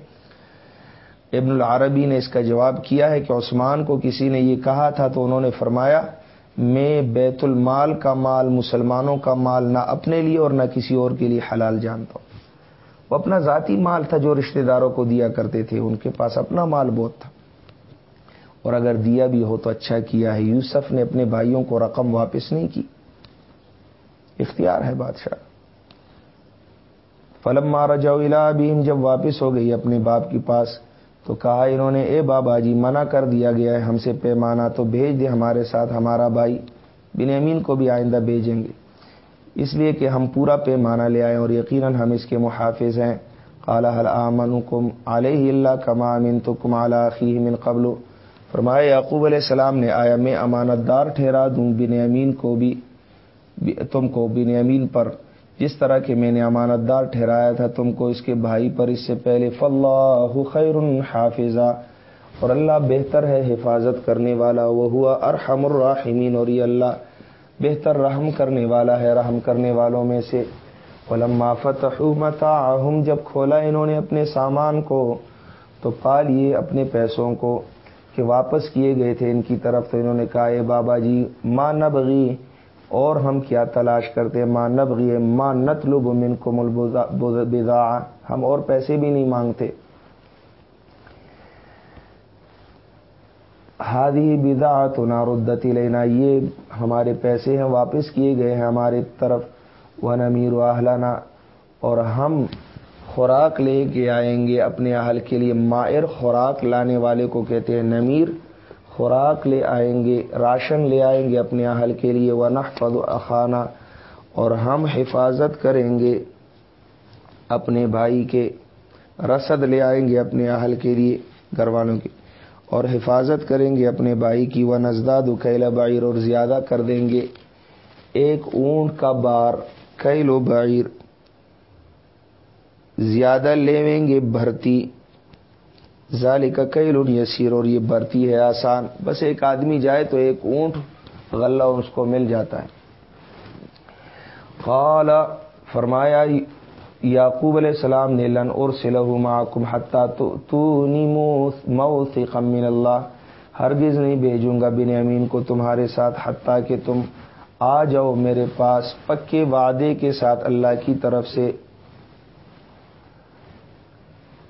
ابن العربی نے اس کا جواب کیا ہے کہ عثمان کو کسی نے یہ کہا تھا تو انہوں نے فرمایا، میں بیت المال کا مال، مسلمانوں کا مال نہ اپنے لیے اور نہ کسی اور کے لیے حلال جانتا ہوں۔ وہ اپنا ذاتی مال تھا جو رشتہ داروں کو دیا کرتے تھے، ان کے پاس اپنا مال بہت تھا۔ اور اگر دیا بھی ہو تو اچھا کیا ہے۔ یوسف نے اپنے بھائیوں کو رقم واپس نہیں کی۔ اختیار ہے بادشاہ۔ فلم مارا جاؤ بھیم جب واپس ہو گئی اپنے باپ کے پاس تو کہا انہوں نے، اے بابا جی منع کر دیا گیا ہے ہم سے پیمانہ، تو بھیج دے ہمارے ساتھ ہمارا بھائی بن امین کو بھی آئندہ بھیجیں گے۔ اس لیے کہ ہم پورا پیمانہ لے آئے اور یقیناً ہم اس کے محافظ ہیں۔ کالا امن کم علیہ اللہ کما امین تو کم علاقی من قبل؟ فرمایا، یعقوب علیہ السلام نے آیا، میں امانت دار ٹھہرا دوں بن امین کو بھی، تم کو بن امین پر جس طرح کہ میں نے امانت دار ٹھہرایا تھا، تم کو اس کے بھائی پر اس سے پہلے فلاح خیر حافظہ، اور اللہ بہتر ہے حفاظت کرنے والا وہ ہوا ارحم الرحمین اور یہ اللہ بہتر رحم کرنے والا ہے، رحم کرنے والوں میں سے۔ علما فتح متعہم جب کھولا انہوں نے اپنے سامان کو، تو پا لیے اپنے پیسوں کو کہ واپس کیے گئے تھے ان کی طرف۔ تو انہوں نے کہا، اے بابا جی ماں نبغی اور ہم کیا تلاش کرتے ماں نبغی ماں نتلب من کو بدا ہم اور پیسے بھی نہیں مانگتے۔ ہادی بدا تو ناردتی لینا یہ ہمارے پیسے ہیں، واپس کیے گئے ہیں ہمارے طرف۔ وہ نمیر و اور ہم خوراک لے کے آئیں گے اپنے اہل کے لیے۔ مائر خوراک لانے والے کو کہتے ہیں نمیر۔ خوراک لے آئیں گے، راشن لے آئیں گے اپنے اہل کے لیے وہ نحفظ اخانہ اور ہم حفاظت کریں گے اپنے بھائی کے، رسد لے آئیں گے اپنے اہل کے لیے، گھر والوں کی اور حفاظت کریں گے اپنے بھائی کی وہ نزداد کیلا بعیر اور زیادہ کر دیں گے۔ ایک اونٹ کا بار کیلو بعیر زیادہ لیویں گے بھرتی۔ ظال کا کئی لون یسیر اور یہ برتی ہے آسان۔ بس ایک آدمی جائے تو ایک اونٹ غلہ اس کو مل جاتا ہے۔ قال، فرمایا، یعقوب علیہ السلام نے، لن اور سلح معکم حتہ تو موسی من اللہ۔ ہرگز نہیں بھیجوں گا بن امین کو تمہارے ساتھ حتیٰ کہ تم آ جاؤ میرے پاس۔ پکے وعدے کے ساتھ اللہ کی طرف سے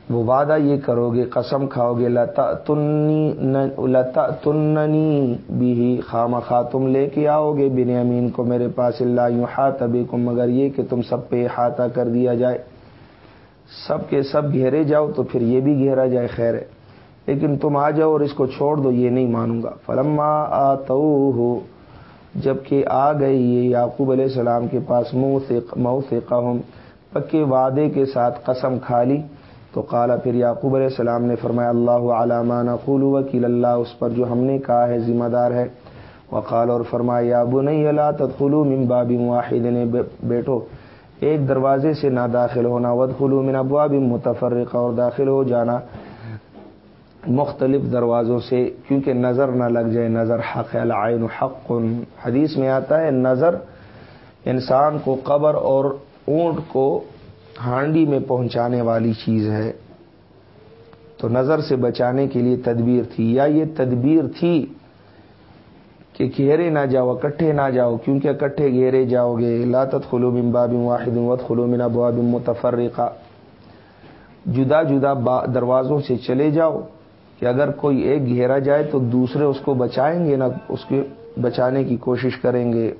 وہ وعدہ یہ کرو گے، قسم کھاؤ گے لتا لتا تننی بھی خام خواہ تم لے کے آؤ گے بن امین کو، میرے پاس اللہ یوں ہاتھ ابھی کو مگر یہ کہ تم سب پہ احاطہ کر دیا جائے۔ سب کے سب گھیرے جاؤ تو پھر یہ بھی گھیرا جائے، خیر ہے۔ لیکن تم آ جاؤ اور اس کو چھوڑ دو، یہ نہیں مانوں گا۔ فلما آ ہو جبکہ آ گئی یہ یعقوب علیہ السلام کے پاس موثقہ ہوں پکے وعدے کے ساتھ قسم کھا لی۔ تو قالا پھر یعقوب علیہ السلام نے فرمایا، اللہ علامہ نقول وکیل، اللہ اس پر جو ہم نے کہا ہے ذمہ دار ہے۔ وقال اور فرمایا ابو نہیں اللہ تدخلو من باب واحد۔ نے بیٹھو ایک دروازے سے نہ داخل ہونا ودخلو من ابواب متفرقہ، اور داخل ہو جانا مختلف دروازوں سے، کیونکہ نظر نہ لگ جائے، نظر حق العین حق۔ حدیث میں آتا ہے، نظر انسان کو قبر اور اونٹ کو ہانڈی میں پہنچانے والی چیز ہے۔ تو نظر سے بچانے کے لیے تدبیر تھی۔ یا یہ تدبیر تھی کہ گھیرے نہ جاؤ، اکٹھے نہ جاؤ، کیونکہ اکٹھے گھیرے جاؤ گے۔ لاتت خلو من باب واحد وت خلو من ابواب متفرقہ۔ جدا جدا دروازوں سے چلے جاؤ کہ اگر کوئی ایک گھیرا جائے تو دوسرے اس کو بچائیں گے نہ، اس کے بچانے کی کوشش کریں گے۔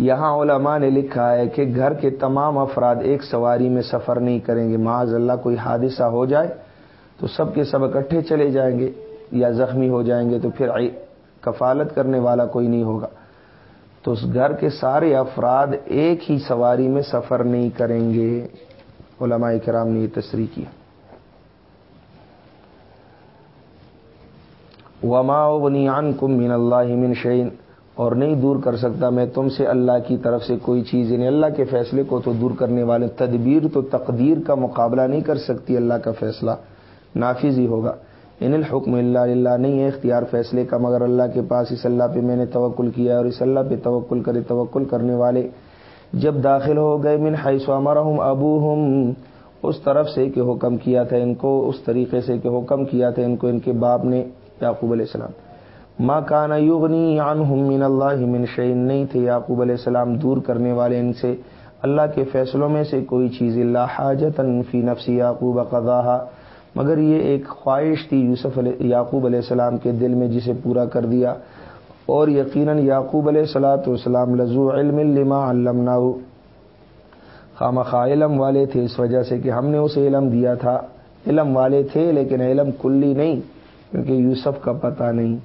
یہاں علماء نے لکھا ہے کہ گھر کے تمام افراد ایک سواری میں سفر نہیں کریں گے۔ معاذ اللہ کوئی حادثہ ہو جائے تو سب کے سب اکٹھے چلے جائیں گے یا زخمی ہو جائیں گے تو پھر کفالت کرنے والا کوئی نہیں ہوگا۔ تو اس گھر کے سارے افراد ایک ہی سواری میں سفر نہیں کریں گے۔ علماء کرام نے یہ تصریح کیا وما ونیان کم من اللہ من شعین اور نہیں دور کر سکتا میں تم سے اللہ کی طرف سے کوئی چیز یعنی اللہ کے فیصلے کو تو دور کرنے والے تدبیر تو تقدیر کا مقابلہ نہیں کر سکتی اللہ کا فیصلہ۔ نافذ ہی ہوگا۔ ان الحکم اللہ اللہ نہیں ہے اختیار فیصلے کا، مگر اللہ کے پاس اس اللہ پہ میں نے توکل کیا اور اس اللہ پہ توکل کرے، توکل کرنے والے جب داخل ہو گئے، من حیث امرہم ابوہم، اس طرف سے کہ حکم کیا تھا ان کو، اس طریقے سے کہ حکم کیا تھا ان کو، ان کے باپ نے یعقوب علیہ السلام۔ ماں کانا یغنی عنہم من اللہ من شعین نہیں تھے یعقوب علیہ السلام دور کرنے والے ان سے۔ اللہ کے فیصلوں میں سے کوئی چیز اللہ حاجت فی نفسی یعقوب قضاہا مگر یہ ایک خواہش تھی یوسف علیہ یعقوب علیہ السلام کے دل میں جسے پورا کر دیا۔ اور یقیناً یعقوب علیہ السلاۃ والسلام لزو علم لما علمنا خام علم والے تھے اس وجہ سے کہ ہم نے اسے علم دیا تھا۔ علم والے تھے لیکن علم کلی نہیں، کیونکہ یوسف کا پتہ نہیں۔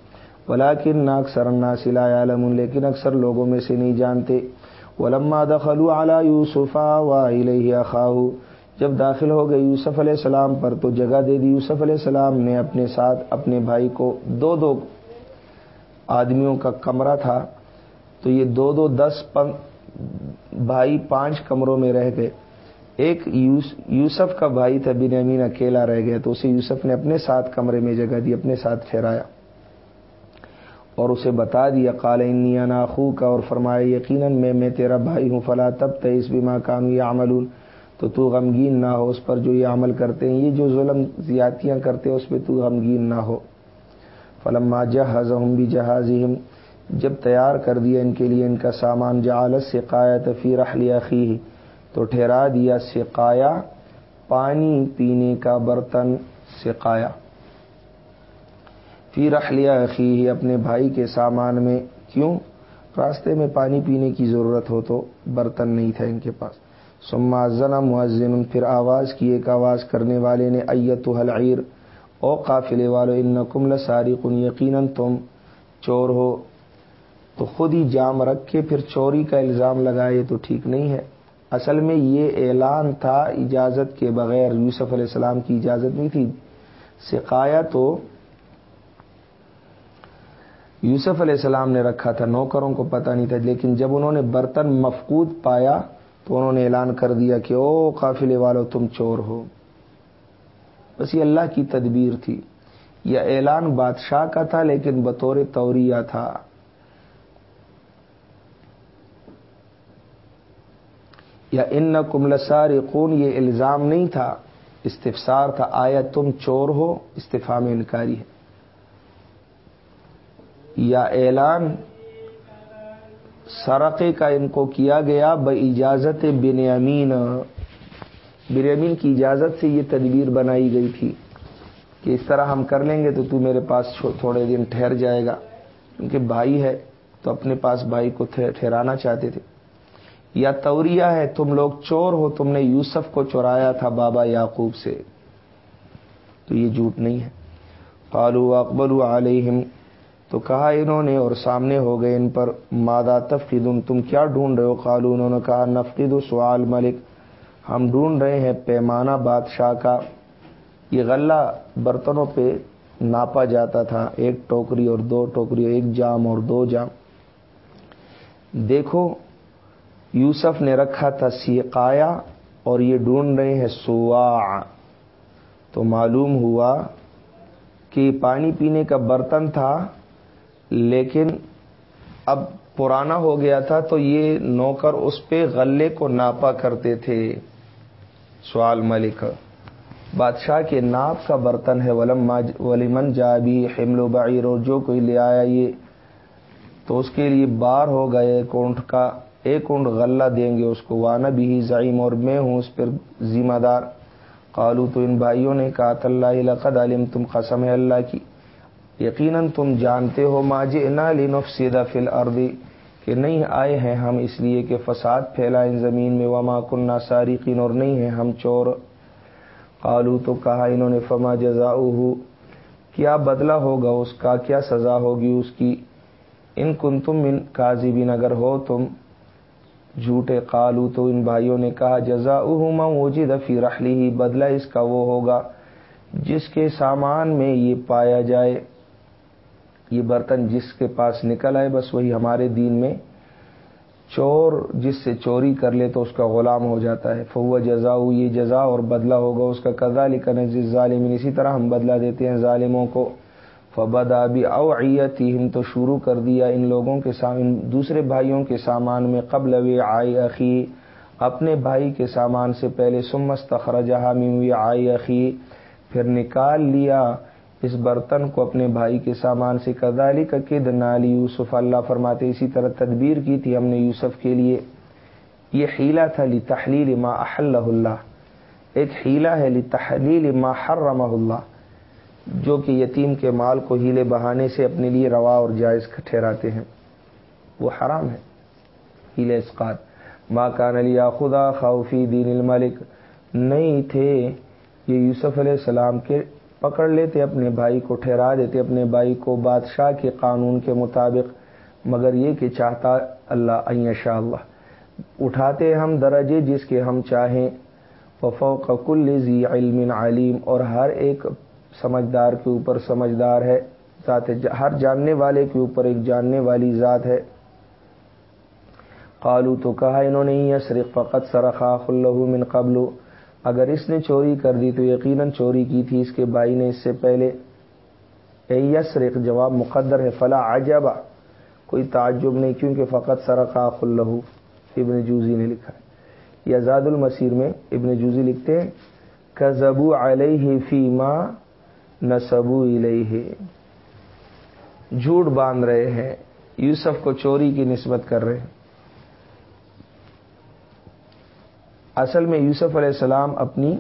ولاکن نا اکثر الناس عالم لیکن اکثر لوگوں میں سے نہیں جانتے۔ ولما دخلوا على یوسف والیہ اخاہ، جب داخل ہو گئے یوسف علیہ السلام پر، تو جگہ دے دی یوسف علیہ السلام نے اپنے ساتھ اپنے بھائی کو دو دو آدمیوں کا کمرہ تھا۔ تو یہ دو دو دس پن بھائی پانچ کمروں میں رہ گئے۔ ایک یوسف کا بھائی تھا بن امین اکیلا رہ گیا، تو اسے یوسف نے اپنے ساتھ کمرے میں جگہ دی، اپنے ساتھ ٹھہرایا اور اسے بتا دیا کال ناخو کا اور فرمایا، یقیناً میں میں تیرا بھائی ہوں، فلا تب تیس بیما کام یہ عمل تو تو غمگین نہ ہو اس پر جو یہ عمل کرتے ہیں، یہ جو ظلم زیاتیاں کرتے ہیں، اس پہ تو غمگین نہ ہو۔ فلما جہاز بھی جہاز جب تیار کر دیا ان کے لیے ان کا سامان جعالت سے قایا تفیر اخلی تو ٹھہرا دیا سقایا، پانی پینے کا برتن سقایا۔ پھر رکھ لیا عقی اپنے بھائی کے سامان میں، کیوں؟ راستے میں پانی پینے کی ضرورت ہو تو برتن نہیں تھا ان کے پاس۔ سما زنا معذن پھر آواز کی ایک آواز کرنے والے نے ایت حلعیر او قافلے والو ان نقم ساری یقیناً تم چور ہو۔ تو خود ہی جام رکھ کے پھر چوری کا الزام لگائے تو ٹھیک نہیں ہے۔ اصل میں یہ اعلان تھا اجازت کے بغیر، یوسف علیہ السلام کی اجازت نہیں تھی۔ سقایا تو یوسف علیہ السلام نے رکھا تھا، نوکروں کو پتہ نہیں تھا، لیکن جب انہوں نے برتن مفقود پایا تو انہوں نے اعلان کر دیا کہ او قافلے والو، تم چور ہو۔ بس یہ اللہ کی تدبیر تھی۔ یہ اعلان بادشاہ کا تھا، لیکن بطور توریہ تھا۔ یا ان کمل سار یہ الزام نہیں تھا، استفسار تھا، آیا تم چور ہو استفام انکاری ہے۔ یا اعلان سرقے کا ان کو کیا گیا ب اجازت بن امین بن امین کی اجازت سے یہ تدبیر بنائی گئی تھی کہ اس طرح ہم کر لیں گے تو تو میرے پاس تھوڑے دن ٹھہر جائے گا۔ کیونکہ بھائی ہے تو اپنے پاس بھائی کو ٹھہرانا چاہتے تھے۔ یا توریا ہے، تم لوگ چور ہو، تم نے یوسف کو چورایا تھا بابا یعقوب سے۔ تو یہ جھوٹ نہیں ہے۔ قالو اکبر علیہم تو کہا انہوں نے اور سامنے ہو گئے ان پر مادہ تفقید تم کیا ڈھونڈ رہے ہو؟ قالو انہوں نے کہا نفقید سوال ملک۔ ہم ڈھونڈ رہے ہیں پیمانہ بادشاہ کا۔ یہ غلہ برتنوں پہ ناپا جاتا تھا۔ ایک ٹوکری اور دو ٹوکری، ایک جام اور دو جام۔ دیکھو، یوسف نے رکھا تھا سیقایا اور یہ ڈھونڈ رہے ہیں سوا تو معلوم ہوا کہ پانی پینے کا برتن تھا لیکن اب پرانا ہو گیا تھا تو یہ نوکر اس پہ غلے کو ناپا کرتے تھے۔ سوال ملک، بادشاہ کے ناپ کا برتن ہے۔ ولم ولیمن جابی، حمل و بعیر اور جو کوئی لے آیا یہ، تو اس کے لیے بار ہو گئے۔ ایک اونٹ کا، ایک اونٹ غلہ دیں گے اس کو۔ وانا بھی ضعیم اور میں ہوں اس پر ذمہ دار۔ قالو تو ان بھائیوں نے کہا اللہ لقد علم تم قسم ہے اللہ کی۔ یقیناً تم جانتے ہو ماج نا لینف سیدہ فل عربی کہ نہیں آئے ہیں ہم اس لیے کہ فساد پھیلائیں زمین میں، وما کنہ سارقین، اور نہیں ہیں ہم چور۔ قالو تو کہا انہوں نے، فما جزا کیا بدلہ ہوگا؟ اس کا کیا سزا ہوگی؟ اس کی ان کن تم ان بن اگر ہو تم جھوٹے قالو تو ان بھائیوں نے کہا جزا موجود فی رحلی ہی بدلہ اس کا وہ ہوگا جس کے سامان میں یہ پایا جائے۔ یہ برتن جس کے پاس نکل آئے، بس وہی ہمارے دین میں چور، جس سے چوری کر لے تو اس کا غلام ہو جاتا ہے۔ فو جزا یہ جزا اور بدلہ ہوگا، اس کا قزا لکھن ظالمین اسی طرح ہم بدلہ دیتے ہیں ظالموں کو۔ فبد ابی اوعیت تو شروع کر دیا ان لوگوں کے سامنے دوسرے بھائیوں کے سامان میں۔ قبل و آئی عقی اپنے بھائی کے سامان سے پہلے۔ سمست خرجہ میں آئی عقی پھر نکال لیا۔ اس برتن کو اپنے بھائی کے سامان سے کدالی کا کد نالی یوسف۔ اللہ فرماتے اسی طرح تدبیر کی تھی ہم نے یوسف کے لیے۔ یہ حیلہ تھا لی تحلیل ما احل اللہ۔ ایک حیلہ ہے لی تحلیل ما حرم اللہ۔ جو کہ یتیم کے مال کو ہیلے بہانے سے اپنے لیے روا اور جائز ٹھہراتے ہیں۔ وہ حرام ہے۔ ہیلے اسقات ماں کان علی خدا خوفی دین الملک۔ نہیں تھے یہ یوسف علیہ السلام کے پکڑ لیتے، اپنے بھائی کو ٹھہرا دیتے، اپنے بھائی کو بادشاہ کے قانون کے مطابق۔ مگر یہ کہ چاہتا اللہ شاء اللہ۔ اٹھاتے ہم درجے جس کے ہم چاہیں۔ وفوق کل ذی علم علیم۔ اور ہر ایک سمجھدار کے اوپر سمجھدار ہے۔ ذات ہر جاننے والے کے اوپر ایک جاننے والی ذات ہے۔ قالو تو کہا انہوں نے یہ فقط سرخا خلہ من قبل اگر اس نے چوری کر دی تو یقیناً چوری کی تھی اس کے بھائی نے اس سے پہلے۔ اے یسرق، جواب مقدر ہے، فلا عجبا، کوئی تعجب نہیں، کیونکہ فقط سرقا خلہ ابن جوزی نے لکھا ہے۔ یا زاد المسیر میں ابن جوزی لکھتے ہیں کزبو علیہ فیما نصبو علیہ جھوٹ باندھ رہے ہیں، یوسف کو چوری کی نسبت کر رہے ہیں۔ اصل میں یوسف علیہ السلام اپنی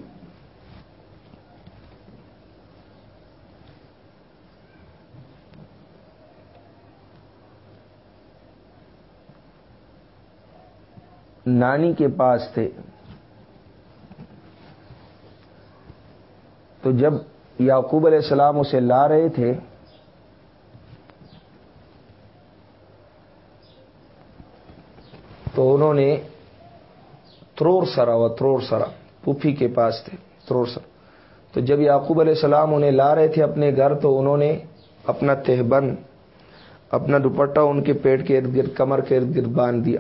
نانی کے پاس تھے۔ تو جب یعقوب علیہ السلام اسے لا رہے تھے، تو انہوں نے ترور سرا و ترور سرا۔ پوفی کے پاس تھے، ترور سرا۔ تو جب یعقوب علیہ السلام انہیں لا رہے تھے اپنے گھر، تو انہوں نے اپنا تہبند، اپنا دوپٹہ ان کے پیٹ کے ارد گرد، کمر کے ارد گرد باندھ دیا۔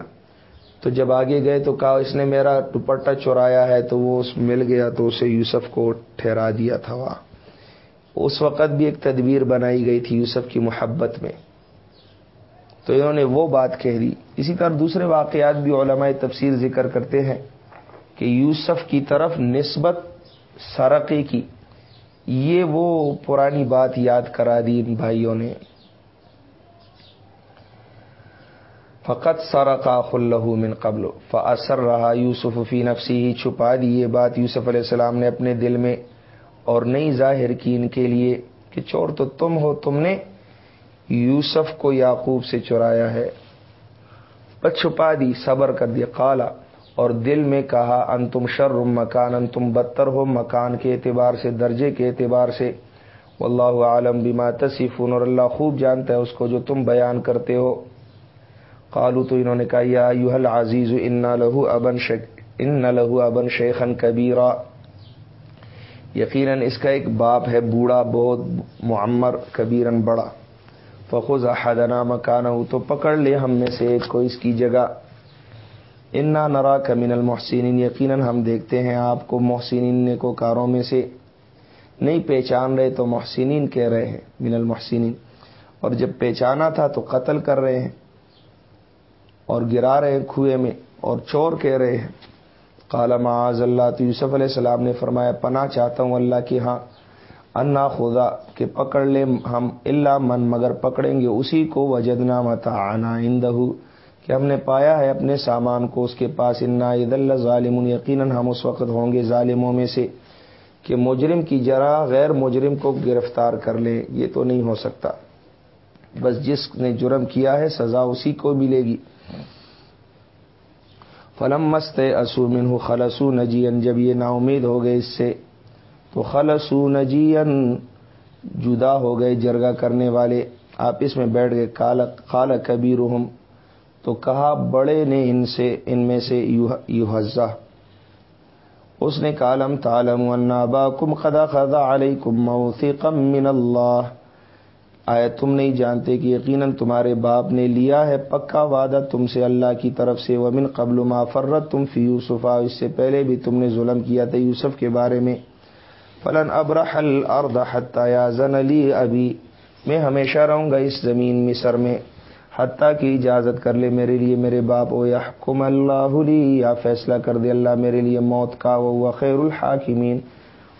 تو جب آگے گئے، تو کہا، اس نے میرا دوپٹہ چورایا ہے، تو وہ اس مل گیا، تو اسے یوسف کو ٹھہرا دیا تھا وہاں۔ اس وقت بھی ایک تدبیر بنائی گئی تھی یوسف کی محبت میں۔ تو انہوں نے وہ بات کہہ دی اسی طرح دوسرے واقعات بھی علماء تفسیر ذکر کرتے ہیں کہ یوسف کی طرف نسبت سرقے کی۔ یہ وہ پرانی بات یاد کرا دی ان بھائیوں نے۔ فقط سرقا خلہ من قبل فاثر رہا یوسف فی نفسی، ہی چھپا دی یہ بات یوسف علیہ السلام نے اپنے دل میں اور نہیں ظاہر کی ان کے لیے کہ چور تو تم ہو، تم نے یوسف کو یعقوب سے چرایا ہے۔ چھپا دی صبر کر دیا کالا اور دل میں کہا ان تم شر مکان ان تم بدتر ہو مکان کے اعتبار سے، درجے کے اعتبار سے۔ واللہ عالم بما تصفون، اور اللہ خوب جانتا ہے اس کو جو تم بیان کرتے ہو۔ قالو تو انہوں نے کہا، یا ایوہ عزیز ان لہو ابن شک ان لہو ابن شیخن کبیرا۔ یقیناً اس کا ایک باپ ہے، بوڑھا، بہت معمر کبیرن بڑا۔ فخذ احدنا مکانہ تو پکڑ لے ہم میں سے ایک کو اس کی جگہ۔ انا نرا کمن المحسنین، یقیناً ہم دیکھتے ہیں آپ کو محسنین کو کاروں میں سے۔ نہیں پہچان رہے تو محسنین کہہ رہے ہیں، من المحسنین۔ اور جب پہچانا تھا تو قتل کر رہے ہیں۔ اور گرا رہے ہیں کھوئے میں، اور چور کہہ رہے ہیں۔ کالا معاذ اللہ، تو یوسف علیہ السلام نے فرمایا، پناہ چاہتا ہوں اللہ کی ہاں۔ انا خدا، کہ پکڑ لے ہم اللہ من مگر پکڑیں گے اسی کو، وجدنا متا آنا اندہ کہ ہم نے پایا ہے اپنے سامان کو، اس کے پاس انا عید اللہ ظالم یقیناً ہم اس وقت ہوں گے ظالموں میں سے۔ کہ مجرم کی جرا غیر مجرم کو گرفتار کر لے، یہ تو نہیں ہو سکتا۔ بس جس نے جرم کیا ہے، سزا اسی کو ملے گی۔ فلم مست اسو منہ خلسو نجین جب یہ نا امید ہو گئے اس سے۔ تو خلسو نجین جدا ہو گئے جرگا کرنے والے۔ آپس میں بیٹھ گئے خال کبیر تو کہا، بڑے نے ان سے، ان میں سے یو اس نے کالم تالم با کم خدا خدا علیہ کم من اللہ۔ آیا تم نہیں جانتے کہ یقیناً تمہارے باپ نے لیا ہے پکا وعدہ تم سے اللہ کی طرف سے؟ ومن قبل ما فرت تم فی یوسفا اس سے پہلے بھی تم نے ظلم کیا تھا یوسف کے بارے میں۔ فلن ابرح الارض حتی یازن علی ابھی میں ہمیشہ رہوں گا اس زمین مصر میں، حتیٰ کی اجازت کر لے میرے لیے میرے باپ۔ او یا اللہ لی یا فیصلہ کر دے اللہ میرے لیے موت کا۔ وہ خیر الحاکمین۔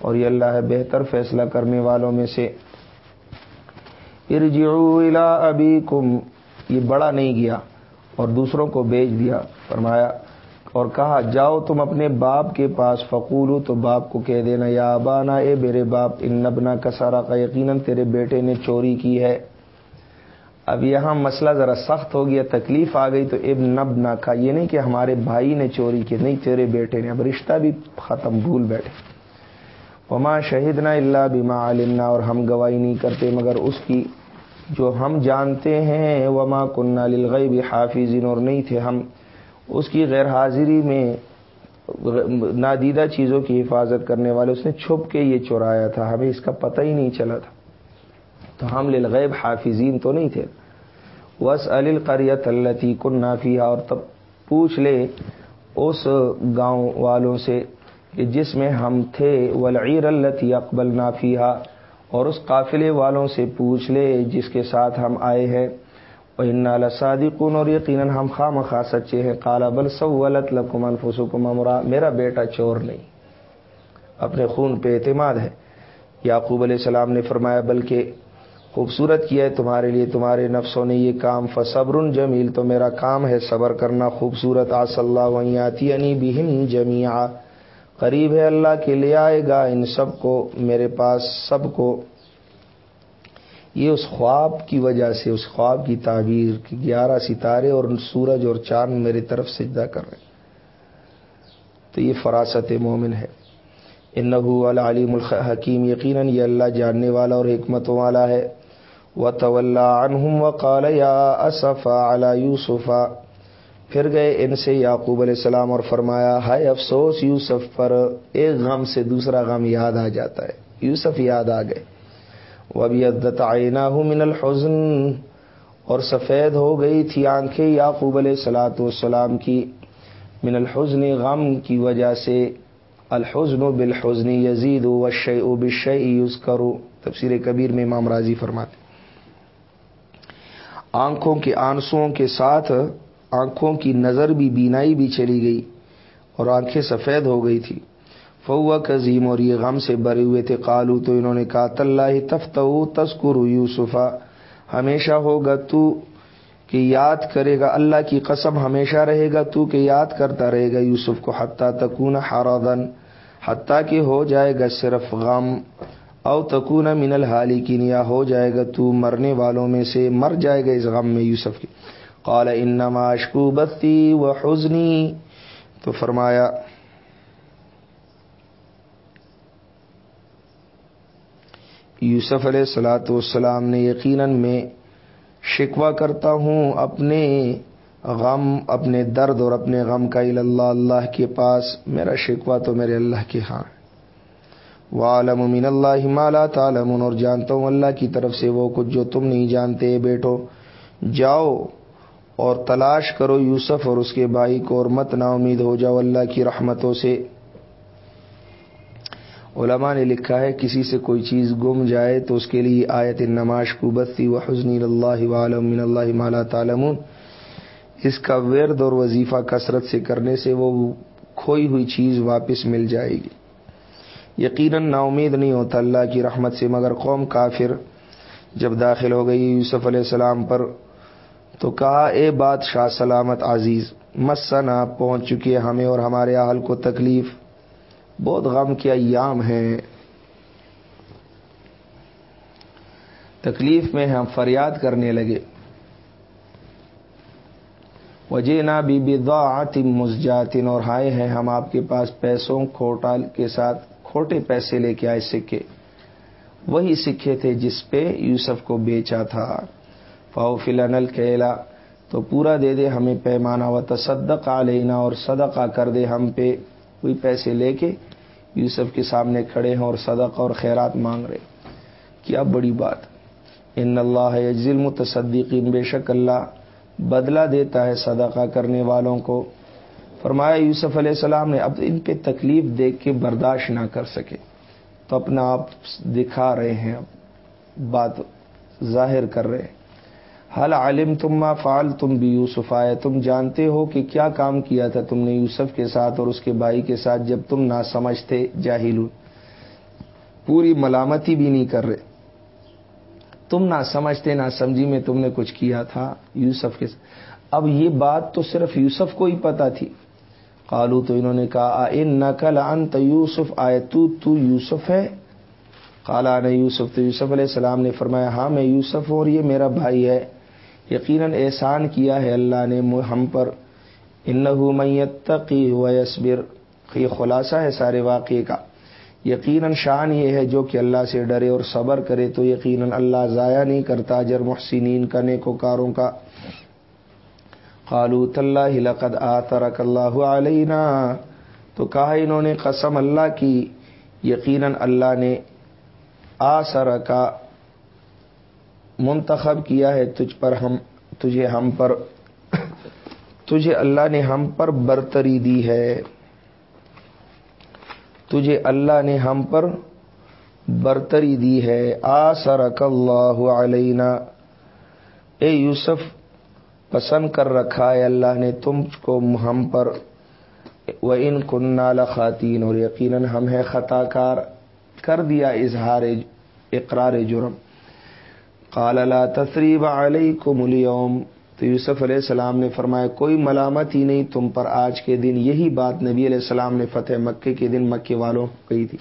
اور یہ اللہ ہے بہتر فیصلہ کرنے والوں میں سے۔ ارجعوا الى ابیکم۔ یہ بڑا نہیں گیا اور دوسروں کو بیچ دیا۔ فرمایا اور کہا، جاؤ تم اپنے باپ کے پاس فقولو تو باپ کو کہہ دینا، یا ابانا اے میرے باپ، ان نبنا کا سارا کا یقیناً تیرے بیٹے نے چوری کی ہے. اب یہاں مسئلہ ذرا سخت ہو گیا، تکلیف آ گئی تو اب نب نہ کا، یہ نہیں کہ ہمارے بھائی نے چوری کی، نہیں، تیرے بیٹے نے، اب رشتہ بھی ختم بھول بیٹھے۔ وما شہید نہ اللہ بیما عالمنا اور ہم گواہی نہیں کرتے مگر اس کی جو ہم جانتے ہیں، وما کنہ للغیب حافظین، اور نہیں تھے ہم اس کی غیر حاضری میں نادیدہ چیزوں کی حفاظت کرنے والے اس نے چھپ کے یہ چورایا تھا، ہمیں اس کا پتہ ہی نہیں چلا تھا۔ تو ہم للغیب حافظین تو نہیں تھے۔ وس القریت التی کن نافیہ اور تب پوچھ لے اس گاؤں والوں سے کہ جس میں ہم تھے ولعیر التی اقبل نافیہ اور اس قافلے والوں سے پوچھ لے جس کے ساتھ ہم آئے ہیں۔ ان صادقون اور یقیناً ہم خام خواہ سچے ہیں۔ کالا بل سولت لکم انفسکم امرا میرا بیٹا چور نہیں۔ اپنے خون پہ اعتماد ہے۔ یعقوب علیہ السلام نے فرمایا، بلکہ خوبصورت کیا ہے تمہارے لیے، تمہارے نفسوں نے یہ کام، فصبر جمیل تو میرا کام ہے صبر کرنا۔ خوبصورت آص اللہ ویاتی عنی بہم جمیا قریب ہے اللہ کے لے آئے گا ان سب کو، میرے پاس سب کو۔ یہ اس خواب کی وجہ سے، اس خواب کی تعبیر کی گیارہ ستارے اور سورج اور چاند میری طرف سجدہ کر رہے تو یہ فراست مومن ہے۔ ان نبو العلیم الحکیم، یقیناً یہ اللہ جاننے والا اور حکمتوں والا ہے۔ و عنہم وقال یا اصفا علی یوسفا پھر گئے ان سے یعقوب علیہ السلام اور فرمایا، ہائے افسوس یوسف پر، ایک غم سے دوسرا غم یاد آ جاتا ہے۔ یوسف یاد آ گئے۔ وہ ابھی عدت آئینہ من الحزن اور سفید ہو گئی تھی آنکھیں یعقوب علیہ السلاۃ والسلام کی من الحزن غم کی وجہ سے۔ الحزن و بالحزن یزید و شع و بشع یوز کرو تفسیر کبیر میں امام راضی فرماتے آنکھوں کے آنسوؤں کے ساتھ آنکھوں کی نظر بھی بینائی بھی چلی گئی اور آنکھیں سفید ہو گئی تھی۔ فوا کظیم اور یہ غم سے بھرے ہوئے تھے۔ قالو تو انہوں نے کہا تلّہ تفت تسکر یوسفا۔ ہمیشہ ہوگا تو کہ یاد کرے گا۔ اللہ کی قسم ہمیشہ رہے گا، تو کہ یاد کرتا رہے گا۔ یوسف کو حتیٰ تکون حرادن حتیٰ کہ ہو جائے گا صرف غم۔ او تکون من الحالی کی نیا ہو جائے گا تو مرنے والوں میں سے مر جائے گا اس غم میں یوسف کی قال، انما اشکو بتی و حزنی۔ تو فرمایا یوسف علیہ السلاۃ والسلام نے یقیناً میں شکوہ کرتا ہوں اپنے غم، اپنے درد اور اپنے غم کا اللہ اللہ کے پاس، میرا شکوہ تو میرے اللہ کے ہاں عالم من اللہ مالا تعالم اور جانتا ہوں اللہ کی طرف سے وہ کچھ جو تم نہیں جانتے بیٹو، جاؤ اور تلاش کرو یوسف اور اس کے بھائی کو، اور مت نا امید ہو، جاؤ اللہ کی رحمتوں سے۔ علماء نے لکھا ہے، کسی سے کوئی چیز گم جائے تو اس کے لیے آیت نماش کو بستی و حسنی اللہ عالم من اللہ مالا تعالمون اس کا ورد اور وظیفہ کثرت سے کرنے سے وہ کھوئی ہوئی چیز واپس مل جائے گی۔ یقیناً نا امید نہیں ہوتا اللہ کی رحمت سے، مگر قوم کافر جب داخل ہو گئی یوسف علیہ السلام پر تو کہا، اے بادشاہ سلامت عزیز مسنا پہنچ چکی ہمیں اور ہمارے اہل کو تکلیف۔ بہت غم کے ایام ہیں۔ تکلیف میں ہم فریاد کرنے لگے۔ وجہ نہ بی بی مسجاتن اور ہائے ہیں ہم آپ کے پاس پیسوں کھوٹال کے ساتھ کھوٹے پیسے لے کے آئے سکے۔ وہی سکے تھے جس پہ یوسف کو بیچا تھا۔ فاؤ فلنل کیلا تو پورا دے دے ہمیں پیمانہ و تصدق لینا اور صدقہ کر دے ہم پہ۔ کوئی پیسے لے کے یوسف کے سامنے کھڑے ہیں اور صدقہ اور خیرات مانگ رہے کیا بڑی بات۔ ان اللہ ظلم تصدیقین بے شک اللہ بدلہ دیتا ہے صدقہ کرنے والوں کو۔ فرمایا، یوسف علیہ السلام نے، اب ان پہ تکلیف دیکھ کے برداشت نہ کر سکے۔ تو اپنا آپ دکھا رہے ہیں بات ظاہر کر رہے ہیں۔ حل عالم تم ما فعال تم بھی یوسف آئے تم جانتے ہو کہ کیا کام کیا تھا تم نے یوسف کے ساتھ اور اس کے بھائی کے ساتھ جب تم نہ سمجھتے جاہل پوری ملامتی بھی نہیں کر رہے۔ تم نہ سمجھتے نہ سمجھی میں تم نے کچھ کیا تھا یوسف کے ساتھ۔ اب یہ بات تو صرف یوسف کو ہی پتا تھی۔ قالو تو انہوں نے کہا ان نقل انت یوسف آئے تو تو یوسف ہے؟ کالا نے یوسف تو یوسف علیہ السلام نے فرمایا ہاں میں یوسف ہوں اور یہ میرا بھائی ہے۔ یقیناً احسان کیا ہے اللہ نے ہم پر۔ ان میتقی ہوا یسبر یہ خلاصہ ہے سارے واقعے کا۔ یقیناً شان یہ ہے جو کہ اللہ سے ڈرے اور صبر کرے تو یقیناً اللہ ضائع نہیں کرتا جر محسنین کا، نیکوکاروں کا۔ قالو اللہ لقد آترک اللہ علینا۔ تو کہا انہوں نے قسم اللہ کی، یقیناً اللہ نے آسر کا منتخب کیا ہے تجھ پر ہم، تجھے ہم پر، تجھے اللہ نے ہم پر برتری دی ہے۔ تجھے اللہ نے ہم پر برتری دی ہے۔ آسرک اللہ علینا۔ اے یوسف، پسند کر رکھا ہے اللہ نے تم کو ہم پر۔ وہ ان کنال خواتین اور یقیناً ہم ہے خطا کار کر دیا اظہار، اقرار جرم۔ قال لا تثریب علیکم اليوم۔ تو یوسف علیہ السلام نے فرمایا، کوئی ملامت ہی نہیں، تم پر آج کے دن یہی بات نبی علیہ السلام نے فتح مکے کے دن مکے والوں کو کہی تھی۔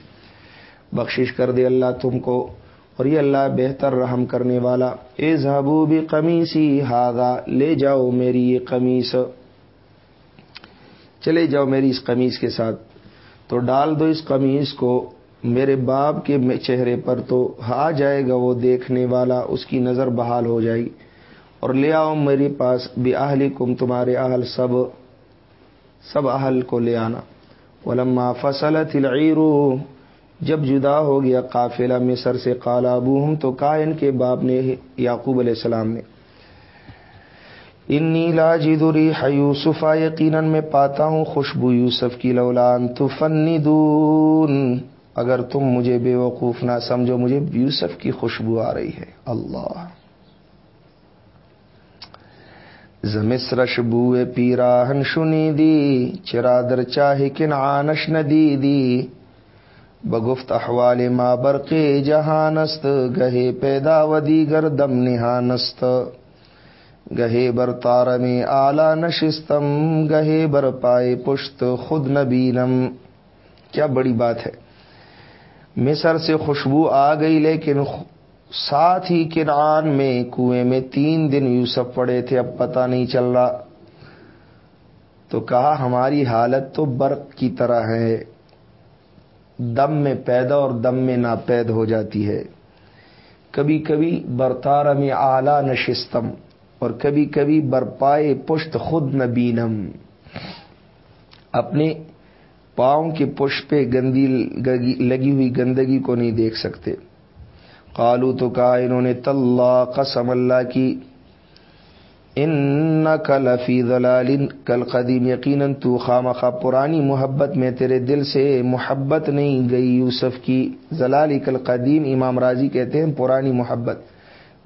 بخشش کر دے اللہ تم کو، اور یہ اللہ بہتر رحم کرنے والا۔ اے زہبو بھی قمیصی ہاگا لے جاؤ میری یہ قمیص۔ چلے جاؤ میری اس قمیص کے ساتھ۔ تو ڈال دو اس قمیص کو۔ میرے باپ کے چہرے پر تو آ جائے گا وہ دیکھنے والا، اس کی نظر بحال ہو جائے گی۔ اور لے آؤ میرے پاس بھی اہلی کم تمہارے اہل سب سب اہل کو لے آنا۔ ولما فصل تلعیرو جب جدا ہو گیا قافلہ مصر سے کالا ابو تو کہا ان کے باپ نے یعقوب علیہ السلام نے، انی لا جدری یوسفا یقیناً میں پاتا ہوں خوشبو یوسف کی لولان تو فنی دون اگر تم مجھے بے وقوف نہ سمجھو، مجھے یوسف کی خوشبو آ رہی ہے۔ اللہ۔ زمسرش بوئے پیرا ہنشنی دی، چرادر چاہے کن آنش ندی دی۔ بگفت احوال ما برق جہانست، گہے پیدا ودی گر دم نہانست۔ گہے بر تار میں آلہ نشستم، گہے بر پائے پشت خود نبینم۔ کیا بڑی بات ہے۔ مصر سے خوشبو آ گئی، لیکن ساتھ ہی کنعان میں، کنویں میں تین دن یوسف پڑے تھے، اب پتہ نہیں چل رہا۔ تو کہا، ہماری حالت تو برق کی طرح ہے۔ دم میں پیدا اور دم میں ناپید ہو جاتی ہے۔ کبھی کبھی برتار میں اعلی نشستم، اور کبھی کبھی برپائے پشت خود نبینم۔ اپنے پاؤں کے پشت پہ گندی لگی ہوئی گندگی کو نہیں دیکھ سکتے۔ قالو تو کہا انہوں نے طلّہ قسم اللہ کی۔ ان کل فی ضلال کل قدیم یقیناً تو خام خواہ پرانی محبت میں تیرے دل سے محبت نہیں گئی یوسف کی۔ ضلال کل قدیم، امام راضی کہتے ہیں، پرانی محبت۔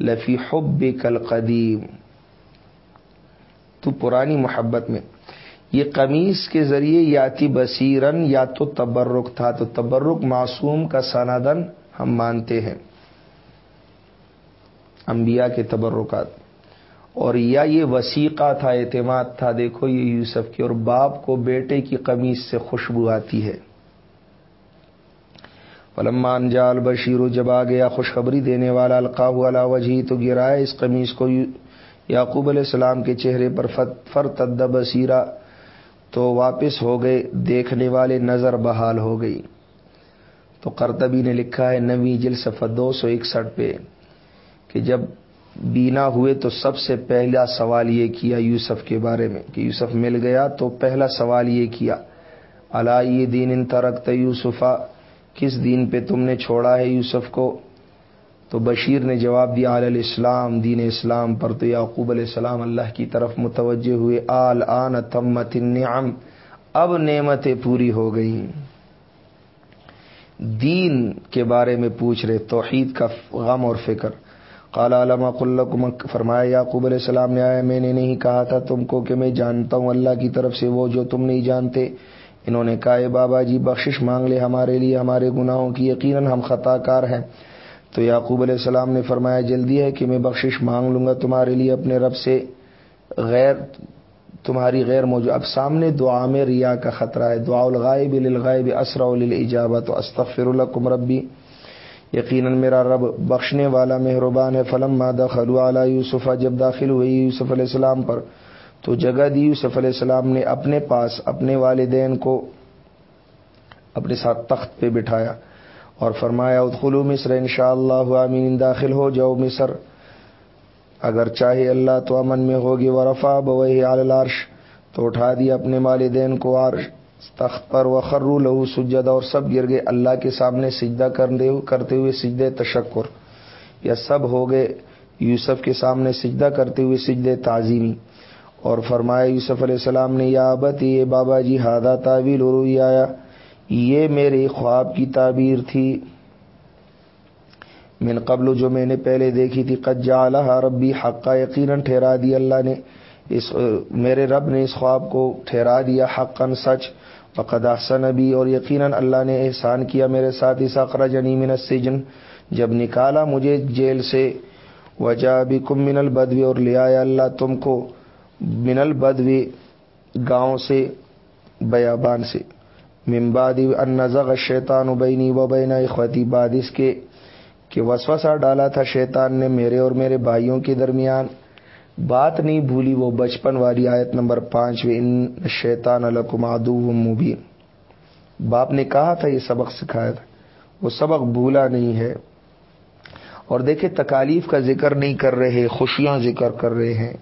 لفی حب کل قدیم تو پرانی محبت میں۔ یہ قمیص کے ذریعے یاتی بصیرن یا تو تبرک تھا، تو تبرک معصوم کا سنادن ہم مانتے ہیں۔ انبیاء کے تبرکات۔ اور یا یہ وسیقہ تھا، اعتماد تھا، دیکھو یہ یوسف کی اور باپ کو بیٹے کی قمیص سے خوشبو آتی ہے۔ فلمان جال بشیر جب آ گیا خوشخبری دینے والا القاع والا وجہ تو گرا اس قمیص کو یعقوب علیہ السلام کے چہرے پر فر تد بصیرہ تو واپس ہو گئے، دیکھنے والے نظر بحال ہو گئی تو کرتبی نے لکھا ہے نوی جلسف دو سو اکسٹھ پہ، کہ جب بینا ہوئے تو سب سے پہلا سوال یہ کیا یوسف کے بارے میں، کہ یوسف مل گیا تو پہلا سوال یہ کیا۔ اللہ یہ دین ان ترقت یوسفا، کس دین پہ تم نے چھوڑا ہے یوسف کو؟ تو بشیر نے جواب دیا علیہ السلام دین اسلام پر تو یعقوب علیہ السلام اللہ کی طرف متوجہ ہوئے، آل آن تمت النعم، اب نعمتیں پوری ہو گئی دین کے بارے میں پوچھ رہے، توحید کا غم اور فکر۔ قال علامہ قلق فرمایا، یعقوب علیہ السلام نے آیا، میں نے نہیں کہا تھا تم کو کہ میں جانتا ہوں اللہ کی طرف سے وہ جو تم نہیں جانتے۔ انہوں نے کہا، اے بابا جی بخشش مانگ لے ہمارے لیے، ہمارے گناہوں کی یقیناً ہم خطا کار ہیں۔ تو یعقوب علیہ السلام نے فرمایا، جلدی ہے کہ میں بخشش مانگ لوں گا تمہارے لیے اپنے رب سے غیر، تمہاری غیر موجود۔ اب سامنے دعا میں ریا کا خطرہ ہے۔ دعا الغائب للغائب اسرا للإجابت استغفر لكم ربی۔ یقیناً میرا رب بخشنے والا مہربان ہے۔ فلم مادہ خلو اعلیٰ یوسف، جب داخل ہوئی یوسف علیہ السلام پر، تو جگہ دی۔ یوسف علیہ السلام نے اپنے پاس اپنے والدین کو اپنے ساتھ تخت پہ بٹھایا۔ اور فرمایا ادخلو مصر ان شاء اللہ امین داخل ہو جاؤ مصر۔ اگر چاہے اللہ تو امن میں ہوگی وہ رفا بوہی عالش تو اٹھا دیا اپنے والدین کو عرش۔ تخت پر وخرو لہو سجد اور سب گر گئے۔ اللہ کے سامنے سجدہ کرتے ہوئے سجدے تشکر۔ یا سب ہو گئے، یوسف کے سامنے سجدہ کرتے ہوئے سجدے تعظیمی۔ اور فرمایا، یوسف علیہ السلام نے، یا ابت یہ بابا جی ہادہ تعویل عروی آیا۔ یہ میرے خواب کی تعبیر تھی۔ من قبل جو میں نے پہلے دیکھی تھی قجا ربی حقہ یقیناً ٹھہرا دی اللہ نے۔ اس، میرے رب نے اس خواب کو ٹھہرا دیا حقا، سچ۔ فقد احسن نبی اور یقیناً اللہ نے احسان کیا میرے ساتھ۔ اس جنی من السجن، جب نکالا مجھے جیل سے۔ وجہ بھی کم من البدوی اور لے آیا اللہ تم کو من البدوی گاؤں سے، بیابان سے۔ ممبادی ان شیطان بینی و بین اخوتی بادس کے کہ وسوسہ ڈالا تھا شیطان نے میرے اور میرے بھائیوں کے درمیان۔ بات نہیں بھولی وہ بچپن والی آیت نمبر پانچ ان شیطان الکم ادو مبین۔ باپ نے کہا تھا یہ سبق سکھایا تھا، وہ سبق بھولا نہیں ہے۔ اور دیکھے تکالیف کا ذکر نہیں کر رہے، خوشیاں ذکر کر رہے ہیں۔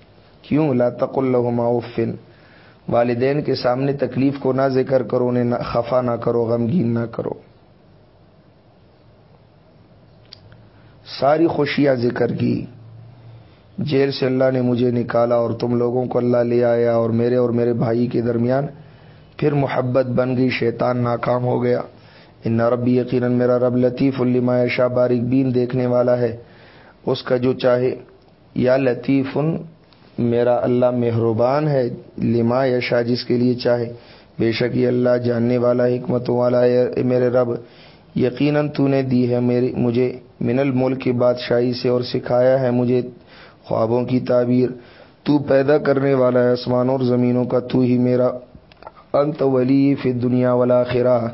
کیوں؟ لا تق فن والدین کے سامنے تکلیف کو نہ ذکر کرو، انہیں خفا نہ کرو، غمگین نہ کرو۔ ساری خوشیاں ذکر کی۔ جیل سے اللہ نے مجھے نکالا اور تم لوگوں کو اللہ لے آیا اور میرے اور میرے بھائی کے درمیان پھر محبت بن گئی، شیطان ناکام ہو گیا۔ ان ربی یقیناً میرا رب لطیف الما شاہ باریک بین دیکھنے والا ہے۔ اس کا جو چاہے، یا لطیف میرا اللہ مہربان ہے، لما یا شاہ جس کے لیے چاہے۔ بے شک یہ اللہ جاننے والا حکمت والا ہے۔ میرے رب، یقیناً تو نے دی ہے میری، مجھے من الملک کی بادشاہی سے اور سکھایا ہے مجھے خوابوں کی تعبیر۔ تو پیدا کرنے والا ہے آسمانوں اور زمینوں کا، تو ہی میرا انت ولی فی دنیا والا خرا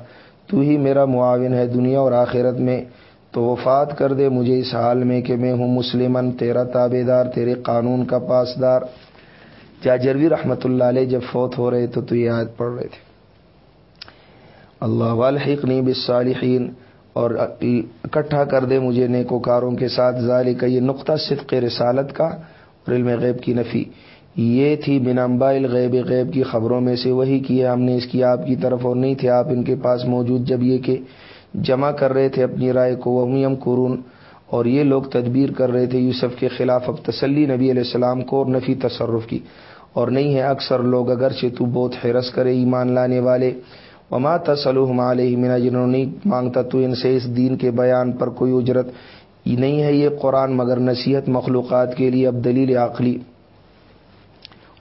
تو ہی میرا معاون ہے دنیا اور آخرت میں۔ تو وفات کر دے مجھے اس حال میں کہ میں ہوں مسلمن تیرا تابے دار تیرے قانون کا پاسدار۔ جا جروی رحمۃ اللہ علیہ، جب فوت ہو رہے تو تو یہ یاد پڑھ رہے تھے۔ اللہ والحقنی بالصالحین، اور اکٹھا کر دے مجھے نیکوکاروں کے ساتھ۔ ظالی کا یہ نقطہ صدق رسالت کا اور علم غیب کی نفی۔ یہ تھی بنامبائل غیب غیب کی خبروں میں سے وہی کیا ہم نے اس کی آپ کی طرف اور نہیں تھے۔ آپ ان کے پاس موجود۔ جب یہ کہ جمع کر رہے تھے اپنی رائے کو وہیم قرون اور یہ لوگ تدبیر کر رہے تھے یوسف کے خلاف اب تسلی نبی علیہ السلام کو اور نفی تصرف کی۔ اور نہیں ہے اکثر لوگ اگرچہ تو بہت حیرس کرے ایمان لانے والے۔ وما تسلم علیہ مینا جنہوں نے مانگتا تو ان سے اس دین کے بیان پر کوئی اجرت۔ نہیں ہے یہ قرآن مگر نصیحت مخلوقات کے لیے اب دلیل عقلی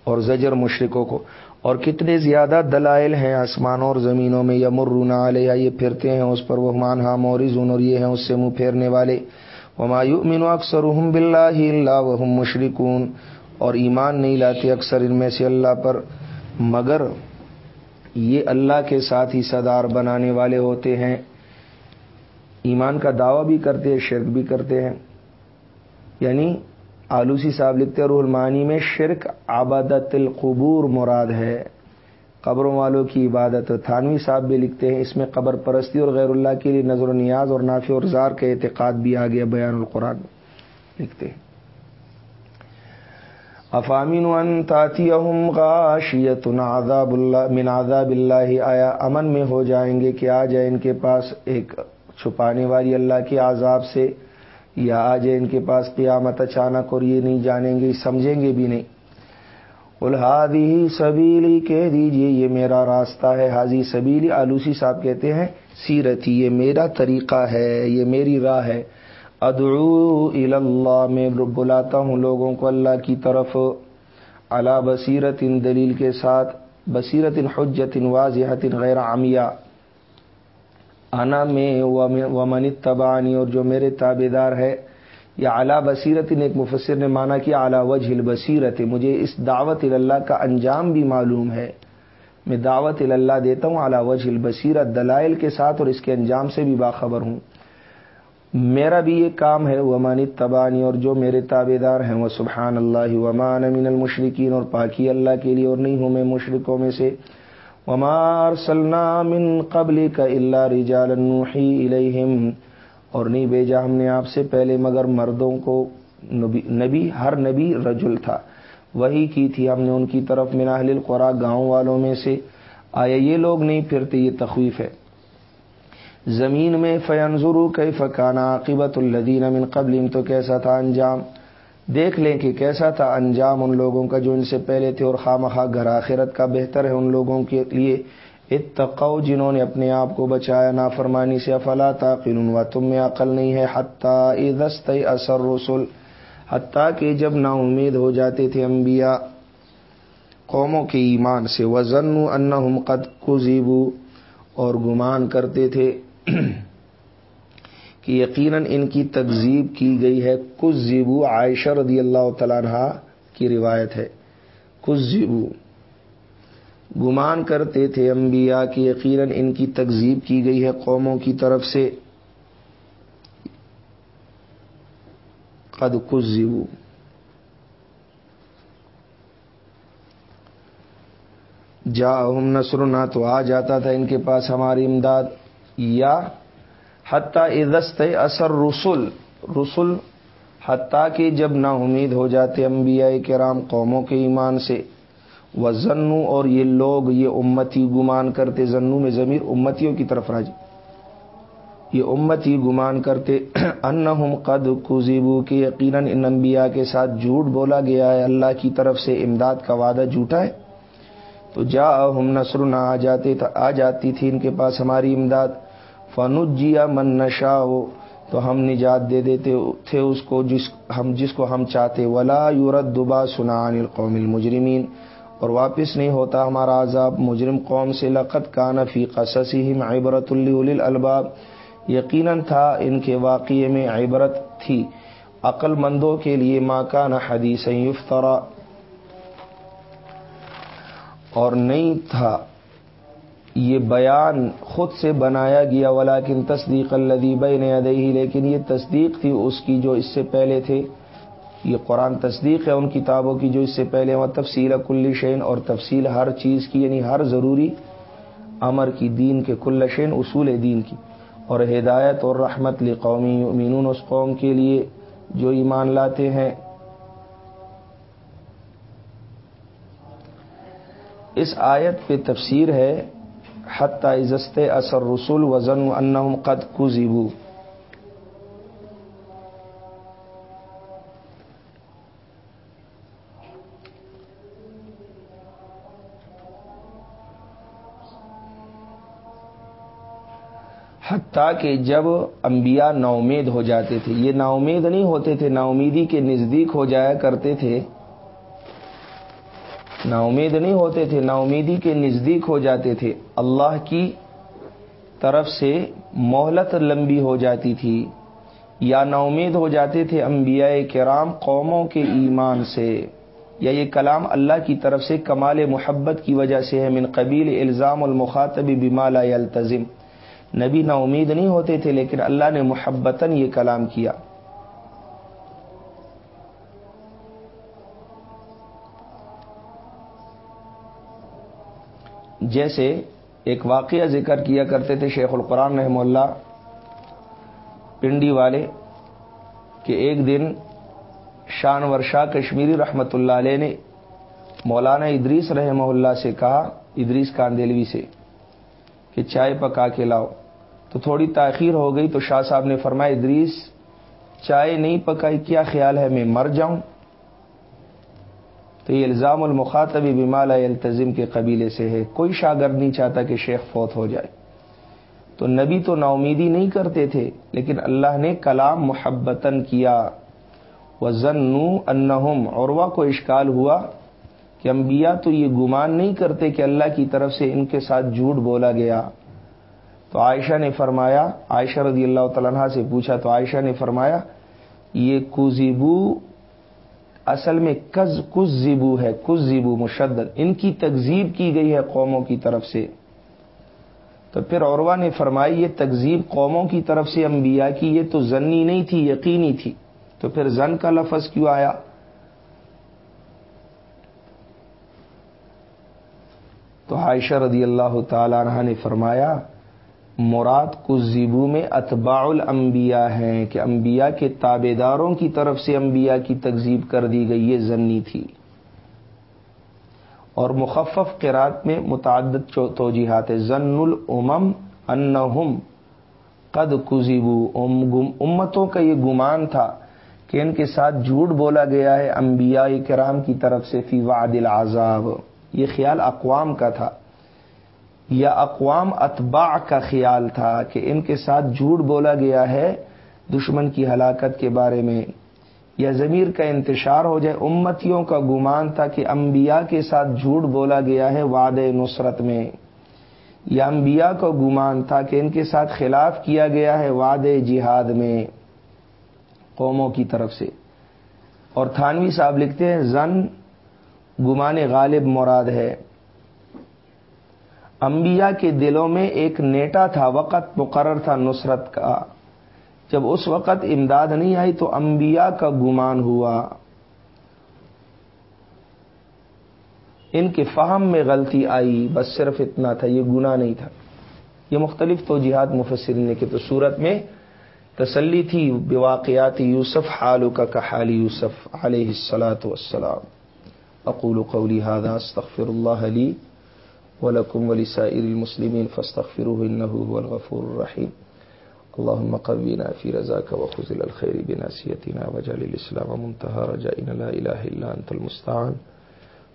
اور زجر مشرقوں کو۔ اور کتنے زیادہ دلائل ہیں آسمانوں اور زمینوں میں یا مرونا علیہ یہ پھرتے ہیں اس پر وہ مان ہاں اور یہ ہیں اس سے منہ پھیرنے والے۔ وما يؤمن اکثرهم بالله الا وهم مشركون اور ایمان نہیں لاتے اکثر ان میں سے اللہ پر، مگر یہ اللہ کے ساتھ ہی صدار بنانے والے ہوتے ہیں۔ ایمان کا دعویٰ بھی کرتے ہیں، شرک بھی کرتے ہیں۔ یعنی آلوسی صاحب لکھتے روح المانی میں شرک عبادت القبور مراد ہے۔ قبروں والوں کی عبادت۔ تھانوی صاحب بھی لکھتے ہیں، اس میں قبر پرستی اور غیر اللہ کے لیے نظر و نیاز اور نافع اور زار کے اعتقاد بھی آ گیا بیان القرآن لکھتے ہیں۔ افامین عذاب اللہ من عذاب اللہ آیا، امن میں ہو جائیں گے کہ آ جائے ان کے پاس ایک چھپانے والی اللہ کے عذاب سے۔ یا آ جائے ان کے پاس قیامت اچانک اور یہ نہیں جانیں گے، سمجھیں گے بھی نہیں۔ الحادی سبیلی، کہہ دیجیے، یہ میرا راستہ ہے۔ حاضی سبیلی، آلوسی صاحب کہتے ہیں سیرتی یہ میرا طریقہ ہے، یہ میری راہ ہے۔ ادعو اللہ میں بلاتا ہوں لوگوں کو اللہ کی طرف۔ اللہ بصیرت ان دلیل کے ساتھ بصیرت ان حجت ان واضحت ان غیر عامیہ۔ انا میں ومن تبانی اور جو میرے تابے دار ہے، یا اعلیٰ بصیرت، ایک مفسر نے مانا کہ اعلیٰ وجہ البصیرت، مجھے اس دعوت اللہ کا انجام بھی معلوم ہے۔ میں دعوت اللہ دیتا ہوں اعلیٰ وجہ البصیرت، دلائل کے ساتھ اور اس کے انجام سے بھی باخبر ہوں۔ میرا بھی یہ کام ہے ومانی تبانی اور جو میرے تابے دار ہیں وہ سبحان اللہ ومان امین المشرقین اور پاکی اللہ کے لیے اور نہیں ہوں میں مشرقوں میں سے۔ ومار سلام قبل کا اللہ رجال الہم اور نہیں بھیجا ہم نے آپ سے پہلے، مگر مردوں کو نبی نبی، ہر نبی رجل تھا۔ وہی کی تھی ہم نے ان کی طرف مناہل القرا گاؤں والوں میں سے۔ آیا یہ لوگ نہیں پھرتے، یہ تخویف ہے۔ زمین میں فینظرو کئی فکانہ عاقبت الدین من قبل تو کیسا تھا انجام؟ دیکھ لیں کہ کیسا تھا انجام ان لوگوں کا جو ان سے پہلے تھے اور خواہ گھر آخرت کا بہتر ہے ان لوگوں کے لیے۔ اتقو جنہوں نے اپنے آپ کو بچایا نافرمانی سے، افلا تاقلون و تم میں عقل نہیں ہے۔ حتیٰ دست اثر رسول حتیٰ کہ جب نا امید ہو جاتے تھے انبیاء قوموں کے ایمان سے۔ وزن ان قد کزیبو اور گمان کرتے تھے۔ کہ یقیناً ان کی تکذیب کی گئی ہے۔ کچھ زیبو عائشہ رضی اللہ تعالیٰ کی روایت ہے۔ کچھ زیبو گمان کرتے تھے انبیاء کی یقیناً ان کی تکذیب کی گئی ہے قوموں کی طرف سے۔ قد کزیو جا ہم نسر نہ تو آ جاتا تھا ان کے پاس ہماری امداد۔ یا حتیٰ ادست اثر رسول رسول حتیٰ کہ جب نا امید ہو جاتے انبیاء کرام قوموں کے ایمان سے۔ وہ زنو اور یہ لوگ، یہ امتی گمان کرتے زنو میں ضمیر امتیوں کی طرف راجی۔ یہ امتی گمان کرتے [clears throat] ان قد کزیبو کہ یقیناً ان انبیاء کے ساتھ جھوٹ بولا گیا ہے، اللہ کی طرف سے امداد کا وعدہ جھوٹا ہے۔ تو جا ہم نثر نہ آ جاتے آ جاتی تھی ان کے پاس ہماری امداد۔ فنجیا من نشا ہو تو ہم نجات دے دیتے تھے اس کو جس ہم جس کو ہم چاہتے ولا یورت دبا سنان القوم المجرمین اور واپس نہیں ہوتا ہمارا عذاب مجرم قوم سے لقت کا نفی قصصی عبرت اللہ الباب یقیناً تھا ان کے واقعے میں عبرت تھی عقل مندوں کے لیے ماں کا نہ حدیث یفترا اور نہیں تھا یہ بیان خود سے بنایا گیا، ولیکن تصدیق الدی بین ادئی لیکن یہ تصدیق تھی اس کی جو اس سے پہلے تھے۔ یہ قرآن تصدیق ہے ان کتابوں کی جو اس سے پہلے وہ تفصیل کل شین اور تفصیل ہر چیز کی یعنی ہر ضروری امر کی، دین کے کل شین اصول دین کی۔ اور ہدایت اور رحمت لی قومی اس قوم کے لیے جو ایمان لاتے ہیں۔ اس آیت پہ تفسیر ہے حتیٰ عزست اثر رسول وزن انہم قد کزیبو حتیٰ کہ جب انبیاء نا امید ہو جاتے تھے، یہ نا امید نہیں ہوتے تھے نا امیدی کے نزدیک ہو جایا کرتے تھے نا امید نہیں ہوتے تھے نا امیدی کے نزدیک ہو جاتے تھے۔ اللہ کی طرف سے مہلت لمبی ہو جاتی تھی، یا نا امید ہو جاتے تھے انبیاء کرام قوموں کے ایمان سے۔ یا یہ کلام اللہ کی طرف سے کمال محبت کی وجہ سے ہے، من قبیل الزام المخاطب بمالا التظم نبی نا امید نہیں ہوتے تھے، لیکن اللہ نے محبتاً یہ کلام کیا۔ جیسے ایک واقعہ ذکر کیا کرتے تھے شیخ القرآن رحم اللہ، پنڈی والے، کہ ایک دن شان ورشا کشمیری رحمت اللہ علیہ نے مولانا ادریس رحمہ اللہ سے کہا، ادریس کاندیلوی سے، کہ چائے پکا کے لاؤ۔ تو تھوڑی تاخیر ہو گئی تو شاہ صاحب نے فرمایا، ادریس، چائے نہیں پکائی، کیا خیال ہے میں مر جاؤں؟ تو یہ الزام المخاطب بمال التظم کے قبیلے سے ہے۔ کوئی شاگرد نہیں چاہتا کہ شیخ فوت ہو جائے۔ تو نبی تو نا امیدی نہیں کرتے تھے، لیکن اللہ نے کلام محبتن کیا۔ وہ ضنو انہم اور کو اشکال ہوا کہ انبیاء تو یہ گمان نہیں کرتے کہ اللہ کی طرف سے ان کے ساتھ جھوٹ بولا گیا۔ تو عائشہ نے فرمایا، عائشہ رضی اللہ تعالیٰ سے پوچھا، تو عائشہ نے فرمایا، یہ کزیبو اصل میں کز کز زیبو ہے کز زیبو مشدد۔ ان کی تکزیب کی گئی ہے قوموں کی طرف سے۔ تو پھر عوروا نے فرمائی، یہ تکزیب قوموں کی طرف سے انبیاء کی، یہ تو زنی نہیں تھی، یقینی تھی۔ تو پھر زن کا لفظ کیوں آیا؟ تو عائشہ رضی اللہ تعالی عنہ نے فرمایا مراد کزیبو میں اتباع الانبیاء ہیں کہ انبیاء کے تابے داروں کی طرف سے انبیاء کی تکزیب کر دی گئی، یہ زنی تھی۔ اور مخفف قرات میں متعدد توجیحات زن الامم انہم قد کزیبو امتوں کا یہ گمان تھا کہ ان کے ساتھ جھوٹ بولا گیا ہے انبیاء کرام کی طرف سے فی وعد العذاب۔ یہ خیال اقوام کا تھا۔ یا اقوام اتباع کا خیال تھا کہ ان کے ساتھ جھوٹ بولا گیا ہے، دشمن کی ہلاکت کے بارے میں، یا ضمیر کا انتشار ہو جائے، امتیوں کا گمان تھا کہ انبیاء کے ساتھ جھوٹ بولا گیا ہے وعد نصرت میں۔ یا انبیاء کا گمان تھا کہ ان کے ساتھ خلاف کیا گیا ہے وعد جہاد میں۔ قوموں کی طرف سے۔ اور تھانوی صاحب لکھتے ہیں، زن گمان غالب مراد ہے۔ انبیاء کے دلوں میں ایک نیٹا تھا، وقت مقرر تھا نصرت کا۔ جب اس وقت امداد نہیں آئی تو انبیاء کا گمان ہوا۔ ان کے فہم میں غلطی آئی، بس صرف اتنا تھا، یہ گنا نہیں تھا۔ یہ مختلف تو جہاد مفسرین کے تو صورت میں تسلی تھی، بواقعات یوسف حالو کا حال یوسف علیہ السلاۃ والسلام۔ اقول قولی هذا، استغفر اللہ علی ولكم ولسائر المسلمين فاستغفروه إنه هو الغفور الرحيم. اللهم قوينا في رزاك وخذل الخير بناسيتنا وجعل الإسلام منتهى رجائنا. لا إله إلا أنت المستعان.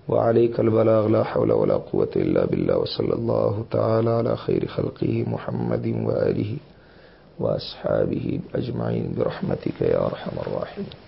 وعليك البلاغ. لا حول ولا قوة إلا بالله. وصلى الله تعالى على خير خلقه محمد وآله وأصحابه أجمعين. برحمتك يا أرحم الراحمين.